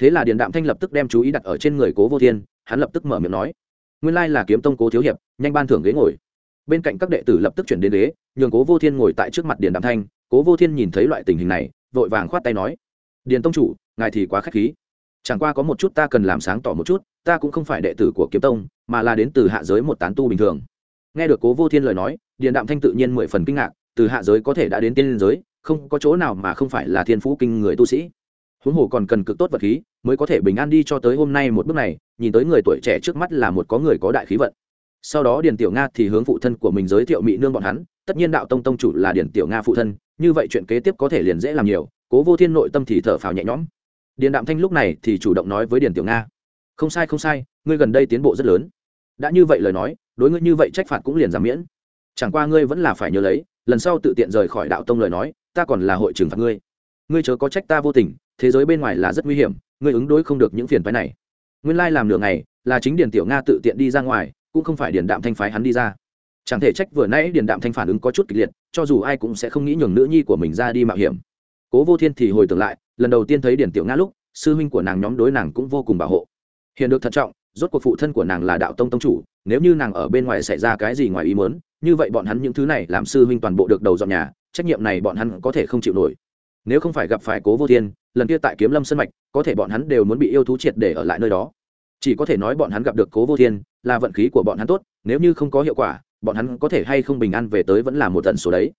A: Thế là điền đạm thanh lập tức đem chú ý đặt ở trên người cố vô thiên, hắn lập tức mở miệng nói, nguyên lai là kiếm tông cố thiếu hiệp, nhanh ban thưởng ghế ngồi. Bên cạnh các đệ tử lập tức chuyển đến ghế, nhường cố vô thiên ngồi tại trước mặt điền đạm thanh. Cố vô thiên nhìn thấy loại tình hình này vội vàng khoát tay nói, điền tông chủ, ngài thì quá k h á c h khí. Chẳng qua có một chút ta cần làm sáng tỏ một chút, ta cũng không phải đệ tử của kiếm tông, mà là đến từ hạ giới một tán tu bình thường. Nghe được cố vô thiên lời nói, điền đạm thanh tự nhiên mười phần kinh ngạc, từ hạ giới có thể đã đến tiên liên giới, không có chỗ nào mà không phải là thiên phú kinh người tu sĩ. Huống hồ còn cần cực tốt vật khí, mới có thể bình an đi cho tới hôm nay một bước này, nhìn tới người tuổi trẻ trước mắt là một có người có đại khí vận. Sau đó điền tiểu nga thì hướng phụ thân của mình giới thiệu mỹ nương bọn hắn, tất nhiên đạo tông tông chủ là điền tiểu nga phụ thân như vậy chuyện kế tiếp có thể liền dễ làm nhiều, cố vô thiên nội tâm thì thở phào nhẹ nhõm. Điền đạm thanh lúc này thì chủ động nói với điền tiểu nga, không sai không sai, ngươi gần đây tiến bộ rất lớn. Đã như vậy lời nói, đối ngươi như vậy trách phạt cũng liền giảm miễn. Chẳng qua ngươi vẫn là phải nhớ lấy, lần sau tự tiện rời khỏi đạo tông lời nói, ta còn là hội trừng phạt ngươi. Ngươi chớ có trách ta vô tình, thế giới bên ngoài là rất nguy hiểm, ngươi ứng đối không được những phiền phái này. Nguyên lai làm nửa ngày là chính điền tiểu nga tự tiện đi ra ngoài, cũng không phải điền đạm thanh phái hắn đi ra. Chẳng thể trách vừa nãy điền đạm thanh phản ứng có chút kịch liệt cho dù ai cũng sẽ không nghĩ nhường nữ nhi của mình ra đi mạo hiểm. Cố vô thiên thì hồi tưởng lại, lần đầu tiên thấy điển tiểu nga lúc, sư huynh của nàng nhóm đối nàng cũng vô cùng bảo hộ. Hiện được thận trọng, rốt cuộc phụ thân của nàng là đạo tông tông chủ, nếu như nàng ở bên ngoài xảy ra cái gì ngoài ý muốn, như vậy bọn hắn những thứ này làm sư huynh toàn bộ được đầu dọn nhà, trách nhiệm này bọn hắn có thể không chịu nổi. Nếu không phải gặp phải cố vô thiên, lần kia tại kiếm lâm sân mạch, có thể bọn hắn đều muốn bị yêu thú triệt để ở lại nơi đó. Chỉ có thể nói bọn hắn gặp được cố vô thiên là vận khí của bọn hắn tốt, nếu như không có hiệu quả bọn hắn có thể hay không bình an về tới vẫn là một tận số đấy.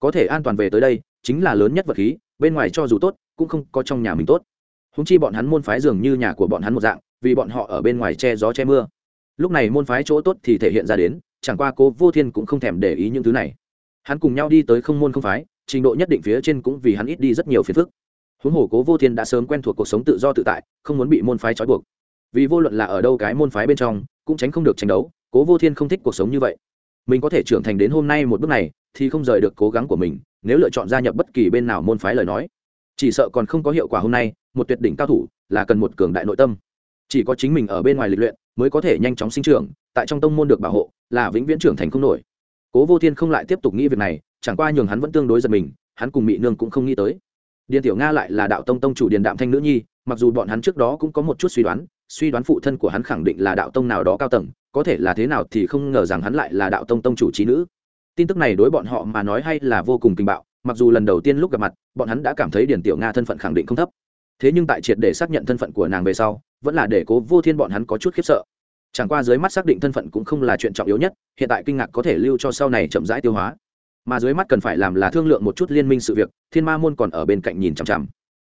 A: Có thể an toàn về tới đây, chính là lớn nhất vật khí, bên ngoài cho dù tốt, cũng không có trong nhà mình tốt. Húng chi bọn hắn môn phái dường như nhà của bọn hắn một dạng, vì bọn họ ở bên ngoài che gió che mưa. Lúc này môn phái chỗ tốt thì thể hiện ra đến, chẳng qua cố vô thiên cũng không thèm để ý những thứ này. Hắn cùng nhau đi tới không môn không phái, trình độ nhất định phía trên cũng vì hắn ít đi rất nhiều phiền phức. Huống hồ cố vô thiên đã sớm quen thuộc cuộc sống tự do tự tại, không muốn bị môn phái trói buộc. Vì vô luận là ở đâu cái môn phái bên trong, cũng tránh không được tranh đấu, cố vô thiên không thích cuộc sống như vậy mình có thể trưởng thành đến hôm nay một bước này, thì không rời được cố gắng của mình, nếu lựa chọn gia nhập bất kỳ bên nào môn phái lời nói. Chỉ sợ còn không có hiệu quả hôm nay, một tuyệt đỉnh cao thủ là cần một cường đại nội tâm. Chỉ có chính mình ở bên ngoài lịch luyện mới có thể nhanh chóng sinh trưởng, tại trong tông môn được bảo hộ là vĩnh viễn trưởng thành không nổi. Cố vô thiên không lại tiếp tục nghĩ việc này, chẳng qua nhường hắn vẫn tương đối giật mình, hắn cùng mỹ nương cũng không nghĩ tới. Điền tiểu nga lại là đạo tông tông chủ điền đạm thanh nữ nhi, mặc dù bọn hắn trước đó cũng có một chút suy đoán suy đoán phụ thân của hắn khẳng định là đạo tông nào đó cao tầng, có thể là thế nào thì không ngờ rằng hắn lại là đạo tông tông chủ trí nữ. Tin tức này đối bọn họ mà nói hay là vô cùng kinh bạo, mặc dù lần đầu tiên lúc gặp mặt, bọn hắn đã cảm thấy điển tiểu nga thân phận khẳng định không thấp. Thế nhưng tại triệt để xác nhận thân phận của nàng về sau, vẫn là để cố vô thiên bọn hắn có chút khiếp sợ. Chẳng qua dưới mắt xác định thân phận cũng không là chuyện trọng yếu nhất, hiện tại kinh ngạc có thể lưu cho sau này chậm rãi tiêu hóa. Mà dưới mắt cần phải làm là thương lượng một chút liên minh sự việc, thiên ma môn còn ở bên cạnh nhìn chằm chằm.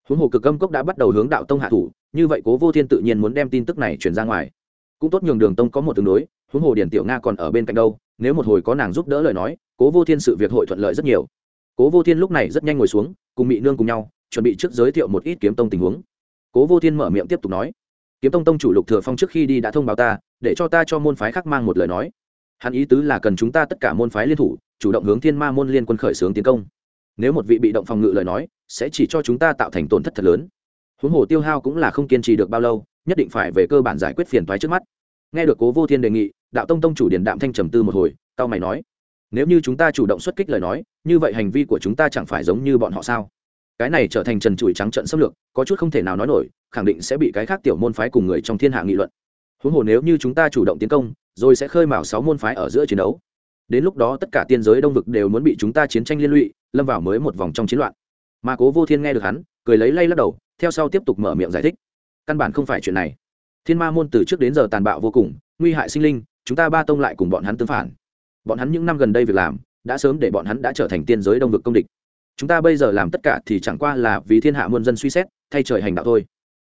A: Huống hồ cực âm cốc đã bắt đầu hướng đạo tông hạ thủ như vậy cố vô thiên tự nhiên muốn đem tin tức này truyền ra ngoài. Cũng tốt nhường đường tông có một tương đối, huống hồ điển tiểu nga còn ở bên cạnh đâu, nếu một hồi có nàng giúp đỡ lời nói, cố vô thiên sự việc hội thuận lợi rất nhiều. Cố vô thiên lúc này rất nhanh ngồi xuống, cùng mỹ nương cùng nhau, chuẩn bị trước giới thiệu một ít kiếm tông tình huống. Cố vô thiên mở miệng tiếp tục nói, kiếm tông tông chủ lục thừa phong trước khi đi đã thông báo ta, để cho ta cho môn phái khác mang một lời nói. Hắn ý tứ là cần chúng ta tất cả môn phái liên thủ, chủ động hướng thiên ma môn liên quân khởi xướng tiến công. Nếu một vị bị động phòng ngự lời nói, sẽ chỉ cho chúng ta tạo thành tổn thất thật lớn huống hồ tiêu hao cũng là không kiên trì được bao lâu, nhất định phải về cơ bản giải quyết phiền toái trước mắt. Nghe được cố vô thiên đề nghị, đạo tông tông chủ điền đạm thanh trầm tư một hồi tao mày nói, nếu như chúng ta chủ động xuất kích lời nói, như vậy hành vi của chúng ta chẳng phải giống như bọn họ sao? Cái này trở thành trần trụi trắng trận xâm lược, có chút không thể nào nói nổi, khẳng định sẽ bị cái khác tiểu môn phái cùng người trong thiên hạ nghị luận. Huống hồ nếu như chúng ta chủ động tiến công, rồi sẽ khơi mào sáu môn phái ở giữa chiến đấu. Đến lúc đó tất cả tiên giới đông vực đều muốn bị chúng ta chiến tranh liên lụy, lâm vào mới một vòng trong chiến loạn. Mà cố vô thiên nghe được hắn, cười lấy lay lắc đầu theo sau tiếp tục mở miệng giải thích. Căn bản không phải chuyện này. Thiên ma môn từ trước đến giờ tàn bạo vô cùng, nguy hại sinh linh, chúng ta ba tông lại cùng bọn hắn tương phản. Bọn hắn những năm gần đây việc làm, đã sớm để bọn hắn đã trở thành tiên giới đông vực công địch. Chúng ta bây giờ làm tất cả thì chẳng qua là vì thiên hạ muôn dân suy xét, thay trời hành đạo thôi.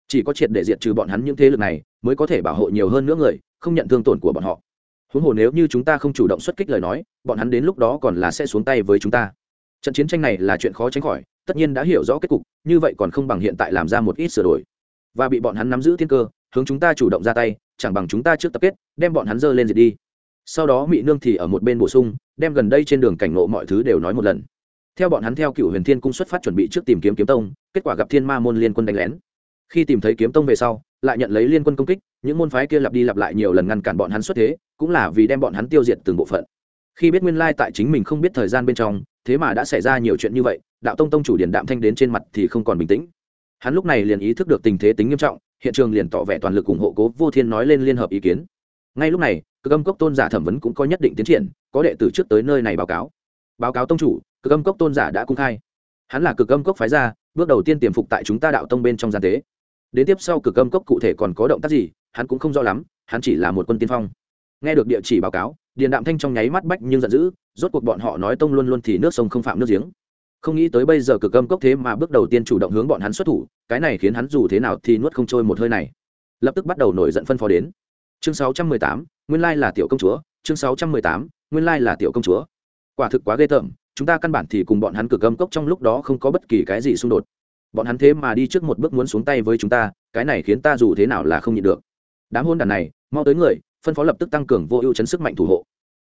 A: Chỉ có triệt để diệt trừ bọn hắn những thế lực này, mới có thể bảo hộ nhiều hơn nữa người, không nhận thương tổn của bọn họ. Huống hồ nếu như chúng ta không chủ động xuất kích lời nói, bọn hắn đến lúc đó còn là sẽ xuống tay với chúng ta. Trận chiến tranh này là chuyện khó tránh khỏi tất nhiên đã hiểu rõ kết cục, như vậy còn không bằng hiện tại làm ra một ít sửa đổi. Và bị bọn hắn nắm giữ thiên cơ, hướng chúng ta chủ động ra tay, chẳng bằng chúng ta trước tập kết, đem bọn hắn dơ lên diệt đi. Sau đó mỹ nương thì ở một bên bổ sung, đem gần đây trên đường cảnh ngộ mọi thứ đều nói một lần. Theo bọn hắn theo cựu huyền thiên cung xuất phát chuẩn bị trước tìm kiếm kiếm tông, kết quả gặp thiên ma môn liên quân đánh lén. Khi tìm thấy kiếm tông về sau, lại nhận lấy liên quân công kích, những môn phái kia lặp đi lặp lại nhiều lần ngăn cản bọn hắn xuất thế, cũng là vì đem bọn hắn tiêu diệt từng bộ phận khi biết nguyên lai tại chính mình không biết thời gian bên trong, thế mà đã xảy ra nhiều chuyện như vậy, đạo tông tông chủ điền đạm thanh đến trên mặt thì không còn bình tĩnh. Hắn lúc này liền ý thức được tình thế tính nghiêm trọng, hiện trường liền tỏ vẻ toàn lực ủng hộ cố vô thiên nói lên liên hợp ý kiến. Ngay lúc này cơ âm cốc tôn giả thẩm vấn cũng có nhất định tiến triển, có đệ tử trước tới nơi này báo cáo. Báo cáo tông chủ cơ âm cốc tôn giả đã cung khai. Hắn là cực âm cốc phái ra bước đầu tiên tiềm phục tại chúng ta đạo tông bên trong gian tế. Đến tiếp sau cực âm cốc cụ thể còn có động tác gì, hắn cũng không rõ lắm, hắn chỉ là một quân tiên phong. Nghe được địa chỉ báo cáo điền đạm thanh trong nháy mắt bách nhưng giận dữ rốt cuộc bọn họ nói tông luôn luôn thì nước sông không phạm nước giếng. Không nghĩ tới bây giờ cực âm cốc thế mà bước đầu tiên chủ động hướng bọn hắn xuất thủ cái này khiến hắn dù thế nào thì nuốt không trôi một hơi này. Lập tức bắt đầu nổi giận phân phó đến. Chương 618, nguyên lai là tiểu công chúa chương 618, nguyên lai là tiểu công chúa. Quả thực quá ghê tởm chúng ta căn bản thì cùng bọn hắn cực âm cốc trong lúc đó không có bất kỳ cái gì xung đột. Bọn hắn thế mà đi trước một bước muốn xuống tay với chúng ta cái này khiến ta dù thế nào là không nhịn được. Đám hôn đàn này mau tới người phân phó lập tức tăng cường vô ưu chấn sức mạnh thủ hộ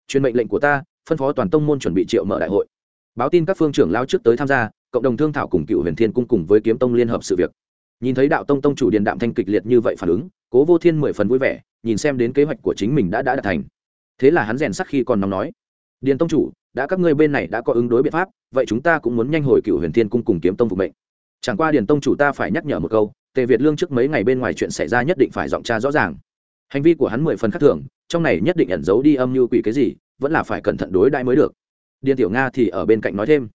A: truyền mệnh lệnh của ta, phân phó toàn tông môn chuẩn bị triệu mở đại hội. Báo tin các phương trưởng lao trước tới tham gia, cộng đồng thương thảo cùng cựu huyền thiên cung cùng với kiếm tông liên hợp sự việc. Nhìn thấy đạo tông tông chủ điền đạm thanh kịch liệt như vậy phản ứng, cố vô thiên mười phần vui vẻ, nhìn xem đến kế hoạch của chính mình đã đã đạt thành. Thế là hắn rèn sắc khi còn nóng nói, điền tông chủ, đã các ngươi bên này đã có ứng đối biện pháp, vậy chúng ta cũng muốn nhanh hồi cựu huyền thiên cung cùng kiếm tông phục mệnh. Chẳng qua điền tông chủ ta phải nhắc nhở một câu, tề việt lương trước mấy ngày bên ngoài chuyện xảy ra nhất định phải giọng tra rõ ràng. Hành vi của hắn mười phần khác thường trong này nhất định ẩn giấu đi âm như quỷ cái gì, vẫn là phải cẩn thận đối đãi mới được. Điền tiểu nga thì ở bên cạnh nói thêm.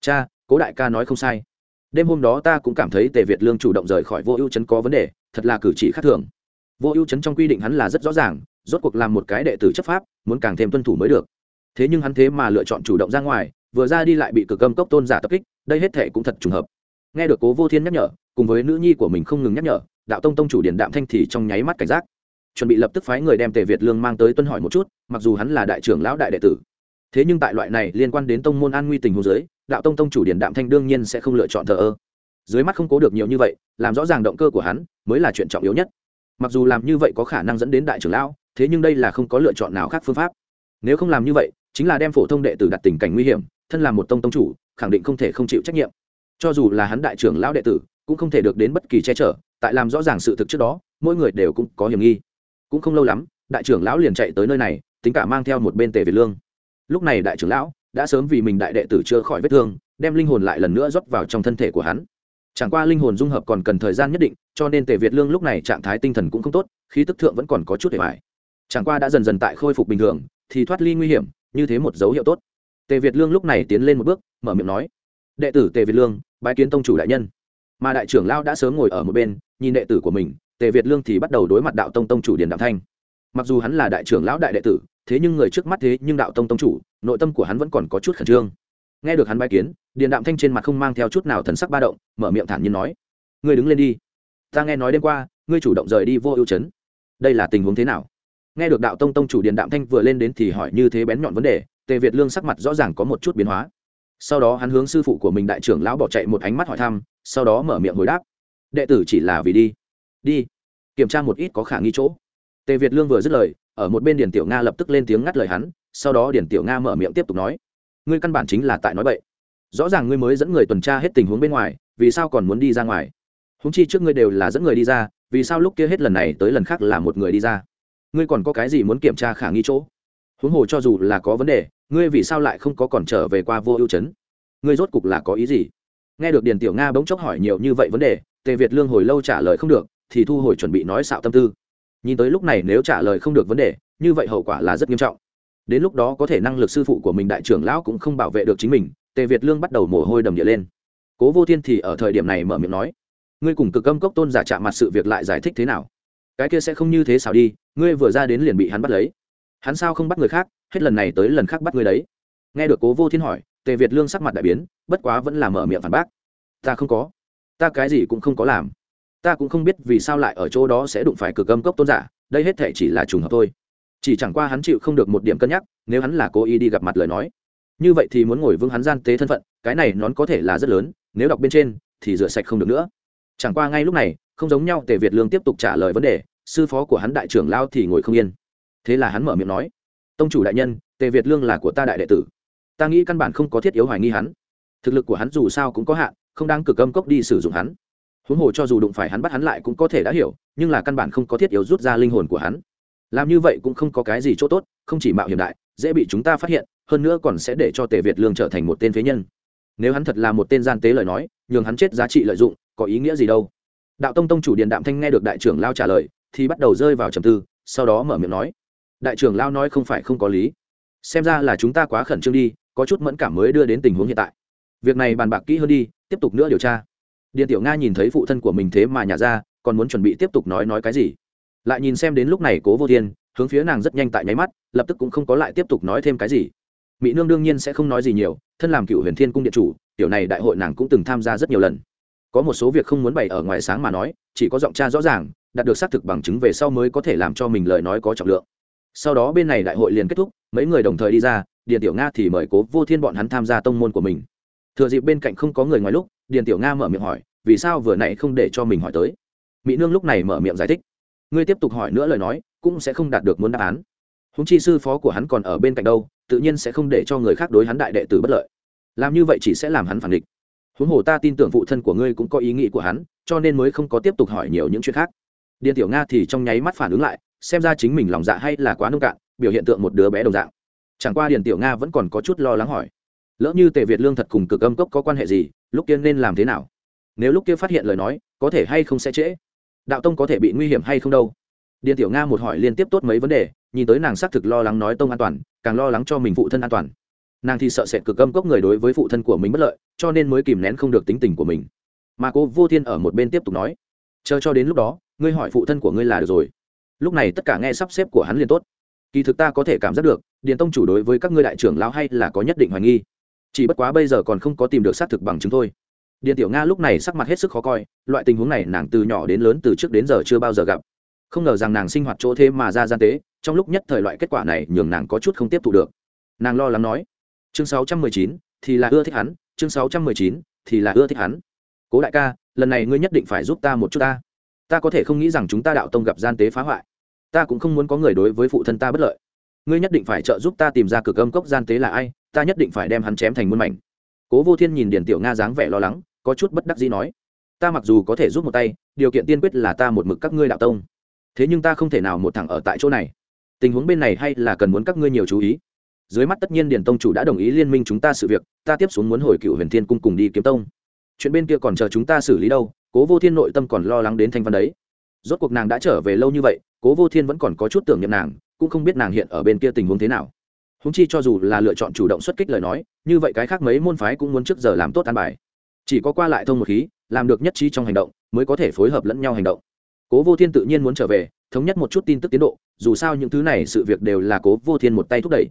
A: Cha, cố đại ca nói không sai. Đêm hôm đó ta cũng cảm thấy tề việt lương chủ động rời khỏi vô ưu chấn có vấn đề, thật là cử chỉ khác thường. Vô ưu chấn trong quy định hắn là rất rõ ràng, rốt cuộc làm một cái đệ tử chấp pháp, muốn càng thêm tuân thủ mới được. Thế nhưng hắn thế mà lựa chọn chủ động ra ngoài, vừa ra đi lại bị cực âm cốc tôn giả tập kích, đây hết thể cũng thật trùng hợp. Nghe được cố vô thiên nhắc nhở, cùng với nữ nhi của mình không ngừng nhắc nhở, đạo tông tông chủ điền đạm thanh thì trong nháy mắt cảnh giác chuẩn bị lập tức phái người đem tề việt lương mang tới tuân hỏi một chút, mặc dù hắn là đại trưởng lão đại đệ tử. Thế nhưng tại loại này liên quan đến tông môn an nguy tình hồ dưới, đạo tông tông chủ điền đạm thanh đương nhiên sẽ không lựa chọn thờ ơ. Dưới mắt không cố được nhiều như vậy, làm rõ ràng động cơ của hắn, mới là chuyện trọng yếu nhất. Mặc dù làm như vậy có khả năng dẫn đến đại trưởng lão, thế nhưng đây là không có lựa chọn nào khác phương pháp. Nếu không làm như vậy, chính là đem phổ thông đệ tử đặt tình cảnh nguy hiểm, thân là một tông tông chủ, khẳng định không thể không chịu trách nhiệm. Cho dù là hắn đại trưởng lão đệ tử, cũng không thể được đến bất kỳ che chở, tại làm rõ ràng sự thực trước đó, mỗi người đều cũng có hiểm nghi cũng không lâu lắm, đại trưởng lão liền chạy tới nơi này, tính cả mang theo một bên tề việt lương. Lúc này đại trưởng lão đã sớm vì mình đại đệ tử chưa khỏi vết thương, đem linh hồn lại lần nữa rót vào trong thân thể của hắn. Chẳng qua linh hồn dung hợp còn cần thời gian nhất định, cho nên tề việt lương lúc này trạng thái tinh thần cũng không tốt, khí tức thượng vẫn còn có chút để bài chẳng qua đã dần dần tại khôi phục bình thường, thì thoát ly nguy hiểm, như thế một dấu hiệu tốt. Tề việt lương lúc này tiến lên một bước, mở miệng nói, đệ tử tề việt lương, bái kiến tông chủ đại nhân. Mà đại trưởng lao đã sớm ngồi ở một bên, nhìn đệ tử của mình tề việt lương thì bắt đầu đối mặt đạo tông tông chủ điền đạm thanh mặc dù hắn là đại trưởng lão đại đệ tử thế nhưng người trước mắt thế nhưng đạo tông tông chủ nội tâm của hắn vẫn còn có chút khẩn trương nghe được hắn bài kiến điền đạm thanh trên mặt không mang theo chút nào thần sắc ba động mở miệng thản nhiên nói ngươi đứng lên đi ta nghe nói đêm qua ngươi chủ động rời đi vô ưu chấn đây là tình huống thế nào nghe được đạo tông tông chủ điền đạm thanh vừa lên đến thì hỏi như thế bén nhọn vấn đề tề việt lương sắc mặt rõ ràng có một chút biến hóa sau đó hắn hướng sư phụ của mình đại trưởng lão bỏ chạy một ánh mắt hỏi thăm sau đó mở miệng hồi đáp đệ tử chỉ là vì đi đi. Kiểm tra một ít có khả nghi chỗ. Tề việt lương vừa dứt lời, ở một bên điển tiểu nga lập tức lên tiếng ngắt lời hắn, sau đó điển tiểu nga mở miệng tiếp tục nói, ngươi căn bản chính là tại nói bậy. Rõ ràng ngươi mới dẫn người tuần tra hết tình huống bên ngoài, vì sao còn muốn đi ra ngoài? Húng chi trước ngươi đều là dẫn người đi ra, vì sao lúc kia hết lần này tới lần khác là một người đi ra? Ngươi còn có cái gì muốn kiểm tra khả nghi chỗ? Huống hồ cho dù là có vấn đề, ngươi vì sao lại không có còn trở về qua vô ưu chấn? Ngươi rốt cục là có ý gì? Nghe được điền tiểu nga bỗng chốc hỏi nhiều như vậy vấn đề, tề việt lương hồi lâu trả lời không được thì thu hồi chuẩn bị nói xạo tâm tư. Nhìn tới lúc này nếu trả lời không được vấn đề, như vậy hậu quả là rất nghiêm trọng. Đến lúc đó có thể năng lực sư phụ của mình đại trưởng lão cũng không bảo vệ được chính mình, tề việt lương bắt đầu mồ hôi đầm địa lên. Cố vô thiên thì ở thời điểm này mở miệng nói, ngươi cùng cực âm cốc tôn giả chạm mặt sự việc lại giải thích thế nào? Cái kia sẽ không như thế xảo đi, ngươi vừa ra đến liền bị hắn bắt lấy. Hắn sao không bắt người khác, hết lần này tới lần khác bắt ngươi đấy. Nghe được cố vô thiên hỏi, tề việt lương sắc mặt đại biến, bất quá vẫn là mở miệng phản bác, ta không có. Ta cái gì cũng không có làm ta cũng không biết vì sao lại ở chỗ đó sẽ đụng phải cực âm cốc tôn giả, đây hết thể chỉ là trùng hợp thôi. Chỉ chẳng qua hắn chịu không được một điểm cân nhắc, nếu hắn là cố ý đi gặp mặt lời nói. Như vậy thì muốn ngồi vững hắn gian tế thân phận, cái này nón có thể là rất lớn, nếu đọc bên trên, thì rửa sạch không được nữa. Chẳng qua ngay lúc này, không giống nhau, tề việt lương tiếp tục trả lời vấn đề, sư phó của hắn đại trưởng lao thì ngồi không yên. Thế là hắn mở miệng nói, tông chủ đại nhân, tề việt lương là của ta đại đệ tử. Ta nghĩ căn bản không có thiết yếu hoài nghi hắn. Thực lực của hắn dù sao cũng có hạn, không đang cực âm cốc đi sử dụng hắn huống hồ cho dù đụng phải hắn bắt hắn lại cũng có thể đã hiểu, nhưng là căn bản không có thiết yếu rút ra linh hồn của hắn. Làm như vậy cũng không có cái gì chỗ tốt, không chỉ mạo hiểm đại, dễ bị chúng ta phát hiện, hơn nữa còn sẽ để cho tề việt lương trở thành một tên phế nhân. Nếu hắn thật là một tên gian tế lời nói, nhường hắn chết giá trị lợi dụng, có ý nghĩa gì đâu? Đạo tông tông chủ điện đạm thanh nghe được đại trưởng lao trả lời, thì bắt đầu rơi vào trầm tư, sau đó mở miệng nói, đại trưởng lao nói không phải không có lý. Xem ra là chúng ta quá khẩn trương đi, có chút mẫn cảm mới đưa đến tình huống hiện tại. Việc này bàn bạc kỹ hơn đi, tiếp tục nữa điều tra điện tiểu nga nhìn thấy phụ thân của mình thế mà nhả ra, còn muốn chuẩn bị tiếp tục nói nói cái gì? Lại nhìn xem đến lúc này cố vô thiên, hướng phía nàng rất nhanh tại nháy mắt, lập tức cũng không có lại tiếp tục nói thêm cái gì. Mỹ nương đương nhiên sẽ không nói gì nhiều, thân làm cựu huyền thiên cung điện chủ, tiểu này đại hội nàng cũng từng tham gia rất nhiều lần. Có một số việc không muốn bày ở ngoài sáng mà nói, chỉ có giọng cha rõ ràng, đạt được xác thực bằng chứng về sau mới có thể làm cho mình lời nói có trọng lượng. Sau đó bên này đại hội liền kết thúc, mấy người đồng thời đi ra, điền tiểu nga thì mời cố vô thiên bọn hắn tham gia tông môn của mình. Thừa dịp bên cạnh không có người ngoài lúc điền tiểu nga mở miệng hỏi, vì sao vừa nãy không để cho mình hỏi tới? Mỹ nương lúc này mở miệng giải thích, ngươi tiếp tục hỏi nữa lời nói, cũng sẽ không đạt được muốn đáp án. Húng chi sư phó của hắn còn ở bên cạnh đâu, tự nhiên sẽ không để cho người khác đối hắn đại đệ tử bất lợi. Làm như vậy chỉ sẽ làm hắn phản địch huống hồ ta tin tưởng phụ thân của ngươi cũng có ý nghĩ của hắn, cho nên mới không có tiếp tục hỏi nhiều những chuyện khác. Điền tiểu nga thì trong nháy mắt phản ứng lại, xem ra chính mình lòng dạ hay là quá nông cạn, biểu hiện tượng một đứa bé đồng dạng. Chẳng qua Điền tiểu nga vẫn còn có chút lo lắng hỏi lỡ như tề việt lương thật cùng cực âm cốc có quan hệ gì, lúc kia nên làm thế nào? Nếu lúc kia phát hiện lời nói, có thể hay không sẽ trễ? Đạo tông có thể bị nguy hiểm hay không đâu? Điện tiểu nga một hỏi liên tiếp tốt mấy vấn đề, nhìn tới nàng xác thực lo lắng nói tông an toàn, càng lo lắng cho mình phụ thân an toàn. Nàng thì sợ sệt cực âm cốc người đối với phụ thân của mình bất lợi, cho nên mới kìm nén không được tính tình của mình. Mà cô vô thiên ở một bên tiếp tục nói, chờ cho đến lúc đó, ngươi hỏi phụ thân của ngươi là được rồi. Lúc này tất cả nghe sắp xếp của hắn liền tốt. Kỳ thực ta có thể cảm giác được điện tông chủ đối với các ngươi đại trưởng lão hay là có nhất định hoài nghi chỉ bất quá bây giờ còn không có tìm được xác thực bằng chứng thôi. Điện tiểu nga lúc này sắc mặt hết sức khó coi loại tình huống này nàng từ nhỏ đến lớn từ trước đến giờ chưa bao giờ gặp. Không ngờ rằng nàng sinh hoạt chỗ thế mà ra gian tế trong lúc nhất thời loại kết quả này nhường nàng có chút không tiếp thu được. Nàng lo lắng nói chương 619, thì là ưa thích hắn chương 619, thì là ưa thích hắn. Cố đại ca lần này ngươi nhất định phải giúp ta một chút ta. Ta có thể không nghĩ rằng chúng ta đạo tông gặp gian tế phá hoại. Ta cũng không muốn có người đối với phụ thân ta bất lợi. Ngươi nhất định phải trợ giúp ta tìm ra cực âm cốc gian tế là ai ta nhất định phải đem hắn chém thành muôn mảnh. Cố vô thiên nhìn điền tiểu nga dáng vẻ lo lắng, có chút bất đắc dĩ nói, ta mặc dù có thể giúp một tay, điều kiện tiên quyết là ta một mực các ngươi đạo tông. Thế nhưng ta không thể nào một thẳng ở tại chỗ này. Tình huống bên này hay là cần muốn các ngươi nhiều chú ý. Dưới mắt tất nhiên điền tông chủ đã đồng ý liên minh chúng ta sự việc, ta tiếp xuống muốn hồi cựu huyền thiên cung cùng đi kiếm tông. Chuyện bên kia còn chờ chúng ta xử lý đâu, cố vô thiên nội tâm còn lo lắng đến thanh văn đấy. Rốt cuộc nàng đã trở về lâu như vậy, cố vô thiên vẫn còn có chút tưởng niệm nàng, cũng không biết nàng hiện ở bên kia tình huống thế nào húng chi cho dù là lựa chọn chủ động xuất kích lời nói, như vậy cái khác mấy môn phái cũng muốn trước giờ làm tốt an bài. Chỉ có qua lại thông một khí, làm được nhất trí trong hành động, mới có thể phối hợp lẫn nhau hành động. Cố vô thiên tự nhiên muốn trở về, thống nhất một chút tin tức tiến độ, dù sao những thứ này sự việc đều là cố vô thiên một tay thúc đẩy.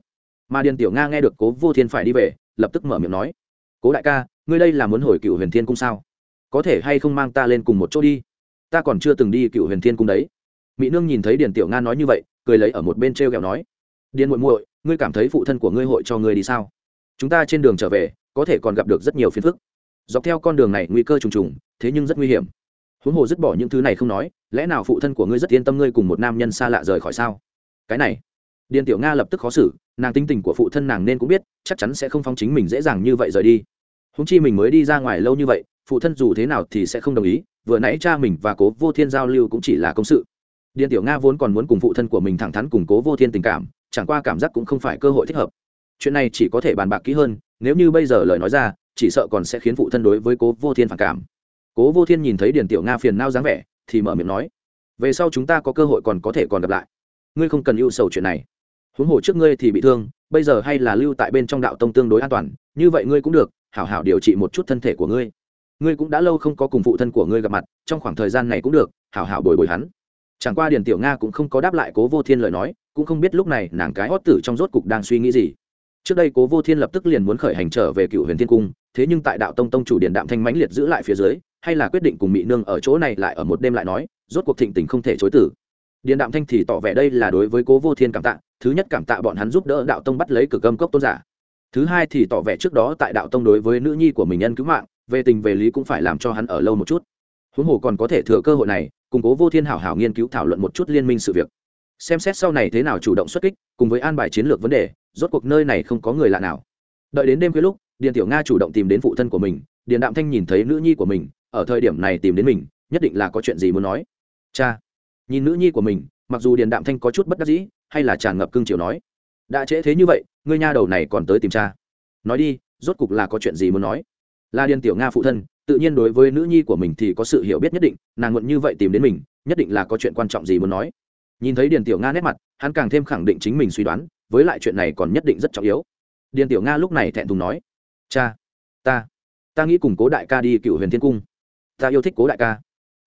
A: Mà điền tiểu nga nghe được cố vô thiên phải đi về, lập tức mở miệng nói, cố đại ca, ngươi đây là muốn hồi cựu huyền thiên cung sao? Có thể hay không mang ta lên cùng một chỗ đi? Ta còn chưa từng đi cựu huyền thiên cung đấy. Mỹ nương nhìn thấy điền tiểu nga nói như vậy, cười lấy ở một bên t r e o kẹo nói, điền muội muội ngươi cảm thấy phụ thân của ngươi hội cho ngươi đi sao? Chúng ta trên đường trở về, có thể còn gặp được rất nhiều phiền phức. Dọc theo con đường này nguy cơ trùng trùng, thế nhưng rất nguy hiểm. Huống hồ dứt bỏ những thứ này không nói, lẽ nào phụ thân của ngươi rất yên tâm ngươi cùng một nam nhân xa lạ rời khỏi sao? Cái này, điền tiểu nga lập tức khó xử, nàng tính tình của phụ thân nàng nên cũng biết, chắc chắn sẽ không phong chính mình dễ dàng như vậy rời đi. Húng chi mình mới đi ra ngoài lâu như vậy, phụ thân dù thế nào thì sẽ không đồng ý, vừa nãy cha mình và cố vô thiên giao lưu cũng chỉ là công sự. Điền tiểu nga vốn còn muốn cùng phụ thân của mình thẳng thắn củng cố vô thiên tình cảm chẳng qua cảm giác cũng không phải cơ hội thích hợp. Chuyện này chỉ có thể bàn bạc kỹ hơn, nếu như bây giờ lời nói ra, chỉ sợ còn sẽ khiến phụ thân đối với cố vô thiên phản cảm. Cố vô thiên nhìn thấy điền tiểu nga phiền nao dáng vẻ, thì mở miệng nói, về sau chúng ta có cơ hội còn có thể còn gặp lại. Ngươi không cần ưu sầu chuyện này. Huống hồ trước ngươi thì bị thương, bây giờ hay là lưu tại bên trong đạo tông tương đối an toàn, như vậy ngươi cũng được, hảo hảo điều trị một chút thân thể của ngươi. Ngươi cũng đã lâu không có cùng phụ thân của ngươi gặp mặt, trong khoảng thời gian này cũng được, hảo hảo bồi bồi hắn chẳng qua điền tiểu nga cũng không có đáp lại cố vô thiên lời nói, cũng không biết lúc này nàng cái hót tử trong rốt cục đang suy nghĩ gì. Trước đây cố vô thiên lập tức liền muốn khởi hành trở về cựu huyền thiên cung, thế nhưng tại đạo tông tông chủ điện đạm thanh mãnh liệt giữ lại phía dưới, hay là quyết định cùng mỹ nương ở chỗ này lại ở một đêm lại nói, rốt cuộc thịnh tình không thể chối tử điện đạm thanh thì tỏ vẻ đây là đối với cố vô thiên cảm tạ, thứ nhất cảm tạ bọn hắn giúp đỡ đạo tông bắt lấy cực âm cốc tôn giả. Thứ hai thì tỏ vẻ trước đó tại đạo tông đối với nữ nhi của mình nhân cứu mạng, về tình về lý cũng phải làm cho hắn ở lâu một chút. Huống hồ còn có thể thừa cơ hội này cùng cố vô thiên hảo hảo nghiên cứu thảo luận một chút liên minh sự việc. Xem xét sau này thế nào chủ động xuất kích, cùng với an bài chiến lược vấn đề, rốt cuộc nơi này không có người lạ nào. Đợi đến đêm khuya lúc điện tiểu nga chủ động tìm đến phụ thân của mình điện đạm thanh nhìn thấy nữ nhi của mình, ở thời điểm này tìm đến mình, nhất định là có chuyện gì muốn nói. Cha. Nhìn nữ nhi của mình, mặc dù điện đạm thanh có chút bất đắc dĩ, hay là tràn ngập cương triều nói, đã trễ thế như vậy, ngươi nha đầu này còn tới tìm cha. Nói đi, rốt cục là có chuyện gì muốn nói? Là điền tiểu nga phụ thân tự nhiên đối với nữ nhi của mình thì có sự hiểu biết nhất định, nàng muộn như vậy tìm đến mình, nhất định là có chuyện quan trọng gì muốn nói. Nhìn thấy điền tiểu nga nét mặt, hắn càng thêm khẳng định chính mình suy đoán, với lại chuyện này còn nhất định rất trọng yếu. Điền tiểu nga lúc này thẹn thùng nói, cha, ta ta nghĩ cùng cố đại ca đi cựu huyền thiên cung. Ta yêu thích cố đại ca.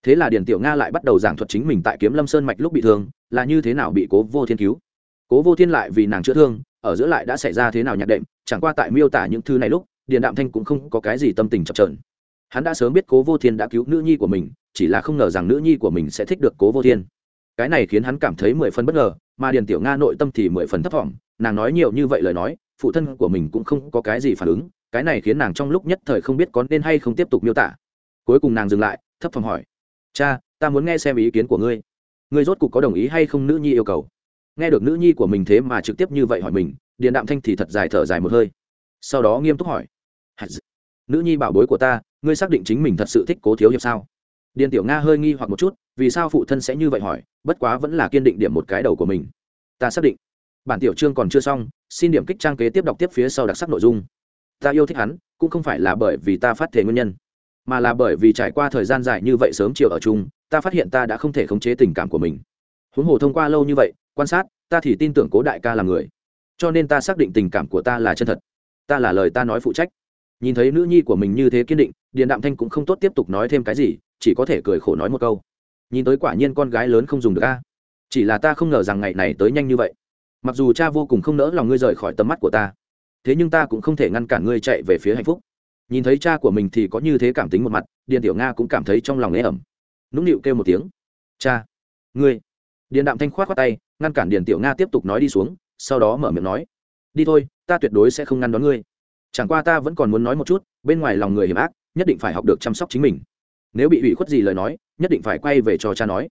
A: Thế là điền tiểu nga lại bắt đầu giảng thuật chính mình tại kiếm lâm sơn mạch lúc bị thương, là như thế nào bị cố vô thiên cứu. Cố vô thiên lại vì nàng chữa thương, ở giữa lại đã xảy ra thế nào nhạc đệm, chẳng qua tại miêu tả những thứ này lúc, điền đạm thanh cũng không có cái gì tâm tình chập trờn hắn đã sớm biết cố vô thiên đã cứu nữ nhi của mình, chỉ là không ngờ rằng nữ nhi của mình sẽ thích được cố vô thiên. Cái này khiến hắn cảm thấy mười phần bất ngờ, mà điền tiểu nga nội tâm thì mười phần thấp t nàng nói nhiều như vậy lời nói, phụ thân của mình cũng không có cái gì phản ứng, cái này khiến nàng trong lúc nhất thời không biết có nên hay không tiếp tục miêu tả. Cuối cùng nàng dừng lại, thấp phòng hỏi, cha, ta muốn nghe xem ý kiến của ngươi. Ngươi rốt cuộc có đồng ý hay không nữ nhi yêu cầu? Nghe được nữ nhi của mình thế mà trực tiếp như vậy hỏi mình, điền đạm thanh thì thật dài thở dài một hơi. Sau đó nghiêm túc hỏi nữ nhi bảo bối của ta, ngươi xác định chính mình thật sự thích cố thiếu hiệp sao? Điền tiểu nga hơi nghi hoặc một chút, vì sao phụ thân sẽ như vậy hỏi, bất quá vẫn là kiên định điểm một cái đầu của mình. Ta xác định. Bản tiểu chương còn chưa xong, xin điểm kích trang kế tiếp đọc tiếp phía sau đặc sắc nội dung. Ta yêu thích hắn, cũng không phải là bởi vì ta phát thể nguyên nhân, mà là bởi vì trải qua thời gian dài như vậy sớm chiều ở chung, ta phát hiện ta đã không thể khống chế tình cảm của mình. Huống hồ thông qua lâu như vậy, quan sát, ta thì tin tưởng cố đại ca là người. Cho nên ta xác định tình cảm của ta là chân thật. Ta là lời ta nói phụ trách nhìn thấy nữ nhi của mình như thế kiên định, điền đạm thanh cũng không tốt tiếp tục nói thêm cái gì, chỉ có thể cười khổ nói một câu. Nhìn tới quả nhiên con gái lớn không dùng được a. Chỉ là ta không ngờ rằng ngày này tới nhanh như vậy. Mặc dù cha vô cùng không nỡ lòng ngươi rời khỏi tầm mắt của ta, thế nhưng ta cũng không thể ngăn cản ngươi chạy về phía hạnh phúc. Nhìn thấy cha của mình thì có như thế cảm tính một mặt, điền tiểu nga cũng cảm thấy trong lòng ế ẩm. Nũng nịu kêu một tiếng. Cha, ngươi. Điền đạm thanh khoát khoát tay, ngăn cản điền tiểu nga tiếp tục nói đi xuống, sau đó mở miệng nói, đi thôi, ta tuyệt đối sẽ không ngăn đón ngươi chẳng qua ta vẫn còn muốn nói một chút, bên ngoài lòng người hiểm ác, nhất định phải học được chăm sóc chính mình. Nếu bị ủy khuất gì lời nói, nhất định phải quay về cho cha nói.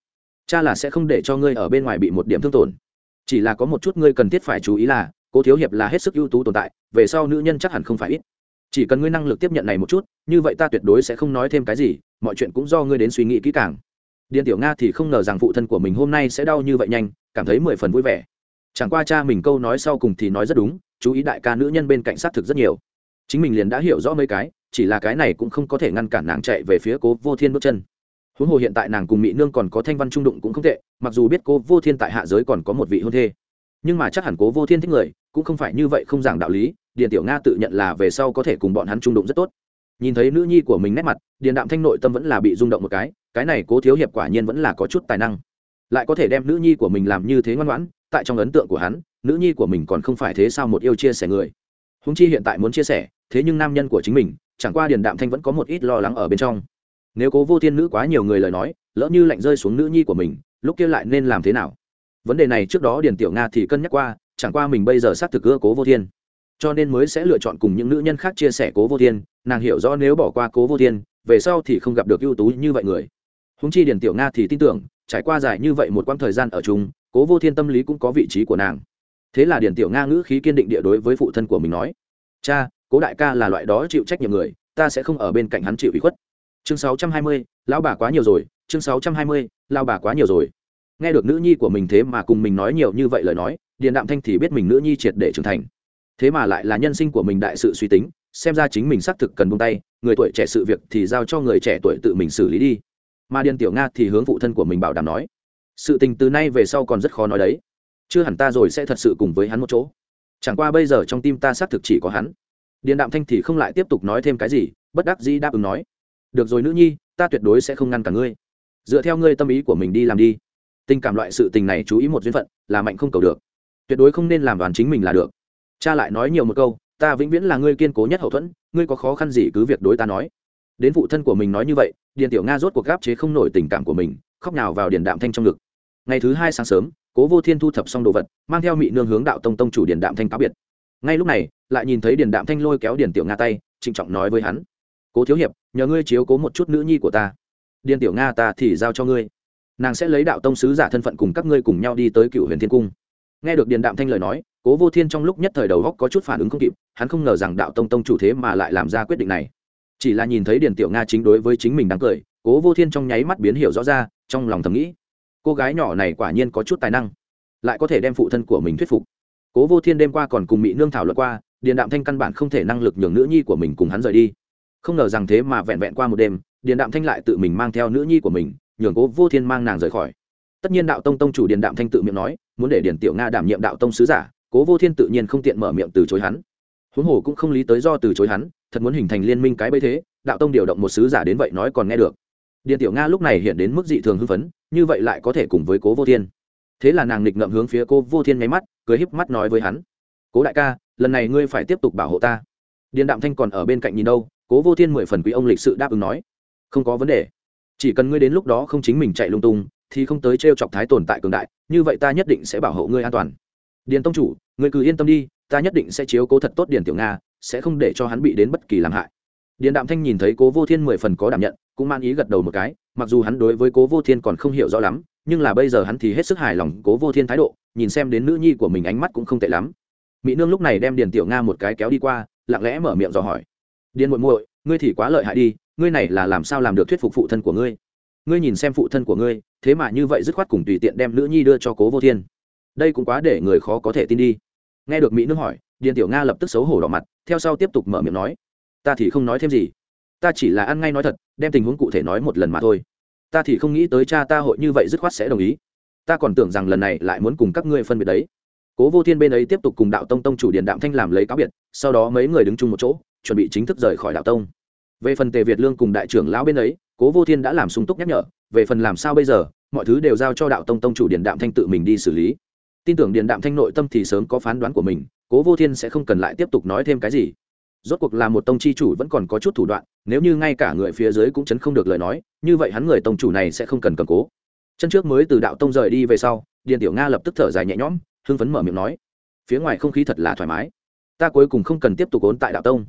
A: Cha là sẽ không để cho ngươi ở bên ngoài bị một điểm thương tổn. Chỉ là có một chút ngươi cần thiết phải chú ý là, cố thiếu hiệp là hết sức ưu tú tồn tại, về sau nữ nhân chắc hẳn không phải ít. Chỉ cần ngươi năng lực tiếp nhận này một chút, như vậy ta tuyệt đối sẽ không nói thêm cái gì, mọi chuyện cũng do ngươi đến suy nghĩ kỹ càng. Điện tiểu nga thì không ngờ rằng phụ thân của mình hôm nay sẽ đau như vậy nhanh, cảm thấy mười phần vui vẻ. Chẳng qua cha mình câu nói sau cùng thì nói rất đúng, chú ý đại ca nữ nhân bên cạnh sát thực rất nhiều chính mình liền đã hiểu rõ mấy cái, chỉ là cái này cũng không có thể ngăn cản nàng chạy về phía cố vô thiên bước chân. Huống hồ hiện tại nàng cùng mỹ nương còn có thanh văn trung đụng cũng không tệ, mặc dù biết cố vô thiên tại hạ giới còn có một vị hôn thê. Nhưng mà chắc hẳn cố vô thiên thích người, cũng không phải như vậy không giảng đạo lý, Điền tiểu nga tự nhận là về sau có thể cùng bọn hắn trung đụng rất tốt. Nhìn thấy nữ nhi của mình nét mặt, Điền đạm thanh nội tâm vẫn là bị rung động một cái cái này cố thiếu hiệp quả nhiên vẫn là có chút tài năng. Lại có thể đem nữ nhi của mình làm như thế ngoan ngoãn, tại trong ấn tượng của hắn, nữ nhi của mình còn không phải thế sao một yêu chia sẻ người húng chi hiện tại muốn chia sẻ, thế nhưng nam nhân của chính mình, chẳng qua điền đạm thanh vẫn có một ít lo lắng ở bên trong. Nếu cố vô thiên nữ quá nhiều người lời nói, lỡ như lạnh rơi xuống nữ nhi của mình, lúc kia lại nên làm thế nào? Vấn đề này trước đó điền tiểu nga thì cân nhắc qua, chẳng qua mình bây giờ xác thực ưa cố vô thiên. Cho nên mới sẽ lựa chọn cùng những nữ nhân khác chia sẻ cố vô thiên, nàng hiểu rõ nếu bỏ qua cố vô thiên, về sau thì không gặp được ưu tú như vậy người. Húng chi điền tiểu nga thì tin tưởng, trải qua dài như vậy một quãng thời gian ở chung, cố vô thiên tâm lý cũng có vị trí của nàng thế là điền tiểu nga ngữ khí kiên định địa đối với phụ thân của mình nói, cha, cố đại ca là loại đó chịu trách nhiệm người, ta sẽ không ở bên cạnh hắn chịu ủy khuất. Chương sáu trăm hai mươi, lão bà quá nhiều rồi, chương sáu trăm hai mươi lao bà quá nhiều rồi. Nghe được nữ nhi của mình thế mà cùng mình nói nhiều như vậy lời nói, điền đạm thanh thì biết mình nữ nhi triệt để trưởng thành. Thế mà lại là nhân sinh của mình đại sự suy tính, xem ra chính mình xác thực cần buông tay, người tuổi trẻ sự việc thì giao cho người trẻ tuổi tự mình xử lý đi. Mà điền tiểu nga thì hướng phụ thân của mình bảo đảm nói, sự tình từ nay về sau còn rất khó nói đấy chưa hẳn ta rồi sẽ thật sự cùng với hắn một chỗ. Chẳng qua bây giờ trong tim ta xác thực chỉ có hắn. Điền đạm thanh thì không lại tiếp tục nói thêm cái gì, bất đắc dĩ đáp ứng nói. Được rồi nữ nhi, ta tuyệt đối sẽ không ngăn cả ngươi. Dựa theo ngươi tâm ý của mình đi làm đi. Tình cảm loại sự tình này chú ý một duyên phận, là mạnh không cầu được. Tuyệt đối không nên làm đoàn chính mình là được. Cha lại nói nhiều một câu, ta vĩnh viễn là ngươi kiên cố nhất hậu thuẫn, ngươi có khó khăn gì cứ việc đối ta nói. Đến phụ thân của mình nói như vậy, điền tiểu nga rốt cuộc gáp chế không nổi tình cảm của mình, khóc nào vào điền đạm thanh trong ngực. Ngày thứ hai sáng sớm cố vô thiên thu thập xong đồ vật, mang theo mị nương hướng đạo tông tông chủ điền đạm thanh cáo biệt. Ngay lúc này, lại nhìn thấy điền đạm thanh lôi kéo điền tiểu nga tay, trịnh trọng nói với hắn, cố thiếu hiệp, nhờ ngươi chiếu cố một chút nữ nhi của ta. Điền tiểu nga ta thì giao cho ngươi. Nàng sẽ lấy đạo tông sứ giả thân phận cùng các ngươi cùng nhau đi tới cựu huyền thiên cung. Nghe được điền đạm thanh lời nói, cố vô thiên trong lúc nhất thời đầu góc có chút phản ứng không kịp, hắn không ngờ rằng đạo tông tông chủ thế mà lại làm ra quyết định này. Chỉ là nhìn thấy điền tiểu nga chính đối với chính mình đáng cười, cố vô thiên trong nháy mắt biến hiểu rõ ra, trong lòng thầm nghĩ cô gái nhỏ này quả nhiên có chút tài năng, lại có thể đem phụ thân của mình thuyết phục. Cố vô thiên đêm qua còn cùng mỹ nương thảo luận qua, điền đạm thanh căn bản không thể năng lực nhường nữ nhi của mình cùng hắn rời đi. Không ngờ rằng thế mà vẹn vẹn qua một đêm, điền đạm thanh lại tự mình mang theo nữ nhi của mình, nhường cố vô thiên mang nàng rời khỏi. Tất nhiên đạo tông tông chủ điền đạm thanh tự miệng nói, muốn để điền tiểu nga đảm nhiệm đạo tông sứ giả, cố vô thiên tự nhiên không tiện mở miệng từ chối hắn. Huống hồ cũng không lý tới do từ chối hắn, thật muốn hình thành liên minh cái bấy thế, đạo tông điều động một sứ giả đến vậy nói còn nghe được. Điền tiểu nga lúc này hiện đến mức dị thường hưng phấn như vậy lại có thể cùng với cố vô thiên. Thế là nàng nghịch ngậm hướng phía cô vô thiên nháy mắt, cười híp mắt nói với hắn, cố đại ca, lần này ngươi phải tiếp tục bảo hộ ta. Điền đạm thanh còn ở bên cạnh nhìn đâu, cố vô thiên mười phần quý ông lịch sự đáp ứng nói, không có vấn đề. Chỉ cần ngươi đến lúc đó không chính mình chạy lung tung, thì không tới t r e o chọc thái tồn tại cường đại, như vậy ta nhất định sẽ bảo hộ ngươi an toàn. Điền tông chủ, ngươi cứ yên tâm đi, ta nhất định sẽ chiếu cố thật tốt điền tiểu nga, sẽ không để cho hắn bị đến bất kỳ làm hại điền đạm thanh nhìn thấy cố vô thiên mười phần có đảm nhận, cũng man ý gật đầu một cái, mặc dù hắn đối với cố vô thiên còn không hiểu rõ lắm, nhưng là bây giờ hắn thì hết sức hài lòng cố vô thiên thái độ, nhìn xem đến nữ nhi của mình ánh mắt cũng không tệ lắm. Mỹ nương lúc này đem điền tiểu nga một cái kéo đi qua, lặng lẽ mở miệng dò hỏi. Điền muội muội, ngươi thì quá lợi hại đi, ngươi này là làm sao làm được thuyết phục phụ thân của ngươi? Ngươi nhìn xem phụ thân của ngươi, thế mà như vậy dứt khoát cùng tùy tiện đem nữ nhi đưa cho cố vô thiên. Đây cũng quá để người khó có thể tin đi. Nghe được mỹ nương hỏi, điền tiểu nga lập tức xấu hổ đỏ mặt, theo sau tiếp tục mở miệng nói ta thì không nói thêm gì. Ta chỉ là ăn ngay nói thật, đem tình huống cụ thể nói một lần mà thôi. Ta thì không nghĩ tới cha ta hội như vậy dứt khoát sẽ đồng ý. Ta còn tưởng rằng lần này lại muốn cùng các ngươi phân biệt đấy. Cố vô thiên bên ấy tiếp tục cùng đạo tông tông chủ điền đạm thanh làm lấy cáo biệt, sau đó mấy người đứng chung một chỗ, chuẩn bị chính thức rời khỏi đạo tông. Về phần tề việt lương cùng đại trưởng lão bên ấy, cố vô thiên đã làm sung túc nhắc nhở, về phần làm sao bây giờ, mọi thứ đều giao cho đạo tông tông chủ điền đạm thanh tự mình đi xử lý. Tin tưởng điền đạm thanh nội tâm thì sớm có phán đoán của mình, cố vô thiên sẽ không cần lại tiếp tục nói thêm cái gì rốt cuộc là một tông chi chủ vẫn còn có chút thủ đoạn, nếu như ngay cả người phía dưới cũng chấn không được lời nói, như vậy hắn người tông chủ này sẽ không cần cầm cố. Chân trước mới từ đạo tông rời đi về sau, điền tiểu nga lập tức thở dài nhẹ nhõm, hưng phấn mở miệng nói, phía ngoài không khí thật là thoải mái. Ta cuối cùng không cần tiếp tục ốn tại đạo tông.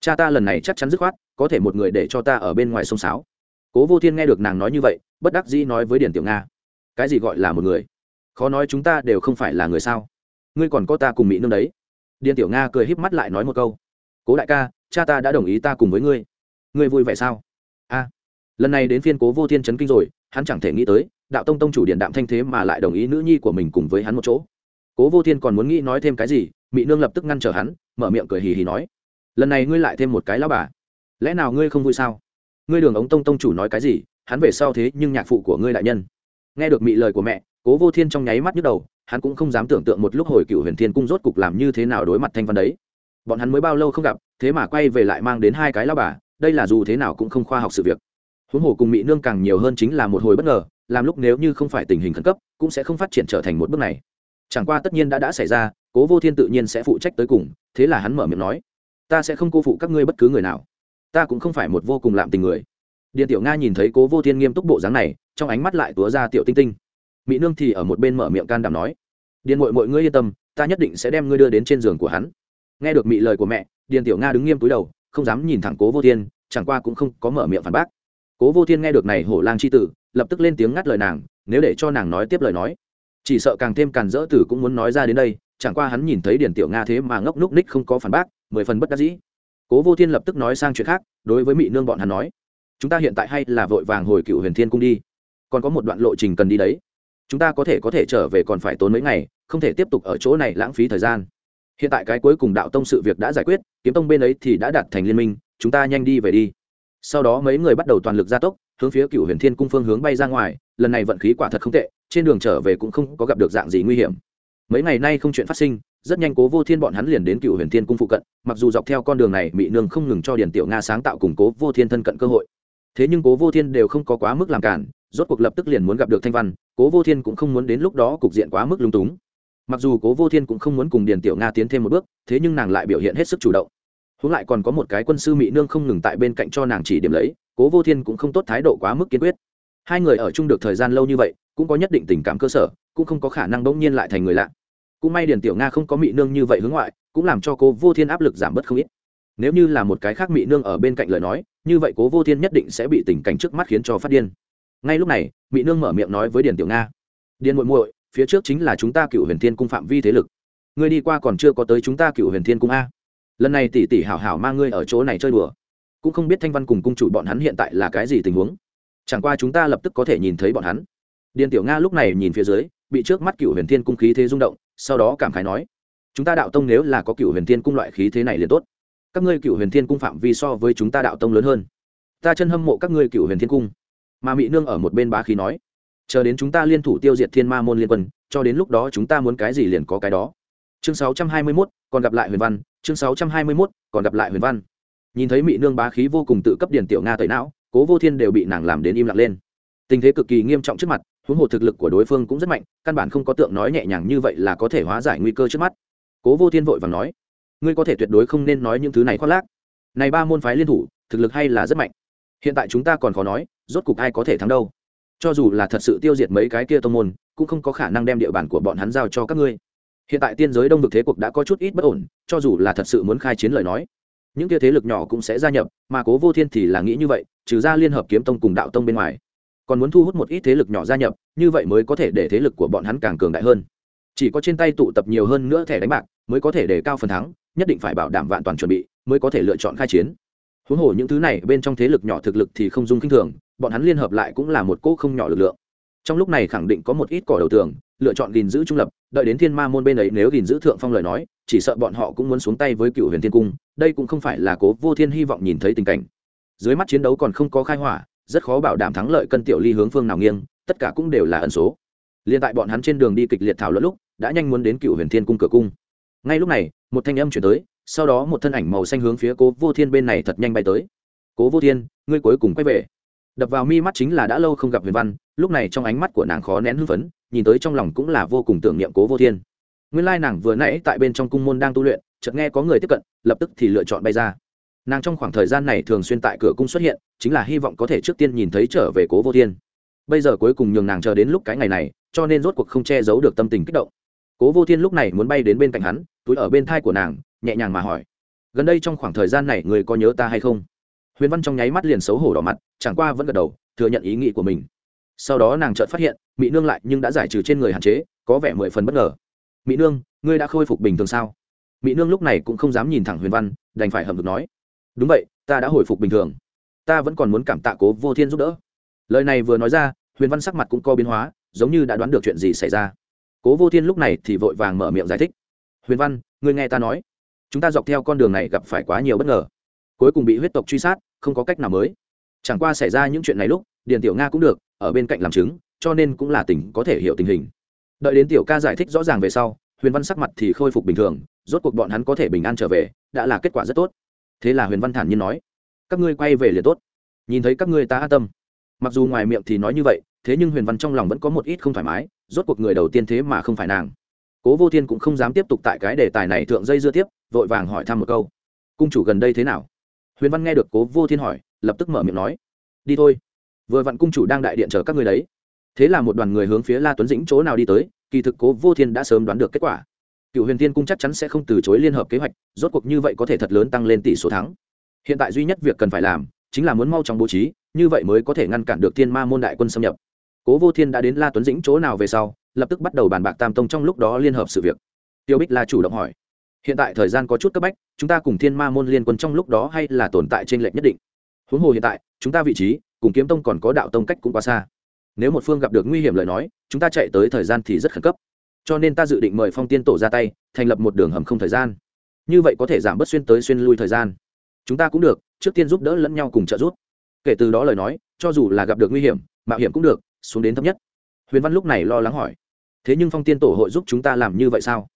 A: Cha ta lần này chắc chắn dứt khoát, có thể một người để cho ta ở bên ngoài sông sáo. Cố vô thiên nghe được nàng nói như vậy, bất đắc dĩ nói với điền tiểu nga, cái gì gọi là một người? Khó nói chúng ta đều không phải là người sao? Ngươi còn có ta cùng mỹ nương đấy. Điền tiểu nga cười híp mắt lại nói một câu cố đại ca, cha ta đã đồng ý ta cùng với ngươi. Ngươi vui vẻ sao? A. Lần này đến phiên cố vô thiên chấn kinh rồi, hắn chẳng thể nghĩ tới, đạo tông tông chủ điện đạm thanh thế mà lại đồng ý nữ nhi của mình cùng với hắn một chỗ. Cố vô thiên còn muốn nghĩ nói thêm cái gì mỹ nương lập tức ngăn trở hắn, mở miệng cười hì hì nói. Lần này ngươi lại thêm một cái lao bà. Lẽ nào ngươi không vui sao? Ngươi đường ống tông tông chủ nói cái gì, hắn về sau thế nhưng nhạc phụ của ngươi đại nhân. Nghe được mị lời của mẹ, cố vô thiên trong nháy mắt nhức đầu, hắn cũng không dám tưởng tượng một lúc hồi cựu huyền thiên cung rốt cục làm như thế nào đối mặt thanh văn đấy bọn hắn mới bao lâu không gặp, thế mà quay về lại mang đến hai cái lao bà, đây là dù thế nào cũng không khoa học sự việc. Huống hồ cùng mỹ nương càng nhiều hơn chính là một hồi bất ngờ, làm lúc nếu như không phải tình hình khẩn cấp, cũng sẽ không phát triển trở thành một bước này. Chẳng qua tất nhiên đã đã xảy ra, cố vô thiên tự nhiên sẽ phụ trách tới cùng, thế là hắn mở miệng nói, ta sẽ không cô phụ các ngươi bất cứ người nào. Ta cũng không phải một vô cùng lạm tình người. Điện tiểu nga nhìn thấy cố vô thiên nghiêm túc bộ dáng này, trong ánh mắt lại túa ra tiểu tinh tinh. Mỹ nương thì ở một bên mở miệng can đảm nói điện mội mọi ngươi yên tâm, ta nhất định sẽ đem ngươi đưa đến trên giường của hắn nghe được mị lời của mẹ, điền tiểu nga đứng nghiêm túi đầu, không dám nhìn thẳng cố vô thiên, chẳng qua cũng không có mở miệng phản bác. Cố vô thiên nghe được này hổ lang c h i tử, lập tức lên tiếng ngắt lời nàng, nếu để cho nàng nói tiếp lời nói. Chỉ sợ càng thêm càn dỡ tử cũng muốn nói ra đến đây, chẳng qua hắn nhìn thấy điền tiểu nga thế mà ngốc núc ních không có phản bác, mười phần bất đắc dĩ. Cố vô thiên lập tức nói sang chuyện khác, đối với mỹ nương bọn hắn nói, chúng ta hiện tại hay là vội vàng hồi cựu huyền thiên cung đi. Còn có một đoạn lộ trình cần đi đấy. Chúng ta có thể có thể trở về còn phải tốn mấy ngày, không thể tiếp tục ở chỗ này lãng phí thời gian hiện tại cái cuối cùng đạo tông sự việc đã giải quyết, kiếm tông bên ấy thì đã đạt thành liên minh, chúng ta nhanh đi về đi. Sau đó mấy người bắt đầu toàn lực gia tốc, hướng phía cựu huyền thiên cung phương hướng bay ra ngoài, lần này vận khí quả thật không tệ, trên đường trở về cũng không có gặp được dạng gì nguy hiểm. Mấy ngày nay không chuyện phát sinh, rất nhanh cố vô thiên bọn hắn liền đến cựu huyền thiên cung phụ cận, mặc dù dọc theo con đường này mỹ nương không ngừng cho điền tiểu nga sáng tạo củng cố vô thiên thân cận cơ hội. Thế nhưng cố vô thiên đều không có quá mức làm cản, rốt cuộc lập tức liền muốn gặp được thanh văn, cố vô thiên cũng không muốn đến lúc đó cục diện quá mức lung túng mặc dù cố vô thiên cũng không muốn cùng điền tiểu nga tiến thêm một bước, thế nhưng nàng lại biểu hiện hết sức chủ động. Húng lại còn có một cái quân sư mỹ nương không ngừng tại bên cạnh cho nàng chỉ điểm lấy, cố vô thiên cũng không tốt thái độ quá mức kiên quyết. Hai người ở chung được thời gian lâu như vậy, cũng có nhất định tình cảm cơ sở, cũng không có khả năng bỗng nhiên lại thành người lạ. Cũng may điền tiểu nga không có mỹ nương như vậy hướng ngoại, cũng làm cho cố vô thiên áp lực giảm bớt không ít. Nếu như là một cái khác mỹ nương ở bên cạnh lời nói, như vậy cố vô thiên nhất định sẽ bị tình cảnh trước mắt khiến cho phát điên. Ngay lúc này mỹ nương mở miệng nói với điền tiểu nga. Điền muội muội phía trước chính là chúng ta cựu huyền thiên cung phạm vi thế lực. Ngươi đi qua còn chưa có tới chúng ta cựu huyền thiên cung a. Lần này tỷ tỷ hảo hảo mang ngươi ở chỗ này chơi đùa. Cũng không biết thanh văn cùng cung chủ bọn hắn hiện tại là cái gì tình huống. Chẳng qua chúng ta lập tức có thể nhìn thấy bọn hắn. Điền tiểu nga lúc này nhìn phía dưới, bị trước mắt cựu huyền thiên cung khí thế rung động, sau đó cảm khái nói, chúng ta đạo tông nếu là có cựu huyền thiên cung loại khí thế này liền tốt. Các ngươi cựu huyền thiên cung phạm vi so với chúng ta đạo tông lớn hơn. Ta chân hâm mộ các ngươi cựu huyền thiên cung. Mà mỹ nương ở một bên bá khí nói chờ đến chúng ta liên thủ tiêu diệt thiên ma môn liên quân cho đến lúc đó chúng ta muốn cái gì liền có cái đó. Chương 621, còn gặp lại huyền văn. Chương 621, còn gặp lại huyền văn. Nhìn thấy mỹ nương bá khí vô cùng tự cấp điển tiểu nga tẩy não cố vô thiên đều bị nàng làm đến im lặng lên. Tình thế cực kỳ nghiêm trọng trước mặt huống hồ thực lực của đối phương cũng rất mạnh căn bản không có tượng nói nhẹ nhàng như vậy là có thể hóa giải nguy cơ trước mắt. Cố vô thiên vội vàng nói ngươi có thể tuyệt đối không nên nói những thứ này khoác lác. Này ba môn phái liên thủ thực lực hay là rất mạnh. Hiện tại chúng ta còn khó nói rốt cục ai có thể thắng đâu cho dù là thật sự tiêu diệt mấy cái kia tô môn, cũng không có khả năng đem địa bàn của bọn hắn giao cho các ngươi. Hiện tại tiên giới đông vực thế cuộc đã có chút ít bất ổn, cho dù là thật sự muốn khai chiến lời nói, những kia thế lực nhỏ cũng sẽ gia nhập, mà cố vô thiên thì là nghĩ như vậy, trừ ra liên hợp kiếm tông cùng đạo tông bên ngoài. Còn muốn thu hút một ít thế lực nhỏ gia nhập, như vậy mới có thể để thế lực của bọn hắn càng cường đại hơn. Chỉ có trên tay tụ tập nhiều hơn nữa thẻ đánh bạc, mới có thể để cao phần thắng, nhất định phải bảo đảm vạn toàn chuẩn bị, mới có thể lựa chọn khai chiến. Huống hồ những thứ này bên trong thế lực nhỏ thực lực thì không dung kinh thường bọn hắn liên hợp lại cũng là một cỗ không nhỏ lực lượng. Trong lúc này khẳng định có một ít cỏ đầu tường, lựa chọn gìn giữ trung lập, đợi đến thiên ma môn bên ấy nếu gìn giữ thượng phong lời nói, chỉ sợ bọn họ cũng muốn xuống tay với cựu huyền thiên cung, đây cũng không phải là cố vô thiên hy vọng nhìn thấy tình cảnh. Dưới mắt chiến đấu còn không có khai hỏa, rất khó bảo đảm thắng lợi cân tiểu ly hướng phương nào nghiêng, tất cả cũng đều là ẩn số. Liên tại bọn hắn trên đường đi kịch liệt thảo luận lúc, đã nhanh muốn đến cựu huyền thiên cung cửa cung. Ngay lúc này, một thanh âm chuyển tới, sau đó một thân ảnh màu xanh hướng phía cố vô thiên bên này thật nhanh bay tới. Cố vô thiên, ngươi cuối cùng quay về đập vào mi mắt chính là đã lâu không gặp huyền văn, lúc này trong ánh mắt của nàng khó nén hưng phấn, nhìn tới trong lòng cũng là vô cùng tưởng niệm cố vô thiên. Nguyên lai nàng vừa nãy tại bên trong cung môn đang tu luyện, chợt nghe có người tiếp cận, lập tức thì lựa chọn bay ra. Nàng trong khoảng thời gian này thường xuyên tại cửa cung xuất hiện, chính là hy vọng có thể trước tiên nhìn thấy trở về cố vô thiên. Bây giờ cuối cùng nhường nàng chờ đến lúc cái ngày này, cho nên rốt cuộc không che giấu được tâm tình kích động. Cố vô thiên lúc này muốn bay đến bên cạnh hắn, túi ở bên thai của nàng, nhẹ nhàng mà hỏi, gần đây trong khoảng thời gian này người có nhớ ta hay không? Huyền văn trong nháy mắt liền xấu hổ đỏ mặt, chẳng qua vẫn gật đầu, thừa nhận ý nghĩ của mình. Sau đó nàng chợt phát hiện mỹ nương lại nhưng đã giải trừ trên người hạn chế, có vẻ mười phần bất ngờ. Mỹ nương, ngươi đã khôi phục bình thường sao? Mỹ nương lúc này cũng không dám nhìn thẳng huyền văn, đành phải hầm được nói. Đúng vậy, ta đã hồi phục bình thường. Ta vẫn còn muốn cảm tạ cố vô thiên giúp đỡ. Lời này vừa nói ra, huyền văn sắc mặt cũng có biến hóa, giống như đã đoán được chuyện gì xảy ra. Cố vô thiên lúc này thì vội vàng mở miệng giải thích. Huyền văn, ngươi nghe ta nói. Chúng ta dọc theo con đường này gặp phải quá nhiều bất ngờ cuối cùng bị huyết tộc truy sát, không có cách nào mới. Chẳng qua xảy ra những chuyện này lúc, điền tiểu nga cũng được, ở bên cạnh làm chứng, cho nên cũng là tỉnh có thể hiểu tình hình. Đợi đến tiểu ca giải thích rõ ràng về sau, huyền văn sắc mặt thì khôi phục bình thường, rốt cuộc bọn hắn có thể bình an trở về, đã là kết quả rất tốt. Thế là huyền văn thản nhiên nói, các ngươi quay về liền tốt. Nhìn thấy các ngươi ta an tâm. Mặc dù ngoài miệng thì nói như vậy, thế nhưng huyền văn trong lòng vẫn có một ít không thoải mái, rốt cuộc người đầu tiên thế mà không phải nàng. Cố vô thiên cũng không dám tiếp tục tại cái đề tài này thượng dây dưa tiếp, vội vàng hỏi thăm một câu, cung chủ gần đây thế nào? Huyền văn nghe được cố vô thiên hỏi, lập tức mở miệng nói, đi thôi. Vừa vặn cung chủ đang đại điện chờ các người đấy. Thế là một đoàn người hướng phía la tuấn dĩnh chỗ nào đi tới, kỳ thực cố vô thiên đã sớm đoán được kết quả. Cựu huyền tiên cung chắc chắn sẽ không từ chối liên hợp kế hoạch, rốt cuộc như vậy có thể thật lớn tăng lên tỷ số thắng. Hiện tại duy nhất việc cần phải làm, chính là muốn mau chóng bố trí, như vậy mới có thể ngăn cản được thiên ma môn đại quân xâm nhập. Cố vô thiên đã đến la tuấn dĩnh chỗ nào về sau, lập tức bắt đầu bàn bạc tam tông trong lúc đó liên hợp sự việc. Tiêu bích la chủ động hỏi hiện tại thời gian có chút cấp bách, chúng ta cùng thiên ma môn liên quân trong lúc đó hay là tồn tại trên lệnh nhất định. Huống hồ hiện tại, chúng ta vị trí, cùng kiếm tông còn có đạo tông cách cũng quá xa. Nếu một phương gặp được nguy hiểm lời nói, chúng ta chạy tới thời gian thì rất khẩn cấp. Cho nên ta dự định mời phong tiên tổ ra tay, thành lập một đường hầm không thời gian. Như vậy có thể giảm bớt xuyên tới xuyên lui thời gian. Chúng ta cũng được, trước tiên giúp đỡ lẫn nhau cùng trợ giúp. Kể từ đó lời nói, cho dù là gặp được nguy hiểm, mạo hiểm cũng được, xuống đến thấp nhất. Huyền văn lúc này lo lắng hỏi, thế nhưng phong tiên tổ hội giúp chúng ta làm như vậy sao?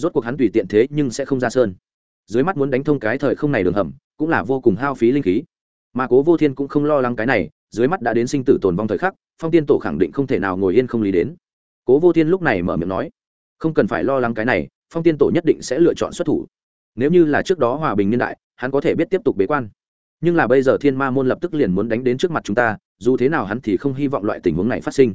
A: Rốt cuộc hắn tùy tiện thế nhưng sẽ không ra sơn. Dưới mắt muốn đánh thông cái thời không này đường hầm, cũng là vô cùng hao phí linh khí. Mà cố vô thiên cũng không lo lắng cái này, dưới mắt đã đến sinh tử tồn vong thời khắc, phong tiên tổ khẳng định không thể nào ngồi yên không lý đến. Cố vô thiên lúc này mở miệng nói, không cần phải lo lắng cái này, phong tiên tổ nhất định sẽ lựa chọn xuất thủ. Nếu như là trước đó hòa bình niên đại, hắn có thể biết tiếp tục bế quan. Nhưng là bây giờ thiên ma môn lập tức liền muốn đánh đến trước mặt chúng ta, dù thế nào hắn thì không hy vọng loại tình huống này phát sinh.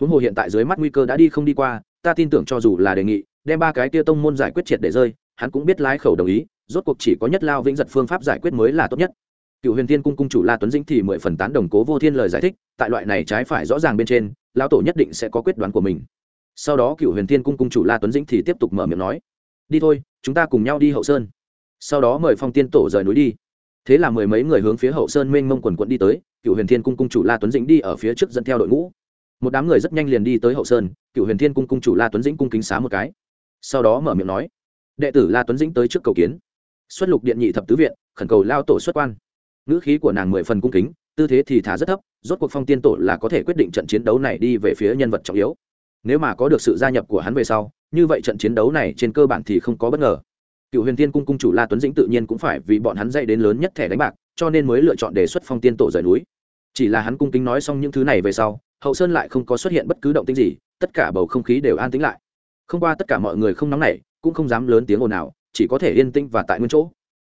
A: Huống hồ hiện tại dưới mắt nguy cơ đã đi không đi qua, ta tin tưởng cho dù là đề nghị đem ba cái tia tông môn giải quyết triệt để rơi, hắn cũng biết lái khẩu đồng ý, rốt cuộc chỉ có nhất lao vĩnh giật phương pháp giải quyết mới là tốt nhất. Cựu huyền tiên cung cung chủ la tuấn dĩnh thì mười phần tán đồng cố vô thiên lời giải thích, tại loại này trái phải rõ ràng bên trên, lão tổ nhất định sẽ có quyết đoán của mình. Sau đó cựu huyền tiên cung cung chủ la tuấn dĩnh thì tiếp tục mở miệng nói, đi thôi, chúng ta cùng nhau đi hậu sơn. Sau đó mời phong tiên tổ rời núi đi. Thế là mười mấy người hướng phía hậu sơn mênh mông quần quận đi tới, cựu huyền thiên cung cung chủ la tuấn dĩnh đi ở phía trước dẫn theo đội ngũ. Một đám người rất nhanh liền đi tới hậu sơn, cựu huyền thiên cung cung chủ la tuấn dĩnh cung kính xá một cái sau đó mở miệng nói, đệ tử la tuấn dĩnh tới trước cầu kiến. Xuất lục điện nhị thập tứ viện, khẩn cầu lao tổ xuất quan. Ngữ khí của nàng mười phần cung kính, tư thế thì thả rất thấp, rốt cuộc phong tiên tổ là có thể quyết định trận chiến đấu này đi về phía nhân vật trọng yếu. Nếu mà có được sự gia nhập của hắn về sau, như vậy trận chiến đấu này trên cơ bản thì không có bất ngờ. Cựu huyền tiên cung cung chủ la tuấn dĩnh tự nhiên cũng phải vì bọn hắn dạy đến lớn nhất thẻ đánh bạc, cho nên mới lựa chọn đề xuất phong tiên tổ rời núi. Chỉ là hắn cung kính nói xong những thứ này về sau, hậu sơn lại không có xuất hiện bất cứ động tĩnh gì, tất cả bầu không khí đều an tĩnh lại không qua tất cả mọi người không nóng nảy, cũng không dám lớn tiếng ồn nào chỉ có thể yên tĩnh và tại nguyên chỗ.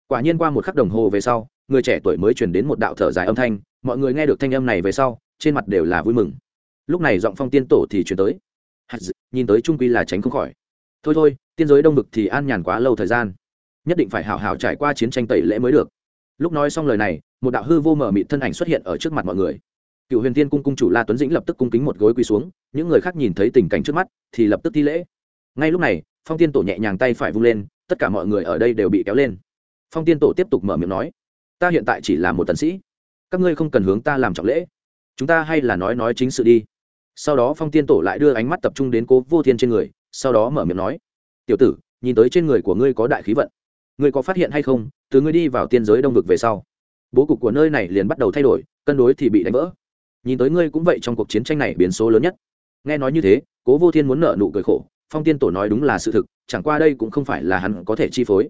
A: Quả nhiên qua một khắc đồng hồ về sau, người trẻ tuổi mới chuyển đến một đạo thở dài âm thanh, mọi người nghe được thanh âm này về sau, trên mặt đều là vui mừng. Lúc này giọng phong tiên tổ thì chuyển tới. Nhìn tới trung quy là tránh không khỏi. Thôi thôi, tiên giới đông vực thì an nhàn quá lâu thời gian. Nhất định phải hào hào trải qua chiến tranh tẩy lễ mới được. Lúc nói xong lời này, một đạo hư vô mở mịt thân ảnh xuất hiện ở trước mặt mọi người. Cựu huyền tiên cung cung chủ la tuấn dĩnh lập tức cung kính một gối quỳ xuống, những người khác nhìn thấy tình cảnh trước mắt thì lập tức thi lễ ngay lúc này, phong tiên tổ nhẹ nhàng tay phải vung lên, tất cả mọi người ở đây đều bị kéo lên. Phong tiên tổ tiếp tục mở miệng nói, ta hiện tại chỉ là một tần sĩ. Các ngươi không cần hướng ta làm trọng lễ. Chúng ta hay là nói nói chính sự đi. Sau đó phong tiên tổ lại đưa ánh mắt tập trung đến cố vô thiên trên người, sau đó mở miệng nói, tiểu tử, nhìn tới trên người của ngươi có đại khí vận. Ngươi có phát hiện hay không? Từ ngươi đi vào tiên giới đông vực về sau, bố cục của nơi này liền bắt đầu thay đổi, cân đối thì bị đánh vỡ. Nhìn tới ngươi cũng vậy trong cuộc chiến tranh này biến số lớn nhất. Nghe nói như thế, cố vô thiên muốn nợ nụ cười khổ phong tiên tổ nói đúng là sự thực chẳng qua đây cũng không phải là hắn có thể chi phối.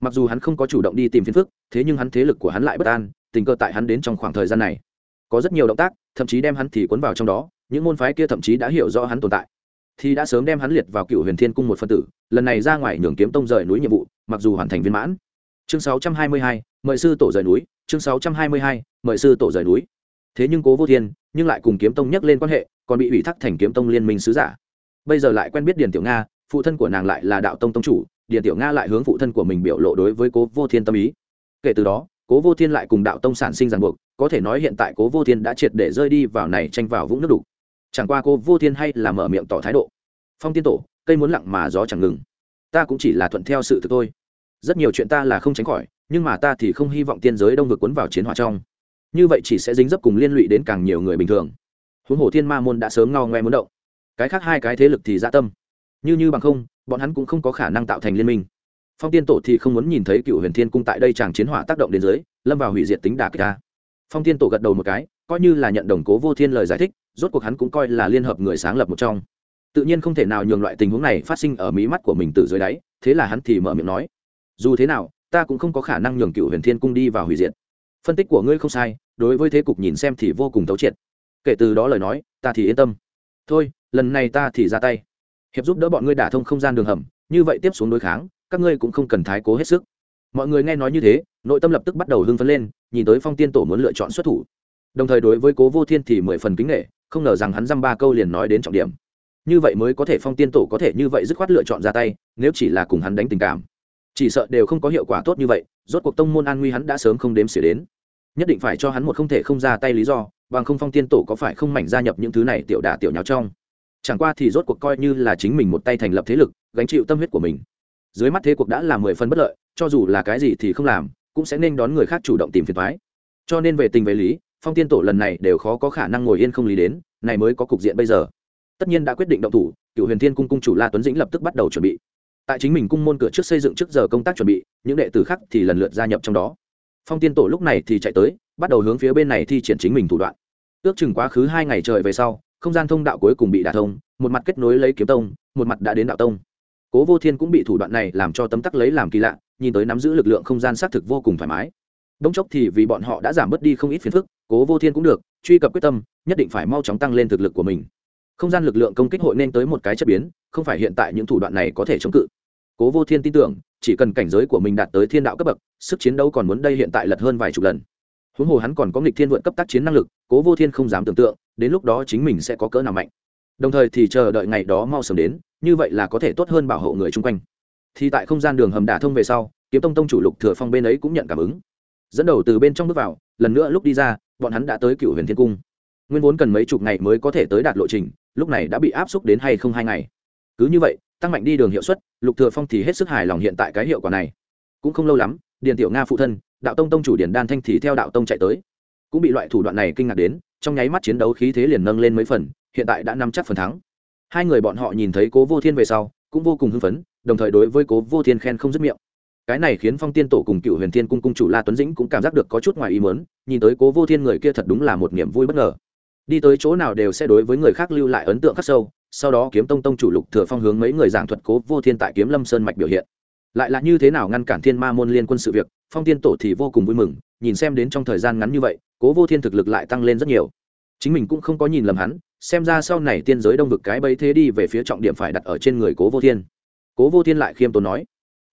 A: Mặc dù hắn không có chủ động đi tìm phiền phức thế nhưng hắn thế lực của hắn lại bất an tình cơ tại hắn đến trong khoảng thời gian này. Có rất nhiều động tác thậm chí đem hắn thì cuốn vào trong đó những môn phái kia thậm chí đã hiểu rõ hắn tồn tại. Thì đã sớm đem hắn liệt vào cựu huyền thiên cung một phân tử lần này ra ngoài nhường kiếm tông rời núi nhiệm vụ mặc dù hoàn thành viên mãn. Chương 622, mời sư tổ rời núi chương 622, mời sư tổ rời núi. Thế nhưng cố vô thiên nhưng lại cùng kiếm tông nhắc lên quan hệ còn bị ủy thác thành kiếm tông liên minh sứ giả bây giờ lại quen biết điền tiểu nga, phụ thân của nàng lại là đạo tông tông chủ, điền tiểu nga lại hướng phụ thân của mình biểu lộ đối với cố vô thiên tâm ý. Kể từ đó, cố vô thiên lại cùng đạo tông sản sinh ràng buộc, có thể nói hiện tại cố vô thiên đã triệt để rơi đi vào này tranh vào vũng nước đục. Chẳng qua cố vô thiên hay là mở miệng tỏ thái độ. Phong tiên tổ, cây muốn lặng mà gió chẳng ngừng. Ta cũng chỉ là thuận theo sự thực thôi. Rất nhiều chuyện ta là không tránh khỏi, nhưng mà ta thì không hy vọng tiên giới đông vực cuốn vào chiến hỏa trong. Như vậy chỉ sẽ dính dấp cùng liên lụy đến càng nhiều người bình thường. Huống hồ thiên ma môn đã sớm ngao ngoe muốn động cái khác hai cái thế lực thì dạ tâm. Như như bằng không, bọn hắn cũng không có khả năng tạo thành liên minh. Phong tiên tổ thì không muốn nhìn thấy cựu huyền thiên cung tại đây chàng chiến hỏa tác động đến dưới, lâm vào hủy diệt tính đà kịch ta phong tiên tổ gật đầu một cái, coi như là nhận đồng cố vô thiên lời giải thích, rốt cuộc hắn cũng coi là liên hợp người sáng lập một trong. Tự nhiên không thể nào nhường loại tình huống này phát sinh ở mí mắt của mình từ dưới đáy, thế là hắn thì mở miệng nói, dù thế nào, ta cũng không có khả năng nhường cựu huyền thiên cung đi vào hủy diệt. Phân tích của ngươi không sai, đối với thế cục nhìn xem thì vô cùng thấu triệt. Kể từ đó lời nói, ta thì yên tâm. Thôi lần này ta thì ra tay. Hiệp giúp đỡ bọn ngươi đả thông không gian đường hầm, như vậy tiếp xuống đối kháng, các ngươi cũng không cần thái cố hết sức. Mọi người nghe nói như thế, nội tâm lập tức bắt đầu hưng phấn lên, nhìn tới phong tiên tổ muốn lựa chọn xuất thủ. Đồng thời đối với cố vô thiên thì mười phần kính nghệ không ngờ rằng hắn dăm ba câu liền nói đến trọng điểm. Như vậy mới có thể phong tiên tổ có thể như vậy dứt khoát lựa chọn ra tay, nếu chỉ là cùng hắn đánh tình cảm. Chỉ sợ đều không có hiệu quả tốt như vậy, rốt cuộc tông môn an nguy hắn đã sớm không đếm xỉa đến. Nhất định phải cho hắn một không thể không ra tay lý do, bằng không phong tiên tổ có phải không mảnh gia nhập những thứ này tiểu đả tiểu nháo trong chẳng qua thì rốt cuộc coi như là chính mình một tay thành lập thế lực, gánh chịu tâm huyết của mình. Dưới mắt thế cuộc đã là mười phần bất lợi, cho dù là cái gì thì không làm, cũng sẽ nên đón người khác chủ động tìm phiền thoái cho nên về tình về lý, phong tiên tổ lần này đều khó có khả năng ngồi yên không lý đến, này mới có cục diện bây giờ. Tất nhiên đã quyết định động thủ, cựu huyền thiên cung cung chủ la tuấn dĩnh lập tức bắt đầu chuẩn bị. Tại chính mình cung môn cửa trước xây dựng trước giờ công tác chuẩn bị, những đệ tử khác thì lần lượt gia nhập trong đó. Phong tiên tổ lúc này thì chạy tới, bắt đầu hướng phía bên này thi triển chính mình thủ đoạn. Ước chừng quá khứ hai ngày trời về sau không gian thông đạo cuối cùng bị đả thông, một mặt kết nối lấy kiếm tông, một mặt đã đến đạo tông. Cố vô thiên cũng bị thủ đoạn này làm cho tấm tắc lấy làm kỳ lạ, nhìn tới nắm giữ lực lượng không gian xác thực vô cùng thoải mái. Đông chốc thì vì bọn họ đã giảm bớt đi không ít phiền phức, cố vô thiên cũng được, truy cập quyết tâm, nhất định phải mau chóng tăng lên thực lực của mình. Không gian lực lượng công kích hội nên tới một cái chất biến, không phải hiện tại những thủ đoạn này có thể chống cự. Cố vô thiên tin tưởng, chỉ cần cảnh giới của mình đạt tới thiên đạo cấp bậc, sức chiến đấu còn muốn đây hiện tại lật hơn vài chục lần. Huống hồ hắn còn có nghịch thiên vượt cấp tác chiến năng lực, cố vô thiên không dám tưởng tượng đến lúc đó chính mình sẽ có cỡ nào mạnh. Đồng thời thì chờ đợi ngày đó mau sớm đến, như vậy là có thể tốt hơn bảo hộ người chung quanh. Thì tại không gian đường hầm đả thông về sau, kiếm tông tông chủ lục thừa phong bên ấy cũng nhận cảm ứng. Dẫn đầu từ bên trong bước vào, lần nữa lúc đi ra, bọn hắn đã tới cựu huyền thiên cung. Nguyên vốn cần mấy chục ngày mới có thể tới đạt lộ trình, lúc này đã bị áp xúc đến hay không hai ngày. Cứ như vậy, tăng mạnh đi đường hiệu suất, lục thừa phong thì hết sức hài lòng hiện tại cái hiệu quả này. Cũng không lâu lắm, điền tiểu nga phụ thân, đạo tông tông chủ điền đan thanh thì theo đạo tông chạy tới. Cũng bị loại thủ đoạn này kinh ngạc đến trong nháy mắt chiến đấu khí thế liền nâng lên mấy phần, hiện tại đã nắm chắc phần thắng. Hai người bọn họ nhìn thấy cố vô thiên về sau, cũng vô cùng hưng phấn, đồng thời đối với cố vô thiên khen không dứt miệng. Cái này khiến phong tiên tổ cùng cựu huyền thiên cung cung chủ la tuấn dĩnh cũng cảm giác được có chút ngoài ý mớn nhìn tới cố vô thiên người kia thật đúng là một niềm vui bất ngờ. Đi tới chỗ nào đều sẽ đối với người khác lưu lại ấn tượng khắc sâu, sau đó kiếm tông tông chủ lục thừa phong hướng mấy người giảng thuật cố vô thiên tại kiếm lâm sơn mạch biểu hiện. Lại là như thế nào ngăn cản thiên ma môn liên quân sự việc, phong tiên tổ thì vô cùng vui mừng, nhìn xem đến trong thời gian ngắn như vậy cố vô thiên thực lực lại tăng lên rất nhiều. Chính mình cũng không có nhìn lầm hắn, xem ra sau này tiên giới đông vực cái bấy thế đi về phía trọng điểm phải đặt ở trên người cố vô thiên. Cố vô thiên lại khiêm tốn nói,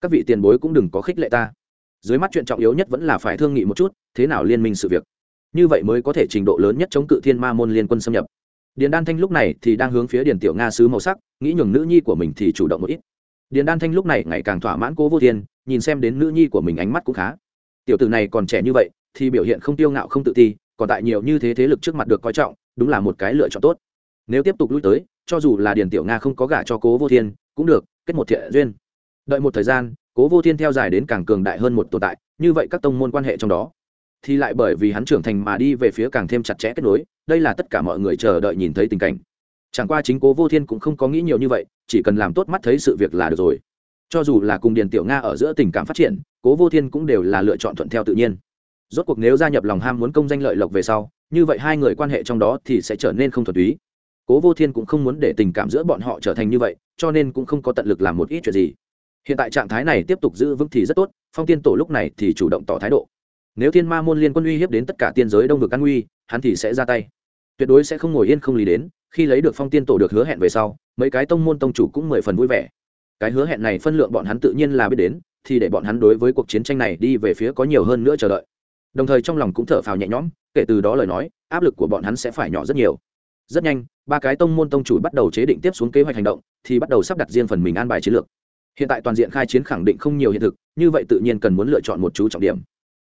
A: các vị tiền bối cũng đừng có khích lệ ta. Dưới mắt chuyện trọng yếu nhất vẫn là phải thương nghị một chút, thế nào liên minh sự việc. Như vậy mới có thể trình độ lớn nhất chống cự thiên ma môn liên quân xâm nhập. Điền đan thanh lúc này thì đang hướng phía điền tiểu nga sứ màu sắc, nghĩ nhường nữ nhi của mình thì chủ động một ít. Điền đan thanh lúc này ngày càng thỏa mãn cố vô thiên, nhìn xem đến nữ nhi của mình ánh mắt cũng khá. Tiểu tử này còn trẻ như vậy thì biểu hiện không tiêu ngạo không tự ti, còn tại nhiều như thế thế lực trước mặt được coi trọng, đúng là một cái lựa chọn tốt. Nếu tiếp tục lui tới, cho dù là điền tiểu nga không có gả cho cố vô thiên, cũng được, kết một thiện duyên. Đợi một thời gian, cố vô thiên theo dài đến càng cường đại hơn một tồn tại, như vậy các tông môn quan hệ trong đó, thì lại bởi vì hắn trưởng thành mà đi về phía càng thêm chặt chẽ kết nối, đây là tất cả mọi người chờ đợi nhìn thấy tình cảnh. Chẳng qua chính cố vô thiên cũng không có nghĩ nhiều như vậy, chỉ cần làm tốt mắt thấy sự việc là được rồi. Cho dù là cùng điền tiểu nga ở giữa tình cảm phát triển, cố vô thiên cũng đều là lựa chọn thuận theo tự nhiên rốt cuộc nếu gia nhập lòng ham muốn công danh lợi lộc về sau, như vậy hai người quan hệ trong đó thì sẽ trở nên không thuần túy. Cố vô thiên cũng không muốn để tình cảm giữa bọn họ trở thành như vậy, cho nên cũng không có tận lực làm một ít chuyện gì. Hiện tại trạng thái này tiếp tục giữ vững thì rất tốt, phong tiên tổ lúc này thì chủ động tỏ thái độ. Nếu thiên ma môn liên quân uy hiếp đến tất cả tiên giới đông vực an uy, hắn thì sẽ ra tay. Tuyệt đối sẽ không ngồi yên không lý đến, khi lấy được phong tiên tổ được hứa hẹn về sau, mấy cái tông môn tông chủ cũng mười phần vui vẻ. Cái hứa hẹn này phân lượng bọn hắn tự nhiên là biết đến, thì để bọn hắn đối với cuộc chiến tranh này đi về phía có nhiều hơn nữa chờ đợi đồng thời trong lòng cũng thở phào nhẹ nhõm, kể từ đó lời nói, áp lực của bọn hắn sẽ phải nhỏ rất nhiều. Rất nhanh, ba cái tông môn tông chủ bắt đầu chế định tiếp xuống kế hoạch hành động, thì bắt đầu sắp đặt riêng phần mình an bài chiến lược. Hiện tại toàn diện khai chiến khẳng định không nhiều hiện thực, như vậy tự nhiên cần muốn lựa chọn một chú trọng điểm.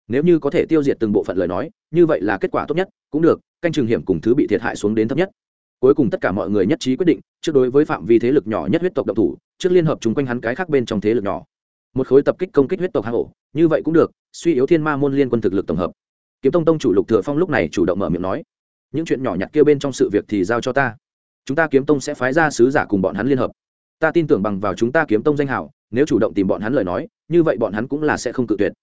A: Nếu như có thể tiêu diệt từng bộ phận lời nói, như vậy là kết quả tốt nhất, cũng được, canh trường hiểm cùng thứ bị thiệt hại xuống đến thấp nhất. Cuối cùng tất cả mọi người nhất trí quyết định, trước đối với phạm vi thế lực nhỏ nhất huyết tộc độc thủ, trước liên hợp chung quanh hắn cái khác bên trong thế lực nhỏ một khối tập kích công kích huyết tộc hang ổ, như vậy cũng được, suy yếu thiên ma môn liên quân thực lực tổng hợp. Kiếm tông tông chủ lục thừa phong lúc này chủ động mở miệng nói, những chuyện nhỏ nhặt kia bên trong sự việc thì giao cho ta. Chúng ta kiếm tông sẽ phái ra sứ giả cùng bọn hắn liên hợp. Ta tin tưởng bằng vào chúng ta kiếm tông danh hào nếu chủ động tìm bọn hắn lời nói, như vậy bọn hắn cũng là sẽ không cự tuyệt.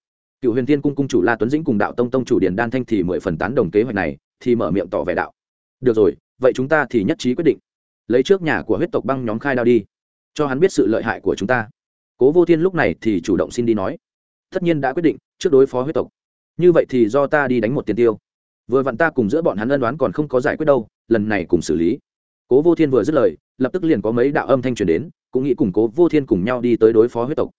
A: Cựu huyền thiên cung cung chủ la tuấn dĩnh cùng đạo tông tông chủ điền đan thanh thì mười phần tán đồng kế hoạch này, thì mở miệng tỏ vẻ đạo. Được rồi, vậy chúng ta thì nhất trí quyết định. Lấy trước nhà của huyết tộc băng nhóm khai đao đi, cho hắn biết sự lợi hại của chúng ta cố vô thiên lúc này thì chủ động xin đi nói. Tất nhiên đã quyết định, trước đối phó huyết tộc. Như vậy thì do ta đi đánh một tiền tiêu. Vừa vặn ta cùng giữa bọn hắn ân đoán còn không có giải quyết đâu, lần này cùng xử lý. Cố vô thiên vừa dứt lời, lập tức liền có mấy đạo âm thanh truyền đến, cũng nghĩ cùng cố vô thiên cùng nhau đi tới đối phó huyết tộc.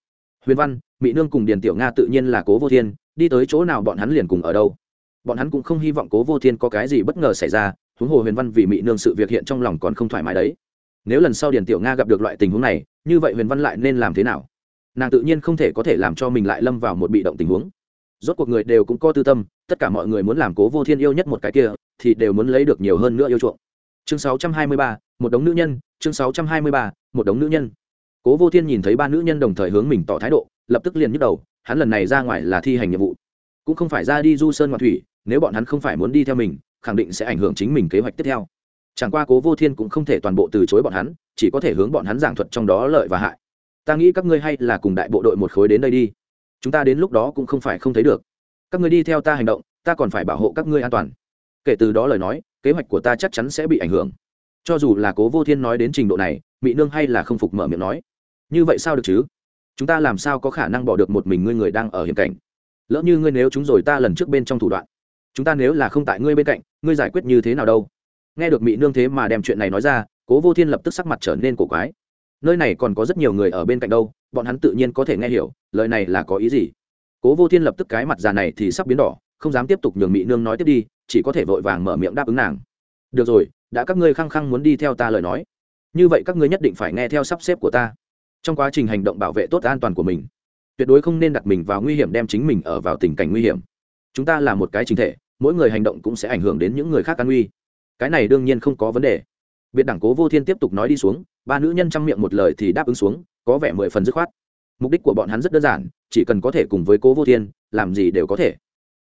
A: Huyền văn mỹ nương cùng điền tiểu nga tự nhiên là cố vô thiên, đi tới chỗ nào bọn hắn liền cùng ở đâu. Bọn hắn cũng không hy vọng cố vô thiên có cái gì bất ngờ xảy ra, huống hồ huyền văn vì mỹ nương sự việc hiện trong lòng còn không thoải mái đấy. Nếu lần sau điền tiểu nga gặp được loại tình huống này, như vậy huyền văn lại nên làm thế nào? Nàng tự nhiên không thể có thể làm cho mình lại lâm vào một bị động tình huống. Rốt cuộc người đều cũng có tư tâm tất cả mọi người muốn làm cố vô thiên yêu nhất một cái kia thì đều muốn lấy được nhiều hơn nữa yêu chuộng. Chương 623, một đống nữ nhân chương 623, một đống nữ nhân. Cố vô thiên nhìn thấy ba nữ nhân đồng thời hướng mình tỏ thái độ lập tức liền nhức đầu hắn lần này ra ngoài là thi hành nhiệm vụ. Cũng không phải ra đi du sơn ngoại thủy nếu bọn hắn không phải muốn đi theo mình khẳng định sẽ ảnh hưởng chính mình kế hoạch tiếp theo. Chẳng qua cố vô thiên cũng không thể toàn bộ từ chối bọn hắn chỉ có thể hướng bọn hắn giảng thuật trong đó lợi và hại ta nghĩ các ngươi hay là cùng đại bộ đội một khối đến đây đi. Chúng ta đến lúc đó cũng không phải không thấy được. Các ngươi đi theo ta hành động, ta còn phải bảo hộ các ngươi an toàn. Kể từ đó lời nói, kế hoạch của ta chắc chắn sẽ bị ảnh hưởng. Cho dù là cố vô thiên nói đến trình độ này mỹ nương hay là không phục mở miệng nói. Như vậy sao được chứ? Chúng ta làm sao có khả năng bỏ được một mình ngươi người đang ở hiểm cảnh? Lỡ như ngươi nếu chúng rồi ta lần trước bên trong thủ đoạn. Chúng ta nếu là không tại ngươi bên cạnh, ngươi giải quyết như thế nào đâu? Nghe được mỹ nương thế mà đem chuyện này nói ra, cố vô thiên lập tức sắc mặt trở nên cổ quái nơi này còn có rất nhiều người ở bên cạnh đâu, bọn hắn tự nhiên có thể nghe hiểu, lời này là có ý gì? Cố vô thiên lập tức cái mặt già này thì sắp biến đỏ, không dám tiếp tục nhường mỹ nương nói tiếp đi, chỉ có thể vội vàng mở miệng đáp ứng nàng. Được rồi, đã các ngươi khăng khăng muốn đi theo ta lời nói. Như vậy các ngươi nhất định phải nghe theo sắp xếp của ta. Trong quá trình hành động bảo vệ tốt an toàn của mình, tuyệt đối không nên đặt mình vào nguy hiểm đem chính mình ở vào tình cảnh nguy hiểm. Chúng ta là một cái chính thể, mỗi người hành động cũng sẽ ảnh hưởng đến những người khác an nguy. Cái này đương nhiên không có vấn đề. Biệt đảng cố vô thiên tiếp tục nói đi xuống ba nữ nhân chăm miệng một lời thì đáp ứng xuống, có vẻ mười phần dứt khoát. Mục đích của bọn hắn rất đơn giản, chỉ cần có thể cùng với cố vô thiên, làm gì đều có thể.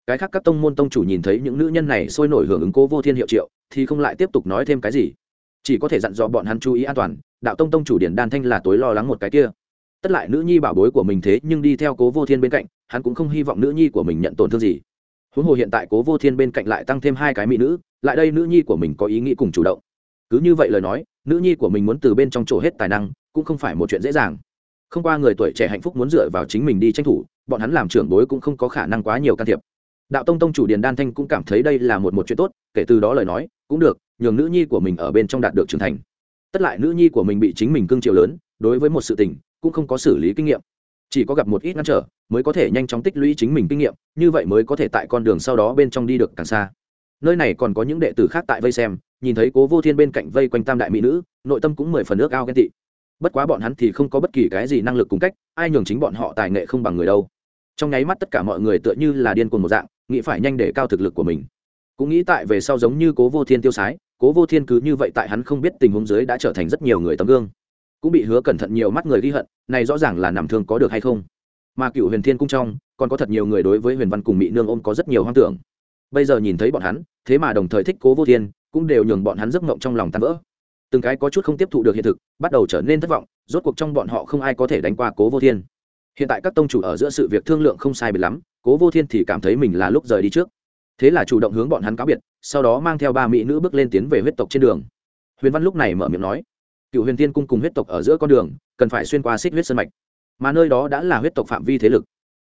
A: Cái khác các tông môn tông chủ nhìn thấy những nữ nhân này sôi nổi hưởng ứng cố vô thiên hiệu triệu, thì không lại tiếp tục nói thêm cái gì. Chỉ có thể dặn dò bọn hắn chú ý an toàn, đạo tông tông chủ điển đan thanh là tối lo lắng một cái kia. Tất lại nữ nhi bảo bối của mình thế nhưng đi theo cố vô thiên bên cạnh, hắn cũng không hy vọng nữ nhi của mình nhận tổn thương gì. Huống hồ hiện tại cố vô thiên bên cạnh lại tăng thêm hai cái mỹ nữ, lại đây nữ nhi của mình có ý nghĩ cùng chủ động. Cứ như vậy lời nói nữ nhi của mình muốn từ bên trong chỗ hết tài năng, cũng không phải một chuyện dễ dàng. Không qua người tuổi trẻ hạnh phúc muốn dựa vào chính mình đi tranh thủ, bọn hắn làm trưởng bối cũng không có khả năng quá nhiều can thiệp. Đạo tông tông chủ điền đan thanh cũng cảm thấy đây là một một chuyện tốt, kể từ đó lời nói, cũng được, nhường nữ nhi của mình ở bên trong đạt được trưởng thành. Tất lại nữ nhi của mình bị chính mình cưng chiều lớn, đối với một sự tình, cũng không có xử lý kinh nghiệm. Chỉ có gặp một ít ngăn trở, mới có thể nhanh chóng tích lũy chính mình kinh nghiệm, như vậy mới có thể tại con đường sau đó bên trong đi được càng xa. Nơi này còn có những đệ tử khác tại vây xem nhìn thấy cố vô thiên bên cạnh vây quanh tam đại mỹ nữ, nội tâm cũng mười phần nước ao ghen tị. Bất quá bọn hắn thì không có bất kỳ cái gì năng lực cùng cách, ai nhường chính bọn họ tài nghệ không bằng người đâu. Trong nháy mắt tất cả mọi người tựa như là điên cuồng một dạng, nghĩ phải nhanh để cao thực lực của mình. Cũng nghĩ tại về sau giống như cố vô thiên tiêu sái, cố vô thiên cứ như vậy tại hắn không biết tình huống dưới đã trở thành rất nhiều người tấm gương. Cũng bị hứa cẩn thận nhiều mắt người ghi hận, này rõ ràng là nằm thương có được hay không. Mà cựu huyền thiên cung trong, còn có thật nhiều người đối với huyền văn cùng mỹ nương ôm có rất nhiều hoang tưởng. Bây giờ nhìn thấy bọn hắn, thế mà đồng thời thích cố vô thiên cũng đều nhường bọn hắn giấc mộng trong lòng tan vỡ. Từng cái có chút không tiếp thụ được hiện thực, bắt đầu trở nên thất vọng, rốt cuộc trong bọn họ không ai có thể đánh qua cố vô thiên. Hiện tại các tông chủ ở giữa sự việc thương lượng không sai biệt lắm, cố vô thiên thì cảm thấy mình là lúc rời đi trước. Thế là chủ động hướng bọn hắn cáo biệt, sau đó mang theo ba mỹ nữ bước lên tiến về huyết tộc trên đường. Huyền văn lúc này mở miệng nói, cựu huyền tiên cung cùng huyết tộc ở giữa con đường, cần phải xuyên qua xích huyết sân mạch, mà nơi đó đã là huyết tộc phạm vi thế lực.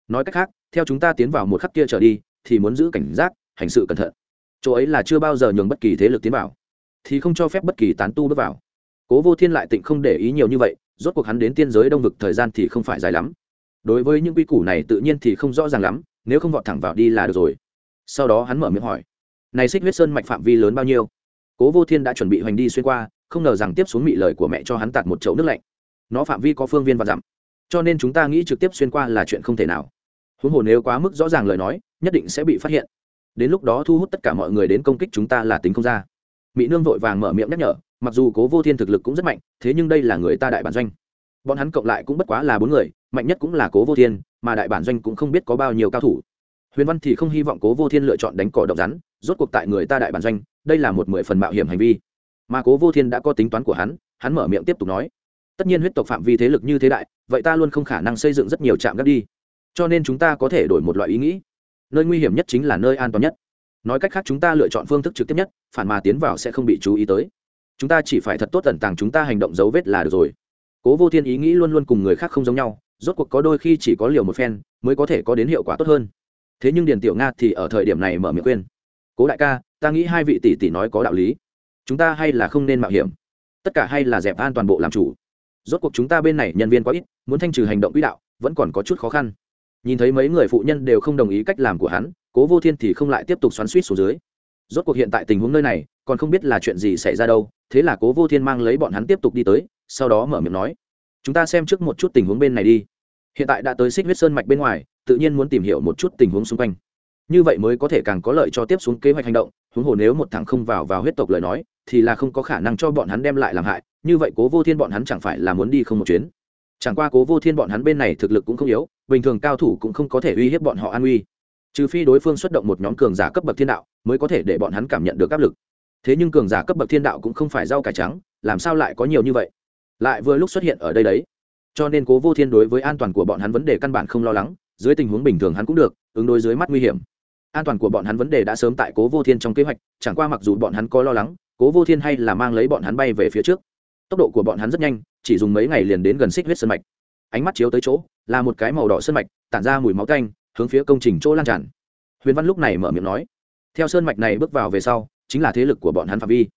A: Nói cách khác, theo chúng ta tiến vào một khắc kia trở đi, thì muốn giữ cảnh giác, hành sự cẩn thận chỗ ấy là chưa bao giờ nhường bất kỳ thế lực tiến vào, thì không cho phép bất kỳ tán tu bước vào. Cố vô thiên lại tịnh không để ý nhiều như vậy, rốt cuộc hắn đến tiên giới đông vực thời gian thì không phải dài lắm. Đối với những quy củ này tự nhiên thì không rõ ràng lắm, nếu không vọt thẳng vào đi là được rồi. Sau đó hắn mở miệng hỏi, này xích huyết sơn mạch phạm vi lớn bao nhiêu? Cố vô thiên đã chuẩn bị hoành đi xuyên qua, không ngờ rằng tiếp xuống mị lời của mẹ cho hắn tạt một chậu nước lạnh. Nó phạm vi có phương viên và dặm, cho nên chúng ta nghĩ trực tiếp xuyên qua là chuyện không thể nào. Huống hồ nếu quá mức rõ ràng lời nói, nhất định sẽ bị phát hiện đến lúc đó thu hút tất cả mọi người đến công kích chúng ta là tính không ra. Mỹ nương vội vàng mở miệng nhắc nhở, mặc dù cố vô thiên thực lực cũng rất mạnh, thế nhưng đây là người ta đại bản doanh. Bọn hắn cộng lại cũng bất quá là bốn người, mạnh nhất cũng là cố vô thiên, mà đại bản doanh cũng không biết có bao nhiêu cao thủ. Huyền văn thì không hy vọng cố vô thiên lựa chọn đánh cỏ độc rắn, rốt cuộc tại người ta đại bản doanh, đây là một mười phần mạo hiểm hành vi. Mà cố vô thiên đã có tính toán của hắn hắn mở miệng tiếp tục nói, tất nhiên huyết tộc phạm vi thế lực như thế đại, vậy ta luôn không khả năng xây dựng rất nhiều trạm gác đi. Cho nên chúng ta có thể đổi một loại ý nghĩ nơi nguy hiểm nhất chính là nơi an toàn nhất. Nói cách khác, chúng ta lựa chọn phương thức trực tiếp nhất, phản mà tiến vào sẽ không bị chú ý tới. Chúng ta chỉ phải thật tốt tận tàng, chúng ta hành động dấu vết là được rồi. Cố vô thiên ý nghĩ luôn luôn cùng người khác không giống nhau, rốt cuộc có đôi khi chỉ có liều một phen, mới có thể có đến hiệu quả tốt hơn. Thế nhưng điền tiểu nga thì ở thời điểm này mở miệng khuyên, cố đại ca, ta nghĩ hai vị tỷ tỷ nói có đạo lý. Chúng ta hay là không nên mạo hiểm. Tất cả hay là dẹp an toàn bộ làm chủ. Rốt cuộc chúng ta bên này nhân viên quá ít, muốn thanh trừ hành động quỹ đạo, vẫn còn có chút khó khăn nhìn thấy mấy người phụ nhân đều không đồng ý cách làm của hắn, cố vô thiên thì không lại tiếp tục xoắn suýt xuống dưới. Rốt cuộc hiện tại tình huống nơi này, còn không biết là chuyện gì xảy ra đâu, thế là cố vô thiên mang lấy bọn hắn tiếp tục đi tới, sau đó mở miệng nói, chúng ta xem trước một chút tình huống bên này đi. Hiện tại đã tới xích huyết sơn mạch bên ngoài, tự nhiên muốn tìm hiểu một chút tình huống xung quanh. Như vậy mới có thể càng có lợi cho tiếp xuống kế hoạch hành động, huống hồ nếu một thằng không vào vào huyết tộc lời nói, thì là không có khả năng cho bọn hắn đem lại làm hại, như vậy cố vô thiên bọn hắn chẳng phải là muốn đi không một chuyến. Chẳng qua cố vô thiên bọn hắn bên này thực lực cũng không yếu bình thường cao thủ cũng không có thể uy hiếp bọn họ an uy. Trừ phi đối phương xuất động một nhóm cường giả cấp bậc thiên đạo mới có thể để bọn hắn cảm nhận được áp lực. Thế nhưng cường giả cấp bậc thiên đạo cũng không phải rau cải trắng, làm sao lại có nhiều như vậy? Lại vừa lúc xuất hiện ở đây đấy. Cho nên cố vô thiên đối với an toàn của bọn hắn vấn đề căn bản không lo lắng, dưới tình huống bình thường hắn cũng được, ứng đối dưới mắt nguy hiểm. An toàn của bọn hắn vấn đề đã sớm tại cố vô thiên trong kế hoạch, chẳng qua mặc dù bọn hắn có lo lắng, cố vô thiên hay là mang lấy bọn hắn bay về phía trước. Tốc độ của bọn hắn rất nhanh, chỉ dùng mấy ngày liền đến gần xích huyết sân mạch ánh mắt chiếu tới chỗ, là một cái màu đỏ sân mạch, tản ra mùi máu canh hướng phía công trình chỗ lan tràn. Huyền văn lúc này mở miệng nói, theo sơn mạch này bước vào về sau, chính là thế lực của bọn hắn phạm vi.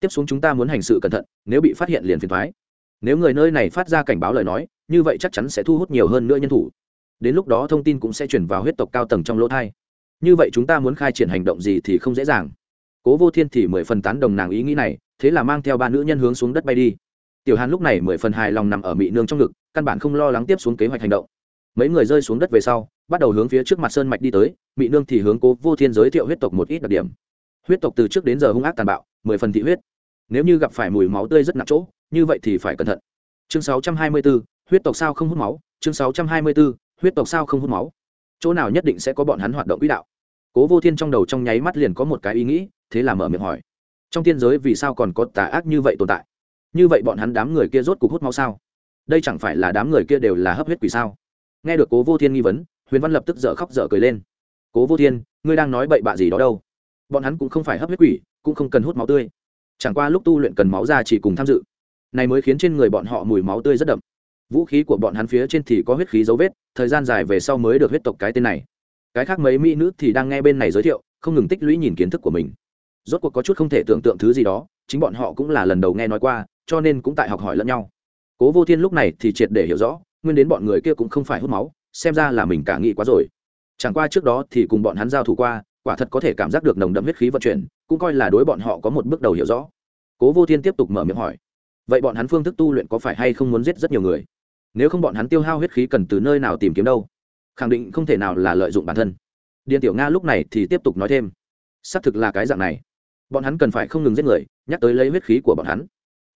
A: Tiếp xuống chúng ta muốn hành sự cẩn thận, nếu bị phát hiện liền phiền thoái nếu người nơi này phát ra cảnh báo lời nói, như vậy chắc chắn sẽ thu hút nhiều hơn nữa nhân thủ. Đến lúc đó thông tin cũng sẽ chuyển vào huyết tộc cao tầng trong lỗ thai. Như vậy chúng ta muốn khai triển hành động gì thì không dễ dàng. Cố vô thiên thì mười phần tán đồng nàng ý nghĩ này, thế là mang theo ba nữ nhân hướng xuống đất bay đi tiểu hàn lúc này mười phần hài lòng nằm ở mị nương trong ngực căn bản không lo lắng tiếp xuống kế hoạch hành động. Mấy người rơi xuống đất về sau bắt đầu hướng phía trước mặt sơn mạch đi tới mị nương thì hướng cố vô thiên giới thiệu huyết tộc một ít đặc điểm. Huyết tộc từ trước đến giờ hung ác tàn bạo mười phần thị huyết. Nếu như gặp phải mùi máu tươi rất nặng chỗ như vậy thì phải cẩn thận. Chương 624, huyết tộc sao không hút máu? Chương 624, huyết tộc sao không hút máu? Chỗ nào nhất định sẽ có bọn hắn hoạt động quỹ đạo? Cố vô thiên trong đầu trong nháy mắt liền có một cái ý nghĩ thế là mở miệng hỏi. Trong tiên giới vì sao còn có tà ác như vậy tồn tại? Như vậy bọn hắn đám người kia rốt cục hút máu sao? Đây chẳng phải là đám người kia đều là hấp huyết quỷ sao? Nghe được cố vô thiên nghi vấn, huyền văn lập tức dở khóc dở cười lên. Cố vô thiên, ngươi đang nói bậy bạ gì đó đâu? Bọn hắn cũng không phải hấp huyết quỷ, cũng không cần hút máu tươi. Chẳng qua lúc tu luyện cần máu ra chỉ cùng tham dự. Này mới khiến trên người bọn họ mùi máu tươi rất đậm. Vũ khí của bọn hắn phía trên thì có huyết khí dấu vết, thời gian dài về sau mới được huyết tộc cái tên này. Cái khác mấy mỹ nữ thì đang nghe bên này giới thiệu, không ngừng tích lũy nhìn kiến thức của mình. Rốt cuộc có chút không thể tưởng tượng thứ gì đó, chính bọn họ cũng là lần đầu nghe nói qua cho nên cũng tại học hỏi lẫn nhau. Cố vô thiên lúc này thì triệt để hiểu rõ, nguyên đến bọn người kia cũng không phải hút máu, xem ra là mình cả nghĩ quá rồi. Chẳng qua trước đó thì cùng bọn hắn giao thủ qua, quả thật có thể cảm giác được nồng đậm huyết khí vận chuyển, cũng coi là đối bọn họ có một bước đầu hiểu rõ. Cố vô thiên tiếp tục mở miệng hỏi, vậy bọn hắn phương thức tu luyện có phải hay không muốn giết rất nhiều người? Nếu không bọn hắn tiêu hao huyết khí cần từ nơi nào tìm kiếm đâu? Khẳng định không thể nào là lợi dụng bản thân. Điền tiểu nga lúc này thì tiếp tục nói thêm, xác thực là cái dạng này. Bọn hắn cần phải không ngừng giết người, nhắc tới lấy huyết khí của bọn hắn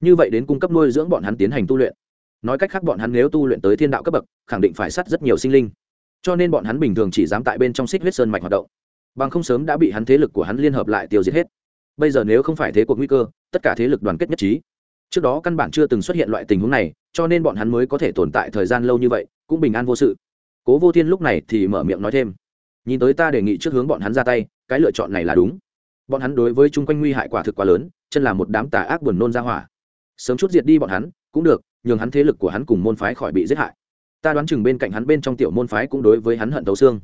A: như vậy đến cung cấp nuôi dưỡng bọn hắn tiến hành tu luyện. Nói cách khác bọn hắn nếu tu luyện tới thiên đạo cấp bậc, khẳng định phải sát rất nhiều sinh linh. Cho nên bọn hắn bình thường chỉ dám tại bên trong xích huyết sơn mạch hoạt động. Bằng không sớm đã bị hắn thế lực của hắn liên hợp lại tiêu diệt hết. Bây giờ nếu không phải thế cuộc nguy cơ, tất cả thế lực đoàn kết nhất trí. Trước đó căn bản chưa từng xuất hiện loại tình huống này, cho nên bọn hắn mới có thể tồn tại thời gian lâu như vậy, cũng bình an vô sự. Cố vô thiên lúc này thì mở miệng nói thêm. Nhìn tới ta đề nghị trước hướng bọn hắn ra tay, cái lựa chọn này là đúng. Bọn hắn đối với chung quanh nguy hại quả thực quá lớn, chân là một đám tà ác buồn nôn ra hỏa sớm chút diệt đi bọn hắn, cũng được, nhường hắn thế lực của hắn cùng môn phái khỏi bị giết hại. Ta đoán chừng bên cạnh hắn bên trong tiểu môn phái cũng đối với hắn hận tấu xương.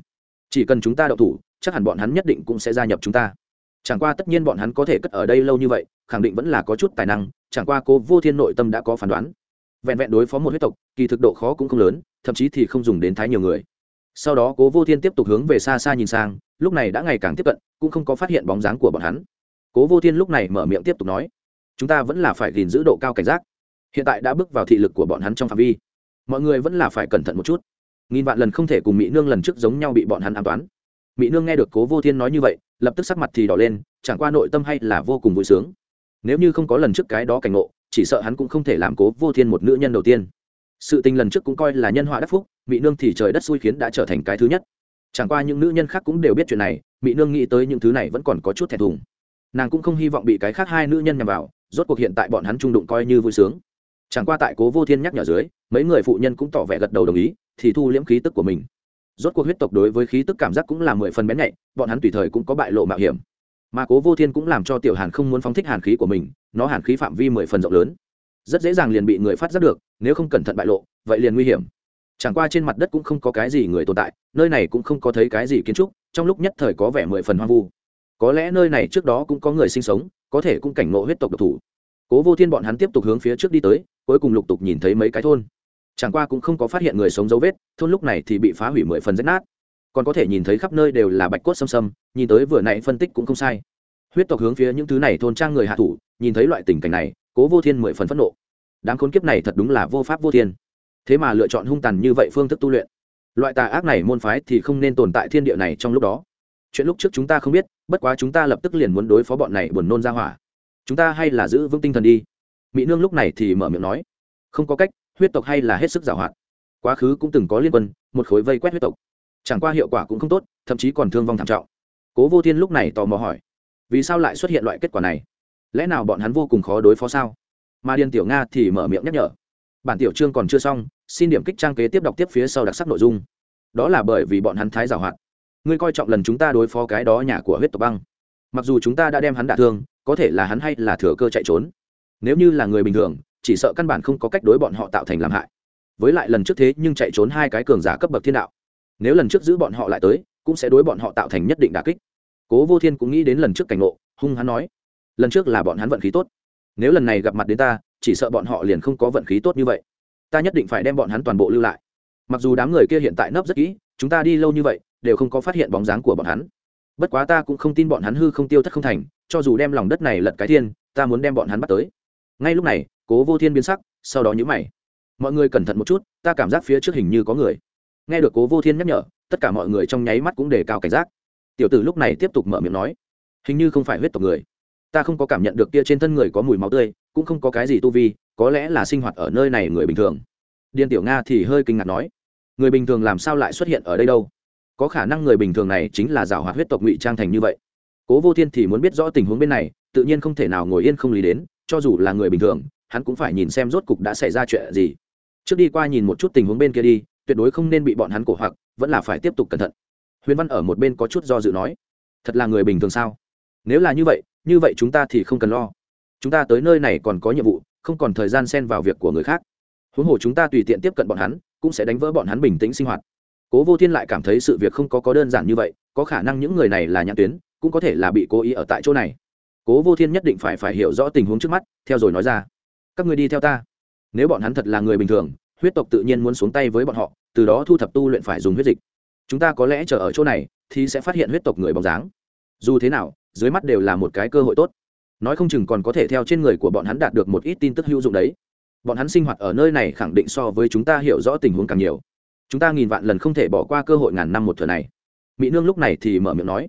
A: Chỉ cần chúng ta đậu thủ, chắc hẳn bọn hắn nhất định cũng sẽ gia nhập chúng ta. Chẳng qua tất nhiên bọn hắn có thể cất ở đây lâu như vậy, khẳng định vẫn là có chút tài năng, chẳng qua cô vô thiên nội tâm đã có phán đoán. Vẹn vẹn đối phó một huyết tộc, kỳ thực độ khó cũng không lớn, thậm chí thì không dùng đến thái nhiều người. Sau đó cố vô thiên tiếp tục hướng về xa xa nhìn sang, lúc này đã ngày càng tiếp cận, cũng không có phát hiện bóng dáng của bọn hắn. Cố vô thiên lúc này mở miệng tiếp tục nói chúng ta vẫn là phải gìn giữ độ cao cảnh giác. Hiện tại đã bước vào thị lực của bọn hắn trong phạm vi. Mọi người vẫn là phải cẩn thận một chút. Nghìn vạn lần không thể cùng mỹ nương lần trước giống nhau bị bọn hắn an toán. Mỹ nương nghe được cố vô thiên nói như vậy, lập tức sắc mặt thì đỏ lên, chẳng qua nội tâm hay là vô cùng vui sướng. Nếu như không có lần trước cái đó cảnh ngộ, chỉ sợ hắn cũng không thể làm cố vô thiên một nữ nhân đầu tiên. Sự tình lần trước cũng coi là nhân họa đắc phúc, mỹ nương thì trời đất xui khiến đã trở thành cái thứ nhất. Chẳng qua những nữ nhân khác cũng đều biết chuyện này, mỹ nương nghĩ tới những thứ này vẫn còn có chút thẹn thùng. Nàng cũng không hy vọng bị cái khác hai nữ nhân nhằm vào rốt cuộc hiện tại bọn hắn trung đụng coi như vui sướng. Chẳng qua tại cố vô thiên nhắc nhở dưới, mấy người phụ nhân cũng tỏ vẻ gật đầu đồng ý, thì thu liễm khí tức của mình. Rốt cuộc huyết tộc đối với khí tức cảm giác cũng là mười phần bén nhạy, bọn hắn tùy thời cũng có bại lộ mạo hiểm. Mà cố vô thiên cũng làm cho tiểu hàn không muốn phóng thích hàn khí của mình, nó hàn khí phạm vi mười phần rộng lớn. Rất dễ dàng liền bị người phát giác được, nếu không cẩn thận bại lộ, vậy liền nguy hiểm. Chẳng qua trên mặt đất cũng không có cái gì người tồn tại, nơi này cũng không có thấy cái gì kiến trúc, trong lúc nhất thời có vẻ mười phần hoang vu. Có lẽ nơi này trước đó cũng có người sinh sống có thể cũng cảnh ngộ huyết tộc độc thủ. Cố vô thiên bọn hắn tiếp tục hướng phía trước đi tới, cuối cùng lục tục nhìn thấy mấy cái thôn. Chẳng qua cũng không có phát hiện người sống dấu vết, thôn lúc này thì bị phá hủy mười phần rách nát. Còn có thể nhìn thấy khắp nơi đều là bạch cốt xâm xâm, nhìn tới vừa nãy phân tích cũng không sai. Huyết tộc hướng phía những thứ này thôn trang người hạ thủ, nhìn thấy loại tình cảnh này, cố vô thiên mười phần phẫn nộ. Đám khốn kiếp này thật đúng là vô pháp vô thiên. Thế mà lựa chọn hung tàn như vậy phương thức tu luyện. Loại tà ác này môn phái thì không nên tồn tại thiên địa này trong lúc đó chuyện lúc trước chúng ta không biết, bất quá chúng ta lập tức liền muốn đối phó bọn này buồn nôn ra hỏa. Chúng ta hay là giữ vững tinh thần đi. Mỹ nương lúc này thì mở miệng nói. Không có cách, huyết tộc hay là hết sức giàu hoạt quá khứ cũng từng có liên quân, một khối vây quét huyết tộc. Chẳng qua hiệu quả cũng không tốt, thậm chí còn thương vong thảm trọng. Cố vô thiên lúc này tò mò hỏi. Vì sao lại xuất hiện loại kết quả này? Lẽ nào bọn hắn vô cùng khó đối phó sao? Mà điền tiểu nga thì mở miệng nhắc nhở. Bản tiểu chương còn chưa xong, xin điểm kích trang kế tiếp đọc tiếp phía sau đặc sắc nội dung. Đó là bởi vì bọn hắn thái giảo hoạt ngươi coi trọng lần chúng ta đối phó cái đó nhà của huyết tộc băng. Mặc dù chúng ta đã đem hắn đả thương, có thể là hắn hay là thừa cơ chạy trốn. Nếu như là người bình thường, chỉ sợ căn bản không có cách đối bọn họ tạo thành làm hại. Với lại lần trước thế nhưng chạy trốn hai cái cường giả cấp bậc thiên đạo. Nếu lần trước giữ bọn họ lại tới, cũng sẽ đối bọn họ tạo thành nhất định đà kích. Cố vô thiên cũng nghĩ đến lần trước cảnh ngộ, hung hắn nói, lần trước là bọn hắn vận khí tốt. Nếu lần này gặp mặt đến ta, chỉ sợ bọn họ liền không có vận khí tốt như vậy. Ta nhất định phải đem bọn hắn toàn bộ lưu lại. Mặc dù đám người kia hiện tại nấp rất kỹ, chúng ta đi lâu như vậy đều không có phát hiện bóng dáng của bọn hắn. Bất quá ta cũng không tin bọn hắn hư không tiêu thất không thành, cho dù đem lòng đất này lật cái thiên, ta muốn đem bọn hắn bắt tới. Ngay lúc này, cố vô thiên biến sắc, sau đó nhữ mày. Mọi người cẩn thận một chút, ta cảm giác phía trước hình như có người. Nghe được cố vô thiên nhắc nhở, tất cả mọi người trong nháy mắt cũng đề cao cảnh giác. Tiểu tử lúc này tiếp tục mở miệng nói, hình như không phải huyết tộc người. Ta không có cảm nhận được kia trên thân người có mùi máu tươi, cũng không có cái gì tu vi, có lẽ là sinh hoạt ở nơi này người bình thường. Điên tiểu nga thì hơi kinh ngạc nói, người bình thường làm sao lại xuất hiện ở đây đâu? Có khả năng người bình thường này chính là giảo hoạt huyết tộc ngụy trang thành như vậy. Cố vô thiên thì muốn biết rõ tình huống bên này, tự nhiên không thể nào ngồi yên không lý đến, cho dù là người bình thường, hắn cũng phải nhìn xem rốt cục đã xảy ra chuyện gì. Trước đi qua nhìn một chút tình huống bên kia đi, tuyệt đối không nên bị bọn hắn cổ hoặc, vẫn là phải tiếp tục cẩn thận. Huyền văn ở một bên có chút do dự nói, thật là người bình thường sao? Nếu là như vậy như vậy chúng ta thì không cần lo. Chúng ta tới nơi này còn có nhiệm vụ, không còn thời gian xen vào việc của người khác. Huống hồ chúng ta tùy tiện tiếp cận bọn hắn, cũng sẽ đánh vỡ bọn hắn bình tĩnh sinh hoạt cố vô thiên lại cảm thấy sự việc không có có đơn giản như vậy, có khả năng những người này là nhãn tuyến, cũng có thể là bị cố ý ở tại chỗ này. Cố vô thiên nhất định phải phải hiểu rõ tình huống trước mắt, theo rồi nói ra. Các người đi theo ta. Nếu bọn hắn thật là người bình thường, huyết tộc tự nhiên muốn xuống tay với bọn họ, từ đó thu thập tu luyện phải dùng huyết dịch. Chúng ta có lẽ chờ ở chỗ này, thì sẽ phát hiện huyết tộc người bóng dáng. Dù thế nào, dưới mắt đều là một cái cơ hội tốt. Nói không chừng còn có thể theo trên người của bọn hắn đạt được một ít tin tức hữu dụng đấy. Bọn hắn sinh hoạt ở nơi này khẳng định so với chúng ta hiểu rõ tình huống càng nhiều chúng ta nghìn vạn lần không thể bỏ qua cơ hội ngàn năm một thừa này. Mỹ nương lúc này thì mở miệng nói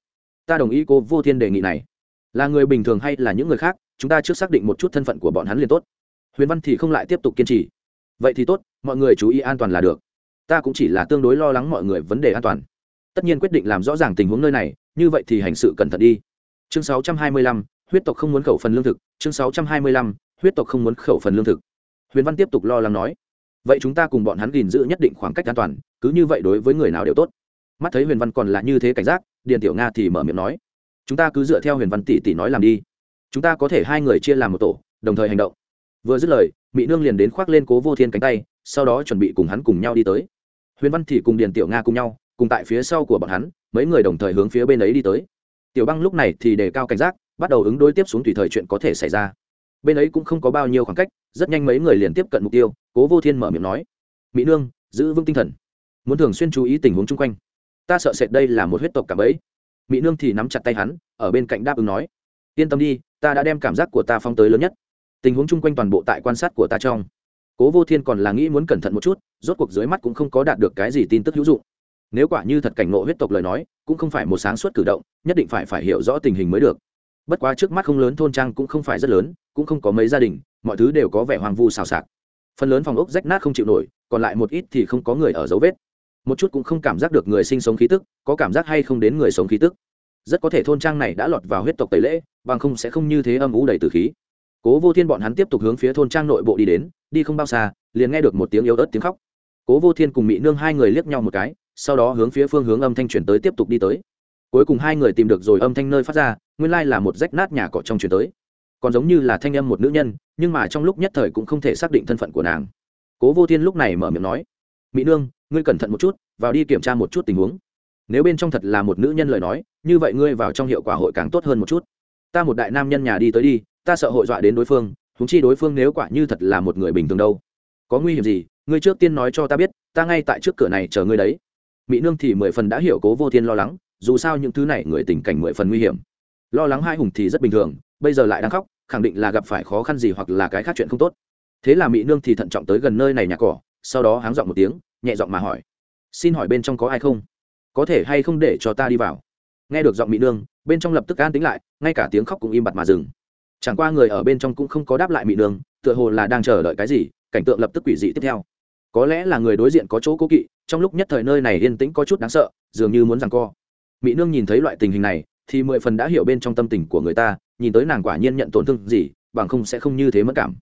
A: ta đồng ý cô vô thiên đề nghị này. Là người bình thường hay là những người khác chúng ta trước xác định một chút thân phận của bọn hắn liền tốt. Huyền văn thì không lại tiếp tục kiên trì. Vậy thì tốt mọi người chú ý an toàn là được. Ta cũng chỉ là tương đối lo lắng mọi người vấn đề an toàn. Tất nhiên quyết định làm rõ ràng tình huống nơi này như vậy thì hành sự cẩn thận đi. Chương 625, huyết tộc không muốn khẩu phần lương thực. Chương 625, huyết tộc không muốn khẩu phần lương thực. Huyền văn tiếp tục lo lắng nói vậy chúng ta cùng bọn hắn gìn giữ nhất định khoảng cách an toàn, cứ như vậy đối với người nào đều tốt. Mắt thấy huyền văn còn là như thế cảnh giác, điền tiểu nga thì mở miệng nói, chúng ta cứ dựa theo huyền văn tỷ tỷ nói làm đi. Chúng ta có thể hai người chia làm một tổ, đồng thời hành động. Vừa dứt lời mỹ nương liền đến khoác lên cố vô thiên cánh tay, sau đó chuẩn bị cùng hắn cùng nhau đi tới. Huyền văn thì cùng điền tiểu nga cùng nhau, cùng tại phía sau của bọn hắn, mấy người đồng thời hướng phía bên ấy đi tới. Tiểu băng lúc này thì đề cao cảnh giác, bắt đầu ứng đối tiếp xuống tùy thời chuyện có thể xảy ra. Bên ấy cũng không có bao nhiêu khoảng cách rất nhanh mấy người liền tiếp cận mục tiêu, cố vô thiên mở miệng nói mỹ nương, giữ vững tinh thần, muốn thường xuyên chú ý tình huống chung quanh. Ta sợ sệt đây là một huyết tộc cảm ấy mỹ nương thì nắm chặt tay hắn, ở bên cạnh đáp ứng nói, yên tâm đi, ta đã đem cảm giác của ta phong tới lớn nhất. Tình huống chung quanh toàn bộ tại quan sát của ta trong. Cố vô thiên còn là nghĩ muốn cẩn thận một chút, rốt cuộc dưới mắt cũng không có đạt được cái gì tin tức hữu dụng. Nếu quả như thật cảnh ngộ huyết tộc lời nói, cũng không phải một sáng suốt cử động, nhất định phải phải hiểu rõ tình hình mới được. Bất quá trước mắt không lớn thôn trang cũng không phải rất lớn cũng không có mấy gia đình, mọi thứ đều có vẻ hoang vu xào xạc. Phần lớn phòng ốc rách nát không chịu nổi, còn lại một ít thì không có người ở dấu vết. Một chút cũng không cảm giác được người sinh sống khí tức, có cảm giác hay không đến người sống khí tức. Rất có thể thôn trang này đã lọt vào huyết tộc tẩy lễ, bằng không sẽ không như thế âm ú đầy từ khí. Cố vô thiên bọn hắn tiếp tục hướng phía thôn trang nội bộ đi đến, đi không bao xa, liền nghe được một tiếng yếu ớt tiếng khóc. Cố vô thiên cùng mỹ nương hai người liếc nhau một cái, sau đó hướng phía phương hướng âm thanh chuyển tới tiếp tục đi tới. Cuối cùng hai người tìm được rồi âm thanh nơi phát ra, nguyên lai là một rách nát nhà cọ trong chuyển tới còn giống như là thanh âm một nữ nhân, nhưng mà trong lúc nhất thời cũng không thể xác định thân phận của nàng. Cố vô thiên lúc này mở miệng nói mỹ nương, ngươi cẩn thận một chút, vào đi kiểm tra một chút tình huống. Nếu bên trong thật là một nữ nhân lời nói, như vậy ngươi vào trong hiệu quả hội càng tốt hơn một chút. Ta một đại nam nhân nhà đi tới đi, ta sợ hội dọa đến đối phương húng chi đối phương nếu quả như thật là một người bình thường đâu. Có nguy hiểm gì, ngươi trước tiên nói cho ta biết, ta ngay tại trước cửa này chờ ngươi đấy. Mỹ nương thì mười phần đã hiểu cố vô thiên lo lắng, dù sao những thứ này người tình cảnh mười phần nguy hiểm lo lắng hai hùng thì rất bình thường, bây giờ lại đang khóc, khẳng định là gặp phải khó khăn gì hoặc là cái khác chuyện không tốt. Thế là mỹ nương thì thận trọng tới gần nơi này nhà cỏ, sau đó háng giọng một tiếng, nhẹ giọng mà hỏi, xin hỏi bên trong có ai không? Có thể hay không để cho ta đi vào? Nghe được giọng mỹ nương, bên trong lập tức an tính lại, ngay cả tiếng khóc cũng im bặt mà dừng. Chẳng qua người ở bên trong cũng không có đáp lại mỹ nương, tựa hồ là đang chờ đợi cái gì, cảnh tượng lập tức quỷ dị tiếp theo. Có lẽ là người đối diện có chỗ cố kỵ, trong lúc nhất thời nơi này yên tĩnh có chút đáng sợ, dường như muốn rằng co. Mỹ nương nhìn thấy loại tình hình này thì mười phần đã hiểu bên trong tâm tình của người ta, nhìn tới nàng quả nhiên nhận tổn thương gì, bằng không sẽ không như thế mất cảm.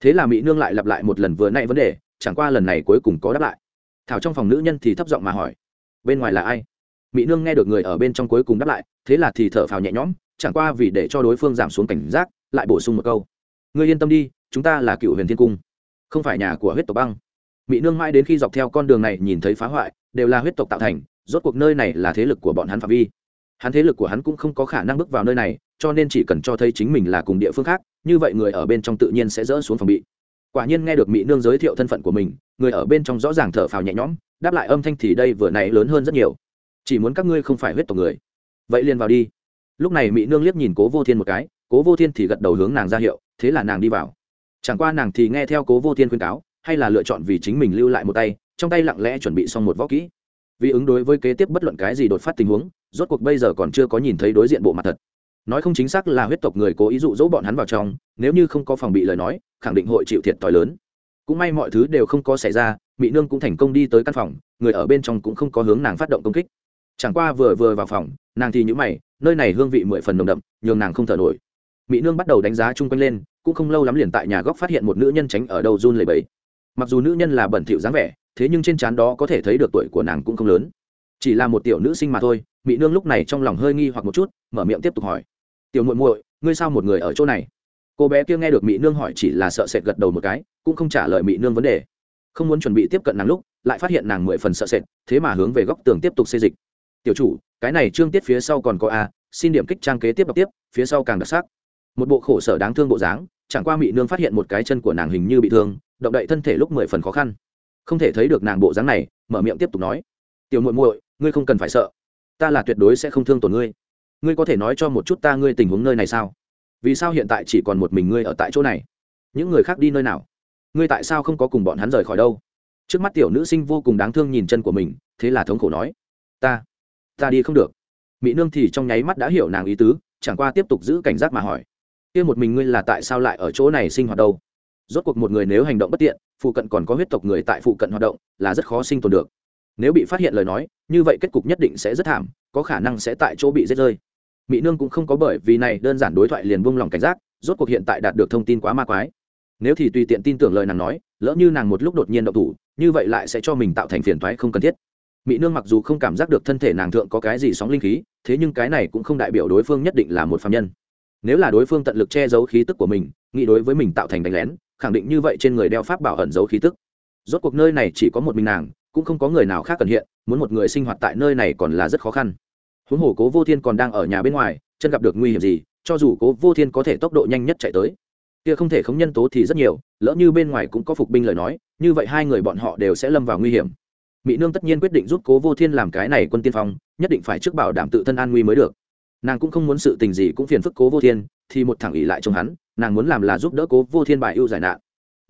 A: Thế là mỹ nương lại lặp lại một lần vừa nãy vấn đề, chẳng qua lần này cuối cùng có đáp lại. Thảo trong phòng nữ nhân thì thấp giọng mà hỏi, bên ngoài là ai? Mỹ nương nghe được người ở bên trong cuối cùng đáp lại, thế là thì thở phào nhẹ nhõm, chẳng qua vì để cho đối phương giảm xuống cảnh giác, lại bổ sung một câu, ngươi yên tâm đi, chúng ta là cựu huyền thiên cung, không phải nhà của huyết tộc băng. Mỹ nương mãi đến khi dọc theo con đường này nhìn thấy phá hoại, đều là huyết tộc tạo thành, rốt cuộc nơi này là thế lực của bọn hắn phạm vi hắn thế lực của hắn cũng không có khả năng bước vào nơi này, cho nên chỉ cần cho thấy chính mình là cùng địa phương khác, như vậy người ở bên trong tự nhiên sẽ dỡ xuống phòng bị. Quả nhiên nghe được mỹ nương giới thiệu thân phận của mình, người ở bên trong rõ ràng thở phào nhẹ nhõm, đáp lại âm thanh thì đây vừa này lớn hơn rất nhiều. Chỉ muốn các ngươi không phải huyết tộc người. Vậy liền vào đi. Lúc này mỹ nương liếc nhìn cố vô thiên một cái, cố vô thiên thì gật đầu hướng nàng ra hiệu, thế là nàng đi vào. Chẳng qua nàng thì nghe theo cố vô thiên khuyên cáo, hay là lựa chọn vì chính mình lưu lại một tay, trong tay lặng lẽ chuẩn bị xong một võ kỹ vì ứng đối với kế tiếp bất luận cái gì đột phát tình huống, rốt cuộc bây giờ còn chưa có nhìn thấy đối diện bộ mặt thật. Nói không chính xác là huyết tộc người cố ý dụ dỗ bọn hắn vào trong, nếu như không có phòng bị lời nói, khẳng định hội chịu thiệt t h i lớn. Cũng may mọi thứ đều không có xảy ra mỹ nương cũng thành công đi tới căn phòng, người ở bên trong cũng không có hướng nàng phát động công kích. Chẳng qua vừa vừa vào phòng, nàng thì nhữ mày, nơi này hương vị mười phần nồng đậm, nhường nàng không thở nổi. Mỹ nương bắt đầu đánh giá chung quanh lên, cũng không lâu lắm liền tại nhà góc phát hiện một nữ nhân tránh ở đầu run lầy bẫy mặc dù nữ nhân là bẩn thỉu dáng vẻ thế nhưng trên trán đó có thể thấy được tuổi của nàng cũng không lớn. Chỉ là một tiểu nữ sinh mà thôi mỹ nương lúc này trong lòng hơi nghi hoặc một chút, mở miệng tiếp tục hỏi. Tiểu muội muội, ngươi sao một người ở chỗ này? Cô bé kia nghe được mỹ nương hỏi chỉ là sợ sệt gật đầu một cái, cũng không trả lời mỹ nương vấn đề. Không muốn chuẩn bị tiếp cận nàng lúc, lại phát hiện nàng mười phần sợ sệt, thế mà hướng về góc tường tiếp tục xây dịch. Tiểu chủ, cái này trương tiết phía sau còn có a, xin điểm kích trang kế tiếp đọc tiếp, phía sau càng đặc sắc. Một bộ khổ sở đáng thương bộ dáng, chẳng qua mỹ nương phát hiện một cái chân của nàng hình như bị thương, động đậy thân thể lúc mười phần khó khăn không thể thấy được nàng bộ dáng này, mở miệng tiếp tục nói. Tiểu muội muội, ngươi không cần phải sợ. Ta là tuyệt đối sẽ không thương tổn ngươi. Ngươi có thể nói cho một chút ta ngươi tình huống nơi này sao? Vì sao hiện tại chỉ còn một mình ngươi ở tại chỗ này? Những người khác đi nơi nào? Ngươi tại sao không có cùng bọn hắn rời khỏi đâu? Trước mắt tiểu nữ sinh vô cùng đáng thương nhìn chân của mình, thế là thống khổ nói. Ta ta đi không được. Mỹ nương thì trong nháy mắt đã hiểu nàng ý tứ, chẳng qua tiếp tục giữ cảnh giác mà hỏi. Kia một mình ngươi là tại sao lại ở chỗ này sinh hoạt đâu? Rốt cuộc một người nếu hành động bất tiện, phụ cận còn có huyết tộc người tại phụ cận hoạt động, là rất khó sinh tồn được. Nếu bị phát hiện lời nói, như vậy kết cục nhất định sẽ rất thảm, có khả năng sẽ tại chỗ bị giết rơi. Mỹ nương cũng không có bởi vì này đơn giản đối thoại liền buông lòng cảnh giác, rốt cuộc hiện tại đạt được thông tin quá ma quái. Nếu thì tùy tiện tin tưởng lời nàng nói, lỡ như nàng một lúc đột nhiên động thủ, như vậy lại sẽ cho mình tạo thành phiền toái không cần thiết. Mỹ nương mặc dù không cảm giác được thân thể nàng thượng có cái gì sóng linh khí, thế nhưng cái này cũng không đại biểu đối phương nhất định là một phạm nhân. Nếu là đối phương tận lực che giấu khí tức của mình, nghĩ đối với mình tạo thành đánh lén khẳng định như vậy trên người đeo pháp bảo ẩn giấu khí tức. Rốt cuộc nơi này chỉ có một mình nàng, cũng không có người nào khác cần hiện, muốn một người sinh hoạt tại nơi này còn là rất khó khăn. Huống hồ cố vô thiên còn đang ở nhà bên ngoài, chân gặp được nguy hiểm gì, cho dù cố vô thiên có thể tốc độ nhanh nhất chạy tới, kia không thể không nhân tố thì rất nhiều, lỡ như bên ngoài cũng có phục binh lời nói, như vậy hai người bọn họ đều sẽ lâm vào nguy hiểm. Mỹ nương tất nhiên quyết định giúp cố vô thiên làm cái này quân tiên phong, nhất định phải trước bảo đảm tự thân an nguy mới được. Nàng cũng không muốn sự tình gì cũng phiền phức cố vô thiên, thì một thẳng ỉ lại trong hắn nàng muốn làm là giúp đỡ cố vô thiên bài ưu giải nạn.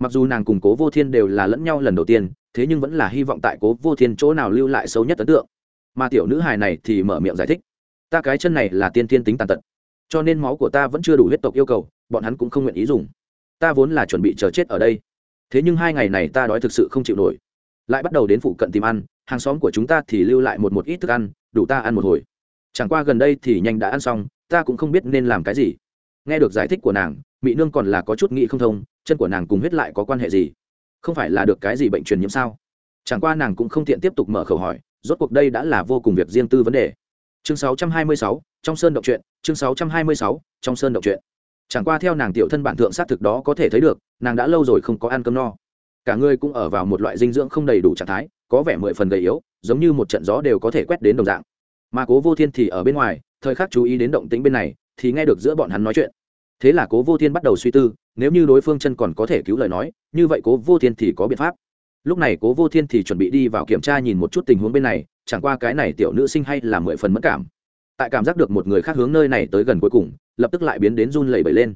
A: Mặc dù nàng cùng cố vô thiên đều là lẫn nhau lần đầu tiên, thế nhưng vẫn là hy vọng tại cố vô thiên chỗ nào lưu lại xấu nhất ấn tượng. Mà tiểu nữ hài này thì mở miệng giải thích, ta cái chân này là tiên tiên tính tàn tật, cho nên máu của ta vẫn chưa đủ huyết tộc yêu cầu, bọn hắn cũng không nguyện ý dùng. Ta vốn là chuẩn bị chờ chết ở đây, thế nhưng hai ngày này ta đói thực sự không chịu nổi. Lại bắt đầu đến phụ cận tìm ăn, hàng xóm của chúng ta thì lưu lại một một ít thức ăn, đủ ta ăn một hồi. Chẳng qua gần đây thì nhanh đã ăn xong, ta cũng không biết nên làm cái gì. Nghe được giải thích của nàng mỹ nương còn là có chút nghĩ không thông chân của nàng cùng huyết lại có quan hệ gì? Không phải là được cái gì bệnh truyền nhiễm sao? Chẳng qua nàng cũng không tiện tiếp tục mở khẩu hỏi rốt cuộc đây đã là vô cùng việc riêng tư vấn đề. Chương 626, trong sơn động chuyện, chương 626, trong sơn động chuyện. chẳng qua theo nàng tiểu thân bản thượng xác thực đó có thể thấy được nàng đã lâu rồi không có ăn cơm no. Cả ngươi cũng ở vào một loại dinh dưỡng không đầy đủ trạng thái có vẻ mười phần gầy yếu giống như một trận gió đều có thể quét đến đồng dạng. Mà cố vô thiên thì ở bên ngoài thời khắc chú ý đến động tĩnh bên này thì nghe được giữa bọn hắn nói chuyện thế là cố vô thiên bắt đầu suy tư, nếu như đối phương chân còn có thể cứu lời nói, như vậy cố vô thiên thì có biện pháp. Lúc này cố vô thiên thì chuẩn bị đi vào kiểm tra nhìn một chút tình huống bên này, chẳng qua cái này tiểu nữ sinh hay là mười phần mất cảm. Tại cảm giác được một người khác hướng nơi này tới gần cuối cùng, lập tức lại biến đến run lẩy bẩy lên.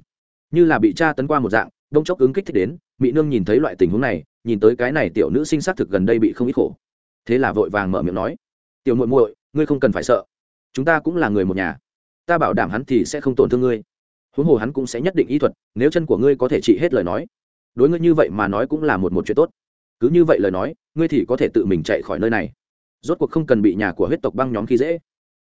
A: Như là bị cha tấn qua một dạng, đông chốc ứng kích thích đến mỹ nương nhìn thấy loại tình huống này, nhìn tới cái này tiểu nữ sinh xác thực gần đây bị không ít khổ. Thế là vội vàng mở miệng nói, tiểu muội muội, ngươi không cần phải sợ. Chúng ta cũng là người một nhà. Ta bảo đảm hắn thì sẽ không tổn thương ngươi huống hồ hắn cũng sẽ nhất định y thuật, nếu chân của ngươi có thể trị hết lời nói. Đối ngươi như vậy mà nói cũng là một một chuyện tốt. Cứ như vậy lời nói, ngươi thì có thể tự mình chạy khỏi nơi này. Rốt cuộc không cần bị nhà của huyết tộc băng nhóm khi dễ.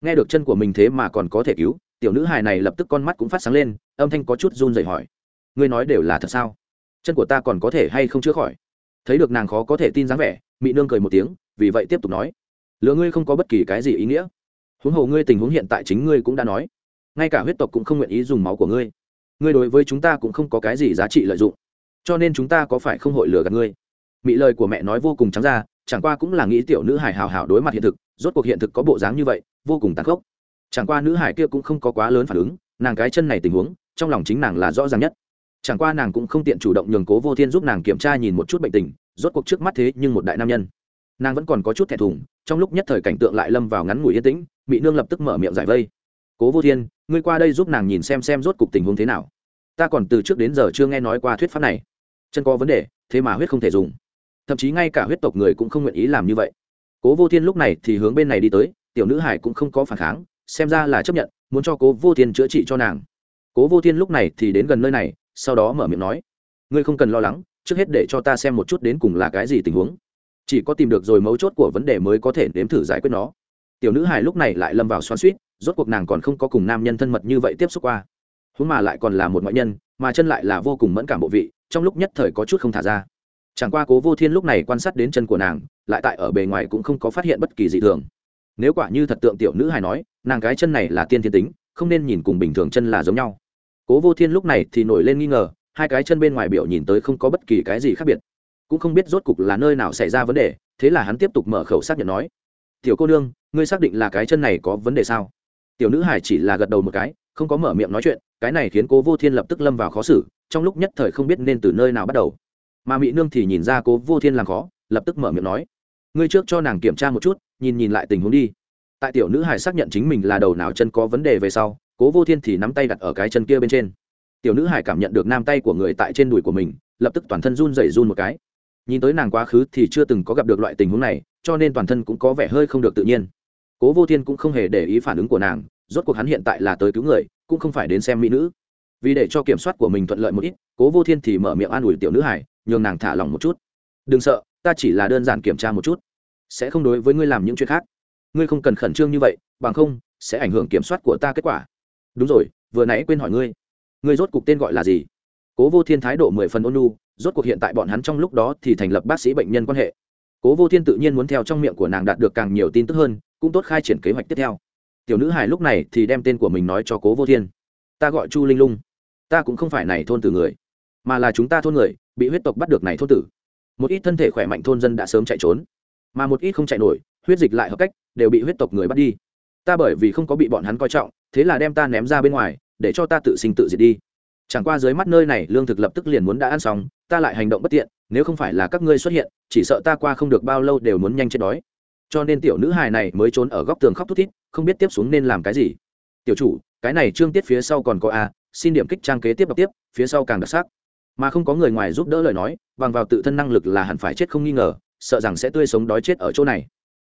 A: Nghe được chân của mình thế mà còn có thể cứu, tiểu nữ hài này lập tức con mắt cũng phát sáng lên, âm thanh có chút run rẩy hỏi. Ngươi nói đều là thật sao? Chân của ta còn có thể hay không chữa khỏi? Thấy được nàng khó có thể tin dáng vẻ, mị nương cười một tiếng, vì vậy tiếp tục nói. Lừa ngươi không có bất kỳ cái gì ý nghĩa. Huống hồ ngươi tình huống hiện tại chính ngươi cũng đã nói ngay cả huyết tộc cũng không nguyện ý dùng máu của ngươi. Ngươi đối với chúng ta cũng không có cái gì giá trị lợi dụng. Cho nên chúng ta có phải không hội lừa gạt ngươi? Mị lời của mẹ nói vô cùng trắng ra, chẳng qua cũng là nghĩ tiểu nữ hải hào hào đối mặt hiện thực, rốt cuộc hiện thực có bộ dáng như vậy, vô cùng tàn khốc. Chẳng qua nữ hải kia cũng không có quá lớn phản ứng, nàng cái chân này tình huống, trong lòng chính nàng là rõ ràng nhất. Chẳng qua nàng cũng không tiện chủ động nhường cố vô thiên giúp nàng kiểm tra nhìn một chút bệnh tình, rốt cuộc trước mắt thế nhưng một đại nam nhân. Nàng vẫn còn có chút thẹn thùng, trong lúc nhất thời cảnh tượng lại lâm vào ngắn ngủi yên tĩnh mỹ nương lập tức mở miệng giải vây cố vô thiên, ngươi qua đây giúp nàng nhìn xem xem rốt cục tình huống thế nào. Ta còn từ trước đến giờ chưa nghe nói qua thuyết pháp này. Chân có vấn đề, thế mà huyết không thể dùng. Thậm chí ngay cả huyết tộc người cũng không nguyện ý làm như vậy. Cố vô thiên lúc này thì hướng bên này đi tới, tiểu nữ hải cũng không có phản kháng, xem ra là chấp nhận, muốn cho cố vô thiên chữa trị cho nàng. Cố vô thiên lúc này thì đến gần nơi này, sau đó mở miệng nói, ngươi không cần lo lắng, trước hết để cho ta xem một chút đến cùng là cái gì tình huống. Chỉ có tìm được rồi mấu chốt của vấn đề mới có thể nếm thử giải quyết nó. Tiểu nữ hài lúc này lại lâm vào xoắn suýt rốt cuộc nàng còn không có cùng nam nhân thân mật như vậy tiếp xúc qua. Huống mà lại còn là một ngoại nhân, mà chân lại là vô cùng mẫn cảm bộ vị, trong lúc nhất thời có chút không thả ra. Chẳng qua cố vô thiên lúc này quan sát đến chân của nàng, lại tại ở bề ngoài cũng không có phát hiện bất kỳ gì thường. Nếu quả như thật tượng tiểu nữ hài nói, nàng cái chân này là tiên thiên tính, không nên nhìn cùng bình thường chân là giống nhau. Cố vô thiên lúc này thì nổi lên nghi ngờ, hai cái chân bên ngoài biểu nhìn tới không có bất kỳ cái gì khác biệt. Cũng không biết rốt cục là nơi nào xảy ra vấn đề, thế là hắn tiếp tục mở khẩu xác nhận nói, tiểu cô nương, ngươi xác định là cái chân này có vấn đề sao? Tiểu nữ hải chỉ là gật đầu một cái, không có mở miệng nói chuyện, cái này khiến cố vô thiên lập tức lâm vào khó xử, trong lúc nhất thời không biết nên từ nơi nào bắt đầu. Mà mỹ nương thì nhìn ra cố vô thiên làm khó, lập tức mở miệng nói, ngươi trước cho nàng kiểm tra một chút, nhìn nhìn lại tình huống đi. Tại tiểu nữ hải xác nhận chính mình là đầu nào chân có vấn đề về sau cố vô thiên thì nắm tay đặt ở cái chân kia bên trên. Tiểu nữ hải cảm nhận được nam tay của người tại trên đùi của mình, lập tức toàn thân run dày run một cái. Nhìn tới nàng quá khứ thì chưa từng có gặp được loại tình huống này, cho nên toàn thân cũng có vẻ hơi không được tự nhiên cố vô thiên cũng không hề để ý phản ứng của nàng, rốt cuộc hắn hiện tại là tới cứu người, cũng không phải đến xem mỹ nữ. Vì để cho kiểm soát của mình thuận lợi một ít, cố vô thiên thì mở miệng an ủi tiểu nữ hải nhường nàng thả lỏng một chút. Đừng sợ, ta chỉ là đơn giản kiểm tra một chút. Sẽ không đối với ngươi làm những chuyện khác. Ngươi không cần khẩn trương như vậy, bằng không, sẽ ảnh hưởng kiểm soát của ta kết quả. Đúng rồi, vừa nãy quên hỏi ngươi. Ngươi rốt cuộc tên gọi là gì? Cố vô thiên thái độ mười phần ôn lu rốt cuộc hiện tại bọn hắn trong lúc đó thì thành lập bác sĩ bệnh nhân quan hệ cố vô thiên tự nhiên muốn theo trong miệng của nàng đạt được càng nhiều tin tức hơn, cũng tốt khai triển kế hoạch tiếp theo. Tiểu nữ hài lúc này thì đem tên của mình nói cho cố vô thiên. Ta gọi chu linh lung, ta cũng không phải này thôn từ người, mà là chúng ta thôn người, bị huyết tộc bắt được này thôn tử. Một ít thân thể khỏe mạnh thôn dân đã sớm chạy trốn, mà một ít không chạy nổi, huyết dịch lại hợp cách, đều bị huyết tộc người bắt đi. Ta bởi vì không có bị bọn hắn coi trọng, thế là đem ta ném ra bên ngoài, để cho ta tự sinh tự diệt đi chẳng qua dưới mắt nơi này, lương thực lập tức liền muốn đã ăn xong, ta lại hành động bất tiện, nếu không phải là các ngươi xuất hiện, chỉ sợ ta qua không được bao lâu đều muốn nhanh chết đói. Cho nên tiểu nữ hài này mới trốn ở góc tường khóc thút thít, không biết tiếp xuống nên làm cái gì. Tiểu chủ, cái này trương tiết phía sau còn có a, xin điểm kích trang kế tiếp đọc tiếp, phía sau càng đặc sắc. Mà không có người ngoài giúp đỡ lời nói, bằng vào tự thân năng lực là hẳn phải chết không nghi ngờ, sợ rằng sẽ tươi sống đói chết ở chỗ này.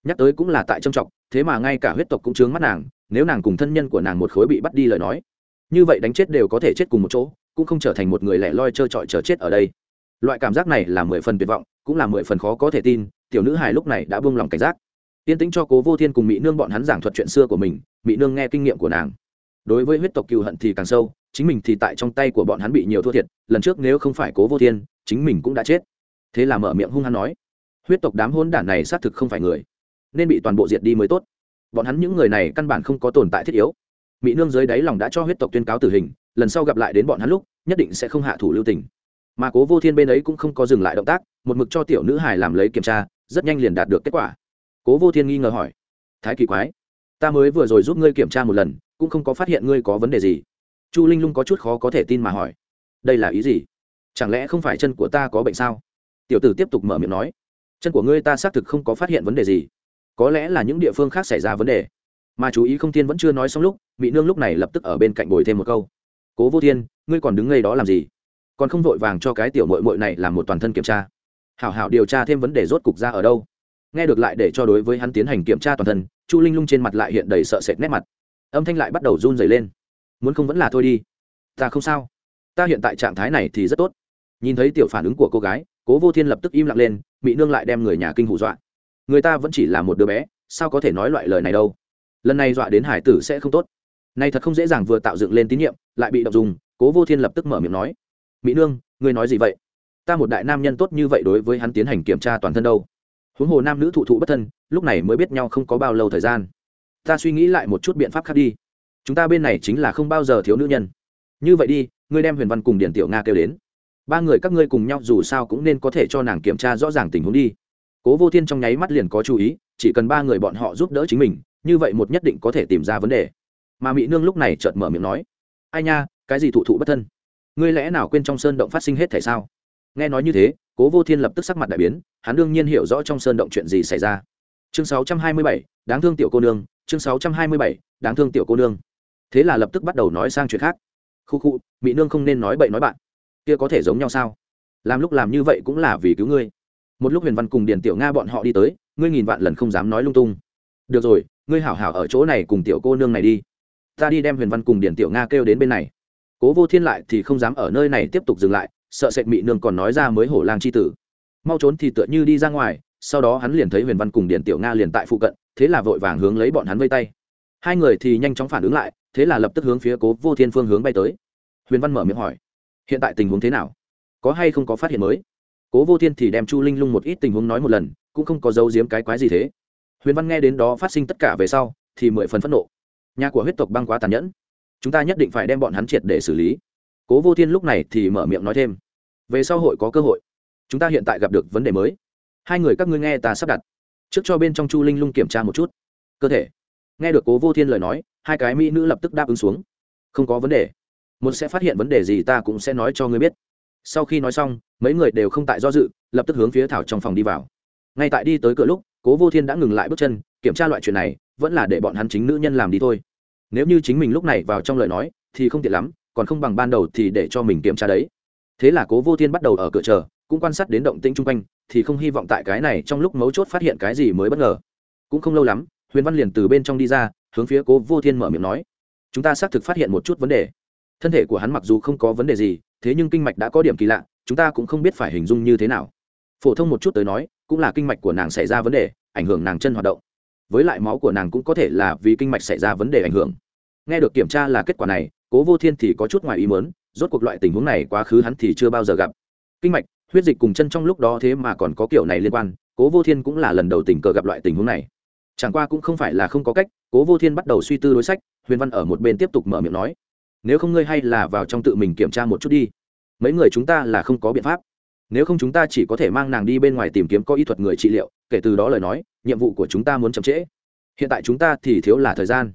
A: Nhắc tới cũng là tại trâm trọng, thế mà ngay cả huyết tộc cũng chướng mắt nàng, nếu nàng cùng thân nhân của nàng một khối bị bắt đi lời nói như vậy đánh chết đều có thể chết cùng một chỗ, cũng không trở thành một người lẻ loi trơ trọi chờ chết ở đây. Loại cảm giác này là mười phần tuyệt vọng, cũng là mười phần khó có thể tin, tiểu nữ hài lúc này đã buông lòng cảnh giác. Tiên tĩnh cho cố vô thiên cùng mỹ nương bọn hắn giảng thuật chuyện xưa của mình mỹ nương nghe kinh nghiệm của nàng. Đối với huyết tộc cựu hận thì càng sâu, chính mình thì tại trong tay của bọn hắn bị nhiều thua thiệt, lần trước nếu không phải cố vô thiên, chính mình cũng đã chết. Thế là mở miệng hung hắn nói, huyết tộc đám hôn đản này xác thực không phải người, nên bị toàn bộ diệt đi mới tốt. Bọn hắn những người này căn bản không có tồn tại thiết yếu mỹ nương dưới đáy lòng đã cho huyết tộc tuyên cáo tử hình, lần sau gặp lại đến bọn hắn lúc, nhất định sẽ không hạ thủ lưu tình. Mà cố vô thiên bên ấy cũng không có dừng lại động tác, một mực cho tiểu nữ hải làm lấy kiểm tra, rất nhanh liền đạt được kết quả. Cố vô thiên nghi ngờ hỏi, thái kỳ quái, ta mới vừa rồi giúp ngươi kiểm tra một lần, cũng không có phát hiện ngươi có vấn đề gì. Chu linh lung có chút khó có thể tin mà hỏi, đây là ý gì? Chẳng lẽ không phải chân của ta có bệnh sao? Tiểu tử tiếp tục mở miệng nói, chân của ngươi ta xác thực không có phát hiện vấn đề gì. Có lẽ là những địa phương khác xảy ra vấn đề mà chú ý không thiên vẫn chưa nói xong lúc bị nương lúc này lập tức ở bên cạnh bồi thêm một câu. Cố vô thiên, ngươi còn đứng ngay đó làm gì? Còn không vội vàng cho cái tiểu mội mội này làm một toàn thân kiểm tra. Hảo hảo điều tra thêm vấn đề rốt cục ra ở đâu. Nghe được lại để cho đối với hắn tiến hành kiểm tra toàn thân, chu linh lung trên mặt lại hiện đầy sợ sệt nét mặt. Âm thanh lại bắt đầu run dày lên. Muốn không vẫn là thôi đi. Ta không sao. Ta hiện tại trạng thái này thì rất tốt. Nhìn thấy tiểu phản ứng của cô gái, cố vô thiên lập tức im lặng lên mỹ nương lại đem người nhà kinh hù dọa. Người ta vẫn chỉ là một đứa bé, sao có thể nói loại lời này đâu? Lần này dọa đến hải tử sẽ không tốt. Này thật không dễ dàng vừa tạo dựng lên tín nhiệm, lại bị động dùng, cố vô thiên lập tức mở miệng nói, mỹ nương, ngươi nói gì vậy? Ta một đại nam nhân tốt như vậy đối với hắn tiến hành kiểm tra toàn thân đâu. Huống hồ nam nữ thụ thụ bất thân, lúc này mới biết nhau không có bao lâu thời gian. Ta suy nghĩ lại một chút biện pháp khác đi. Chúng ta bên này chính là không bao giờ thiếu nữ nhân. Như vậy đi, ngươi đem huyền văn cùng điển tiểu nga kêu đến. Ba người các ngươi cùng nhau dù sao cũng nên có thể cho nàng kiểm tra rõ ràng tình huống đi. Cố vô thiên trong nháy mắt liền có chú ý, chỉ cần ba người bọn họ giúp đỡ chính mình như vậy một nhất định có thể tìm ra vấn đề. Mà mỹ nương lúc này chợt mở miệng nói ai nha cái gì thụ thụ bất thân? Ngươi lẽ nào quên trong sơn động phát sinh hết thể sao? Nghe nói như thế cố vô thiên lập tức sắc mặt đại biến hắn đương nhiên hiểu rõ trong sơn động chuyện gì xảy ra. Chương 627, đáng thương tiểu cô nương chương 627, đáng thương tiểu cô nương. Thế là lập tức bắt đầu nói sang chuyện khác. Khu khu mỹ nương không nên nói bậy nói bạn. Kia có thể giống nhau sao? Làm lúc làm như vậy cũng là vì cứu ngươi. Một lúc huyền văn cùng điền tiểu nga bọn họ đi tới ngươi nghìn vạn lần không dám nói lung tung. Được rồi ngươi hảo hảo ở chỗ này cùng tiểu cô nương này đi. Ta đi đem huyền văn cùng điền tiểu nga kêu đến bên này. Cố vô thiên lại thì không dám ở nơi này tiếp tục dừng lại, sợ sệt mị nương còn nói ra mới hổ lang c h i tử. Mau trốn thì tựa như đi ra ngoài, sau đó hắn liền thấy huyền văn cùng điền tiểu nga liền tại phụ cận, thế là vội vàng hướng lấy bọn hắn vây tay. Hai người thì nhanh chóng phản ứng lại, thế là lập tức hướng phía cố vô thiên phương hướng bay tới. Huyền văn mở miệng hỏi, hiện tại tình huống thế nào? Có hay không có phát hiện mới? Cố vô thiên thì đem chu linh lung một ít tình huống nói một lần, cũng không có dấu giếm cái quái gì thế huyền văn nghe đến đó phát sinh tất cả về sau, thì mười phần phẫn nộ. Nhà của huyết tộc băng quá tàn nhẫn. Chúng ta nhất định phải đem bọn hắn triệt để xử lý. Cố vô thiên lúc này thì mở miệng nói thêm. Về sau hội có cơ hội. Chúng ta hiện tại gặp được vấn đề mới. Hai người các ngươi nghe ta sắp đặt. Trước cho bên trong chu linh lung kiểm tra một chút. Cơ thể. Nghe được cố vô thiên lời nói, hai cái mỹ nữ lập tức đáp ứng xuống. Không có vấn đề. Một sẽ phát hiện vấn đề gì ta cũng sẽ nói cho ngươi biết. Sau khi nói xong, mấy người đều không tại do dự, lập tức hướng phía thảo trong phòng đi vào. Ngay tại đi tới cửa lúc cố vô thiên đã ngừng lại bước chân, kiểm tra loại chuyện này, vẫn là để bọn hắn chính nữ nhân làm đi thôi. Nếu như chính mình lúc này vào trong lời nói, thì không tiện lắm, còn không bằng ban đầu thì để cho mình kiểm tra đấy. Thế là cố vô thiên bắt đầu ở cửa chờ, cũng quan sát đến động tĩnh chung quanh, thì không hy vọng tại cái này trong lúc mấu chốt phát hiện cái gì mới bất ngờ. Cũng không lâu lắm, huyền văn liền từ bên trong đi ra, hướng phía cố vô thiên mở miệng nói, chúng ta xác thực phát hiện một chút vấn đề. Thân thể của hắn mặc dù không có vấn đề gì, thế nhưng kinh mạch đã có điểm kỳ lạ, chúng ta cũng không biết phải hình dung như thế nào. Phổ thông một chút tới nói cũng là kinh mạch của nàng xảy ra vấn đề, ảnh hưởng nàng chân hoạt động. Với lại máu của nàng cũng có thể là vì kinh mạch xảy ra vấn đề ảnh hưởng. Nghe được kiểm tra là kết quả này, cố vô thiên thì có chút ngoài ý mớn rốt cuộc loại tình huống này quá khứ hắn thì chưa bao giờ gặp. Kinh mạch, huyết dịch cùng chân trong lúc đó thế mà còn có kiểu này liên quan, cố vô thiên cũng là lần đầu tình cờ gặp loại tình huống này. Chẳng qua cũng không phải là không có cách, cố vô thiên bắt đầu suy tư đối sách, huyền văn ở một bên tiếp tục mở miệng nói, nếu không ngươi hay là vào trong tự mình kiểm tra một chút đi. Mấy người chúng ta là không có biện pháp nếu không chúng ta chỉ có thể mang nàng đi bên ngoài tìm kiếm có y thuật người trị liệu, kể từ đó lời nói, nhiệm vụ của chúng ta muốn chậm trễ. Hiện tại chúng ta thì thiếu là thời gian.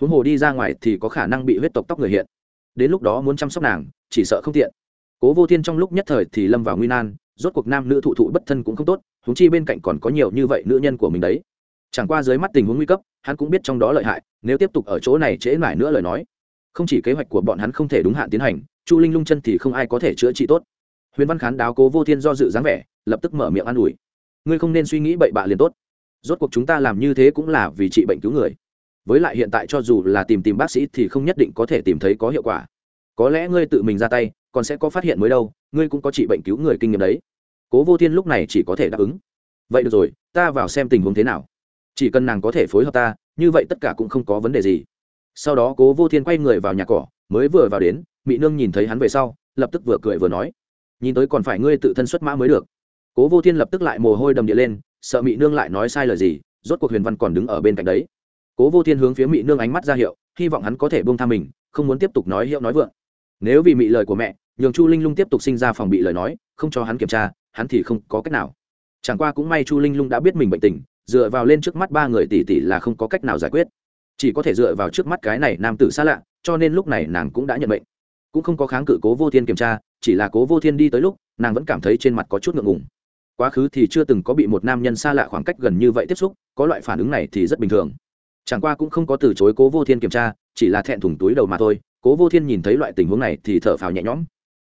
A: Huống hồ đi ra ngoài thì có khả năng bị huyết tộc tóc người hiện. Đến lúc đó muốn chăm sóc nàng, chỉ sợ không tiện. Cố vô thiên trong lúc nhất thời thì lâm vào nguy nan, rốt cuộc nam nữ thụ thụ bất thân cũng không tốt húng chi bên cạnh còn có nhiều như vậy nữ nhân của mình đấy. Chẳng qua dưới mắt tình huống nguy cấp, hắn cũng biết trong đó lợi hại, nếu tiếp tục ở chỗ này trễ mãi nữa lời nói, không chỉ kế hoạch của bọn hắn không thể đúng hạn tiến hành, chu linh lung chân thì không ai có thể chữa trị tốt huyền văn khán đáo cố vô thiên do dự dáng vẻ, lập tức mở miệng an ủi. Ngươi không nên suy nghĩ bậy bạ liền tốt. Rốt cuộc chúng ta làm như thế cũng là vì trị bệnh cứu người. Với lại hiện tại cho dù là tìm tìm bác sĩ thì không nhất định có thể tìm thấy có hiệu quả. Có lẽ ngươi tự mình ra tay, còn sẽ có phát hiện mới đâu, ngươi cũng có trị bệnh cứu người kinh nghiệm đấy. Cố vô thiên lúc này chỉ có thể đáp ứng. Vậy được rồi, ta vào xem tình huống thế nào. Chỉ cần nàng có thể phối hợp ta, như vậy tất cả cũng không có vấn đề gì. Sau đó cố vô thiên quay người vào nhà cỏ, mới vừa vào đến mỹ nương nhìn thấy hắn về sau, lập tức vừa cười vừa nói nhìn tới còn phải ngươi tự thân xuất mã mới được. Cố vô thiên lập tức lại mồ hôi đầm địa lên, sợ mỹ nương lại nói sai lời gì, rốt cuộc huyền văn còn đứng ở bên cạnh đấy. Cố vô thiên hướng phía mỹ nương ánh mắt ra hiệu, hy vọng hắn có thể buông tha mình, không muốn tiếp tục nói hiệu nói vượng. Nếu vì mị lời của mẹ, nhường chu linh lung tiếp tục sinh ra phòng bị lời nói, không cho hắn kiểm tra, hắn thì không có cách nào. Chẳng qua cũng may chu linh lung đã biết mình bệnh tình, dựa vào lên trước mắt ba người tỷ tỷ là không có cách nào giải quyết. Chỉ có thể dựa vào trước mắt cái này nam tử xa lạ, cho nên lúc này nàng cũng đã nhận bệnh cũng không có kháng cự cố vô thiên kiểm tra, chỉ là cố vô thiên đi tới lúc, nàng vẫn cảm thấy trên mặt có chút ngượng ngùng. Quá khứ thì chưa từng có bị một nam nhân xa lạ khoảng cách gần như vậy tiếp xúc, có loại phản ứng này thì rất bình thường. Chẳng qua cũng không có từ chối cố vô thiên kiểm tra, chỉ là thẹn thùng túi đầu mà thôi, cố vô thiên nhìn thấy loại tình huống này thì thở phào nhẹ nhõm.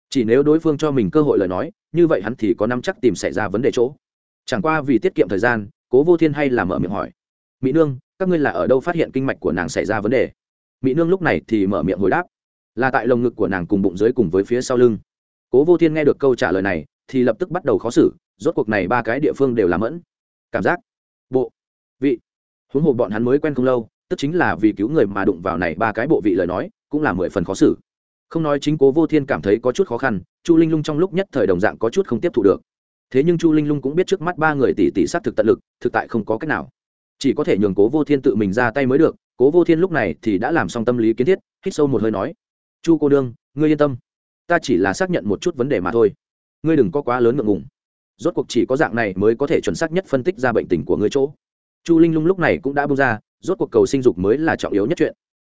A: Chỉ nếu đối phương cho mình cơ hội lời nói, như vậy hắn thì có năm chắc tìm xảy ra vấn đề chỗ. Chẳng qua vì tiết kiệm thời gian, cố vô thiên hay là mở miệng hỏi. Mỹ nương, các ngươi là ở đâu phát hiện kinh mạch của nàng xảy ra vấn đề? Mỹ nương lúc này thì mở miệng hồi đáp là tại lồng ngực của nàng cùng bụng dưới cùng với phía sau lưng. Cố vô thiên nghe được câu trả lời này, thì lập tức bắt đầu khó xử, rốt cuộc này ba cái địa phương đều làm mẫn. Cảm giác, bộ, vị. Huống hồ bọn hắn mới quen không lâu, tức chính là vì cứu người mà đụng vào này ba cái bộ vị lời nói, cũng là mười phần khó xử. Không nói chính cố vô thiên cảm thấy có chút khó khăn, chu linh lung trong lúc nhất thời đồng dạng có chút không tiếp thu được. Thế nhưng chu linh lung cũng biết trước mắt ba người tỷ tỷ s á t thực tận lực, thực tại không có cách nào. Chỉ có thể nhường cố vô thiên tự mình ra tay mới được, cố vô thiên lúc này thì đã làm xong tâm lý kiến thiết, hít sâu một hơi nói chu cô đương, ngươi yên tâm. Ta chỉ là xác nhận một chút vấn đề mà thôi. Ngươi đừng có quá lớn ngượng ngùng. Rốt cuộc chỉ có dạng này mới có thể chuẩn xác nhất phân tích ra bệnh tình của ngươi chỗ. Chu linh lung lúc này cũng đã bung ra, rốt cuộc cầu sinh dục mới là trọng yếu nhất chuyện.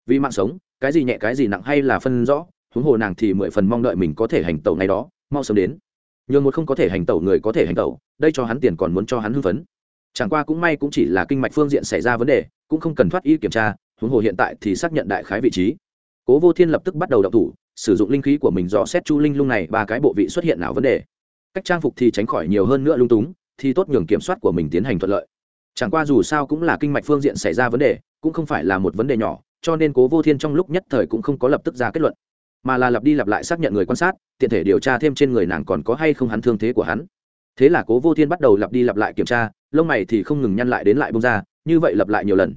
A: Vì mạng sống, cái gì nhẹ cái gì nặng hay là phân rõ, huống hồ nàng thì mười phần mong đợi mình có thể hành tẩu ngày đó, mau sớm đến. Nhường một không có thể hành tẩu người có thể hành tẩu, đây cho hắn tiền còn muốn cho hắn hưng phấn. Chẳng qua cũng may cũng chỉ là kinh mạch phương diện xảy ra vấn đề, cũng không cần thoát y kiểm tra, huống hồ hiện tại thì xác nhận đại khái vị trí cố vô thiên lập tức bắt đầu đọc thủ, sử dụng linh khí của mình dò xét chu linh lung này, ba cái bộ vị xuất hiện nào vấn đề. Cách trang phục thì tránh khỏi nhiều hơn nữa lung túng, thì tốt nhường kiểm soát của mình tiến hành thuận lợi. Chẳng qua dù sao cũng là kinh mạch phương diện xảy ra vấn đề, cũng không phải là một vấn đề nhỏ, cho nên cố vô thiên trong lúc nhất thời cũng không có lập tức ra kết luận, mà là lặp đi lặp lại xác nhận người quan sát, tiện thể điều tra thêm trên người nàng còn có hay không hắn thương thế của hắn. Thế là cố vô thiên bắt đầu lặp đi lặp lại kiểm tra, lông mày thì không ngừng nhăn lại đến lại bông ra, như vậy lặp lại nhiều lần.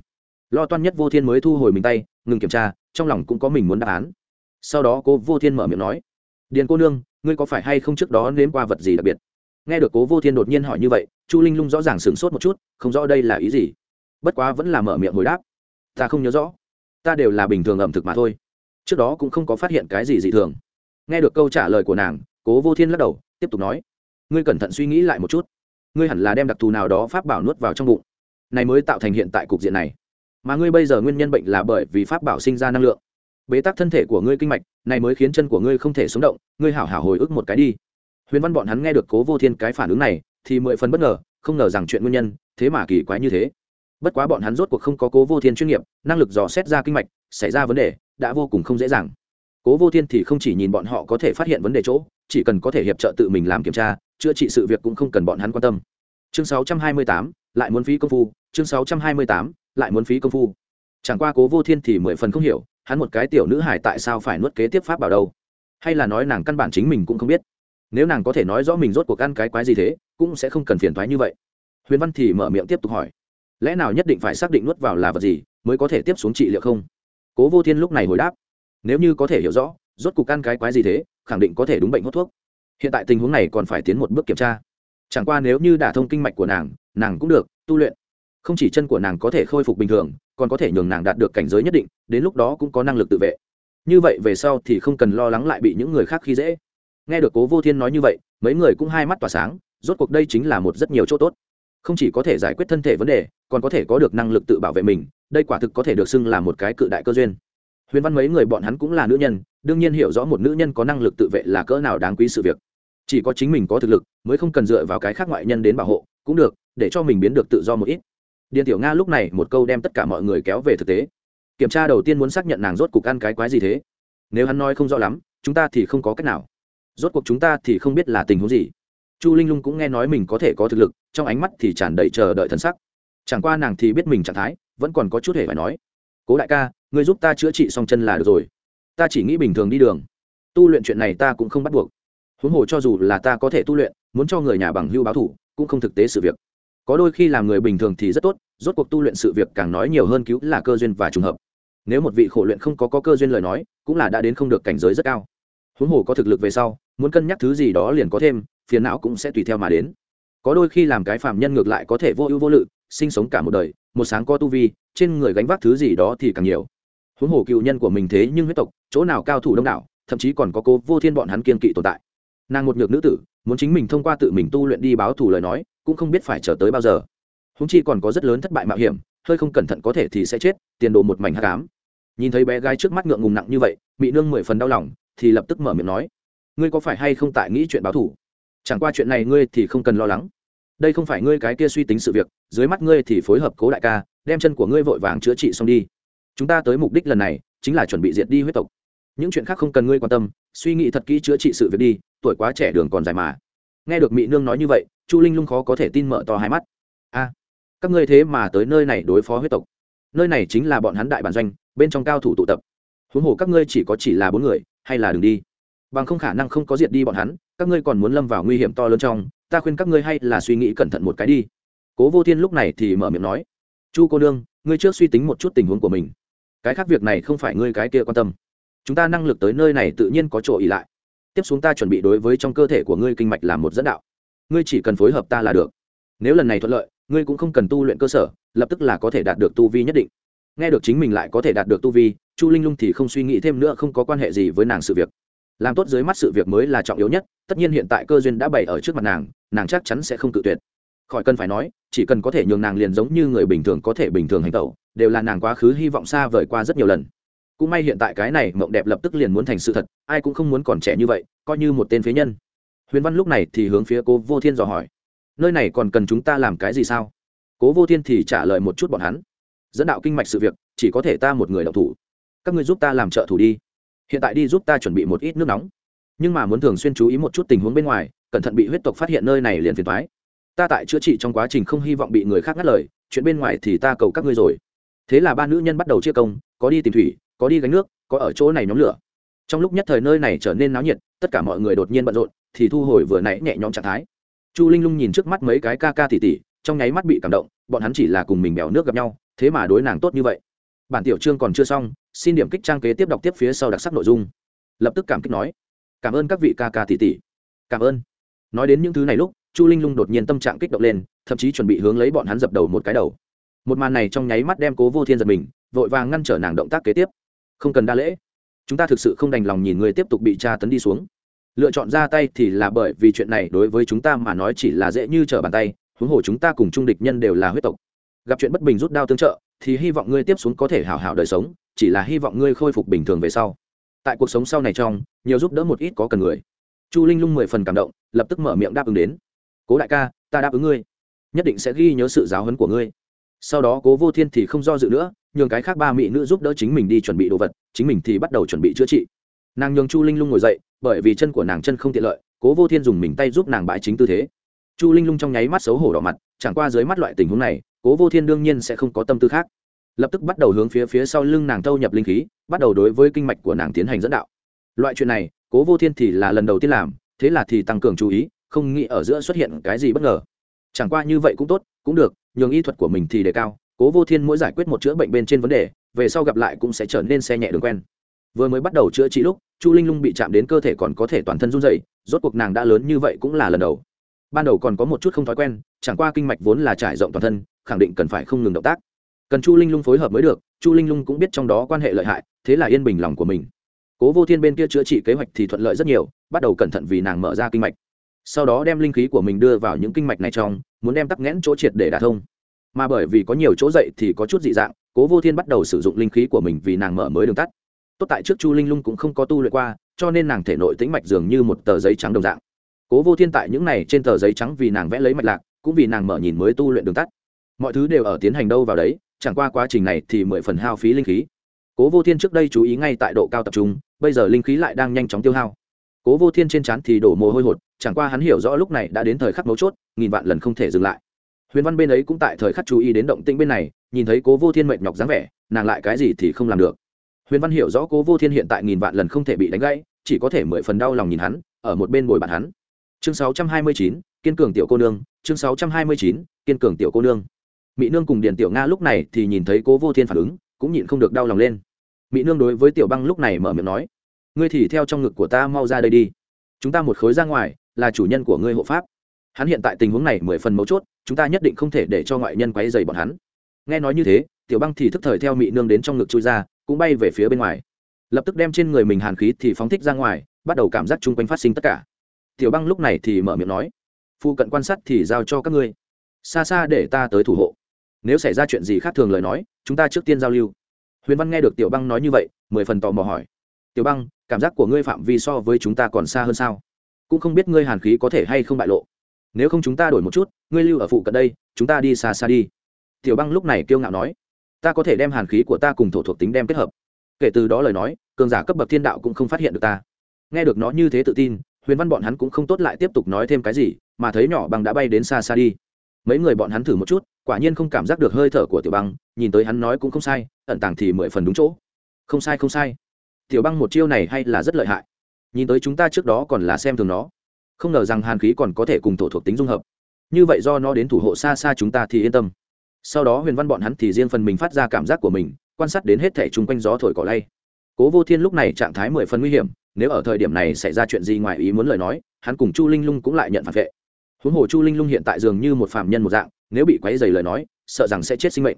A: Lo toan nhất vô thiên mới thu hồi mình tay ngừng kiểm tra, trong lòng cũng có mình muốn đáp án. Sau đó cố vô thiên mở miệng nói, điền cô nương, ngươi có phải hay không trước đó nếm qua vật gì đặc biệt? Nghe được cố vô thiên đột nhiên hỏi như vậy, chu linh lung rõ ràng sửng sốt một chút, không rõ đây là ý gì. Bất quá vẫn là mở miệng hồi đáp, ta không nhớ rõ, ta đều là bình thường ẩm thực mà thôi. Trước đó cũng không có phát hiện cái gì dị thường. Nghe được câu trả lời của nàng cố vô thiên lắc đầu, tiếp tục nói, ngươi cẩn thận suy nghĩ lại một chút. Ngươi hẳn là đem đặc thù nào đó pháp bảo nuốt vào trong bụng. Này mới tạo thành hiện tại cục diện này mà ngươi bây giờ nguyên nhân bệnh là bởi vì pháp bảo sinh ra năng lượng. Bế tắc thân thể của ngươi kinh mạch này mới khiến chân của ngươi không thể sống động ngươi hảo hảo hồi ức một cái đi. Huyền văn bọn hắn nghe được cố vô thiên cái phản ứng này thì mười phần bất ngờ không ngờ rằng chuyện nguyên nhân thế mà kỳ quái như thế. Bất quá bọn hắn rốt cuộc không có cố vô thiên chuyên nghiệp năng lực dò xét ra kinh mạch xảy ra vấn đề đã vô cùng không dễ dàng. Cố vô thiên thì không chỉ nhìn bọn họ có thể phát hiện vấn đề chỗ chỉ cần có thể hiệp trợ tự mình làm kiểm tra chữa trị sự việc cũng không cần bọn hắn quan tâm. Chương 628, lại muốn phí công phu chương 628, lại muốn phí công phu. Chẳng qua cố vô thiên thì mười phần không hiểu, hắn một cái tiểu nữ hải tại sao phải nuốt kế tiếp pháp bảo đâu? Hay là nói nàng căn bản chính mình cũng không biết? Nếu nàng có thể nói rõ mình rốt cuộc ăn cái quái gì thế, cũng sẽ không cần phiền thoái như vậy. Huyền văn thì mở miệng tiếp tục hỏi, lẽ nào nhất định phải xác định nuốt vào là vật gì mới có thể tiếp xuống trị liệu không? Cố vô thiên lúc này hồi đáp, nếu như có thể hiểu rõ, rốt cuộc ăn cái quái gì thế, khẳng định có thể đúng bệnh hút thuốc. Hiện tại tình huống này còn phải tiến một bước kiểm tra. Chẳng qua nếu như đả thông kinh mạch của nàng nàng cũng được, tu luyện không chỉ chân của nàng có thể khôi phục bình thường, còn có thể nhường nàng đạt được cảnh giới nhất định, đến lúc đó cũng có năng lực tự vệ. Như vậy về sau thì không cần lo lắng lại bị những người khác khi dễ. Nghe được cố vô thiên nói như vậy, mấy người cũng hai mắt tỏa sáng, rốt cuộc đây chính là một rất nhiều chỗ tốt. Không chỉ có thể giải quyết thân thể vấn đề, còn có thể có được năng lực tự bảo vệ mình, đây quả thực có thể được xưng là một cái cự đại cơ duyên. Huyền văn mấy người bọn hắn cũng là nữ nhân, đương nhiên hiểu rõ một nữ nhân có năng lực tự vệ là cỡ nào đáng quý sự việc. Chỉ có chính mình có thực lực, mới không cần dựa vào cái khác ngoại nhân đến bảo hộ, cũng được, để cho mình biến được tự do một ít điền tiểu nga lúc này một câu đem tất cả mọi người kéo về thực tế. Kiểm tra đầu tiên muốn xác nhận nàng rốt cuộc ăn cái quái gì thế. Nếu hắn nói không rõ lắm, chúng ta thì không có cách nào. Rốt cuộc chúng ta thì không biết là tình huống gì. Chu linh lung cũng nghe nói mình có thể có thực lực, trong ánh mắt thì tràn đầy chờ đợi thân sắc. Chẳng qua nàng thì biết mình trạng thái, vẫn còn có chút hề phải nói. Cố đại ca người giúp ta chữa trị xong chân là được rồi. Ta chỉ nghĩ bình thường đi đường. Tu luyện chuyện này ta cũng không bắt buộc. Huống hồ cho dù là ta có thể tu luyện, muốn cho người nhà bằng hưu báo thủ, cũng không thực tế sự việc có đôi khi làm người bình thường thì rất tốt rốt cuộc tu luyện sự việc càng nói nhiều hơn cứu là cơ duyên và trùng hợp. Nếu một vị khổ luyện không có, có cơ duyên lời nói cũng là đã đến không được cảnh giới rất cao. Huống hồ có thực lực về sau muốn cân nhắc thứ gì đó liền có thêm phiền não cũng sẽ tùy theo mà đến. Có đôi khi làm cái phạm nhân ngược lại có thể vô ưu vô lự sinh sống cả một đời một sáng có tu vi trên người gánh vác thứ gì đó thì càng nhiều. Huống hồ cựu nhân của mình thế nhưng huyết tộc chỗ nào cao thủ đông đảo thậm chí còn có cố vô thiên bọn hắn kiên kỵ tồn tại. Nàng một nhược nữ tử muốn chính mình thông qua tự mình tu luyện đi báo thù lời nói, cũng không biết phải chờ tới bao giờ. Húng chi còn có rất lớn thất bại mạo hiểm, hơi không cẩn thận có thể thì sẽ chết, tiền đồ một mảnh hát cám nhìn thấy bé gái trước mắt ngượng ngùng nặng như vậy bị nương mười phần đau lòng, thì lập tức mở miệng nói, ngươi có phải hay không tại nghĩ chuyện báo thù? Chẳng qua chuyện này ngươi thì không cần lo lắng. Đây không phải ngươi cái kia suy tính sự việc, dưới mắt ngươi thì phối hợp cố đại ca, đem chân của ngươi vội vàng chữa trị xong đi. Chúng ta tới mục đích lần này, chính là chuẩn bị diệt đi huyết tộc. Những chuyện khác không cần ngươi quan tâm, suy nghĩ thật kỹ chữa trị sự việc đi tuổi quá trẻ đường còn dài mà. Nghe được mỹ nương nói như vậy, chu linh lung khó có thể tin mở to hai mắt. A, các ngươi thế mà tới nơi này đối phó huyết tộc. Nơi này chính là bọn hắn đại bản doanh, bên trong cao thủ tụ tập. Huống hồ các ngươi chỉ có chỉ là bốn người, hay là đừng đi. Bằng không khả năng không có diệt đi bọn hắn, các ngươi còn muốn lâm vào nguy hiểm to lớn trong, ta khuyên các ngươi hay là suy nghĩ cẩn thận một cái đi. Cố vô thiên lúc này thì mở miệng nói, chu cô nương, ngươi trước suy tính một chút tình huống của mình. Cái khác việc này không phải ngươi cái kia quan tâm. Chúng ta năng lực tới nơi này tự nhiên có chỗ ỉ lại tiếp xuống ta chuẩn bị đối với trong cơ thể của ngươi kinh mạch làm một dẫn đạo. Ngươi chỉ cần phối hợp ta là được. Nếu lần này thuận lợi, ngươi cũng không cần tu luyện cơ sở, lập tức là có thể đạt được tu vi nhất định. Nghe được chính mình lại có thể đạt được tu vi, chu linh lung thì không suy nghĩ thêm nữa, không có quan hệ gì với nàng sự việc. Làm tốt dưới mắt sự việc mới là trọng yếu nhất, tất nhiên hiện tại cơ duyên đã bày ở trước mặt nàng nàng chắc chắn sẽ không tự tuyệt. Khỏi cần phải nói, chỉ cần có thể nhường nàng liền giống như người bình thường có thể bình thường hành tẩu, đều là nàng quá khứ hy vọng xa vời qua rất nhiều lần cũng may hiện tại cái này mộng đẹp lập tức liền muốn thành sự thật, ai cũng không muốn còn trẻ như vậy, coi như một tên phế nhân. Huyền văn lúc này thì hướng phía cố vô thiên dò hỏi, nơi này còn cần chúng ta làm cái gì sao? Cố vô thiên thì trả lời một chút bọn hắn, dẫn đạo kinh mạch sự việc, chỉ có thể ta một người đọc thủ. Các người giúp ta làm trợ thủ đi. Hiện tại đi giúp ta chuẩn bị một ít nước nóng. Nhưng mà muốn thường xuyên chú ý một chút tình huống bên ngoài, cẩn thận bị huyết tộc phát hiện nơi này liền phiền thoái ta tại chữa trị trong quá trình không hy vọng bị người khác ngắt lời, chuyện bên ngoài thì ta cầu các ngươi rồi. Thế là ba nữ nhân bắt đầu chia công, có đi tìm thủy có đi gánh nước, có ở chỗ này nhóm lửa. Trong lúc nhất thời nơi này trở nên náo nhiệt, tất cả mọi người đột nhiên bận rộn, thì thu hồi vừa nãy nhẹ nhõm trạng thái. Chu linh lung nhìn trước mắt mấy cái ca ca tỉ tỉ, trong nháy mắt bị cảm động, bọn hắn chỉ là cùng mình bèo nước gặp nhau, thế mà đối nàng tốt như vậy. Bản tiểu chương còn chưa xong, xin điểm kích trang kế tiếp đọc tiếp phía sau đặc sắc nội dung. Lập tức cảm kích nói, cảm ơn các vị ca ca tỷ tỷ cảm ơn. Nói đến những thứ này lúc, chu linh lung đột nhiên tâm trạng kích động lên, thậm chí chuẩn bị hướng lấy bọn hắn dập đầu một cái đầu. Một màn này trong nháy mắt đem cố vô thiên giật mình, vội vàng ngăn trở nàng động tác kế tiếp không cần đa lễ. Chúng ta thực sự không đành lòng nhìn người tiếp tục bị tra tấn đi xuống. Lựa chọn ra tay thì là bởi vì chuyện này, đối với chúng ta mà nói chỉ là dễ như trở bàn tay, huống hồ chúng ta cùng trung địch nhân đều là huyết tộc. Gặp chuyện bất bình rút đao tương trợ, thì hy vọng ngươi tiếp xuống có thể hảo hảo đời sống, chỉ là hy vọng ngươi khôi phục bình thường về sau. Tại cuộc sống sau này trong, nhiều giúp đỡ một ít có cần người. Chu linh lung mười phần cảm động, lập tức mở miệng đáp ứng đến. Cố đại ca, ta đáp ứng ngươi, nhất định sẽ ghi nhớ sự giáo huấn của ngươi sau đó cố vô thiên thì không do dự nữa, nhường cái khác ba mỹ nữ giúp đỡ chính mình đi chuẩn bị đồ vật, chính mình thì bắt đầu chuẩn bị chữa trị. Nàng nhường chu linh lung ngồi dậy, bởi vì chân của nàng chân không tiện lợi, cố vô thiên dùng mình tay giúp nàng bãi chính tư thế. Chu linh lung trong nháy mắt xấu hổ đỏ mặt, chẳng qua dưới mắt loại tình huống này, cố vô thiên đương nhiên sẽ không có tâm tư khác. Lập tức bắt đầu hướng phía phía sau lưng nàng thâu nhập linh khí, bắt đầu đối với kinh mạch của nàng tiến hành dẫn đạo. Loại chuyện này, cố vô thiên thì là lần đầu tiên làm, thế là thì tăng cường chú ý, không nghĩ ở giữa xuất hiện cái gì bất ngờ. Chẳng qua như vậy cũng tốt cũng được, nhường y thuật của mình thì đề cao, cố vô thiên mỗi giải quyết một chữa bệnh bên trên vấn đề, về sau gặp lại cũng sẽ trở nên xe nhẹ đường quen. Vừa mới bắt đầu chữa trị lúc, chu linh lung bị chạm đến cơ thể còn có thể toàn thân run dậy rốt cuộc nàng đã lớn như vậy cũng là lần đầu. Ban đầu còn có một chút không thói quen, chẳng qua kinh mạch vốn là trải rộng toàn thân, khẳng định cần phải không ngừng động tác. Cần chu linh lung phối hợp mới được, chu linh lung cũng biết trong đó quan hệ lợi hại, thế là yên bình lòng của mình. Cố vô thiên bên kia chữa trị kế hoạch thì thuận lợi rất nhiều, bắt đầu cẩn thận vì nàng mở ra kinh mạch. Sau đó đem linh khí của mình đưa vào những kinh mạch này trong muốn đem tắc nghẽn chỗ triệt để đả thông. Mà bởi vì có nhiều chỗ dậy thì có chút dị dạng, cố vô thiên bắt đầu sử dụng linh khí của mình vì nàng mở mới đường tắt. Tốt tại trước chu linh lung cũng không có tu luyện qua, cho nên nàng thể nội tĩnh mạch dường như một tờ giấy trắng đồng dạng. Cố vô thiên tại những này trên tờ giấy trắng vì nàng vẽ lấy mạch lạc, cũng vì nàng mở nhìn mới tu luyện đường tắt. Mọi thứ đều ở tiến hành đâu vào đấy, chẳng qua quá trình này thì mười phần hao phí linh khí. Cố vô thiên trước đây chú ý ngay tại độ cao tập trung, bây giờ linh khí lại đang nhanh chóng tiêu hao. Cố vô thiên trên trán thì đổ mồ hôi hột, chẳng qua hắn hiểu rõ lúc này đã đến thời khắc mấu chốt nghìn vạn lần không thể dừng lại. Huyền văn bên ấy cũng tại thời khắc chú ý đến động tĩnh bên này, nhìn thấy cố vô thiên mệt nhọc dáng vẻ, nàng lại cái gì thì không làm được. Huyền văn hiểu rõ cố vô thiên hiện tại nghìn vạn lần không thể bị đánh gãy, chỉ có thể mười phần đau lòng nhìn hắn, ở một bên bồi bạn hắn. Chương sáu trăm hai mươi chín, kiên cường tiểu cô nương, chương sáu trăm hai mươi chín, kiên cường tiểu cô nương. Mỹ nương cùng điền tiểu nga lúc này thì nhìn thấy cố vô thiên phản ứng, cũng nhịn không được đau lòng lên. Mỹ nương đối với tiểu băng lúc này mở miệng nói, ngươi thì theo trong ngực của ta mau ra đây đi. Chúng ta một khối ra ngoài, là chủ nhân của ngươi hộ pháp hắn hiện tại tình huống này mười phần mấu chốt, chúng ta nhất định không thể để cho ngoại nhân quấy dày bọn hắn. Nghe nói như thế, tiểu băng thì thức thời theo Mị nương đến trong ngực chui ra, cũng bay về phía bên ngoài. Lập tức đem trên người mình hàn khí thì phóng thích ra ngoài, bắt đầu cảm giác chung quanh phát sinh tất cả. Tiểu băng lúc này thì mở miệng nói phụ cận quan sát thì giao cho các ngươi. Xa xa để ta tới thủ hộ. Nếu xảy ra chuyện gì khác thường lời nói, chúng ta trước tiên giao lưu. Huyền văn nghe được tiểu băng nói như vậy, mười phần tò mò hỏi, tiểu băng, cảm giác của ngươi phạm vi so với chúng ta còn xa hơn sao? Cũng không biết ngươi hàn khí có thể hay không bại lộ nếu không chúng ta đổi một chút, ngươi lưu ở phụ cận đây, chúng ta đi xa xa đi. Tiểu băng lúc này kiêu ngạo nói, ta có thể đem hàn khí của ta cùng thổ thuộc tính đem kết hợp. Kể từ đó lời nói, cường giả cấp bậc thiên đạo cũng không phát hiện được ta. Nghe được nó như thế tự tin, huyền văn bọn hắn cũng không tốt lại tiếp tục nói thêm cái gì, mà thấy nhỏ băng đã bay đến xa xa đi. Mấy người bọn hắn thử một chút, quả nhiên không cảm giác được hơi thở của tiểu băng, nhìn tới hắn nói cũng không sai, ẩn tàng thì mười phần đúng chỗ. Không sai không sai. Tiểu băng một chiêu này hay là rất lợi hại. Nhìn tới chúng ta trước đó còn là xem thường nó không ngờ rằng hàn khí còn có thể cùng thổ thuộc tính dung hợp. Như vậy do nó đến thủ hộ xa xa chúng ta thì yên tâm. Sau đó huyền văn bọn hắn thì riêng phần mình phát ra cảm giác của mình, quan sát đến hết thẻ chung quanh gió thổi cỏ lay. Cố vô thiên lúc này trạng thái mười phần nguy hiểm, nếu ở thời điểm này xảy ra chuyện gì ngoài ý muốn lời nói, hắn cùng chu linh lung cũng lại nhận phản vệ. Huống hồ chu linh lung hiện tại dường như một phạm nhân một dạng, nếu bị quấy dày lời nói, sợ rằng sẽ chết sinh mệnh.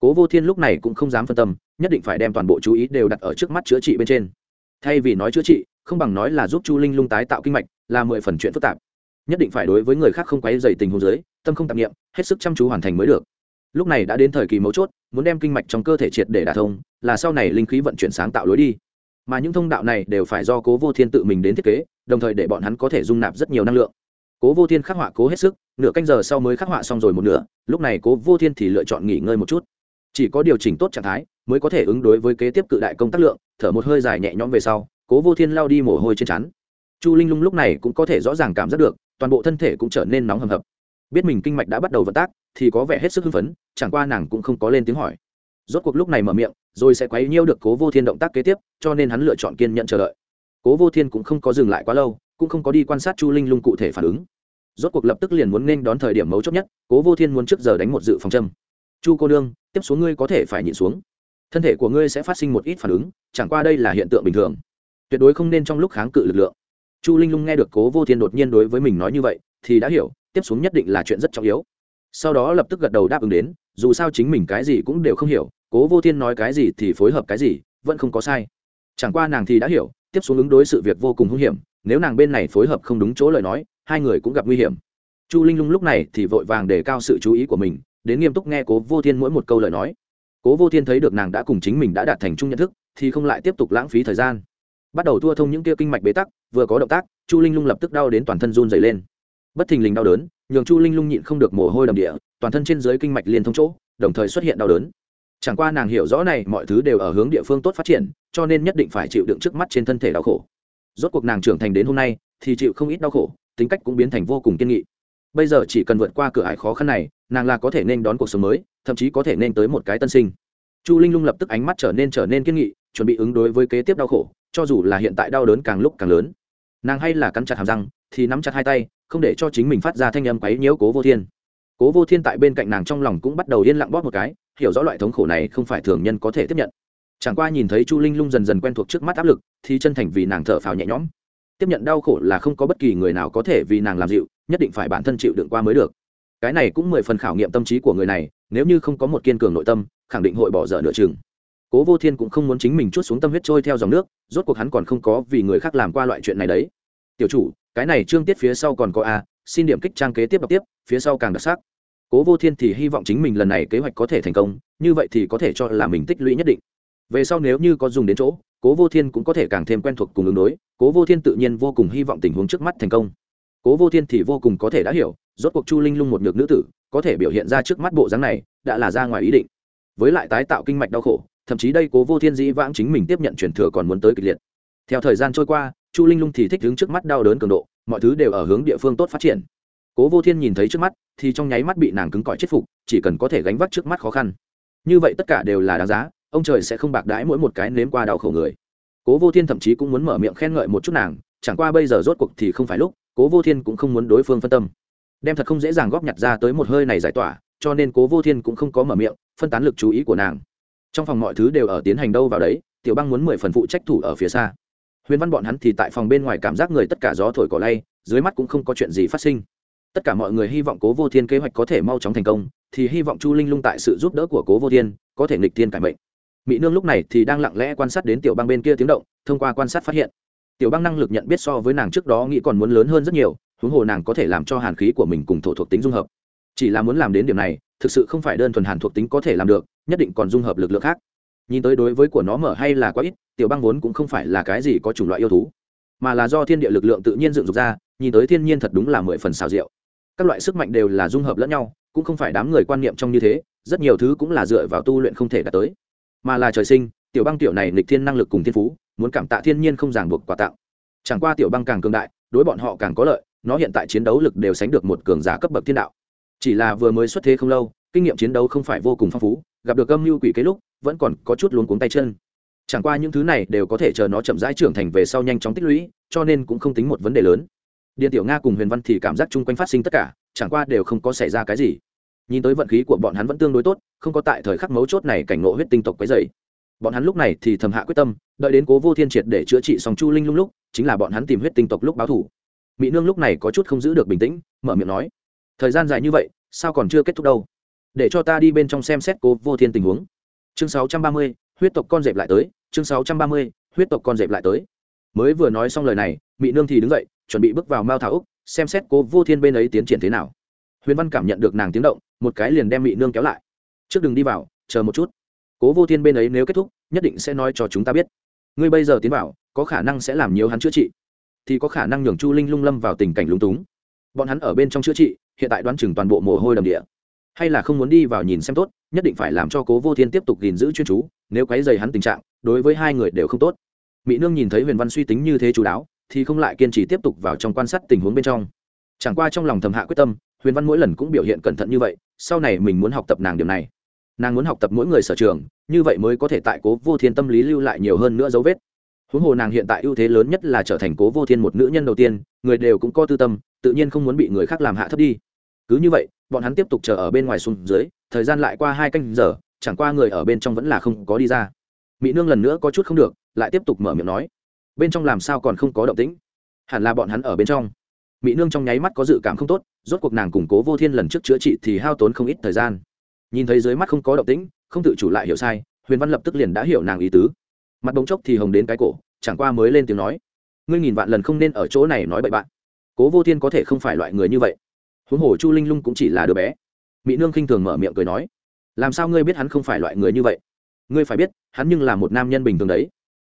A: Cố vô thiên lúc này cũng không dám phân tâm, nhất định phải đem toàn bộ chú ý đều đặt ở trước mắt chữa trị bên trên. Thay vì nói chữa trị, không bằng nói là giúp chu linh lung tái tạo kinh mạch là mười phần chuyện phức tạp. Nhất định phải đối với người khác không quấy dày tình hôn giới tâm không tạp nghiệm hết sức chăm chú hoàn thành mới được. Lúc này đã đến thời kỳ mấu chốt, muốn đem kinh mạch trong cơ thể triệt để đả thông, là sau này linh khí vận chuyển sáng tạo lối đi. Mà những thông đạo này đều phải do cố vô thiên tự mình đến thiết kế, đồng thời để bọn hắn có thể dung nạp rất nhiều năng lượng. Cố vô thiên khắc họa cố hết sức, nửa canh giờ sau mới khắc họa xong rồi một nửa, lúc này cố vô thiên thì lựa chọn nghỉ ngơi một chút. Chỉ có điều chỉnh tốt trạng thái, mới có thể ứng đối với kế tiếp cự đại công tác lượng, thở một hơi dài nhẹ nhõm về sau, cố vô thiên lao đi mồ hôi trên chắn chu linh lung lúc này cũng có thể rõ ràng cảm giác được, toàn bộ thân thể cũng trở nên nóng hầm hập. Biết mình kinh mạch đã bắt đầu vận tác, thì có vẻ hết sức hưng phấn, chẳng qua nàng cũng không có lên tiếng hỏi. Rốt cuộc lúc này mở miệng, rồi sẽ quấy nhiêu được cố vô thiên động tác kế tiếp, cho nên hắn lựa chọn kiên nhận chờ đợi. Cố vô thiên cũng không có dừng lại quá lâu, cũng không có đi quan sát chu linh lung cụ thể phản ứng. Rốt cuộc lập tức liền muốn nên đón thời điểm mấu chốt nhất, cố vô thiên muốn trước giờ đánh một dự phòng châm. Chu cô đương tiếp xuống ngươi có thể phải nhịn xuống. Thân thể của ngươi sẽ phát sinh một ít phản ứng, chẳng qua đây là hiện tượng bình thường. Tuyệt đối không nên trong lúc kháng cự lực lượng chu linh lung nghe được cố vô thiên đột nhiên đối với mình nói như vậy, thì đã hiểu, tiếp xuống nhất định là chuyện rất trọng yếu. Sau đó lập tức gật đầu đáp ứng đến, dù sao chính mình cái gì cũng đều không hiểu, cố vô thiên nói cái gì thì phối hợp cái gì, vẫn không có sai. Chẳng qua nàng thì đã hiểu, tiếp xuống ứng đối sự việc vô cùng hung hiểm, nếu nàng bên này phối hợp không đúng chỗ lời nói, hai người cũng gặp nguy hiểm. Chu linh lung lúc này thì vội vàng để cao sự chú ý của mình, đến nghiêm túc nghe cố vô thiên mỗi một câu lời nói. Cố vô thiên thấy được nàng đã cùng chính mình đã đạt thành chung nhận thức, thì không lại tiếp tục lãng phí thời gian bắt đầu thua thông những kia kinh mạch bế tắc, vừa có động tác, chu linh lung lập tức đau đến toàn thân run dày lên. Bất thình lình đau đớn, nhường chu linh lung nhịn không được mồ hôi đầm địa, toàn thân trên dưới kinh mạch liên thông chỗ, đồng thời xuất hiện đau đớn. Chẳng qua nàng hiểu rõ này mọi thứ đều ở hướng địa phương tốt phát triển, cho nên nhất định phải chịu đựng trước mắt trên thân thể đau khổ. Rốt cuộc nàng trưởng thành đến hôm nay, thì chịu không ít đau khổ, tính cách cũng biến thành vô cùng kiên nghị. Bây giờ chỉ cần vượt qua cửa ải khó khăn này, nàng là có thể nên đón cuộc sống mới, thậm chí có thể nên tới một cái tân sinh. Chu linh lung lập tức ánh mắt trở nên trở nên kiên nghị, chuẩn bị ứng đối với kế tiếp đau khổ cho dù là hiện tại đau đớn càng lúc càng lớn. Nàng hay là cắn chặt hàm răng, thì nắm chặt hai tay, không để cho chính mình phát ra thanh âm quấy nhiễu cố vô thiên. Cố vô thiên tại bên cạnh nàng trong lòng cũng bắt đầu yên lặng bóp một cái, hiểu rõ loại thống khổ này không phải thường nhân có thể tiếp nhận. Chẳng qua nhìn thấy chu linh lung dần dần quen thuộc trước mắt áp lực, thì chân thành vì nàng thở phào nhẹ nhõm. Tiếp nhận đau khổ là không có bất kỳ người nào có thể vì nàng làm dịu, nhất định phải bản thân chịu đựng qua mới được. Cái này cũng mười phần khảo nghiệm tâm trí của người này, nếu như không có một kiên cường nội tâm, khẳng định hội bỏ dở nửa chừng cố vô thiên cũng không muốn chính mình chút xuống tâm huyết trôi theo dòng nước, rốt cuộc hắn còn không có vì người khác làm qua loại chuyện này đấy. Tiểu chủ, cái này trương tiết phía sau còn có a, xin điểm kích trang kế tiếp đọc tiếp, phía sau càng đặc sắc. Cố vô thiên thì hy vọng chính mình lần này kế hoạch có thể thành công, như vậy thì có thể cho là mình tích lũy nhất định. Về sau nếu như có dùng đến chỗ, cố vô thiên cũng có thể càng thêm quen thuộc cùng ứng đối, cố vô thiên tự nhiên vô cùng hy vọng tình huống trước mắt thành công. Cố vô thiên thì vô cùng có thể đã hiểu, rốt cuộc chu linh lung một nhược nữ tử, có thể biểu hiện ra trước mắt bộ dáng này, đã là ra ngoài ý định. Với lại tái tạo kinh mạch đau khổ thậm chí đây cố vô thiên dĩ vãng chính mình tiếp nhận truyền thừa còn muốn tới kịch liệt. Theo thời gian trôi qua, chu linh lung thì thích đứng trước mắt đau đớn cường độ, mọi thứ đều ở hướng địa phương tốt phát triển. Cố vô thiên nhìn thấy trước mắt, thì trong nháy mắt bị nàng cứng cỏi chết phục, chỉ cần có thể gánh vác trước mắt khó khăn. Như vậy tất cả đều là đáng giá, ông trời sẽ không bạc đãi mỗi một cái nếm qua đau khổ người. Cố vô thiên thậm chí cũng muốn mở miệng khen ngợi một chút nàng, chẳng qua bây giờ rốt cuộc thì không phải lúc, cố vô thiên cũng không muốn đối phương phân tâm. Đem thật không dễ dàng góp nhặt ra tới một hơi này giải tỏa, cho nên cố vô thiên cũng không có mở miệng, phân tán lực chú ý của nàng trong phòng mọi thứ đều ở tiến hành đâu vào đấy, tiểu băng muốn mười phần phụ trách thủ ở phía xa. Huyền văn bọn hắn thì tại phòng bên ngoài cảm giác người tất cả gió thổi cỏ lay, dưới mắt cũng không có chuyện gì phát sinh. Tất cả mọi người hy vọng cố vô thiên kế hoạch có thể mau chóng thành công, thì hy vọng chu linh lung tại sự giúp đỡ của cố vô thiên có thể nghịch thiên cải mệnh. Mỹ nương lúc này thì đang lặng lẽ quan sát đến tiểu băng bên kia tiếng động, thông qua quan sát phát hiện, tiểu băng năng lực nhận biết so với nàng trước đó nghĩ còn muốn lớn hơn rất nhiều, huống hồ nàng có thể làm cho hàn khí của mình cùng thổ thuộc tính dung hợp. Chỉ là muốn làm đến điểm này, thực sự không phải đơn thuần hàn thuộc tính có thể làm được nhất định còn dung hợp lực lượng khác. Nhìn tới đối với của nó mở hay là quá ít, tiểu băng vốn cũng không phải là cái gì có chủng loại yêu thú, mà là do thiên địa lực lượng tự nhiên dựng dục ra, nhìn tới thiên nhiên thật đúng là mười phần xào rượu các loại sức mạnh đều là dung hợp lẫn nhau, cũng không phải đám người quan niệm trong như thế, rất nhiều thứ cũng là dựa vào tu luyện không thể đạt tới. Mà là trời sinh, tiểu băng tiểu này nghịch thiên năng lực cùng thiên phú, muốn cảm tạ thiên nhiên không ràng buộc quà tặng. Chẳng qua tiểu băng càng cường đại, đối bọn họ càng có lợi, nó hiện tại chiến đấu lực đều sánh được một cường giả cấp bậc thiên đạo. Chỉ là vừa mới xuất thế không lâu kinh nghiệm chiến đấu không phải vô cùng phong phú, gặp được âm mưu quỷ kế lúc, vẫn còn có chút luống cuống tay chân. Chẳng qua những thứ này đều có thể chờ nó chậm rãi trưởng thành về sau nhanh chóng tích lũy, cho nên cũng không tính một vấn đề lớn. Điện tiểu nga cùng huyền văn thì cảm giác chung quanh phát sinh tất cả, chẳng qua đều không có xảy ra cái gì. Nhìn tới vận khí của bọn hắn vẫn tương đối tốt, không có tại thời khắc mấu chốt này cảnh ngộ huyết tinh tộc quấy dày bọn hắn lúc này thì thầm hạ quyết tâm, đợi đến cố vô thiên triệt để chữa trị song chu linh lung lúc, chính là bọn hắn tìm huyết tinh tộc lúc báo thủ. Mỹ nương lúc này có chút không giữ được bình tĩnh, mở miệng nói, thời gian dài như vậy, sao còn chưa kết thúc đâu? Để cho ta đi bên trong xem xét cố vô thiên tình huống. Chương 630, huyết tộc con dẹp lại tới. Chương 630, huyết tộc con dẹp lại tới. Mới vừa nói xong lời này mỹ nương thì đứng dậy chuẩn bị bước vào mao thảo úc xem xét cố vô thiên bên ấy tiến triển thế nào. Huyền văn cảm nhận được nàng tiếng động một cái liền đem mỹ nương kéo lại. Trước đừng đi vào chờ một chút. Cố vô thiên bên ấy nếu kết thúc nhất định sẽ nói cho chúng ta biết. Ngươi bây giờ tiến vào có khả năng sẽ làm nhiều hắn chữa trị. Thì có khả năng nhường chu linh lung lâm vào tình cảnh lúng túng. Bọn hắn ở bên trong chữa trị hiện tại đoán chừng toàn bộ mồ hôi đầm địa hay là không muốn đi vào nhìn xem tốt, nhất định phải làm cho cố vô thiên tiếp tục gìn giữ chuyên chú, nếu quấy dày hắn tình trạng, đối với hai người đều không tốt. Mỹ nương nhìn thấy huyền văn suy tính như thế chú đáo, thì không lại kiên trì tiếp tục vào trong quan sát tình huống bên trong. Chẳng qua trong lòng thầm hạ quyết tâm, huyền văn mỗi lần cũng biểu hiện cẩn thận như vậy, sau này mình muốn học tập nàng điều này. Nàng muốn học tập mỗi người sở trường, như vậy mới có thể tại cố vô thiên tâm lý lưu lại nhiều hơn nữa dấu vết. Huống hồ nàng hiện tại ưu thế lớn nhất là trở thành cố vô thiên một nữ nhân đầu tiên, người đều cũng có tư tâm, tự nhiên không muốn bị người khác làm hạ thấp đi. Cứ như vậy bọn hắn tiếp tục chờ ở bên ngoài xuống dưới, thời gian lại qua hai canh giờ, chẳng qua người ở bên trong vẫn là không có đi ra. Mỹ nương lần nữa có chút không được, lại tiếp tục mở miệng nói. Bên trong làm sao còn không có động tĩnh? Hẳn là bọn hắn ở bên trong. Mỹ nương trong nháy mắt có dự cảm không tốt, rốt cuộc nàng củng cố vô thiên lần trước chữa trị thì hao tốn không ít thời gian. Nhìn thấy dưới mắt không có động tĩnh, không tự chủ lại hiểu sai, huyền văn lập tức liền đã hiểu nàng ý tứ. Mặt bóng chốc thì hồng đến cái cổ, chẳng qua mới lên tiếng nói. Ngươi nghìn vạn lần không nên ở chỗ này nói bậy bạn. Cố vô thiên có thể không phải loại người như vậy huống hồ chu linh lung cũng chỉ là đứa bé. Mỹ nương khinh thường mở miệng cười nói, làm sao ngươi biết hắn không phải loại người như vậy? Ngươi phải biết, hắn nhưng là một nam nhân bình thường đấy.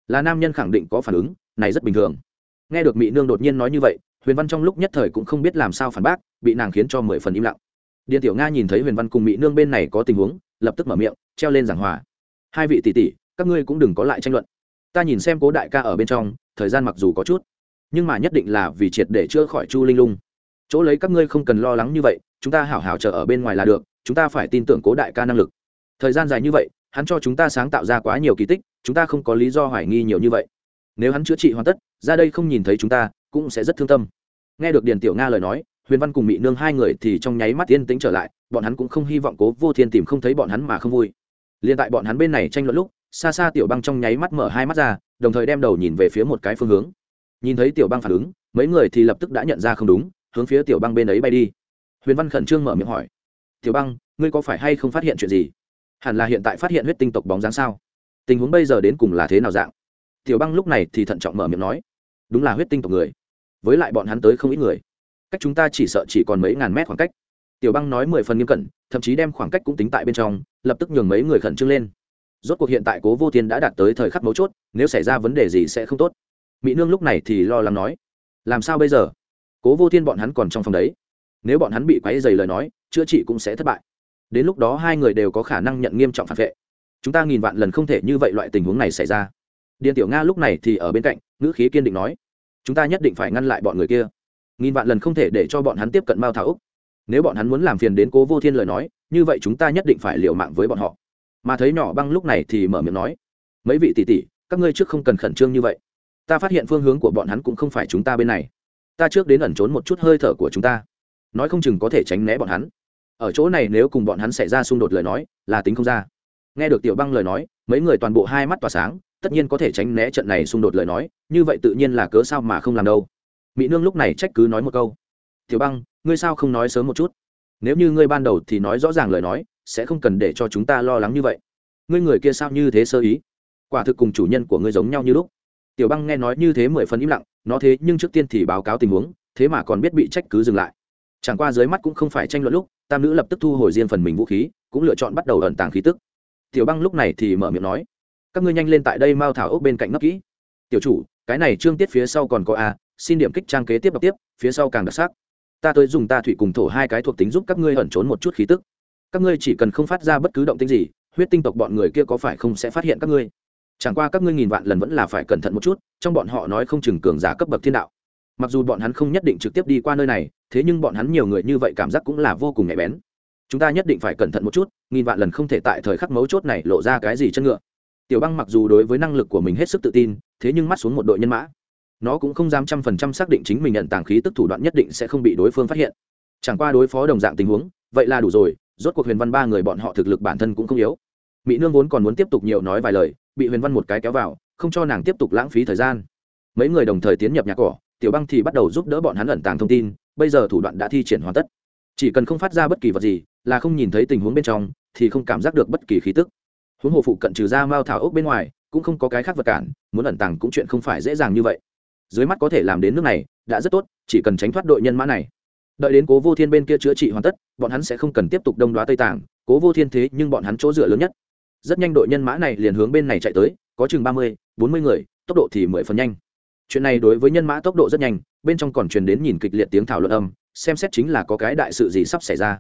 A: Là nam nhân khẳng định có phản ứng, này rất bình thường. Nghe được mỹ nương đột nhiên nói như vậy, huyền văn trong lúc nhất thời cũng không biết làm sao phản bác, bị nàng khiến cho mười phần im lặng. Điện tiểu nga nhìn thấy huyền văn cùng mỹ nương bên này có tình huống, lập tức mở miệng, treo lên giảng hòa. Hai vị tỷ tỷ, các ngươi cũng đừng có lại tranh luận. Ta nhìn xem cố đại ca ở bên trong, thời gian mặc dù có chút, nhưng mà nhất định là vì triệt để chữa khỏi chu linh lung chỗ lấy các ngươi không cần lo lắng như vậy, chúng ta hảo hảo chờ ở bên ngoài là được, chúng ta phải tin tưởng cố đại ca năng lực. Thời gian dài như vậy, hắn cho chúng ta sáng tạo ra quá nhiều kỳ tích, chúng ta không có lý do hoài nghi nhiều như vậy. Nếu hắn chữa trị hoàn tất, ra đây không nhìn thấy chúng ta, cũng sẽ rất thương tâm. Nghe được điền tiểu nga lời nói, huyền văn cùng mỹ nương hai người thì trong nháy mắt yên tĩnh trở lại, bọn hắn cũng không hy vọng cố vô thiên tìm không thấy bọn hắn mà không vui. Liền tại bọn hắn bên này tranh luận lúc, xa xa tiểu băng trong nháy mắt mở hai mắt ra, đồng thời đem đầu nhìn về phía một cái phương hướng. Nhìn thấy tiểu băng phản ứng, mấy người thì lập tức đã nhận ra không đúng hướng phía tiểu băng bên ấy bay đi. Huyền văn khẩn trương mở miệng hỏi, tiểu băng, ngươi có phải hay không phát hiện chuyện gì? Hẳn là hiện tại phát hiện huyết tinh tộc bóng dáng sao? Tình huống bây giờ đến cùng là thế nào dạng? Tiểu băng lúc này thì thận trọng mở miệng nói, đúng là huyết tinh tộc người, với lại bọn hắn tới không ít người. Cách chúng ta chỉ sợ chỉ còn mấy ngàn mét khoảng cách. Tiểu băng nói mười phần nghiêm cẩn, thậm chí đem khoảng cách cũng tính tại bên trong, lập tức nhường mấy người khẩn trương lên. Rốt cuộc hiện tại cố vô thiên đã đạt tới thời khắc mấu chốt, nếu xảy ra vấn đề gì sẽ không tốt. Mỹ nương lúc này thì lo lắng nói, làm sao bây giờ? Cố vô thiên bọn hắn còn trong phòng đấy. Nếu bọn hắn bị quáy dày lời nói, chữa trị cũng sẽ thất bại. Đến lúc đó hai người đều có khả năng nhận nghiêm trọng phản vệ. Chúng ta nghìn vạn lần không thể như vậy loại tình huống này xảy ra. Điện tiểu nga lúc này thì ở bên cạnh, ngữ khí kiên định nói, chúng ta nhất định phải ngăn lại bọn người kia. Nghìn vạn lần không thể để cho bọn hắn tiếp cận mao thảo úc. Nếu bọn hắn muốn làm phiền đến cố vô thiên lời nói, như vậy chúng ta nhất định phải liều mạng với bọn họ. Mà thấy nhỏ băng lúc này thì mở miệng nói, mấy vị tỷ tỷ, các ngươi trước không cần khẩn trương như vậy. Ta phát hiện phương hướng của bọn hắn cũng không phải chúng ta bên này ta trước đến ẩn trốn một chút hơi thở của chúng ta. Nói không chừng có thể tránh né bọn hắn. Ở chỗ này nếu cùng bọn hắn xảy ra xung đột lời nói, là tính không ra. Nghe được tiểu băng lời nói, mấy người toàn bộ hai mắt tỏa sáng, tất nhiên có thể tránh né trận này xung đột lời nói, như vậy tự nhiên là cớ sao mà không làm đâu. Mỹ nương lúc này trách cứ nói một câu. Tiểu băng, ngươi sao không nói sớm một chút? Nếu như ngươi ban đầu thì nói rõ ràng lời nói, sẽ không cần để cho chúng ta lo lắng như vậy. Ngươi người kia sao như thế sơ ý? Quả thực cùng chủ nhân của ngươi giống nhau như lúc tiểu băng nghe nói như thế mười phần im lặng, nó thế nhưng trước tiên thì báo cáo tình huống, thế mà còn biết bị trách cứ dừng lại. Chẳng qua dưới mắt cũng không phải tranh luận lúc, tam nữ lập tức thu hồi riêng phần mình vũ khí, cũng lựa chọn bắt đầu ẩn tàng khí tức. Tiểu băng lúc này thì mở miệng nói, các ngươi nhanh lên tại đây mao thảo ốc bên cạnh ngấp kỹ. Tiểu chủ, cái này trương tiết phía sau còn có a, xin điểm kích trang kế tiếp đọc tiếp, phía sau càng đặc sắc. Ta tới dùng ta thủy cùng thổ hai cái thuộc tính giúp các ngươi ẩn trốn một chút khí tức. Các ngươi chỉ cần không phát ra bất cứ động tính gì, huyết tinh tộc bọn người kia có phải không sẽ phát hiện các ngươi? Chẳng qua các ngươi nghìn vạn lần vẫn là phải cẩn thận một chút, trong bọn họ nói không chừng cường giả cấp bậc thiên đạo. Mặc dù bọn hắn không nhất định trực tiếp đi qua nơi này, thế nhưng bọn hắn nhiều người như vậy cảm giác cũng là vô cùng nhạy bén. Chúng ta nhất định phải cẩn thận một chút, nghìn vạn lần không thể tại thời khắc mấu chốt này lộ ra cái gì chân ngựa. Tiểu băng mặc dù đối với năng lực của mình hết sức tự tin, thế nhưng mắt xuống một đội nhân mã. Nó cũng không dám trăm phần trăm xác định chính mình nhận tàng khí tức thủ đoạn nhất định sẽ không bị đối phương phát hiện. Chẳng qua đối phó đồng dạng tình huống, vậy là đủ rồi, rốt cuộc huyền văn ba người bọn họ thực lực bản thân cũng không yếu. Mỹ nương vốn còn muốn tiếp tục nhiều nói vài lời bị huyền văn một cái kéo vào, không cho nàng tiếp tục lãng phí thời gian. Mấy người đồng thời tiến nhập nhà cỏ, tiểu băng thì bắt đầu giúp đỡ bọn hắn ẩn tàng thông tin, bây giờ thủ đoạn đã thi triển hoàn tất. Chỉ cần không phát ra bất kỳ vật gì, là không nhìn thấy tình huống bên trong, thì không cảm giác được bất kỳ khí tức. Huống hồ phụ cận trừ ra mao thảo ốc bên ngoài, cũng không có cái khác vật cản, muốn ẩn tàng cũng chuyện không phải dễ dàng như vậy. Dưới mắt có thể làm đến nước này, đã rất tốt, chỉ cần tránh thoát đội nhân mã này. Đợi đến cố vô thiên bên kia chữa trị hoàn tất, bọn hắn sẽ không cần tiếp tục đông đoá tây tàng cố vô thiên thế nhưng bọn hắn chỗ dựa lớn nhất rất nhanh đội nhân mã này liền hướng bên này chạy tới, có chừng ba mươi, bốn mươi người, tốc độ thì mười phần nhanh. Chuyện này đối với nhân mã tốc độ rất nhanh, bên trong còn truyền đến nhìn kịch liệt tiếng thảo luận âm, xem xét chính là có cái đại sự gì sắp xảy ra.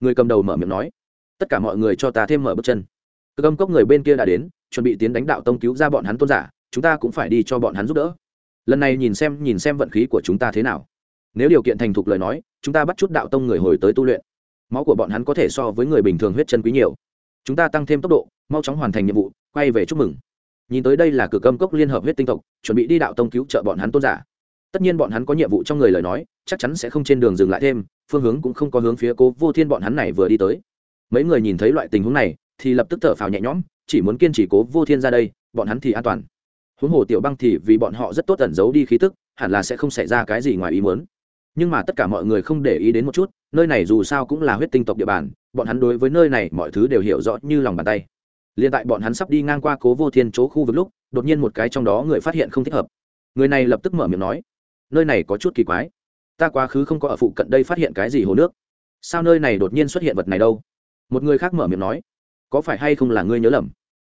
A: Người cầm đầu mở miệng nói, tất cả mọi người cho ta thêm mở bước chân. Cơ âm cốc người bên kia đã đến, chuẩn bị tiến đánh đạo tông cứu ra bọn hắn tôn giả, chúng ta cũng phải đi cho bọn hắn giúp đỡ. Lần này nhìn xem nhìn xem vận khí của chúng ta thế nào. Nếu điều kiện thành thục lời nói, chúng ta bắt chút đạo tông người hồi tới tu luyện. Máu của bọn hắn có thể so với người bình thường huyết chân quý nhiều chúng ta tăng thêm tốc độ, mau chóng hoàn thành nhiệm vụ, quay về chúc mừng. Nhìn tới đây là cửa âm cốc liên hợp huyết tinh tộc, chuẩn bị đi đạo tông cứu trợ bọn hắn tôn giả. Tất nhiên bọn hắn có nhiệm vụ trong người lời nói, chắc chắn sẽ không trên đường dừng lại thêm, phương hướng cũng không có hướng phía cố vô thiên bọn hắn này vừa đi tới. Mấy người nhìn thấy loại tình huống này, thì lập tức thở phào nhẹ nhõm, chỉ muốn kiên trì cố vô thiên ra đây, bọn hắn thì an toàn. Huống hồ tiểu băng thì vì bọn họ rất tốt ẩn giấu đi khí tức, hẳn là sẽ không xảy ra cái gì ngoài ý muốn nhưng mà tất cả mọi người không để ý đến một chút nơi này dù sao cũng là huyết tinh tộc địa bàn bọn hắn đối với nơi này mọi thứ đều hiểu rõ như lòng bàn tay. Liền tại bọn hắn sắp đi ngang qua cố vô thiên chỗ khu vực lúc đột nhiên một cái trong đó người phát hiện không thích hợp. Người này lập tức mở miệng nói nơi này có chút kỳ quái. Ta quá khứ không có ở phụ cận đây phát hiện cái gì hồ nước. Sao nơi này đột nhiên xuất hiện vật này đâu? Một người khác mở miệng nói có phải hay không là ngươi nhớ lầm?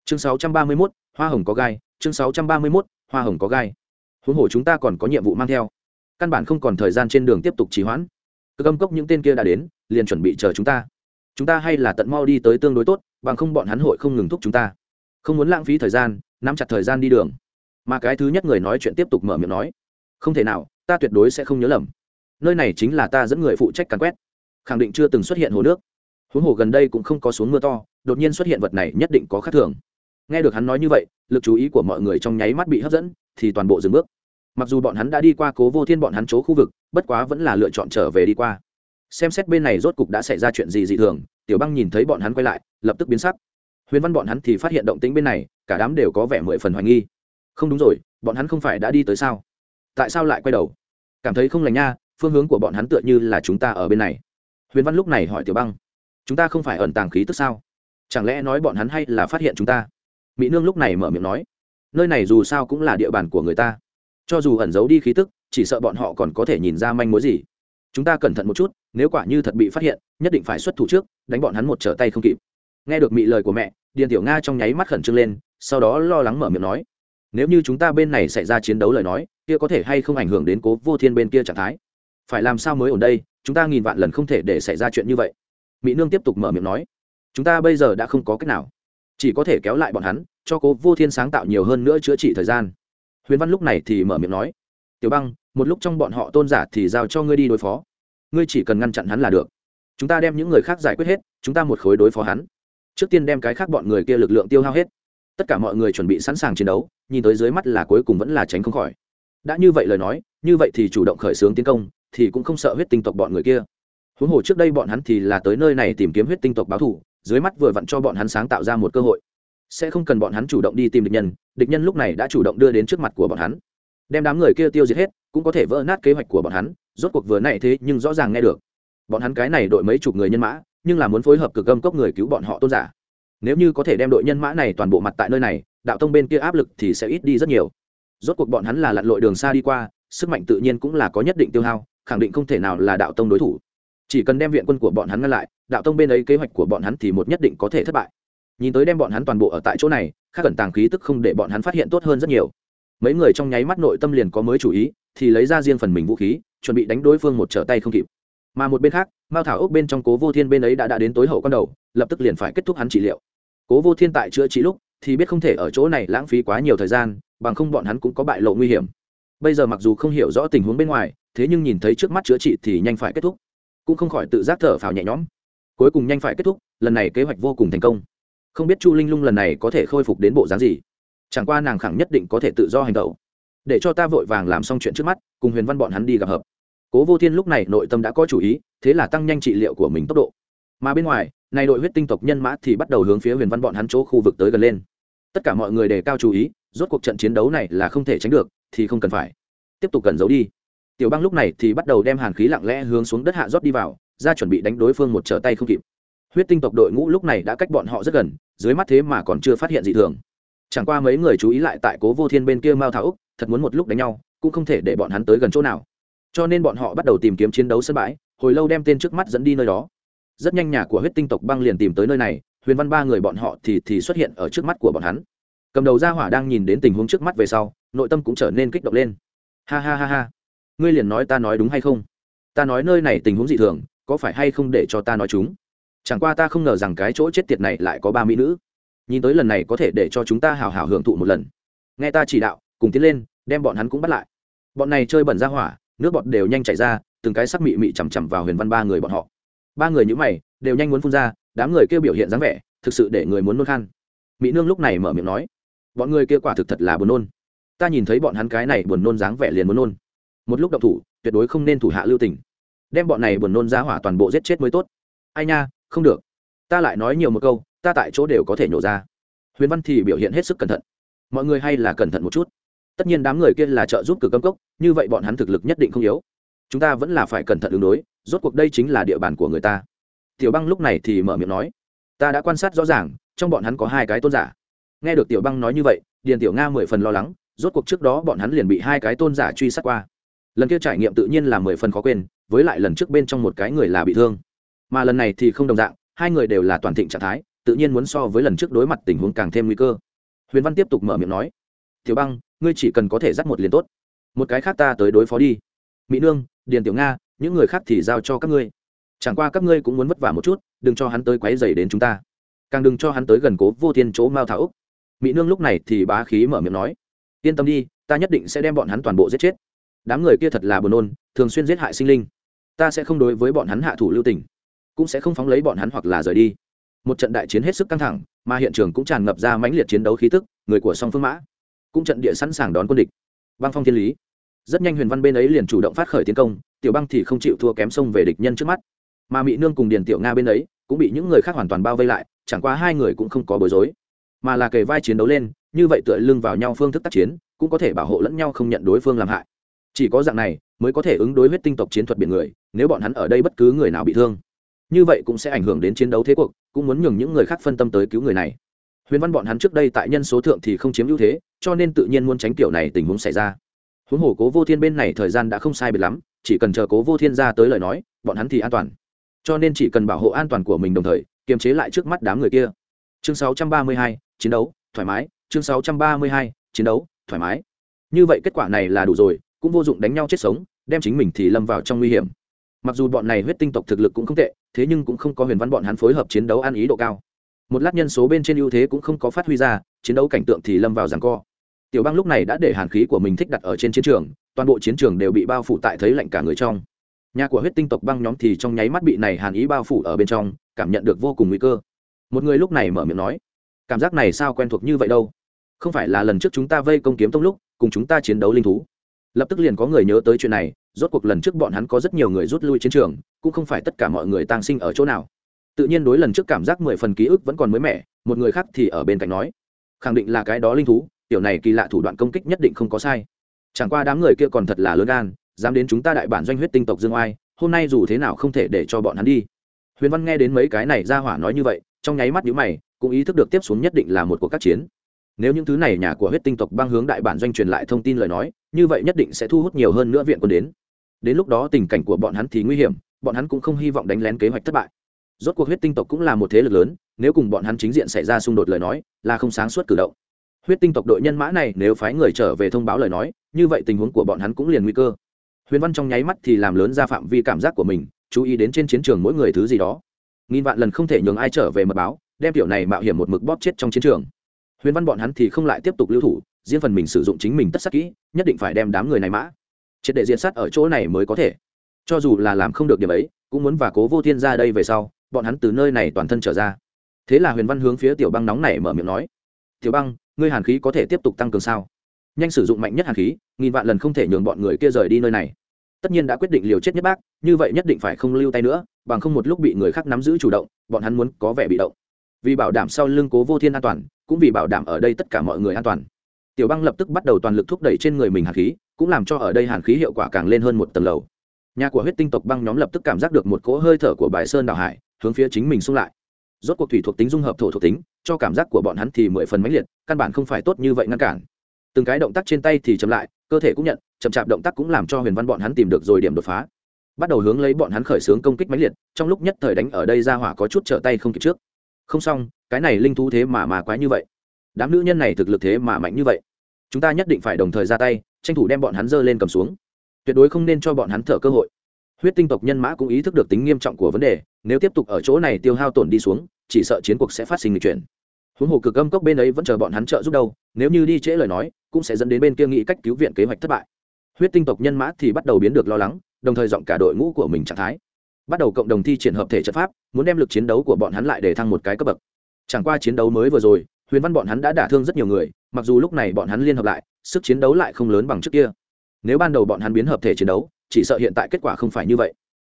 A: Chương 631, hoa hồng có gai. Chương 631, hoa hồng có gai. Huống hồ chúng ta còn có nhiệm vụ mang theo căn bản không còn thời gian trên đường tiếp tục trì hoãn. Cực âm cốc những tên kia đã đến, liền chuẩn bị chờ chúng ta. Chúng ta hay là tận mau đi tới tương đối tốt, bằng không bọn hắn hội không ngừng thúc chúng ta. Không muốn lãng phí thời gian, nắm chặt thời gian đi đường. Mà cái thứ nhất người nói chuyện tiếp tục mở miệng nói, không thể nào, ta tuyệt đối sẽ không nhớ lầm. Nơi này chính là ta dẫn người phụ trách càn quét. Khẳng định chưa từng xuất hiện hồ nước. Huống hồ gần đây cũng không có xuống mưa to, đột nhiên xuất hiện vật này nhất định có khác thường. Nghe được hắn nói như vậy, lực chú ý của mọi người trong nháy mắt bị hấp dẫn, thì toàn bộ dừng bước mặc dù bọn hắn đã đi qua cố vô thiên bọn hắn chỗ khu vực, bất quá vẫn là lựa chọn trở về đi qua. Xem xét bên này rốt cục đã xảy ra chuyện gì dị thường, tiểu băng nhìn thấy bọn hắn quay lại, lập tức biến sắc. Huyền văn bọn hắn thì phát hiện động tĩnh bên này, cả đám đều có vẻ mười phần hoài nghi. Không đúng rồi, bọn hắn không phải đã đi tới sao? Tại sao lại quay đầu? Cảm thấy không lành nha, phương hướng của bọn hắn tựa như là chúng ta ở bên này. Huyền văn lúc này hỏi tiểu băng, chúng ta không phải ẩn tàng khí tức sao? Chẳng lẽ nói bọn hắn hay là phát hiện chúng ta? Mỹ nương lúc này mở miệng nói, nơi này dù sao cũng là địa bàn của người ta cho dù ẩn giấu đi khí tức, chỉ sợ bọn họ còn có thể nhìn ra manh mối gì. Chúng ta cẩn thận một chút, nếu quả như thật bị phát hiện, nhất định phải xuất thủ trước, đánh bọn hắn một trở tay không kịp. Nghe được mị lời của mẹ, điền tiểu nga trong nháy mắt khẩn trương lên, sau đó lo lắng mở miệng nói, nếu như chúng ta bên này xảy ra chiến đấu lời nói, kia có thể hay không ảnh hưởng đến cố vô thiên bên kia trạng thái? Phải làm sao mới ổn đây? Chúng ta nghìn vạn lần không thể để xảy ra chuyện như vậy. Mỹ nương tiếp tục mở miệng nói, chúng ta bây giờ đã không có cách nào. Chỉ có thể kéo lại bọn hắn, cho cố vô thiên sáng tạo nhiều hơn nữa chữa trị thời gian huyền văn lúc này thì mở miệng nói, tiểu băng, một lúc trong bọn họ tôn giả thì giao cho ngươi đi đối phó. Ngươi chỉ cần ngăn chặn hắn là được. Chúng ta đem những người khác giải quyết hết, chúng ta một khối đối phó hắn. Trước tiên đem cái khác bọn người kia lực lượng tiêu hao hết. Tất cả mọi người chuẩn bị sẵn sàng chiến đấu, nhìn tới dưới mắt là cuối cùng vẫn là tránh không khỏi. Đã như vậy lời nói, như vậy thì chủ động khởi xướng tiến công, thì cũng không sợ huyết tinh tộc bọn người kia. Huống hồ trước đây bọn hắn thì là tới nơi này tìm kiếm huyết tinh tộc báo thù, dưới mắt vừa vặn cho bọn hắn sáng tạo ra một cơ hội sẽ không cần bọn hắn chủ động đi tìm địch nhân địch nhân lúc này đã chủ động đưa đến trước mặt của bọn hắn. Đem đám người kia tiêu diệt hết, cũng có thể vỡ nát kế hoạch của bọn hắn, rốt cuộc vừa nãy thế nhưng rõ ràng nghe được. Bọn hắn cái này đội mấy chục người nhân mã, nhưng là muốn phối hợp cực âm cốc người cứu bọn họ tôn giả. Nếu như có thể đem đội nhân mã này toàn bộ mặt tại nơi này, đạo tông bên kia áp lực thì sẽ ít đi rất nhiều. Rốt cuộc bọn hắn là lặn lội đường xa đi qua, sức mạnh tự nhiên cũng là có nhất định tiêu hao, khẳng định không thể nào là đạo tông đối thủ. Chỉ cần đem viện quân của bọn hắn ngăn lại, đạo tông bên ấy kế hoạch của bọn hắn thì một nhất định có thể thất bại nhìn tới đem bọn hắn toàn bộ ở tại chỗ này khác cẩn tàng khí tức không để bọn hắn phát hiện tốt hơn rất nhiều. Mấy người trong nháy mắt nội tâm liền có mới chủ ý, thì lấy ra riêng phần mình vũ khí, chuẩn bị đánh đối phương một trở tay không kịp. Mà một bên khác, mao thảo ốc bên trong cố vô thiên bên ấy đã đã đến tối hậu con đầu, lập tức liền phải kết thúc hắn trị liệu. Cố vô thiên tại chữa trị lúc, thì biết không thể ở chỗ này lãng phí quá nhiều thời gian, bằng không bọn hắn cũng có bại lộ nguy hiểm. Bây giờ mặc dù không hiểu rõ tình huống bên ngoài, thế nhưng nhìn thấy trước mắt chữa trị thì nhanh phải kết thúc. Cũng không khỏi tự giác thở phào nhẹ nhõm. Cuối cùng nhanh phải kết thúc, lần này kế hoạch vô cùng thành công không biết chu linh lung lần này có thể khôi phục đến bộ dáng gì. Chẳng qua nàng khẳng nhất định có thể tự do hành động. Để cho ta vội vàng làm xong chuyện trước mắt, cùng huyền văn bọn hắn đi gặp hợp. Cố vô thiên lúc này nội tâm đã có chủ ý, thế là tăng nhanh trị liệu của mình tốc độ. Mà bên ngoài, này đội huyết tinh tộc nhân mã thì bắt đầu hướng phía huyền văn bọn hắn chỗ khu vực tới gần lên. Tất cả mọi người đề cao chú ý, rốt cuộc trận chiến đấu này là không thể tránh được, thì không cần phải. Tiếp tục cần giấu đi. Tiểu băng lúc này thì bắt đầu đem hàn khí lặng lẽ hướng xuống đất hạ rót đi vào, ra chuẩn bị đánh đối phương một trở tay không kịp. Huyết tinh tộc đội ngũ lúc này đã cách bọn họ rất gần dưới mắt thế mà còn chưa phát hiện gì thường. Chẳng qua mấy người chú ý lại tại cố vô thiên bên kia mao thảo úc, thật muốn một lúc đánh nhau, cũng không thể để bọn hắn tới gần chỗ nào. Cho nên bọn họ bắt đầu tìm kiếm chiến đấu sân bãi, hồi lâu đem tên trước mắt dẫn đi nơi đó. Rất nhanh nhà của huyết tinh tộc băng liền tìm tới nơi này, huyền văn ba người bọn họ thì thì xuất hiện ở trước mắt của bọn hắn. Cầm đầu gia hỏa đang nhìn đến tình huống trước mắt về sau, nội tâm cũng trở nên kích động lên. Ha ha ha ha. Ngươi liền nói ta nói đúng hay không? Ta nói nơi này tình huống dị thường, có phải hay không để cho ta nói chúng? Chẳng qua ta không ngờ rằng cái chỗ chết tiệt này lại có ba mỹ nữ. Nhìn tới lần này có thể để cho chúng ta hào hào hưởng thụ một lần. Nghe ta chỉ đạo, cùng tiến lên, đem bọn hắn cũng bắt lại. Bọn này chơi bẩn ra hỏa, nước bọt đều nhanh chảy ra, từng cái sắc mị mị chằm chằm vào huyền văn ba người bọn họ. Ba người nhữ mày, đều nhanh muốn phun ra, đám người kêu biểu hiện dáng vẻ, thực sự để người muốn nôn khăn mỹ nương lúc này mở miệng nói, bọn người kia quả thực thật là buồn nôn. Ta nhìn thấy bọn hắn cái này buồn nôn dáng vẻ liền muốn nôn. Một lúc đậu thủ, tuyệt đối không nên thủ hạ lưu tình. Đem bọn này buồn nôn ra hỏa toàn bộ giết chết mới tốt. Ai nha không được. Ta lại nói nhiều một câu, ta tại chỗ đều có thể nhổ ra. Huyền văn thì biểu hiện hết sức cẩn thận. Mọi người hay là cẩn thận một chút. Tất nhiên đám người kia là trợ giúp cử cấm cốc, như vậy bọn hắn thực lực nhất định không yếu. Chúng ta vẫn là phải cẩn thận ứng đối, rốt cuộc đây chính là địa bàn của người ta. Tiểu băng lúc này thì mở miệng nói, ta đã quan sát rõ ràng, trong bọn hắn có hai cái tôn giả. Nghe được tiểu băng nói như vậy, điền tiểu nga mười phần lo lắng, rốt cuộc trước đó bọn hắn liền bị hai cái tôn giả truy sát qua. Lần kia trải nghiệm tự nhiên là mười phần khó quên, với lại lần trước bên trong một cái người là bị thương mà lần này thì không đồng dạng, hai người đều là toàn thịnh trạng thái, tự nhiên muốn so với lần trước đối mặt tình huống càng thêm nguy cơ. Huyền văn tiếp tục mở miệng nói, tiểu băng, ngươi chỉ cần có thể dắt một liền tốt. Một cái khác ta tới đối phó đi. Mỹ nương, điền tiểu nga, những người khác thì giao cho các ngươi. Chẳng qua các ngươi cũng muốn vất vả một chút, đừng cho hắn tới quấy dày đến chúng ta. Càng đừng cho hắn tới gần cố vô thiên chỗ mao thảo úc. Mỹ nương lúc này thì bá khí mở miệng nói, yên tâm đi, ta nhất định sẽ đem bọn hắn toàn bộ giết chết. Đám người kia thật là buồn nôn, thường xuyên giết hại sinh linh. Ta sẽ không đối với bọn hắn hạ thủ lưu tình cũng sẽ không phóng lấy bọn hắn hoặc là rời đi. Một trận đại chiến hết sức căng thẳng, mà hiện trường cũng tràn ngập ra mãnh liệt chiến đấu khí tức, người của song phương mã cũng trận địa sẵn sàng đón quân địch. Băng phong thiên lý, rất nhanh huyền văn bên ấy liền chủ động phát khởi tiến công, tiểu băng thì không chịu thua kém sông về địch nhân trước mắt. Mà mỹ nương cùng điền tiểu nga bên ấy cũng bị những người khác hoàn toàn bao vây lại, chẳng qua hai người cũng không có bối rối. Mà là kề vai chiến đấu lên, như vậy tựa lưng vào nhau phương thức tác chiến, cũng có thể bảo hộ lẫn nhau không nhận đối phương làm hại. Chỉ có dạng này mới có thể ứng đối huyết tinh tộc chiến thuật biển người, nếu bọn hắn ở đây bất cứ người nào bị thương như vậy cũng sẽ ảnh hưởng đến chiến đấu thế cuộc cũng muốn nhường những người khác phân tâm tới cứu người này. Huyền văn bọn hắn trước đây tại nhân số thượng thì không chiếm ưu thế cho nên tự nhiên muốn tránh kiểu này tình huống xảy ra. Huống hồ cố vô thiên bên này thời gian đã không sai biệt lắm chỉ cần chờ cố vô thiên ra tới lời nói bọn hắn thì an toàn. Cho nên chỉ cần bảo hộ an toàn của mình đồng thời kiềm chế lại trước mắt đám người kia. Chương 632, chiến đấu thoải mái. Chương 632, chiến đấu thoải mái. Như vậy kết quả này là đủ rồi cũng vô dụng đánh nhau chết sống đem chính mình thì lâm vào trong nguy hiểm mặc dù bọn này huyết tinh tộc thực lực cũng không tệ, thế nhưng cũng không có huyền văn bọn hắn phối hợp chiến đấu ăn ý độ cao. Một lát nhân số bên trên ưu thế cũng không có phát huy ra, chiến đấu cảnh tượng thì lâm vào giằng co. Tiểu bang lúc này đã để hàn khí của mình thích đặt ở trên chiến trường, toàn bộ chiến trường đều bị bao phủ tại thấy lạnh cả người trong. Nhà của huyết tinh tộc băng nhóm thì trong nháy mắt bị này hàn ý bao phủ ở bên trong, cảm nhận được vô cùng nguy cơ. Một người lúc này mở miệng nói, cảm giác này sao quen thuộc như vậy đâu? Không phải là lần trước chúng ta vây công kiếm tông lúc, cùng chúng ta chiến đấu linh thú. Lập tức liền có người nhớ tới chuyện này rốt cuộc lần trước bọn hắn có rất nhiều người rút lui chiến trường, cũng không phải tất cả mọi người tang sinh ở chỗ nào. Tự nhiên đối lần trước cảm giác mười phần ký ức vẫn còn mới mẻ, một người khác thì ở bên cạnh nói, khẳng định là cái đó linh thú, tiểu này kỳ lạ thủ đoạn công kích nhất định không có sai. Chẳng qua đám người kia còn thật là lớn gan, dám đến chúng ta đại bản doanh huyết tinh tộc dương oai, hôm nay dù thế nào không thể để cho bọn hắn đi. Huyền văn nghe đến mấy cái này ra hỏa nói như vậy, trong nháy mắt nhíu mày, cũng ý thức được tiếp xuống nhất định là một cuộc các chiến. Nếu những thứ này nhà của huyết tinh tộc băng hướng đại bản doanh truyền lại thông tin lời nói, như vậy nhất định sẽ thu hút nhiều hơn nữa viện quân đến đến lúc đó tình cảnh của bọn hắn thì nguy hiểm, bọn hắn cũng không hy vọng đánh lén kế hoạch thất bại. Rốt cuộc huyết tinh tộc cũng là một thế lực lớn, nếu cùng bọn hắn chính diện xảy ra xung đột lời nói, là không sáng suốt cử động. Huyết tinh tộc đội nhân mã này nếu phái người trở về thông báo lời nói, như vậy tình huống của bọn hắn cũng liền nguy cơ. Huyền văn trong nháy mắt thì làm lớn ra phạm vi cảm giác của mình, chú ý đến trên chiến trường mỗi người thứ gì đó. Nghìn vạn lần không thể nhường ai trở về mật báo, đem tiểu này mạo hiểm một mực bóp chết trong chiến trường. Huyền văn bọn hắn thì không lại tiếp tục lưu thủ, riêng phần mình sử dụng chính mình tất sắc kỹ, nhất định phải đem đám người này mã triệt để diện sát ở chỗ này mới có thể. Cho dù là làm không được điểm ấy, cũng muốn và cố vô thiên ra đây về sau, bọn hắn từ nơi này toàn thân trở ra. Thế là huyền văn hướng phía tiểu băng nóng này mở miệng nói, tiểu băng, ngươi hàn khí có thể tiếp tục tăng cường sao? Nhanh sử dụng mạnh nhất hàn khí, nghìn vạn lần không thể nhường bọn người kia rời đi nơi này. Tất nhiên đã quyết định liều chết nhất bác, như vậy nhất định phải không lưu tay nữa, bằng không một lúc bị người khác nắm giữ chủ động, bọn hắn muốn có vẻ bị động. Vì bảo đảm sau lưng cố vô thiên an toàn, cũng vì bảo đảm ở đây tất cả mọi người an toàn. Tiểu băng lập tức bắt đầu toàn lực thúc đẩy trên người mình hàn khí cũng làm cho ở đây hàn khí hiệu quả càng lên hơn một tầng lầu. Nhà của huyết tinh tộc băng nhóm lập tức cảm giác được một cỗ hơi thở của bài sơn đảo hải, hướng phía chính mình xung lại. Rốt cuộc thủy thuộc tính dung hợp thổ thuộc tính, cho cảm giác của bọn hắn thì mười phần mãnh liệt, căn bản không phải tốt như vậy ngăn cản. Từng cái động tác trên tay thì chậm lại, cơ thể cũng nhận, chậm chạp động tác cũng làm cho huyền văn bọn hắn tìm được rồi điểm đột phá. Bắt đầu hướng lấy bọn hắn khởi xướng công kích mãnh liệt, trong lúc nhất thời đánh ở đây ra hỏa có chút trở tay không kịp trước. Không xong, cái này linh thú thế mà mà quái như vậy. Đám nữ nhân này thực lực thế mà mạnh như vậy. Chúng ta nhất định phải đồng thời ra tay tranh thủ đem bọn hắn dơ lên cầm xuống. Tuyệt đối không nên cho bọn hắn thở cơ hội. Huyết tinh tộc nhân mã cũng ý thức được tính nghiêm trọng của vấn đề, nếu tiếp tục ở chỗ này tiêu hao tổn đi xuống, chỉ sợ chiến cuộc sẽ phát sinh lịch chuyển. Huống hồ cực âm cốc bên ấy vẫn chờ bọn hắn trợ giúp đâu, nếu như đi trễ lời nói, cũng sẽ dẫn đến bên kia nghĩ cách cứu viện kế hoạch thất bại. Huyết tinh tộc nhân mã thì bắt đầu biến được lo lắng, đồng thời dọn cả đội ngũ của mình trạng thái. Bắt đầu cộng đồng thi triển hợp thể trận pháp, muốn đem lực chiến đấu của bọn hắn lại để thăng một cái cấp bậc. Chẳng qua chiến đấu mới vừa rồi, huyền văn bọn hắn đã đả thương rất nhiều người, mặc dù lúc này bọn hắn liên hợp lại sức chiến đấu lại không lớn bằng trước kia. Nếu ban đầu bọn hắn biến hợp thể chiến đấu, chỉ sợ hiện tại kết quả không phải như vậy.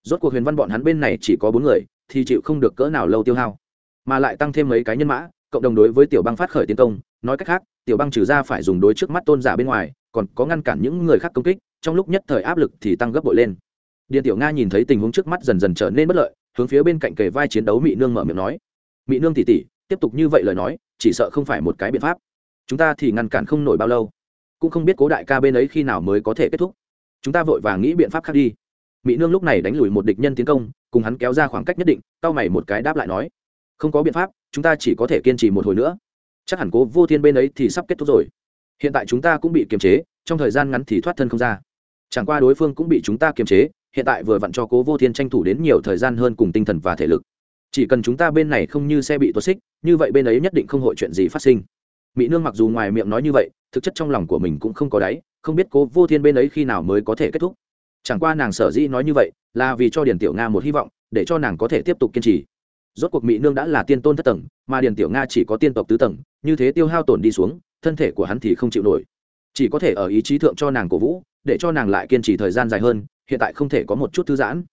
A: Rốt cuộc huyền văn bọn hắn bên này chỉ có bốn người, thì chịu không được cỡ nào lâu tiêu hao. Mà lại tăng thêm mấy cái nhân mã, cộng đồng đối với tiểu bang phát khởi tiến công, nói cách khác, tiểu bang trừ ra phải dùng đối trước mắt tôn giả bên ngoài, còn có ngăn cản những người khác công kích, trong lúc nhất thời áp lực thì tăng gấp bội lên. Điện tiểu nga nhìn thấy tình huống trước mắt dần dần trở nên bất lợi, hướng phía bên cạnh kề vai chiến đấu mỹ nương mở miệng nói. Mỹ nương tỉ tỉ tiếp tục như vậy lời nói, chỉ sợ không phải một cái biện pháp. Chúng ta thì ngăn cản không nổi bao lâu cũng không biết cố đại ca bên ấy khi nào mới có thể kết thúc. Chúng ta vội vàng nghĩ biện pháp khác đi. Mỹ nương lúc này đánh lùi một địch nhân tiến công, cùng hắn kéo ra khoảng cách nhất định tao mày một cái đáp lại nói, không có biện pháp, chúng ta chỉ có thể kiên trì một hồi nữa. Chắc hẳn cố vô thiên bên ấy thì sắp kết thúc rồi. Hiện tại chúng ta cũng bị kiềm chế, trong thời gian ngắn thì thoát thân không ra. Chẳng qua đối phương cũng bị chúng ta kiềm chế, hiện tại vừa vặn cho cố vô thiên tranh thủ đến nhiều thời gian hơn cùng tinh thần và thể lực. Chỉ cần chúng ta bên này không như xe bị tuột xích, như vậy bên ấy nhất định không hội chuyện gì phát sinh mỹ nương mặc dù ngoài miệng nói như vậy, thực chất trong lòng của mình cũng không có đáy, không biết cố vô thiên bên ấy khi nào mới có thể kết thúc. Chẳng qua nàng sở dĩ nói như vậy, là vì cho điền tiểu nga một hy vọng, để cho nàng có thể tiếp tục kiên trì. Rốt cuộc mỹ nương đã là tiên tôn thất tầng, mà điền tiểu nga chỉ có tiên tộc tứ tầng, như thế tiêu hao tổn đi xuống, thân thể của hắn thì không chịu nổi. Chỉ có thể ở ý chí thượng cho nàng cổ vũ, để cho nàng lại kiên trì thời gian dài hơn, hiện tại không thể có một chút thư giãn.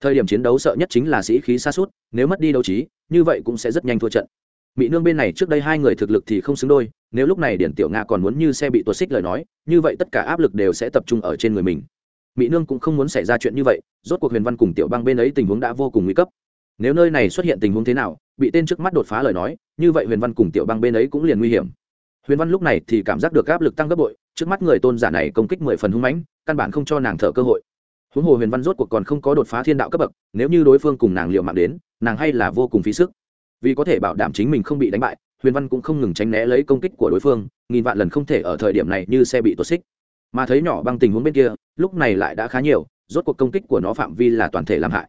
A: Thời điểm chiến đấu sợ nhất chính là sĩ khí xa suốt nếu mất đi đấu trí, như vậy cũng sẽ rất nhanh thua trận mỹ nương bên này trước đây hai người thực lực thì không xứng đôi, nếu lúc này điển tiểu nga còn muốn như xe bị tuột xích lời nói, như vậy tất cả áp lực đều sẽ tập trung ở trên người mình. Mỹ nương cũng không muốn xảy ra chuyện như vậy, rốt cuộc huyền văn cùng tiểu bang bên ấy tình huống đã vô cùng nguy cấp. Nếu nơi này xuất hiện tình huống thế nào, bị tên trước mắt đột phá lời nói, như vậy huyền văn cùng tiểu bang bên ấy cũng liền nguy hiểm. Huyền văn lúc này thì cảm giác được áp lực tăng gấp bội, trước mắt người tôn giả này công kích mười phần hung mãnh, căn bản không cho nàng thở cơ hội. Huống hồ huyền văn rốt cuộc còn không có đột phá thiên đạo cấp bậc, nếu như đối phương cùng nàng liệu mạng đến, nàng hay là vô cùng phí sức vì có thể bảo đảm chính mình không bị đánh bại, huyền văn cũng không ngừng tránh né lấy công kích của đối phương, nghìn vạn lần không thể ở thời điểm này như xe bị tuột xích. Mà thấy nhỏ băng tình huống bên kia, lúc này lại đã khá nhiều, rốt cuộc công kích của nó phạm vi là toàn thể làm hại.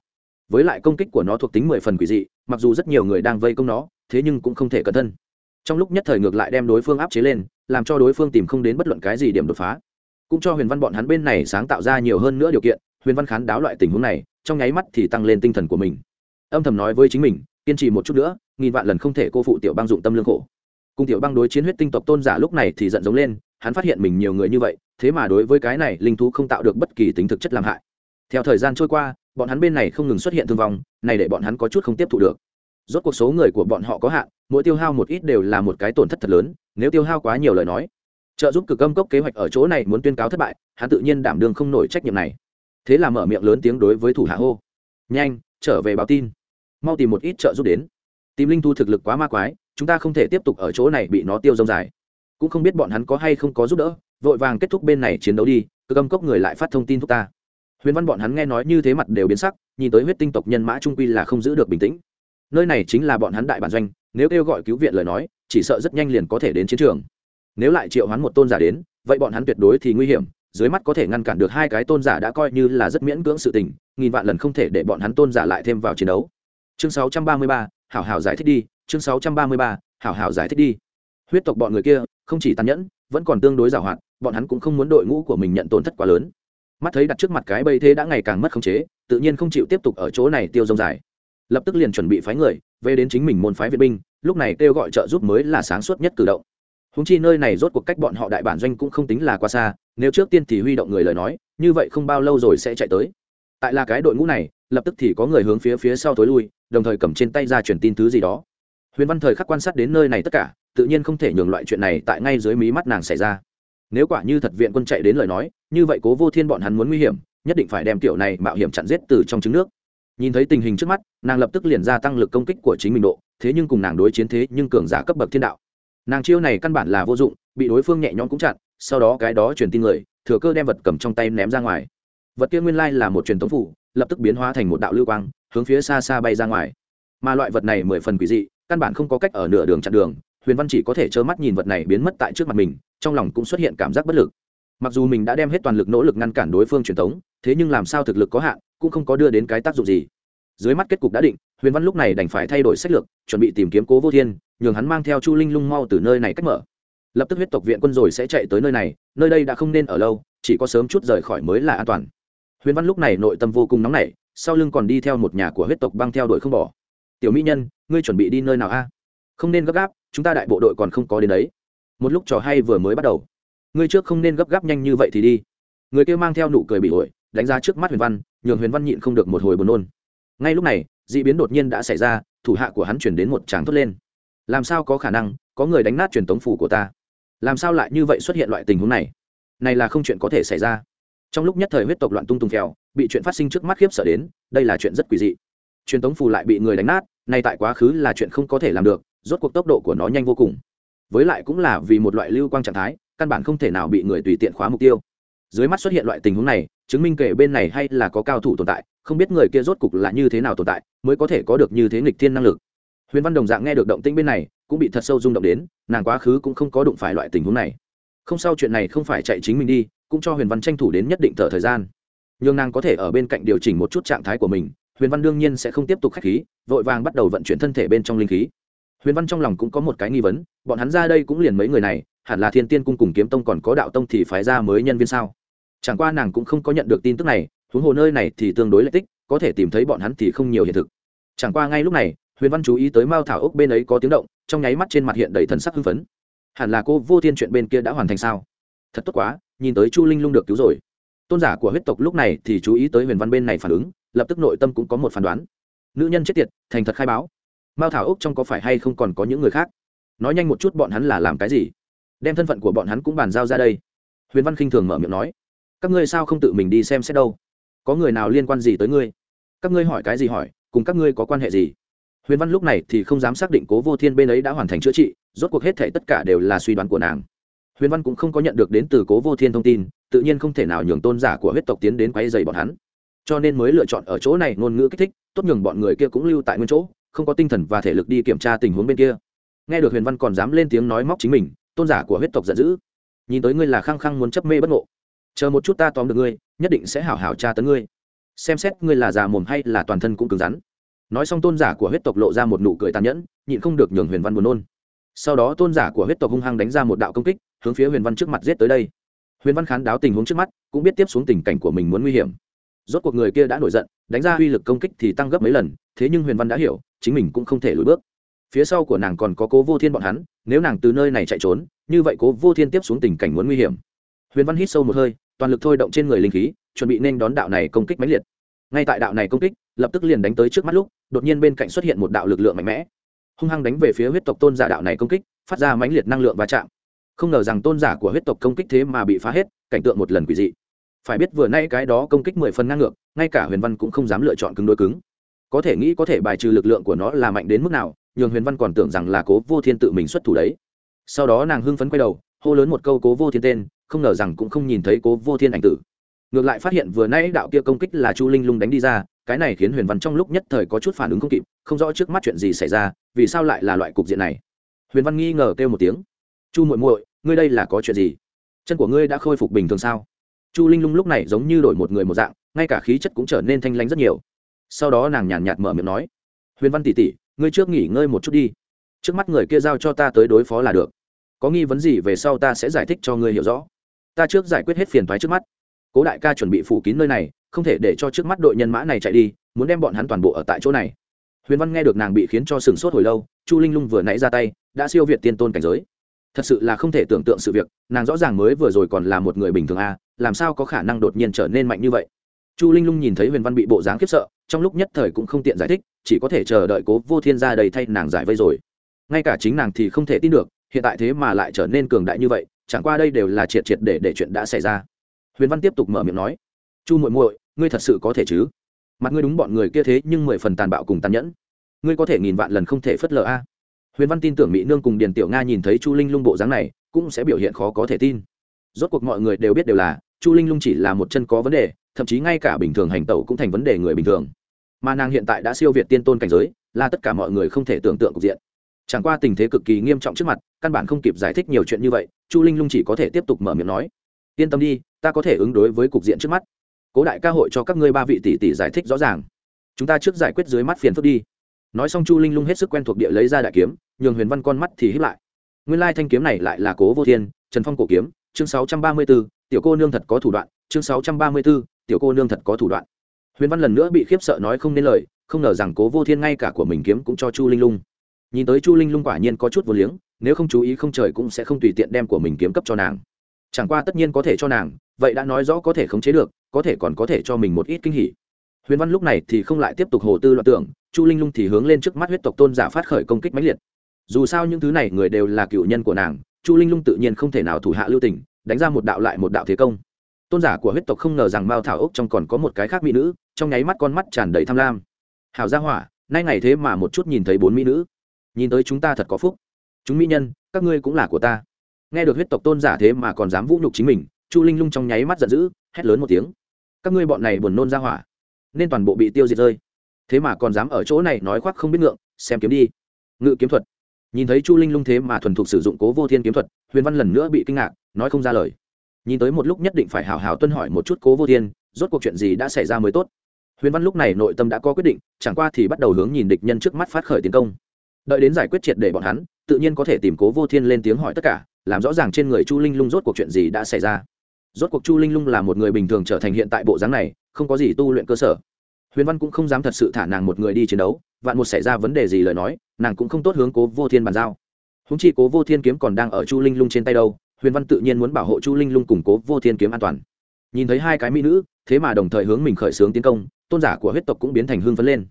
A: Với lại công kích của nó thuộc tính mười phần quỷ dị, mặc dù rất nhiều người đang vây công nó, thế nhưng cũng không thể cẩn thân trong lúc nhất thời ngược lại đem đối phương áp chế lên, làm cho đối phương tìm không đến bất luận cái gì điểm đột phá. Cũng cho huyền văn bọn hắn bên này sáng tạo ra nhiều hơn nữa điều kiện, huyền văn khán đáo loại tình huống này, trong nháy mắt thì tăng lên tinh thần của mình. Âm thầm nói với chính mình kiên trì một chút nữa, nghìn vạn lần không thể cô phụ tiểu bang dụng tâm lương khổ. Cùng tiểu bang đối chiến huyết tinh tộc tôn giả lúc này thì giận giống lên, hắn phát hiện mình nhiều người như vậy, thế mà đối với cái này linh thú không tạo được bất kỳ tính thực chất làm hại. Theo thời gian trôi qua, bọn hắn bên này không ngừng xuất hiện thương vong, này để bọn hắn có chút không tiếp thu được. Rốt cuộc số người của bọn họ có hạn, mỗi tiêu hao một ít đều là một cái tổn thất thật lớn, nếu tiêu hao quá nhiều lời nói, trợ giúp cực âm cốc kế hoạch ở chỗ này muốn tuyên cáo thất bại, hắn tự nhiên đảm đương không nổi trách nhiệm này. Thế là mở miệng lớn tiếng đối với thủ hạ hô. Nhanh, trở về báo tin mau tìm một ít trợ giúp đến. Tìm linh thu thực lực quá ma quái, chúng ta không thể tiếp tục ở chỗ này bị nó tiêu rông dài. Cũng không biết bọn hắn có hay không có giúp đỡ, vội vàng kết thúc bên này chiến đấu đi, cơ âm cốc người lại phát thông tin thúc ta. Huyền văn bọn hắn nghe nói như thế mặt đều biến sắc, nhìn tới huyết tinh tộc nhân mã trung quy là không giữ được bình tĩnh. Nơi này chính là bọn hắn đại bản doanh, nếu kêu gọi cứu viện lời nói, chỉ sợ rất nhanh liền có thể đến chiến trường. Nếu lại triệu hoán một tôn giả đến, vậy bọn hắn tuyệt đối thì nguy hiểm, dưới mắt có thể ngăn cản được hai cái tôn giả đã coi như là rất miễn cưỡng sự tình, nghìn vạn lần không thể để bọn hắn tôn giả lại thêm vào chiến đấu chương 633, hảo hảo giải thích đi chương 633, hảo hảo giải thích đi. Huyết tộc bọn người kia không chỉ tàn nhẫn vẫn còn tương đối giàu hạn bọn hắn cũng không muốn đội ngũ của mình nhận tổn thất quá lớn. Mắt thấy đặt trước mặt cái bây thế đã ngày càng mất khống chế tự nhiên không chịu tiếp tục ở chỗ này tiêu dông dài. Lập tức liền chuẩn bị phái người về đến chính mình môn phái viện binh lúc này kêu gọi trợ giúp mới là sáng suốt nhất cử động. Húng chi nơi này rốt cuộc cách bọn họ đại bản doanh cũng không tính là quá xa nếu trước tiên thì huy động người lời nói như vậy không bao lâu rồi sẽ chạy tới. Tại là cái đội ngũ này lập tức thì có người hướng phía phía sau tối lui, đồng thời cầm trên tay ra truyền tin thứ gì đó. Huyền văn thời khắc quan sát đến nơi này tất cả, tự nhiên không thể nhường loại chuyện này tại ngay dưới mí mắt nàng xảy ra. Nếu quả như thật viện quân chạy đến lời nói, như vậy cố vô thiên bọn hắn muốn nguy hiểm, nhất định phải đem tiểu này mạo hiểm chặn giết từ trong trứng nước. Nhìn thấy tình hình trước mắt, nàng lập tức liền gia tăng lực công kích của chính mình độ, thế nhưng cùng nàng đối chiến thế nhưng cường giả cấp bậc thiên đạo. Nàng chiêu này căn bản là vô dụng, bị đối phương nhẹ nhõm cũng chặn, sau đó cái đó truyền tin người, thừa cơ đem vật cầm trong tay ném ra ngoài. Vật kia nguyên lai là một truyền thống phủ lập tức biến hóa thành một đạo lưu quang, hướng phía xa xa bay ra ngoài. Mà loại vật này mười phần quỷ dị, căn bản không có cách ở nửa đường chặn đường, huyền văn chỉ có thể trơ mắt nhìn vật này biến mất tại trước mặt mình, trong lòng cũng xuất hiện cảm giác bất lực. Mặc dù mình đã đem hết toàn lực nỗ lực ngăn cản đối phương truyền thống thế nhưng làm sao thực lực có hạn, cũng không có đưa đến cái tác dụng gì. Dưới mắt kết cục đã định, huyền văn lúc này đành phải thay đổi sách lược, chuẩn bị tìm kiếm cố vô thiên, nhường hắn mang theo chu linh lung mau từ nơi này cách mở. Lập tức huyết tộc viện quân rồi sẽ chạy tới nơi này, nơi đây đã không nên ở lâu, chỉ có sớm chút rời khỏi mới là an toàn huyền văn lúc này nội tâm vô cùng nóng nảy, sau lưng còn đi theo một nhà của huyết tộc băng theo đuổi không bỏ. Tiểu mỹ nhân, ngươi chuẩn bị đi nơi nào a? Không nên gấp gáp, chúng ta đại bộ đội còn không có đến đấy. Một lúc trò hay vừa mới bắt đầu. Ngươi trước không nên gấp gáp nhanh như vậy thì đi. Người kia mang theo nụ cười bị ổi, đánh ra trước mắt huyền văn, nhường huyền văn nhịn không được một hồi buồn nôn. Ngay lúc này d ị biến đột nhiên đã xảy ra, thủ hạ của hắn chuyển đến một tràng thốt lên. Làm sao có khả năng, có người đánh nát truyền tống phủ của ta? Làm sao lại như vậy xuất hiện loại tình huống này? Này là không chuyện có thể xảy ra trong lúc nhất thời huyết tộc loạn tung tung phèo, bị chuyện phát sinh trước mắt khiếp sợ đến, đây là chuyện rất quỷ dị. Truyền tống phù lại bị người đánh nát, nay tại quá khứ là chuyện không có thể làm được, rốt cuộc tốc độ của nó nhanh vô cùng. Với lại cũng là vì một loại lưu quang trạng thái, căn bản không thể nào bị người tùy tiện khóa mục tiêu. Dưới mắt xuất hiện loại tình huống này, chứng minh kể bên này hay là có cao thủ tồn tại, không biết người kia rốt cục là như thế nào tồn tại, mới có thể có được như thế nghịch thiên năng lực. Huyền văn đồng dạng nghe được động tĩnh bên này, cũng bị thật sâu rung động đến, nàng quá khứ cũng không có đụng phải loại tình huống này. Không sao, chuyện này không phải chạy chính mình đi cũng cho huyền văn tranh thủ đến nhất định thở thời gian. Nhưng nàng có thể ở bên cạnh điều chỉnh một chút trạng thái của mình, huyền văn đương nhiên sẽ không tiếp tục k h á c h khí, vội vàng bắt đầu vận chuyển thân thể bên trong linh khí. Huyền văn trong lòng cũng có một cái nghi vấn, bọn hắn ra đây cũng liền mấy người này, hẳn là thiên tiên cung cùng kiếm tông còn có đạo tông thì phái ra mới nhân viên sao? Chẳng qua nàng cũng không có nhận được tin tức này, huống hồ nơi này thì tương đối lợi tích, có thể tìm thấy bọn hắn thì không nhiều hiện thực. Chẳng qua ngay lúc này, huyền văn chú ý tới mao thảo ốc bên ấy có tiếng động, trong nháy mắt trên mặt hiện đầy thần sắc hưng phấn. Hẳn là cô vô thiên chuyện bên kia đã hoàn thành sao? Thật tốt quá, nhìn tới chu linh lung được cứu rồi. Tôn giả của huyết tộc lúc này thì chú ý tới huyền văn bên này phản ứng, lập tức nội tâm cũng có một phán đoán. Nữ nhân chết tiệt, thành thật khai báo. Mao thảo ốc trong có phải hay không còn có những người khác? Nói nhanh một chút bọn hắn là làm cái gì? Đem thân phận của bọn hắn cũng bàn giao ra đây. Huyền văn khinh thường mở miệng nói, các ngươi sao không tự mình đi xem xét đâu? Có người nào liên quan gì tới ngươi? Các ngươi hỏi cái gì hỏi, cùng các ngươi có quan hệ gì? Huyền văn lúc này thì không dám xác định cố vô thiên bên ấy đã hoàn thành chữa trị, rốt cuộc hết thể tất cả đều là suy đoán của nàng huyền văn cũng không có nhận được đến từ cố vô thiên thông tin, tự nhiên không thể nào nhường tôn giả của huyết tộc tiến đến quay dày bọn hắn. Cho nên mới lựa chọn ở chỗ này ngôn ngữ kích thích, tốt nhường bọn người kia cũng lưu tại nguyên chỗ, không có tinh thần và thể lực đi kiểm tra tình huống bên kia. Nghe được huyền văn còn dám lên tiếng nói móc chính mình, tôn giả của huyết tộc giận dữ. Nhìn tới ngươi là khăng khăng muốn chấp mê bất ngộ. Chờ một chút ta tóm được ngươi, nhất định sẽ hảo hảo tra tấn ngươi. Xem xét ngươi là già mồm hay là toàn thân cũng cứng rắn. Nói xong tôn giả của huyết tộc lộ ra một nụ cười tàn nhẫn, nhịn không được nhường huyền văn buồn nôn. Sau đó tôn giả của huyết tộc hung hăng đánh ra một đạo công kích hướng phía huyền văn trước mặt giết tới đây. Huyền văn khán đáo tình huống trước mắt, cũng biết tiếp xuống tình cảnh của mình muốn nguy hiểm. Rốt cuộc người kia đã nổi giận, đánh ra uy lực công kích thì tăng gấp mấy lần, thế nhưng huyền văn đã hiểu, chính mình cũng không thể lùi bước. Phía sau của nàng còn có cố vô thiên bọn hắn, nếu nàng từ nơi này chạy trốn, như vậy cố vô thiên tiếp xuống tình cảnh muốn nguy hiểm. Huyền văn hít sâu một hơi, toàn lực thôi động trên người linh khí, chuẩn bị nên đón đạo này công kích mãnh liệt. Ngay tại đạo này công kích, lập tức liền đánh tới trước mắt lúc, đột nhiên bên cạnh xuất hiện một đạo lực lượng mạnh mẽ. Hung hăng đánh về phía huyết tộc tôn giả đạo này công kích, phát ra mãnh liệt năng lượng va chạm không ngờ rằng tôn giả của huyết tộc công kích thế mà bị phá hết, cảnh tượng một lần quỷ dị. Phải biết vừa nay cái đó công kích mười phần ngang ngược, ngay cả huyền văn cũng không dám lựa chọn cứng đối cứng. Có thể nghĩ có thể bài trừ lực lượng của nó là mạnh đến mức nào, nhường huyền văn còn tưởng rằng là cố vô thiên tự mình xuất thủ đấy. Sau đó nàng hưng phấn quay đầu, hô lớn một câu cố vô thiên tên, không ngờ rằng cũng không nhìn thấy cố vô thiên ảnh tử. Ngược lại phát hiện vừa nãy đạo kia công kích là chu linh lung đánh đi ra, cái này khiến huyền văn trong lúc nhất thời có chút phản ứng không kịp, không rõ trước mắt chuyện gì xảy ra, vì sao lại là loại cục diện này. Huyền văn nghi ngờ kêu một tiếng. Chu muội muội ngươi đây là có chuyện gì? Chân của ngươi đã khôi phục bình thường sao? Chu linh lung lúc này giống như đổi một người một dạng, ngay cả khí chất cũng trở nên thanh lãnh rất nhiều. Sau đó nàng nhàn nhạt mở miệng nói, huyền văn tỉ tỉ ngươi trước nghỉ ngơi một chút đi. Trước mắt người kia giao cho ta tới đối phó là được. Có nghi vấn gì về sau ta sẽ giải thích cho ngươi hiểu rõ. Ta trước giải quyết hết phiền thoái trước mắt. Cố đại ca chuẩn bị phủ kín nơi này, không thể để cho trước mắt đội nhân mã này chạy đi, muốn đem bọn hắn toàn bộ ở tại chỗ này. Huyền văn nghe được nàng bị khiến cho sừng sốt hồi lâu, chu linh lung vừa nãy ra tay, đã siêu việt tiên tôn cảnh giới thật sự là không thể tưởng tượng sự việc nàng rõ ràng mới vừa rồi còn là một người bình thường a à, làm sao có khả năng đột nhiên trở nên mạnh như vậy? Chu linh lung nhìn thấy huyền văn bị bộ dáng khiếp sợ trong lúc nhất thời cũng không tiện giải thích chỉ có thể chờ đợi cố vô thiên ra đầy thay nàng giải vây rồi. Ngay cả chính nàng thì không thể tin được hiện tại thế mà lại trở nên cường đại như vậy chẳng qua đây đều là triệt triệt để để chuyện đã xảy ra. Huyền văn tiếp tục mở miệng nói chu muội muội ngươi thật sự có thể chứ? Mặt ngươi đúng bọn người kia thế nhưng mười phần tàn bạo cùng tàn nhẫn. Ngươi có thể nghìn vạn lần không thể phớt lờ a huyền văn tin tưởng mỹ nương cùng điền tiểu nga nhìn thấy chu linh lung bộ dáng này, cũng sẽ biểu hiện khó có thể tin. Rốt cuộc mọi người đều biết đều là, chu linh lung chỉ là một chân có vấn đề, thậm chí ngay cả bình thường hành tẩu cũng thành vấn đề người bình thường. Mà nàng hiện tại đã siêu việt tiên tôn cảnh giới, là tất cả mọi người không thể tưởng tượng cục diện. Chẳng qua tình thế cực kỳ nghiêm trọng trước mặt, căn bản không kịp giải thích nhiều chuyện như vậy, chu linh lung chỉ có thể tiếp tục mở miệng nói. Yên tâm đi, ta có thể ứng đối với cục diện trước mắt. Cố đại ca hội cho các ngươi ba vị tỷ tỷ giải thích rõ ràng. Chúng ta trước giải quyết dưới mắt phiền phức đi. Nói xong chu linh lung hết sức quen thuộc địa lấy ra đại kiếm nhường huyền văn con mắt thì hiếp lại. Nguyên lai thanh kiếm này lại là cố vô thiên, trần phong cổ kiếm, chương sáu trăm ba mươi b ố tiểu cô nương thật có thủ đoạn, chương sáu trăm ba mươi b ố tiểu cô nương thật có thủ đoạn. Huyền văn lần nữa bị khiếp sợ nói không nên lời, không ngờ rằng cố vô thiên ngay cả của mình kiếm cũng cho chu linh lung. Nhìn tới chu linh lung quả nhiên có chút vô liếng, nếu không chú ý không trời cũng sẽ không tùy tiện đem của mình kiếm cấp cho nàng. Chẳng qua tất nhiên có thể cho nàng, vậy đã nói rõ có thể khống chế được, có thể còn có thể cho mình một ít kinh hỉ. Huyền văn lúc này thì không lại tiếp tục hồ tư loạn tưởng, chu linh lung thì hướng lên trước mắt huyết tộc tôn giả phát khởi công kích mãnh liệt dù sao những thứ này người đều là cựu nhân của nàng, chu linh lung tự nhiên không thể nào thủ hạ lưu tình, đánh ra một đạo lại một đạo thế công. Tôn giả của huyết tộc không ngờ rằng mao thảo ốc trong còn có một cái khác mỹ nữ, trong nháy mắt con mắt tràn đầy tham lam. Hảo gia hỏa, nay ngày thế mà một chút nhìn thấy bốn mỹ nữ. Nhìn tới chúng ta thật có phúc. Chúng mỹ nhân, các ngươi cũng là của ta. Nghe được huyết tộc tôn giả thế mà còn dám vũ nhục chính mình, chu linh lung trong nháy mắt giận dữ, hét lớn một tiếng. Các ngươi bọn này buồn nôn ra hỏa, nên toàn bộ bị tiêu diệt rơi. Thế mà còn dám ở chỗ này nói khoác không biết ngượng, xem kiếm đi. Ngự kiếm thuật nhìn thấy chu linh lung thế mà thuần thục sử dụng cố vô thiên kiếm thuật, huyền văn lần nữa bị kinh ngạc, nói không ra lời. Nhìn tới một lúc nhất định phải hào hào tuân hỏi một chút cố vô thiên, rốt cuộc chuyện gì đã xảy ra mới tốt. Huyền văn lúc này nội tâm đã có quyết định, chẳng qua thì bắt đầu hướng nhìn địch nhân trước mắt phát khởi tiến công. Đợi đến giải quyết triệt để bọn hắn, tự nhiên có thể tìm cố vô thiên lên tiếng hỏi tất cả, làm rõ ràng trên người chu linh lung rốt cuộc chuyện gì đã xảy ra. Rốt cuộc chu linh lung là một người bình thường trở thành hiện tại bộ dáng này, không có gì tu luyện cơ sở. Huyền văn cũng không dám thật sự thả nàng một người đi chiến đấu vạn một xảy ra vấn đề gì lời nói, nàng cũng không tốt hướng cố vô thiên bàn giao. Húng chi cố vô thiên kiếm còn đang ở chu linh lung trên tay đâu, huyền văn tự nhiên muốn bảo hộ chu linh lung củng cố vô thiên kiếm an toàn. Nhìn thấy hai cái mỹ nữ, thế mà đồng thời hướng mình khởi xướng tiến công, tôn giả của huyết tộc cũng biến thành hương phấn lên.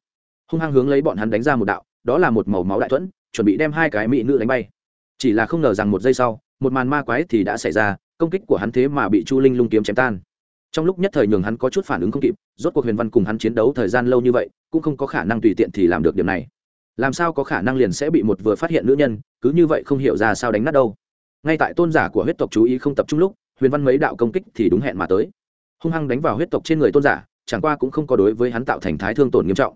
A: Hung hăng hướng lấy bọn hắn đánh ra một đạo, đó là một màu máu đại thuẫn, chuẩn bị đem hai cái mỹ nữ đánh bay. Chỉ là không ngờ rằng một giây sau, một màn ma quái thì đã xảy ra, công kích của hắn thế mà bị chu linh lung kiếm chém tan trong lúc nhất thời nhường hắn có chút phản ứng không kịp, rốt cuộc huyền văn cùng hắn chiến đấu thời gian lâu như vậy, cũng không có khả năng tùy tiện thì làm được điểm này. Làm sao có khả năng liền sẽ bị một vừa phát hiện nữ nhân, cứ như vậy không hiểu ra sao đánh nát đâu. Ngay tại tôn giả của huyết tộc chú ý không tập trung lúc, huyền văn mấy đạo công kích thì đúng hẹn mà tới. Hung hăng đánh vào huyết tộc trên người tôn giả, chẳng qua cũng không có đối với hắn tạo thành thái thương tổn nghiêm trọng.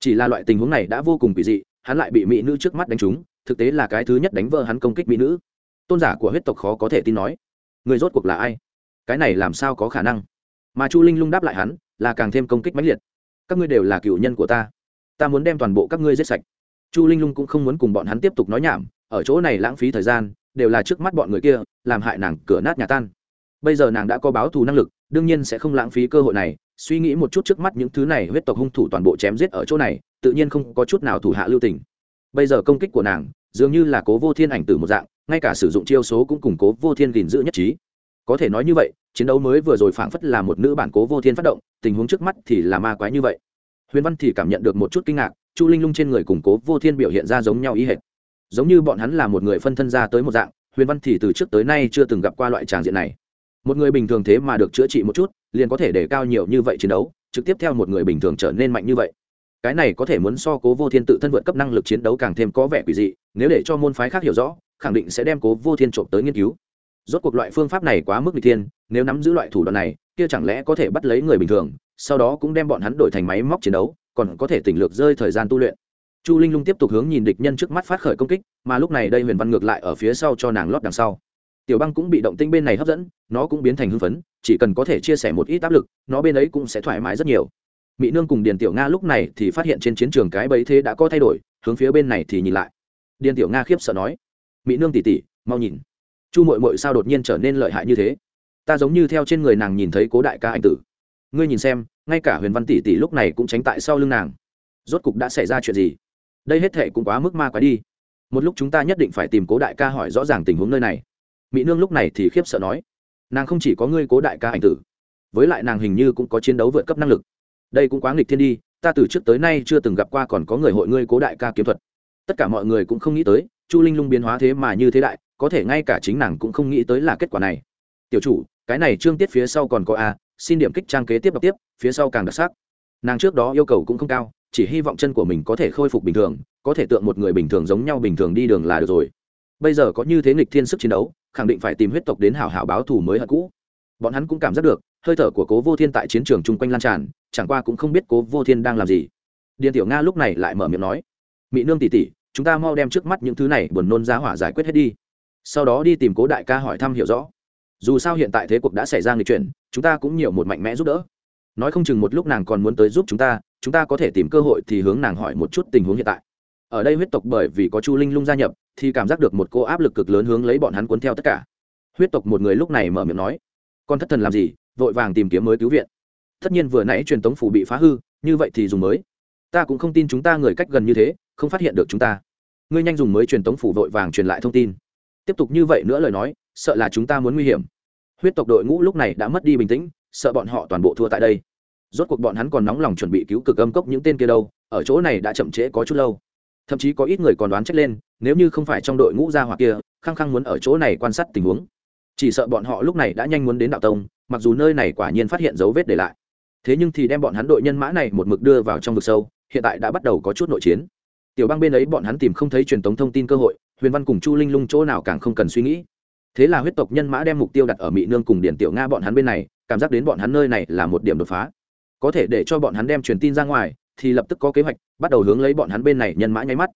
A: Chỉ là loại tình huống này đã vô cùng kỳ dị, hắn lại bị mỹ nữ trước mắt đánh trúng, thực tế là cái thứ nhất đánh vỡ hắn công kích mỹ nữ. Tôn giả của huyết tộc khó có thể tin nói, người rốt cuộc là ai? Cái này làm sao có khả năng? Mà chu linh lung đáp lại hắn, là càng thêm công kích mãnh liệt. Các ngươi đều là cựu nhân của ta. Ta muốn đem toàn bộ các ngươi giết sạch. Chu linh lung cũng không muốn cùng bọn hắn tiếp tục nói nhảm. Ở chỗ này lãng phí thời gian, đều là trước mắt bọn người kia, làm hại nàng cửa nát nhà tan. Bây giờ nàng đã có báo thù năng lực, đương nhiên sẽ không lãng phí cơ hội này. Suy nghĩ một chút trước mắt những thứ này huyết tộc hung thủ toàn bộ chém giết ở chỗ này, tự nhiên không có chút nào thủ hạ lưu tình. Bây giờ công kích của nàng, dường như là cố vô thiên ảnh từ một dạng, ngay cả sử dụng chiêu số cũng củng cố vô thiên gìn giữ nhất trí có thể nói như vậy, chiến đấu mới vừa rồi phảng phất là một nữ bản cố vô thiên phát động, tình huống trước mắt thì là ma quái như vậy. Huyền văn thì cảm nhận được một chút kinh ngạc, chu linh lung trên người củng cố vô thiên biểu hiện ra giống nhau ý hệt. Giống như bọn hắn là một người phân thân ra tới một dạng, huyền văn thì từ trước tới nay chưa từng gặp qua loại tràng diện này. Một người bình thường thế mà được chữa trị một chút, liền có thể để cao nhiều như vậy chiến đấu, trực tiếp theo một người bình thường trở nên mạnh như vậy. Cái này có thể muốn so cố vô thiên tự thân vượt cấp năng lực chiến đấu càng thêm có vẻ quỷ dị, nếu để cho môn phái khác hiểu rõ, khẳng định sẽ đem cố vô thiên trộm tới nghiên cứu rốt cuộc loại phương pháp này quá mức n thiên, nếu nắm giữ loại thủ đoạn này, kia chẳng lẽ có thể bắt lấy người bình thường, sau đó cũng đem bọn hắn đổi thành máy móc chiến đấu, còn có thể tỉnh lược rơi thời gian tu luyện. Chu linh lung tiếp tục hướng nhìn địch nhân trước mắt phát khởi công kích, mà lúc này đây huyền văn ngược lại ở phía sau cho nàng lót đằng sau. Tiểu băng cũng bị động tinh bên này hấp dẫn, nó cũng biến thành hưng phấn, chỉ cần có thể chia sẻ một ít áp lực, nó bên ấy cũng sẽ thoải mái rất nhiều. Mỹ nương cùng điền tiểu nga lúc này thì phát hiện trên chiến trường cái bấy thế đã có thay đổi, hướng phía bên này thì nhìn lại. Điền tiểu nga khiếp sợ nói mỹ nương tỉ tỉ mau nhìn chu mội mội sao đột nhiên trở nên lợi hại như thế? Ta giống như theo trên người nàng nhìn thấy cố đại ca anh tử. Ngươi nhìn xem, ngay cả huyền văn tỷ tỷ lúc này cũng tránh tại sau lưng nàng. Rốt cục đã xảy ra chuyện gì? Đây hết thệ cũng quá mức ma quái đi. Một lúc chúng ta nhất định phải tìm cố đại ca hỏi rõ ràng tình huống nơi này. Mỹ nương lúc này thì khiếp sợ nói, nàng không chỉ có ngươi cố đại ca ảnh tử, với lại nàng hình như cũng có chiến đấu vượt cấp năng lực. Đây cũng quá nghịch thiên đi, ta từ trước tới nay chưa từng gặp qua còn có người hội ngươi cố đại ca kiếm thuật. Tất cả mọi người cũng không nghĩ tới, chu linh lung biến hóa thế mà như thế đại có thể ngay cả chính nàng cũng không nghĩ tới là kết quả này. Tiểu chủ, cái này trương tiết phía sau còn có a, xin điểm kích trang kế tiếp đọc tiếp, phía sau càng đặc sắc. Nàng trước đó yêu cầu cũng không cao, chỉ hy vọng chân của mình có thể khôi phục bình thường, có thể tượng một người bình thường giống nhau bình thường đi đường là được rồi. Bây giờ có như thế nghịch thiên sức chiến đấu, khẳng định phải tìm huyết tộc đến hảo hảo báo thù mới hận cũ. Bọn hắn cũng cảm giác được, hơi thở của cố vô thiên tại chiến trường chung quanh lan tràn, chẳng qua cũng không biết cố vô thiên đang làm gì. Điền tiểu nga lúc này lại mở miệng nói mỹ nương tỉ tỉ chúng ta mau đem trước mắt những thứ này buồn nôn ra hỏa giải quyết hết đi sau đó đi tìm cố đại ca hỏi thăm hiểu rõ. Dù sao hiện tại thế cuộc đã xảy ra người chuyển, chúng ta cũng nhiều một mạnh mẽ giúp đỡ. Nói không chừng một lúc nàng còn muốn tới giúp chúng ta chúng ta có thể tìm cơ hội thì hướng nàng hỏi một chút tình huống hiện tại. Ở đây huyết tộc bởi vì có chu linh lung gia nhập, thì cảm giác được một cô áp lực cực lớn hướng lấy bọn hắn cuốn theo tất cả. Huyết tộc một người lúc này mở miệng nói, con thất thần làm gì, vội vàng tìm kiếm mới cứu viện. Tất nhiên vừa nãy truyền tống phủ bị phá hư, như vậy thì dùng mới. Ta cũng không tin chúng ta người cách gần như thế, không phát hiện được chúng ta. Ngươi nhanh dùng mới truyền tống phủ vội vàng truyền lại thông tin tiếp tục như vậy nữa lời nói, sợ là chúng ta muốn nguy hiểm. Huyết tộc đội ngũ lúc này đã mất đi bình tĩnh, sợ bọn họ toàn bộ thua tại đây. Rốt cuộc bọn hắn còn nóng lòng chuẩn bị cứu cực âm cốc những tên kia đâu, ở chỗ này đã chậm trễ có chút lâu. Thậm chí có ít người còn đoán trách lên, nếu như không phải trong đội ngũ gia hoặc kia, khăng khăng muốn ở chỗ này quan sát tình huống. Chỉ sợ bọn họ lúc này đã nhanh muốn đến đạo tông, mặc dù nơi này quả nhiên phát hiện dấu vết để lại. Thế nhưng thì đem bọn hắn đội nhân mã này một mực đưa vào trong vực sâu, hiện tại đã bắt đầu có chút nội chiến. Tiểu bang bên ấy bọn hắn tìm không thấy truyền thống thông tin cơ hội huyền văn cùng chu linh lung chỗ nào càng không cần suy nghĩ. Thế là huyết tộc nhân mã đem mục tiêu đặt ở mỹ nương cùng điển tiểu nga bọn hắn bên này, cảm giác đến bọn hắn nơi này là một điểm đột phá. Có thể để cho bọn hắn đem truyền tin ra ngoài, thì lập tức có kế hoạch, bắt đầu hướng lấy bọn hắn bên này nhân mã nháy mắt.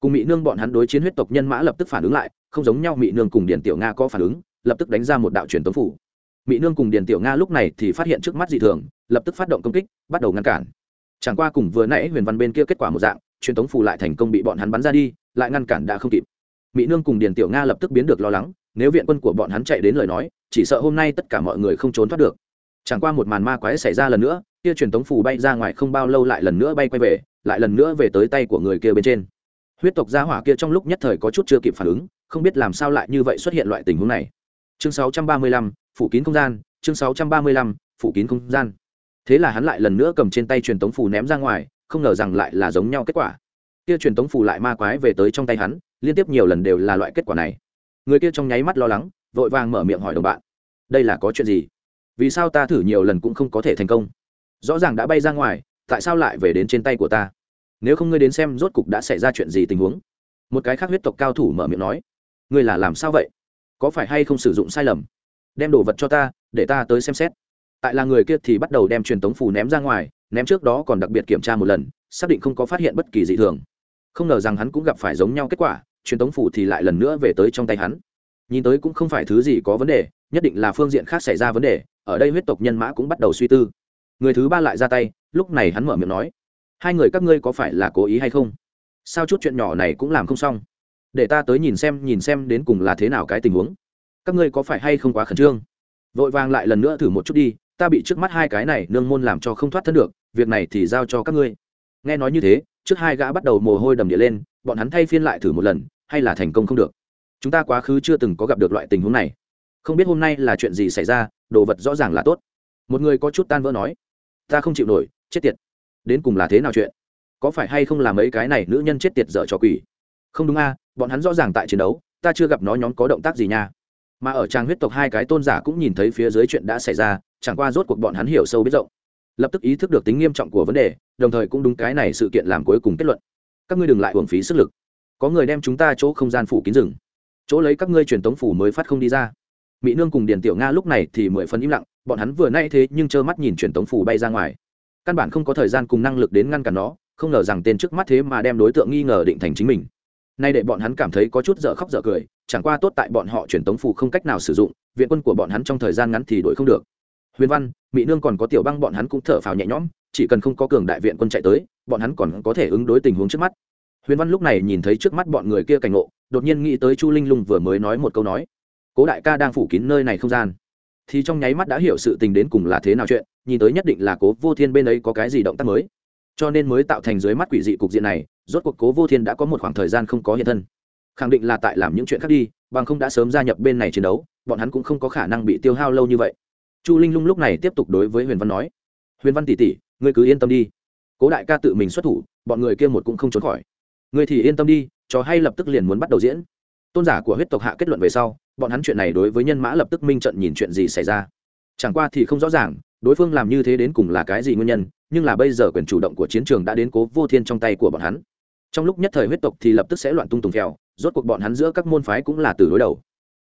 A: Cùng mỹ nương bọn hắn đối chiến huyết tộc nhân mã lập tức phản ứng lại, không giống nhau mỹ nương cùng điển tiểu nga có phản ứng, lập tức đánh ra một đạo truyền tống phủ. Mỹ nương cùng điển tiểu nga lúc này thì phát hiện trước mắt dị thường, lập tức phát động công kích, bắt đầu ngăn cản. Chẳng qua cùng vừa nãy huyền văn bên kia kết quả một dạng, truyền tống phủ lại thành công bị bọn hắn bắn ra đi, lại ngăn cản đã không kịp mỹ nương cùng Điền tiểu nga lập tức biến được lo lắng nếu viện quân của bọn hắn chạy đến lời nói chỉ sợ hôm nay tất cả mọi người không trốn thoát được. Chẳng qua một màn ma quái xảy ra lần nữa kia truyền tống phù bay ra ngoài không bao lâu lại lần nữa bay quay về lại lần nữa về tới tay của người kia bên trên. Huyết tộc gia hỏa kia trong lúc nhất thời có chút chưa kịp phản ứng không biết làm sao lại như vậy xuất hiện loại tình huống này. Chương 635, phủ kín không gian chương 635, phủ kín không gian. Thế là hắn lại lần nữa cầm trên tay truyền tống phù ném ra ngoài không ngờ rằng lại là giống nhau kết quả. Kia truyền tống phù lại ma quái về tới trong tay hắn liên tiếp nhiều lần đều là loại kết quả này. Người kia trong nháy mắt lo lắng, vội vàng mở miệng hỏi đồng bạn, đây là có chuyện gì? Vì sao ta thử nhiều lần cũng không có thể thành công? Rõ ràng đã bay ra ngoài, tại sao lại về đến trên tay của ta? Nếu không ngươi đến xem rốt cục đã xảy ra chuyện gì tình huống. Một cái khác huyết tộc cao thủ mở miệng nói, ngươi là làm sao vậy? Có phải hay không sử dụng sai lầm? Đem đồ vật cho ta, để ta tới xem xét. Tại là người kia thì bắt đầu đem truyền tống phù ném ra ngoài, ném trước đó còn đặc biệt kiểm tra một lần, xác định không có phát hiện bất kỳ dị thường. Không ngờ rằng hắn cũng gặp phải giống nhau kết quả truyền tống phủ thì lại lần nữa về tới trong tay hắn. Nhìn tới cũng không phải thứ gì có vấn đề, nhất định là phương diện khác xảy ra vấn đề, ở đây huyết tộc nhân mã cũng bắt đầu suy tư. Người thứ ba lại ra tay, lúc này hắn mở miệng nói, hai người các ngươi có phải là cố ý hay không? Sao chút chuyện nhỏ này cũng làm không xong? Để ta tới nhìn xem nhìn xem đến cùng là thế nào cái tình huống. Các ngươi có phải hay không quá khẩn trương? Vội vàng lại lần nữa thử một chút đi, ta bị trước mắt hai cái này nương môn làm cho không thoát thân được, việc này thì giao cho các ngươi. Nghe nói như thế, trước hai gã bắt đầu mồ hôi đầm địa lên, bọn hắn thay phiên lại thử một lần hay là thành công không được? Chúng ta quá khứ chưa từng có gặp được loại tình huống này. Không biết hôm nay là chuyện gì xảy ra, đồ vật rõ ràng là tốt. Một người có chút tan vỡ nói, ta không chịu nổi, chết tiệt. Đến cùng là thế nào chuyện? Có phải hay không là mấy cái này nữ nhân chết tiệt dở trò quỷ? Không đúng a, bọn hắn rõ ràng tại chiến đấu, ta chưa gặp nó nhóm có động tác gì nha. Mà ở trang huyết tộc hai cái tôn giả cũng nhìn thấy phía dưới chuyện đã xảy ra, chẳng qua rốt cuộc bọn hắn hiểu sâu biết rộng. Lập tức ý thức được tính nghiêm trọng của vấn đề, đồng thời cũng đúng cái này sự kiện làm cuối cùng kết luận. Các ngươi đừng lại uổng phí sức lực có người đem chúng ta chỗ không gian phủ kín rừng. Chỗ lấy các ngươi truyền tống phủ mới phát không đi ra. Mỹ nương cùng điền tiểu nga lúc này thì mười phần im lặng, bọn hắn vừa nay thế nhưng trơ mắt nhìn truyền tống phủ bay ra ngoài. Căn bản không có thời gian cùng năng lực đến ngăn cản nó, không ngờ rằng tên trước mắt thế mà đem đối tượng nghi ngờ định thành chính mình. Nay để bọn hắn cảm thấy có chút dở khóc dở cười, chẳng qua tốt tại bọn họ truyền tống phủ không cách nào sử dụng, viện quân của bọn hắn trong thời gian ngắn thì đổi không được. Huyền văn, mỹ nương còn có tiểu băng bọn hắn cũng thở phào nhẹ nhõm, chỉ cần không có cường đại viện quân chạy tới, bọn hắn còn có thể ứng đối tình huống trước mắt huyền văn lúc này nhìn thấy trước mắt bọn người kia cảnh ngộ, đột nhiên nghĩ tới chu linh lung vừa mới nói một câu nói. Cố đại ca đang phủ kín nơi này không gian. Thì trong nháy mắt đã hiểu sự tình đến cùng là thế nào chuyện, nhìn tới nhất định là cố vô thiên bên ấy có cái gì động tác mới. Cho nên mới tạo thành dưới mắt quỷ dị cục diện này, rốt cuộc cố vô thiên đã có một khoảng thời gian không có hiện thân. Khẳng định là tại làm những chuyện khác đi, bằng không đã sớm gia nhập bên này chiến đấu, bọn hắn cũng không có khả năng bị tiêu hao lâu như vậy. Chu linh lung lúc này tiếp tục đối với huyền văn nói. Huyền văn tỷ tỷ, ngươi cứ yên tâm đi. Cố đại ca tự mình xuất thủ, bọn người kia một cũng không trốn khỏi ngươi thì yên tâm đi, trò hay lập tức liền muốn bắt đầu diễn. Tôn giả của huyết tộc hạ kết luận về sau, bọn hắn chuyện này đối với nhân mã lập tức minh trận nhìn chuyện gì xảy ra. Chẳng qua thì không rõ ràng, đối phương làm như thế đến cùng là cái gì nguyên nhân, nhưng là bây giờ quyền chủ động của chiến trường đã đến cố vô thiên trong tay của bọn hắn. Trong lúc nhất thời huyết tộc thì lập tức sẽ loạn tung tùng theo, rốt cuộc bọn hắn giữa các môn phái cũng là từ đối đầu.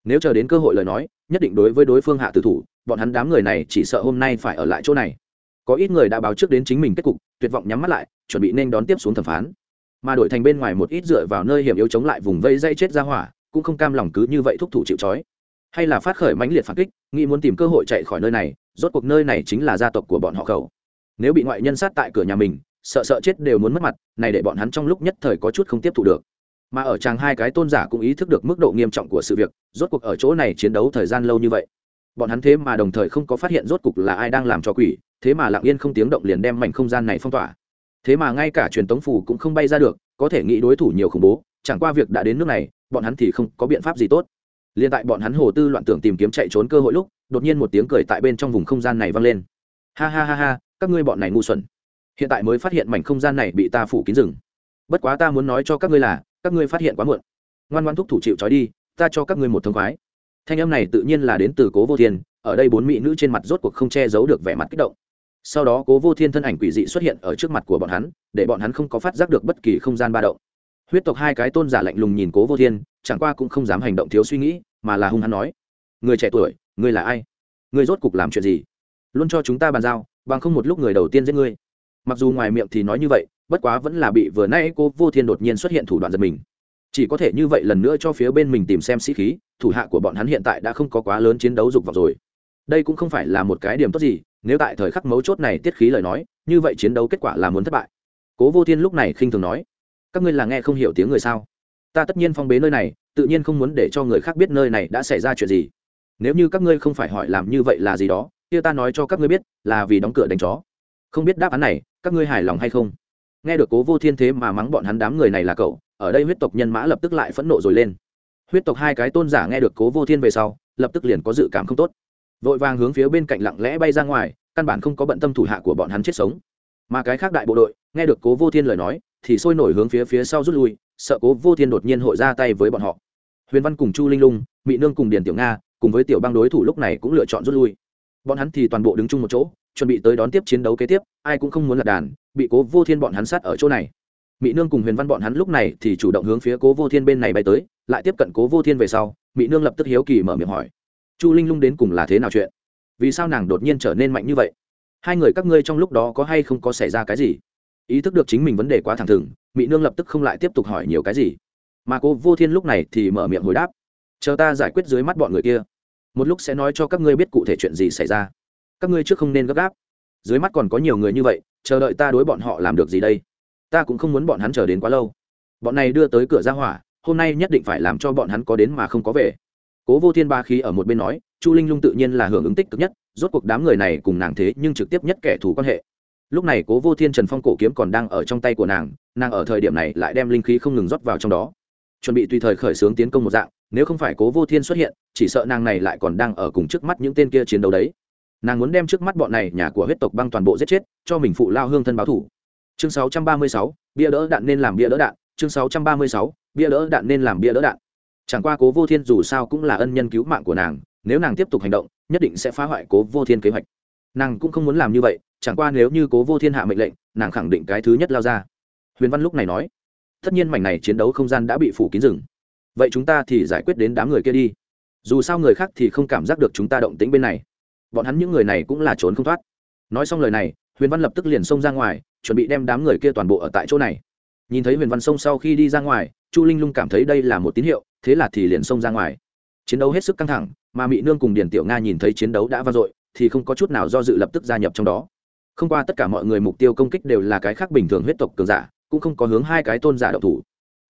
A: Nếu chờ đến cơ hội lời nói, nhất định đối với đối phương hạ tử thủ, bọn hắn đám người này chỉ sợ hôm nay phải ở lại chỗ này. Có ít người đã báo trước đến chính mình kết cục, tuyệt vọng nhắm mắt lại, chuẩn bị nên đón tiếp xuống thẩm phán mà đổi thành bên ngoài một ít dựa vào nơi hiểm yếu chống lại vùng vây dây chết ra hỏa, cũng không cam lòng cứ như vậy thúc thủ chịu trói. Hay là phát khởi mãnh liệt phản kích, nghĩ muốn tìm cơ hội chạy khỏi nơi này, rốt cuộc nơi này chính là gia tộc của bọn họ khẩu. Nếu bị ngoại nhân sát tại cửa nhà mình, sợ sợ chết đều muốn mất mặt, này để bọn hắn trong lúc nhất thời có chút không tiếp thu được. Mà ở chàng hai cái tôn giả cũng ý thức được mức độ nghiêm trọng của sự việc, rốt cuộc ở chỗ này chiến đấu thời gian lâu như vậy. Bọn hắn thế mà đồng thời không có phát hiện rốt cuộc là ai đang làm cho quỷ, thế mà lặng yên không tiếng động liền đem mảnh không gian này phong tỏa thế mà ngay cả truyền tống phủ cũng không bay ra được, có thể nghĩ đối thủ nhiều khủng bố, chẳng qua việc đã đến nước này, bọn hắn thì không có biện pháp gì tốt. Liền tại bọn hắn hồ tư loạn tưởng tìm kiếm chạy trốn cơ hội lúc, đột nhiên một tiếng cười tại bên trong vùng không gian này vang lên. Ha ha ha ha, các ngươi bọn này ngu xuẩn. Hiện tại mới phát hiện mảnh không gian này bị ta phủ kín rừng. Bất quá ta muốn nói cho các ngươi là, các ngươi phát hiện quá muộn. Ngoan ngoan thúc thủ chịu trói đi, ta cho các ngươi một thông khoái. Thanh âm này tự nhiên là đến từ cố vô thiên, ở đây bốn mỹ nữ trên mặt rốt cuộc không che giấu được vẻ mặt kích động sau đó cố vô thiên thân ảnh quỷ dị xuất hiện ở trước mặt của bọn hắn, để bọn hắn không có phát giác được bất kỳ không gian ba động. Huyết tộc hai cái tôn giả lạnh lùng nhìn cố vô thiên, chẳng qua cũng không dám hành động thiếu suy nghĩ, mà là hung hắn nói, người trẻ tuổi, ngươi là ai? Ngươi rốt cục làm chuyện gì? Luôn cho chúng ta bàn giao, bằng không một lúc người đầu tiên giết ngươi. Mặc dù ngoài miệng thì nói như vậy, bất quá vẫn là bị vừa nay cô vô thiên đột nhiên xuất hiện thủ đoạn giật mình. Chỉ có thể như vậy lần nữa cho phía bên mình tìm xem sĩ khí, thủ hạ của bọn hắn hiện tại đã không có quá lớn chiến đấu dục vọng rồi đây cũng không phải là một cái điểm tốt gì, nếu tại thời khắc mấu chốt này tiết khí lời nói, như vậy chiến đấu kết quả là muốn thất bại. Cố vô thiên lúc này khinh thường nói, các ngươi là nghe không hiểu tiếng người sao? Ta tất nhiên phong bế nơi này, tự nhiên không muốn để cho người khác biết nơi này đã xảy ra chuyện gì. Nếu như các ngươi không phải hỏi làm như vậy là gì đó, kia ta nói cho các ngươi biết, là vì đóng cửa đánh chó. Không biết đáp án này, các ngươi hài lòng hay không? Nghe được cố vô thiên thế mà mắng bọn hắn đám người này là cậu, ở đây huyết tộc nhân mã lập tức lại phẫn nộ rồi lên. Huyết tộc hai cái tôn giả nghe được cố vô thiên về sau, lập tức liền có dự cảm không tốt vội vàng hướng phía bên cạnh lặng lẽ bay ra ngoài, căn bản không có bận tâm thủ hạ của bọn hắn chết sống. Mà cái khác đại bộ đội, nghe được cố vô thiên lời nói, thì sôi nổi hướng phía phía sau rút lui, sợ cố vô thiên đột nhiên hội ra tay với bọn họ. Huyền văn cùng chu linh lung mỹ nương cùng điền tiểu nga, cùng với tiểu bang đối thủ lúc này cũng lựa chọn rút lui. Bọn hắn thì toàn bộ đứng chung một chỗ, chuẩn bị tới đón tiếp chiến đấu kế tiếp, ai cũng không muốn lật đàn, bị cố vô thiên bọn hắn sát ở chỗ này. Mỹ nương cùng huyền văn bọn hắn lúc này thì chủ động hướng phía cố vô thiên bên này bay tới, lại tiếp cận cố vô thiên về sau mỹ nương lập tức hiếu kỳ mở miệng hỏi chu linh lung đến cùng là thế nào chuyện? Vì sao nàng đột nhiên trở nên mạnh như vậy? Hai người các ngươi trong lúc đó có hay không có xảy ra cái gì? Ý thức được chính mình vấn đề quá thẳng thừng mỹ nương lập tức không lại tiếp tục hỏi nhiều cái gì. Mà cô vô thiên lúc này thì mở miệng hồi đáp. Chờ ta giải quyết dưới mắt bọn người kia. Một lúc sẽ nói cho các ngươi biết cụ thể chuyện gì xảy ra. Các ngươi trước không nên gấp gáp. Dưới mắt còn có nhiều người như vậy, chờ đợi ta đối bọn họ làm được gì đây? Ta cũng không muốn bọn hắn chờ đến quá lâu. Bọn này đưa tới cửa ra hỏa, hôm nay nhất định phải làm cho bọn hắn có đến mà không có về cố vô thiên ba khí ở một bên nói chu linh lung tự nhiên là hưởng ứng tích cực nhất rốt cuộc đám người này cùng nàng thế nhưng trực tiếp nhất kẻ thù quan hệ. Lúc này cố vô thiên trần phong cổ kiếm còn đang ở trong tay của nàng nàng ở thời điểm này lại đem linh khí không ngừng rót vào trong đó. Chuẩn bị tùy thời khởi xướng tiến công một dạng nếu không phải cố vô thiên xuất hiện chỉ sợ nàng này lại còn đang ở cùng trước mắt những tên kia chiến đấu đấy. Nàng muốn đem trước mắt bọn này nhà của huyết tộc băng toàn bộ giết chết cho mình phụ lao hương thân báo thủ. Chương 636, bia đỡ đạn nên làm bia đỡ đạn chương 636, bia đỡ đạn nên làm bia đỡ đạn chẳng qua cố vô thiên dù sao cũng là ân nhân cứu mạng của nàng, nếu nàng tiếp tục hành động, nhất định sẽ phá hoại cố vô thiên kế hoạch. Nàng cũng không muốn làm như vậy, chẳng qua nếu như cố vô thiên hạ mệnh lệnh, nàng khẳng định cái thứ nhất lao ra. Huyền văn lúc này nói, tất nhiên mảnh này chiến đấu không gian đã bị phủ kín rừng. Vậy chúng ta thì giải quyết đến đám người kia đi. Dù sao người khác thì không cảm giác được chúng ta động tĩnh bên này. Bọn hắn những người này cũng là trốn không thoát. Nói xong lời này, huyền văn lập tức liền xông ra ngoài, chuẩn bị đem đám người kia toàn bộ ở tại chỗ này. Nhìn thấy huyền văn xông sau khi đi ra ngoài, chu linh lung cảm thấy đây là một tín hiệu thế là thì liền xông ra ngoài. Chiến đấu hết sức căng thẳng, mà mỹ nương cùng điền tiểu nga nhìn thấy chiến đấu đã vang dội, thì không có chút nào do dự lập tức gia nhập trong đó. Không qua tất cả mọi người mục tiêu công kích đều là cái khác bình thường huyết tộc cường giả, cũng không có hướng hai cái tôn giả độc thủ.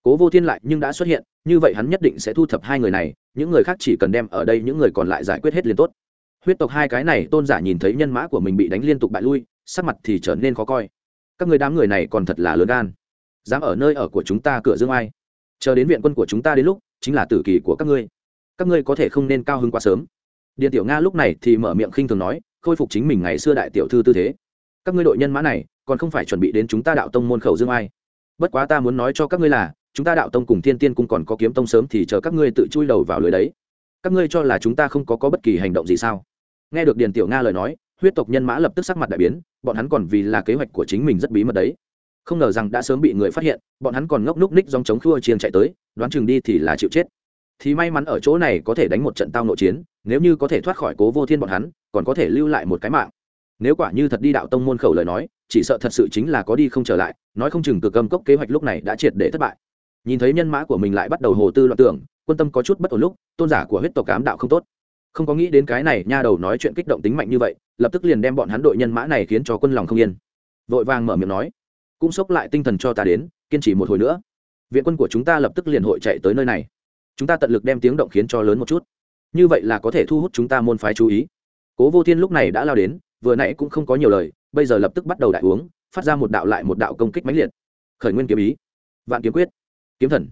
A: Cố vô thiên lại nhưng đã xuất hiện, như vậy hắn nhất định sẽ thu thập hai người này, những người khác chỉ cần đem ở đây những người còn lại giải quyết hết liền tốt. Huyết tộc hai cái này tôn giả nhìn thấy nhân mã của mình bị đánh liên tục bại lui, sắc mặt thì trở nên khó coi. Các người đám người này còn thật là lớn gan. Dám ở nơi ở của chúng ta cửa dương ai. Chờ đến viện quân của chúng ta đến lúc chính là tử kỳ của các ngươi. Các ngươi có thể không nên cao hứng quá sớm. Điện tiểu nga lúc này thì mở miệng khinh thường nói, khôi phục chính mình ngày xưa đại tiểu thư tư thế. Các ngươi đội nhân mã này, còn không phải chuẩn bị đến chúng ta đạo tông môn khẩu dương ai. Bất quá ta muốn nói cho các ngươi là, chúng ta đạo tông cùng thiên tiên cung còn có kiếm tông sớm thì chờ các ngươi tự chui đầu vào lưới đấy. Các ngươi cho là chúng ta không có có bất kỳ hành động gì sao? Nghe được điền tiểu nga lời nói, huyết tộc nhân mã lập tức sắc mặt đại biến, bọn hắn còn vì là kế hoạch của chính mình rất bí mật đấy không ngờ rằng đã sớm bị người phát hiện, bọn hắn còn ngốc núc ních dòng chống khua chiên chạy tới, đoán chừng đi thì là chịu chết. Thì may mắn ở chỗ này có thể đánh một trận tao nội chiến, nếu như có thể thoát khỏi cố vô thiên bọn hắn, còn có thể lưu lại một cái mạng. Nếu quả như thật đi đạo tông môn khẩu lời nói, chỉ sợ thật sự chính là có đi không trở lại, nói không chừng cực cầm cốc kế hoạch lúc này đã triệt để thất bại. Nhìn thấy nhân mã của mình lại bắt đầu hồ tư loạn tưởng, quân tâm có chút bất ổn lúc, tôn giả của huyết tộc cám đạo không tốt. Không có nghĩ đến cái này nha đầu nói chuyện kích động tính mạnh như vậy, lập tức liền đem bọn hắn đội nhân mã này khiến cho quân lòng không yên. Vội vàng mở miệng nói cũng sốc lại tinh thần cho ta đến, kiên trì một hồi nữa. Viện quân của chúng ta lập tức liền hội chạy tới nơi này. Chúng ta tận lực đem tiếng động khiến cho lớn một chút. Như vậy là có thể thu hút chúng ta môn phái chú ý. Cố vô thiên lúc này đã lao đến, vừa nãy cũng không có nhiều lời, bây giờ lập tức bắt đầu đại uống, phát ra một đạo lại một đạo công kích mãnh liệt. Khởi nguyên kiếm ý. Vạn kiếm quyết. Kiếm thần.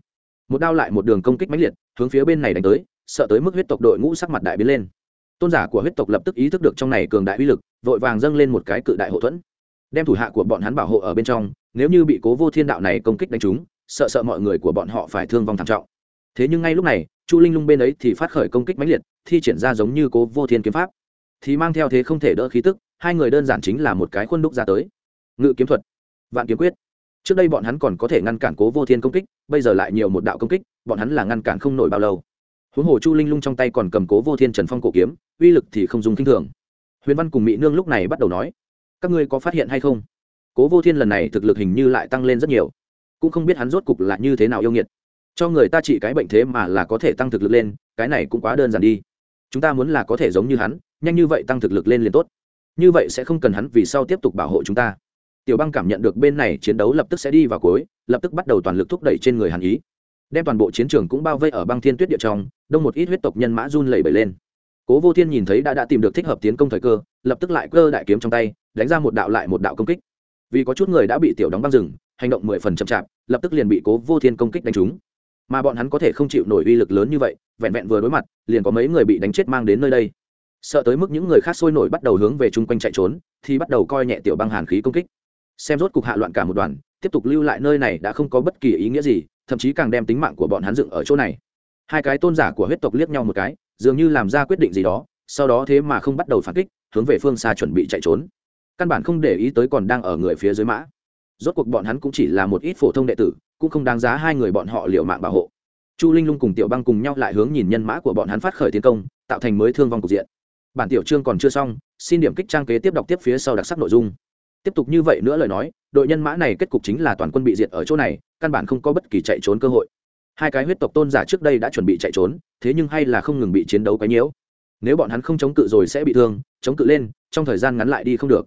A: Một đao lại một đường công kích mãnh liệt, hướng phía bên này đánh tới, sợ tới mức huyết tộc đội ngũ sắc mặt đại biến lên. Tôn giả của huyết tộc lập tức ý thức được trong này cường đại uy lực, vội vàng dâng lên một cái cự đại hậu thuẫn. Đem thủ hạ của bọn hắn bảo hộ ở bên trong nếu như bị cố vô thiên đạo này công kích đánh trúng, sợ sợ mọi người của bọn họ phải thương vong thảm trọng. Thế nhưng ngay lúc này, chu linh lung bên ấy thì phát khởi công kích mãnh liệt, thi triển ra giống như cố vô thiên kiếm pháp. Thì mang theo thế không thể đỡ khí tức, hai người đơn giản chính là một cái khuôn đúc ra tới. Ngự kiếm thuật, vạn kiếm quyết. Trước đây bọn hắn còn có thể ngăn cản cố vô thiên công kích, bây giờ lại nhiều một đạo công kích, bọn hắn là ngăn cản không nổi bao lâu. Huống hồ chu linh lung trong tay còn cầm cố vô thiên trần phong cổ kiếm, uy lực thì không dùng k i n h thường. Huyền văn cùng mỹ nương lúc này bắt đầu nói, các ngươi có phát hiện hay không? Cố vô thiên lần này thực lực hình như lại tăng lên rất nhiều. Cũng không biết hắn rốt cục là như thế nào yêu nghiệt. Cho người ta trị cái bệnh thế mà là có thể tăng thực lực lên, cái này cũng quá đơn giản đi. Chúng ta muốn là có thể giống như hắn, nhanh như vậy tăng thực lực lên liền tốt. Như vậy sẽ không cần hắn vì sau tiếp tục bảo hộ chúng ta. Tiểu băng cảm nhận được bên này chiến đấu lập tức sẽ đi vào cuối, lập tức bắt đầu toàn lực thúc đẩy trên người hàn ý. Đem toàn bộ chiến trường cũng bao vây ở băng thiên tuyết địa trong, đông một ít huyết tộc nhân mã run lẩy bẩy lên. Cố vô thiên nhìn thấy đã đã tìm được thích hợp tiến công thời cơ, lập tức lại cơ đại kiếm trong tay, đánh ra một đạo lại một đạo công kích vì có chút người đã bị tiểu đóng băng rừng, hành động mười phần chậm chạp, lập tức liền bị cố vô thiên công kích đánh trúng. Mà bọn hắn có thể không chịu nổi uy lực lớn như vậy, vẹn vẹn vừa đối mặt, liền có mấy người bị đánh chết mang đến nơi đây. Sợ tới mức những người khác sôi nổi bắt đầu hướng về chung quanh chạy trốn, thì bắt đầu coi nhẹ tiểu băng hàn khí công kích. Xem rốt cục hạ loạn cả một đoàn, tiếp tục lưu lại nơi này đã không có bất kỳ ý nghĩa gì, thậm chí càng đem tính mạng của bọn hắn dựng ở chỗ này. Hai cái tôn giả của huyết tộc liếc nhau một cái, dường như làm ra quyết định gì đó, sau đó thế mà không bắt đầu phản kích, hướng về phương xa chuẩn bị chạy trốn căn bản không để ý tới còn đang ở người phía dưới mã. Rốt cuộc bọn hắn cũng chỉ là một ít phổ thông đệ tử, cũng không đáng giá hai người bọn họ liệu mạng bảo hộ. Chu linh lung cùng tiểu băng cùng nhau lại hướng nhìn nhân mã của bọn hắn phát khởi tiến công, tạo thành mới thương vong cục diện. Bản tiểu chương còn chưa xong, xin điểm kích trang kế tiếp đọc tiếp phía sau đặc sắc nội dung. Tiếp tục như vậy nữa lời nói, đội nhân mã này kết cục chính là toàn quân bị diệt ở chỗ này, căn bản không có bất kỳ chạy trốn cơ hội. Hai cái huyết tộc tôn giả trước đây đã chuẩn bị chạy trốn, thế nhưng hay là không ngừng bị chiến đấu quấy nhiễu. Nếu bọn hắn không chống cự rồi sẽ bị thương, chống cự lên, trong thời gian ngắn lại đi không được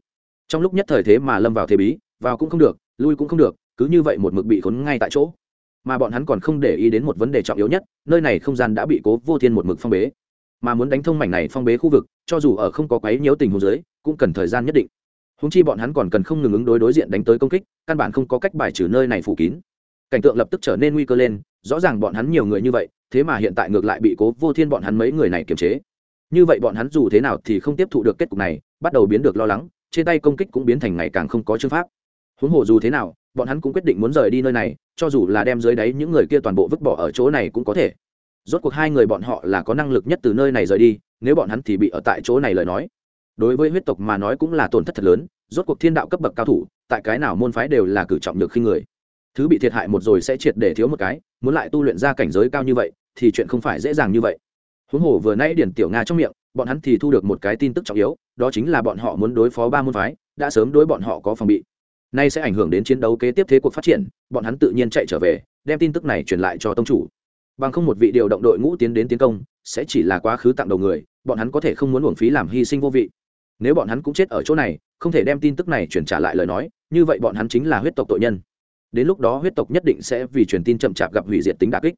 A: trong lúc nhất thời thế mà lâm vào thế bí, vào cũng không được, lui cũng không được, cứ như vậy một mực bị khốn ngay tại chỗ. Mà bọn hắn còn không để ý đến một vấn đề trọng yếu nhất, nơi này không gian đã bị cố vô thiên một mực phong bế. Mà muốn đánh thông mảnh này phong bế khu vực, cho dù ở không có quấy nhiễu tình huống dưới, cũng cần thời gian nhất định. Húng chi bọn hắn còn cần không ngừng ứng đối đối diện đánh tới công kích, căn bản không có cách bài trừ nơi này phủ kín. Cảnh tượng lập tức trở nên nguy cơ lên, rõ ràng bọn hắn nhiều người như vậy, thế mà hiện tại ngược lại bị cố vô thiên bọn hắn mấy người này kiềm chế. Như vậy bọn hắn dù thế nào thì không tiếp thụ được kết cục này, bắt đầu biến được lo lắng trên tay công kích cũng biến thành ngày càng không có chương pháp. Huống hồ dù thế nào, bọn hắn cũng quyết định muốn rời đi nơi này, cho dù là đem dưới đáy những người kia toàn bộ vứt bỏ ở chỗ này cũng có thể. Rốt cuộc hai người bọn họ là có năng lực nhất từ nơi này rời đi, nếu bọn hắn thì bị ở tại chỗ này lời nói. Đối với huyết tộc mà nói cũng là tổn thất thật lớn, rốt cuộc thiên đạo cấp bậc cao thủ, tại cái nào môn phái đều là cử trọng được khi người. Thứ bị thiệt hại một rồi sẽ triệt để thiếu một cái, muốn lại tu luyện ra cảnh giới cao như vậy, thì chuyện không phải dễ dàng như vậy. Huống hồ vừa nãy điển tiểu nga trong miệng bọn hắn thì thu được một cái tin tức trọng yếu, đó chính là bọn họ muốn đối phó ba môn phái, đã sớm đối bọn họ có phòng bị. Nay sẽ ảnh hưởng đến chiến đấu kế tiếp thế cuộc phát triển, bọn hắn tự nhiên chạy trở về, đem tin tức này truyền lại cho tông chủ. Bằng không một vị điều động đội ngũ tiến đến tiến công, sẽ chỉ là quá khứ tặng đầu người, bọn hắn có thể không muốn uổng phí làm hy sinh vô vị. Nếu bọn hắn cũng chết ở chỗ này, không thể đem tin tức này truyền trả lại lời nói, như vậy bọn hắn chính là huyết tộc tội nhân. Đến lúc đó huyết tộc nhất định sẽ vì truyền tin chậm chạp gặp hủy diệt tính đà kích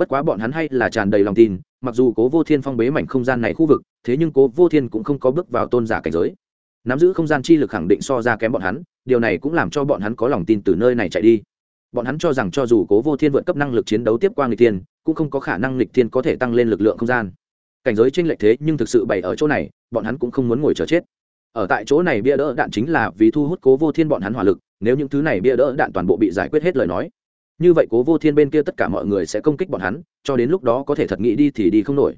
A: bất quá bọn hắn hay là tràn đầy lòng tin, mặc dù cố vô thiên phong bế mảnh không gian này khu vực, thế nhưng cố vô thiên cũng không có bước vào tôn giả cảnh giới. Nắm giữ không gian chi lực khẳng định so ra kém bọn hắn, điều này cũng làm cho bọn hắn có lòng tin từ nơi này chạy đi. Bọn hắn cho rằng cho dù cố vô thiên vượt cấp năng lực chiến đấu tiếp qua người tiên cũng không có khả năng lịch thiên có thể tăng lên lực lượng không gian. Cảnh giới tranh lệch thế nhưng thực sự bày ở chỗ này, bọn hắn cũng không muốn ngồi chờ chết. Ở tại chỗ này bia đỡ đạn chính là vì thu hút cố vô thiên bọn hắn hỏa lực, nếu những thứ này bia đỡ đạn toàn bộ bị giải quyết hết lời nói như vậy cố vô thiên bên kia tất cả mọi người sẽ công kích bọn hắn, cho đến lúc đó có thể thật nghĩ đi thì đi không nổi.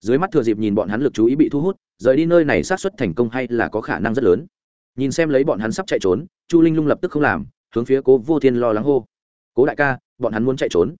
A: Dưới mắt thừa dịp nhìn bọn hắn lực chú ý bị thu hút, rời đi nơi này sát xuất thành công hay là có khả năng rất lớn. Nhìn xem lấy bọn hắn sắp chạy trốn, chu linh lung lập tức không làm, hướng phía cố vô thiên lo lắng hô. Cố đại ca, bọn hắn muốn chạy trốn.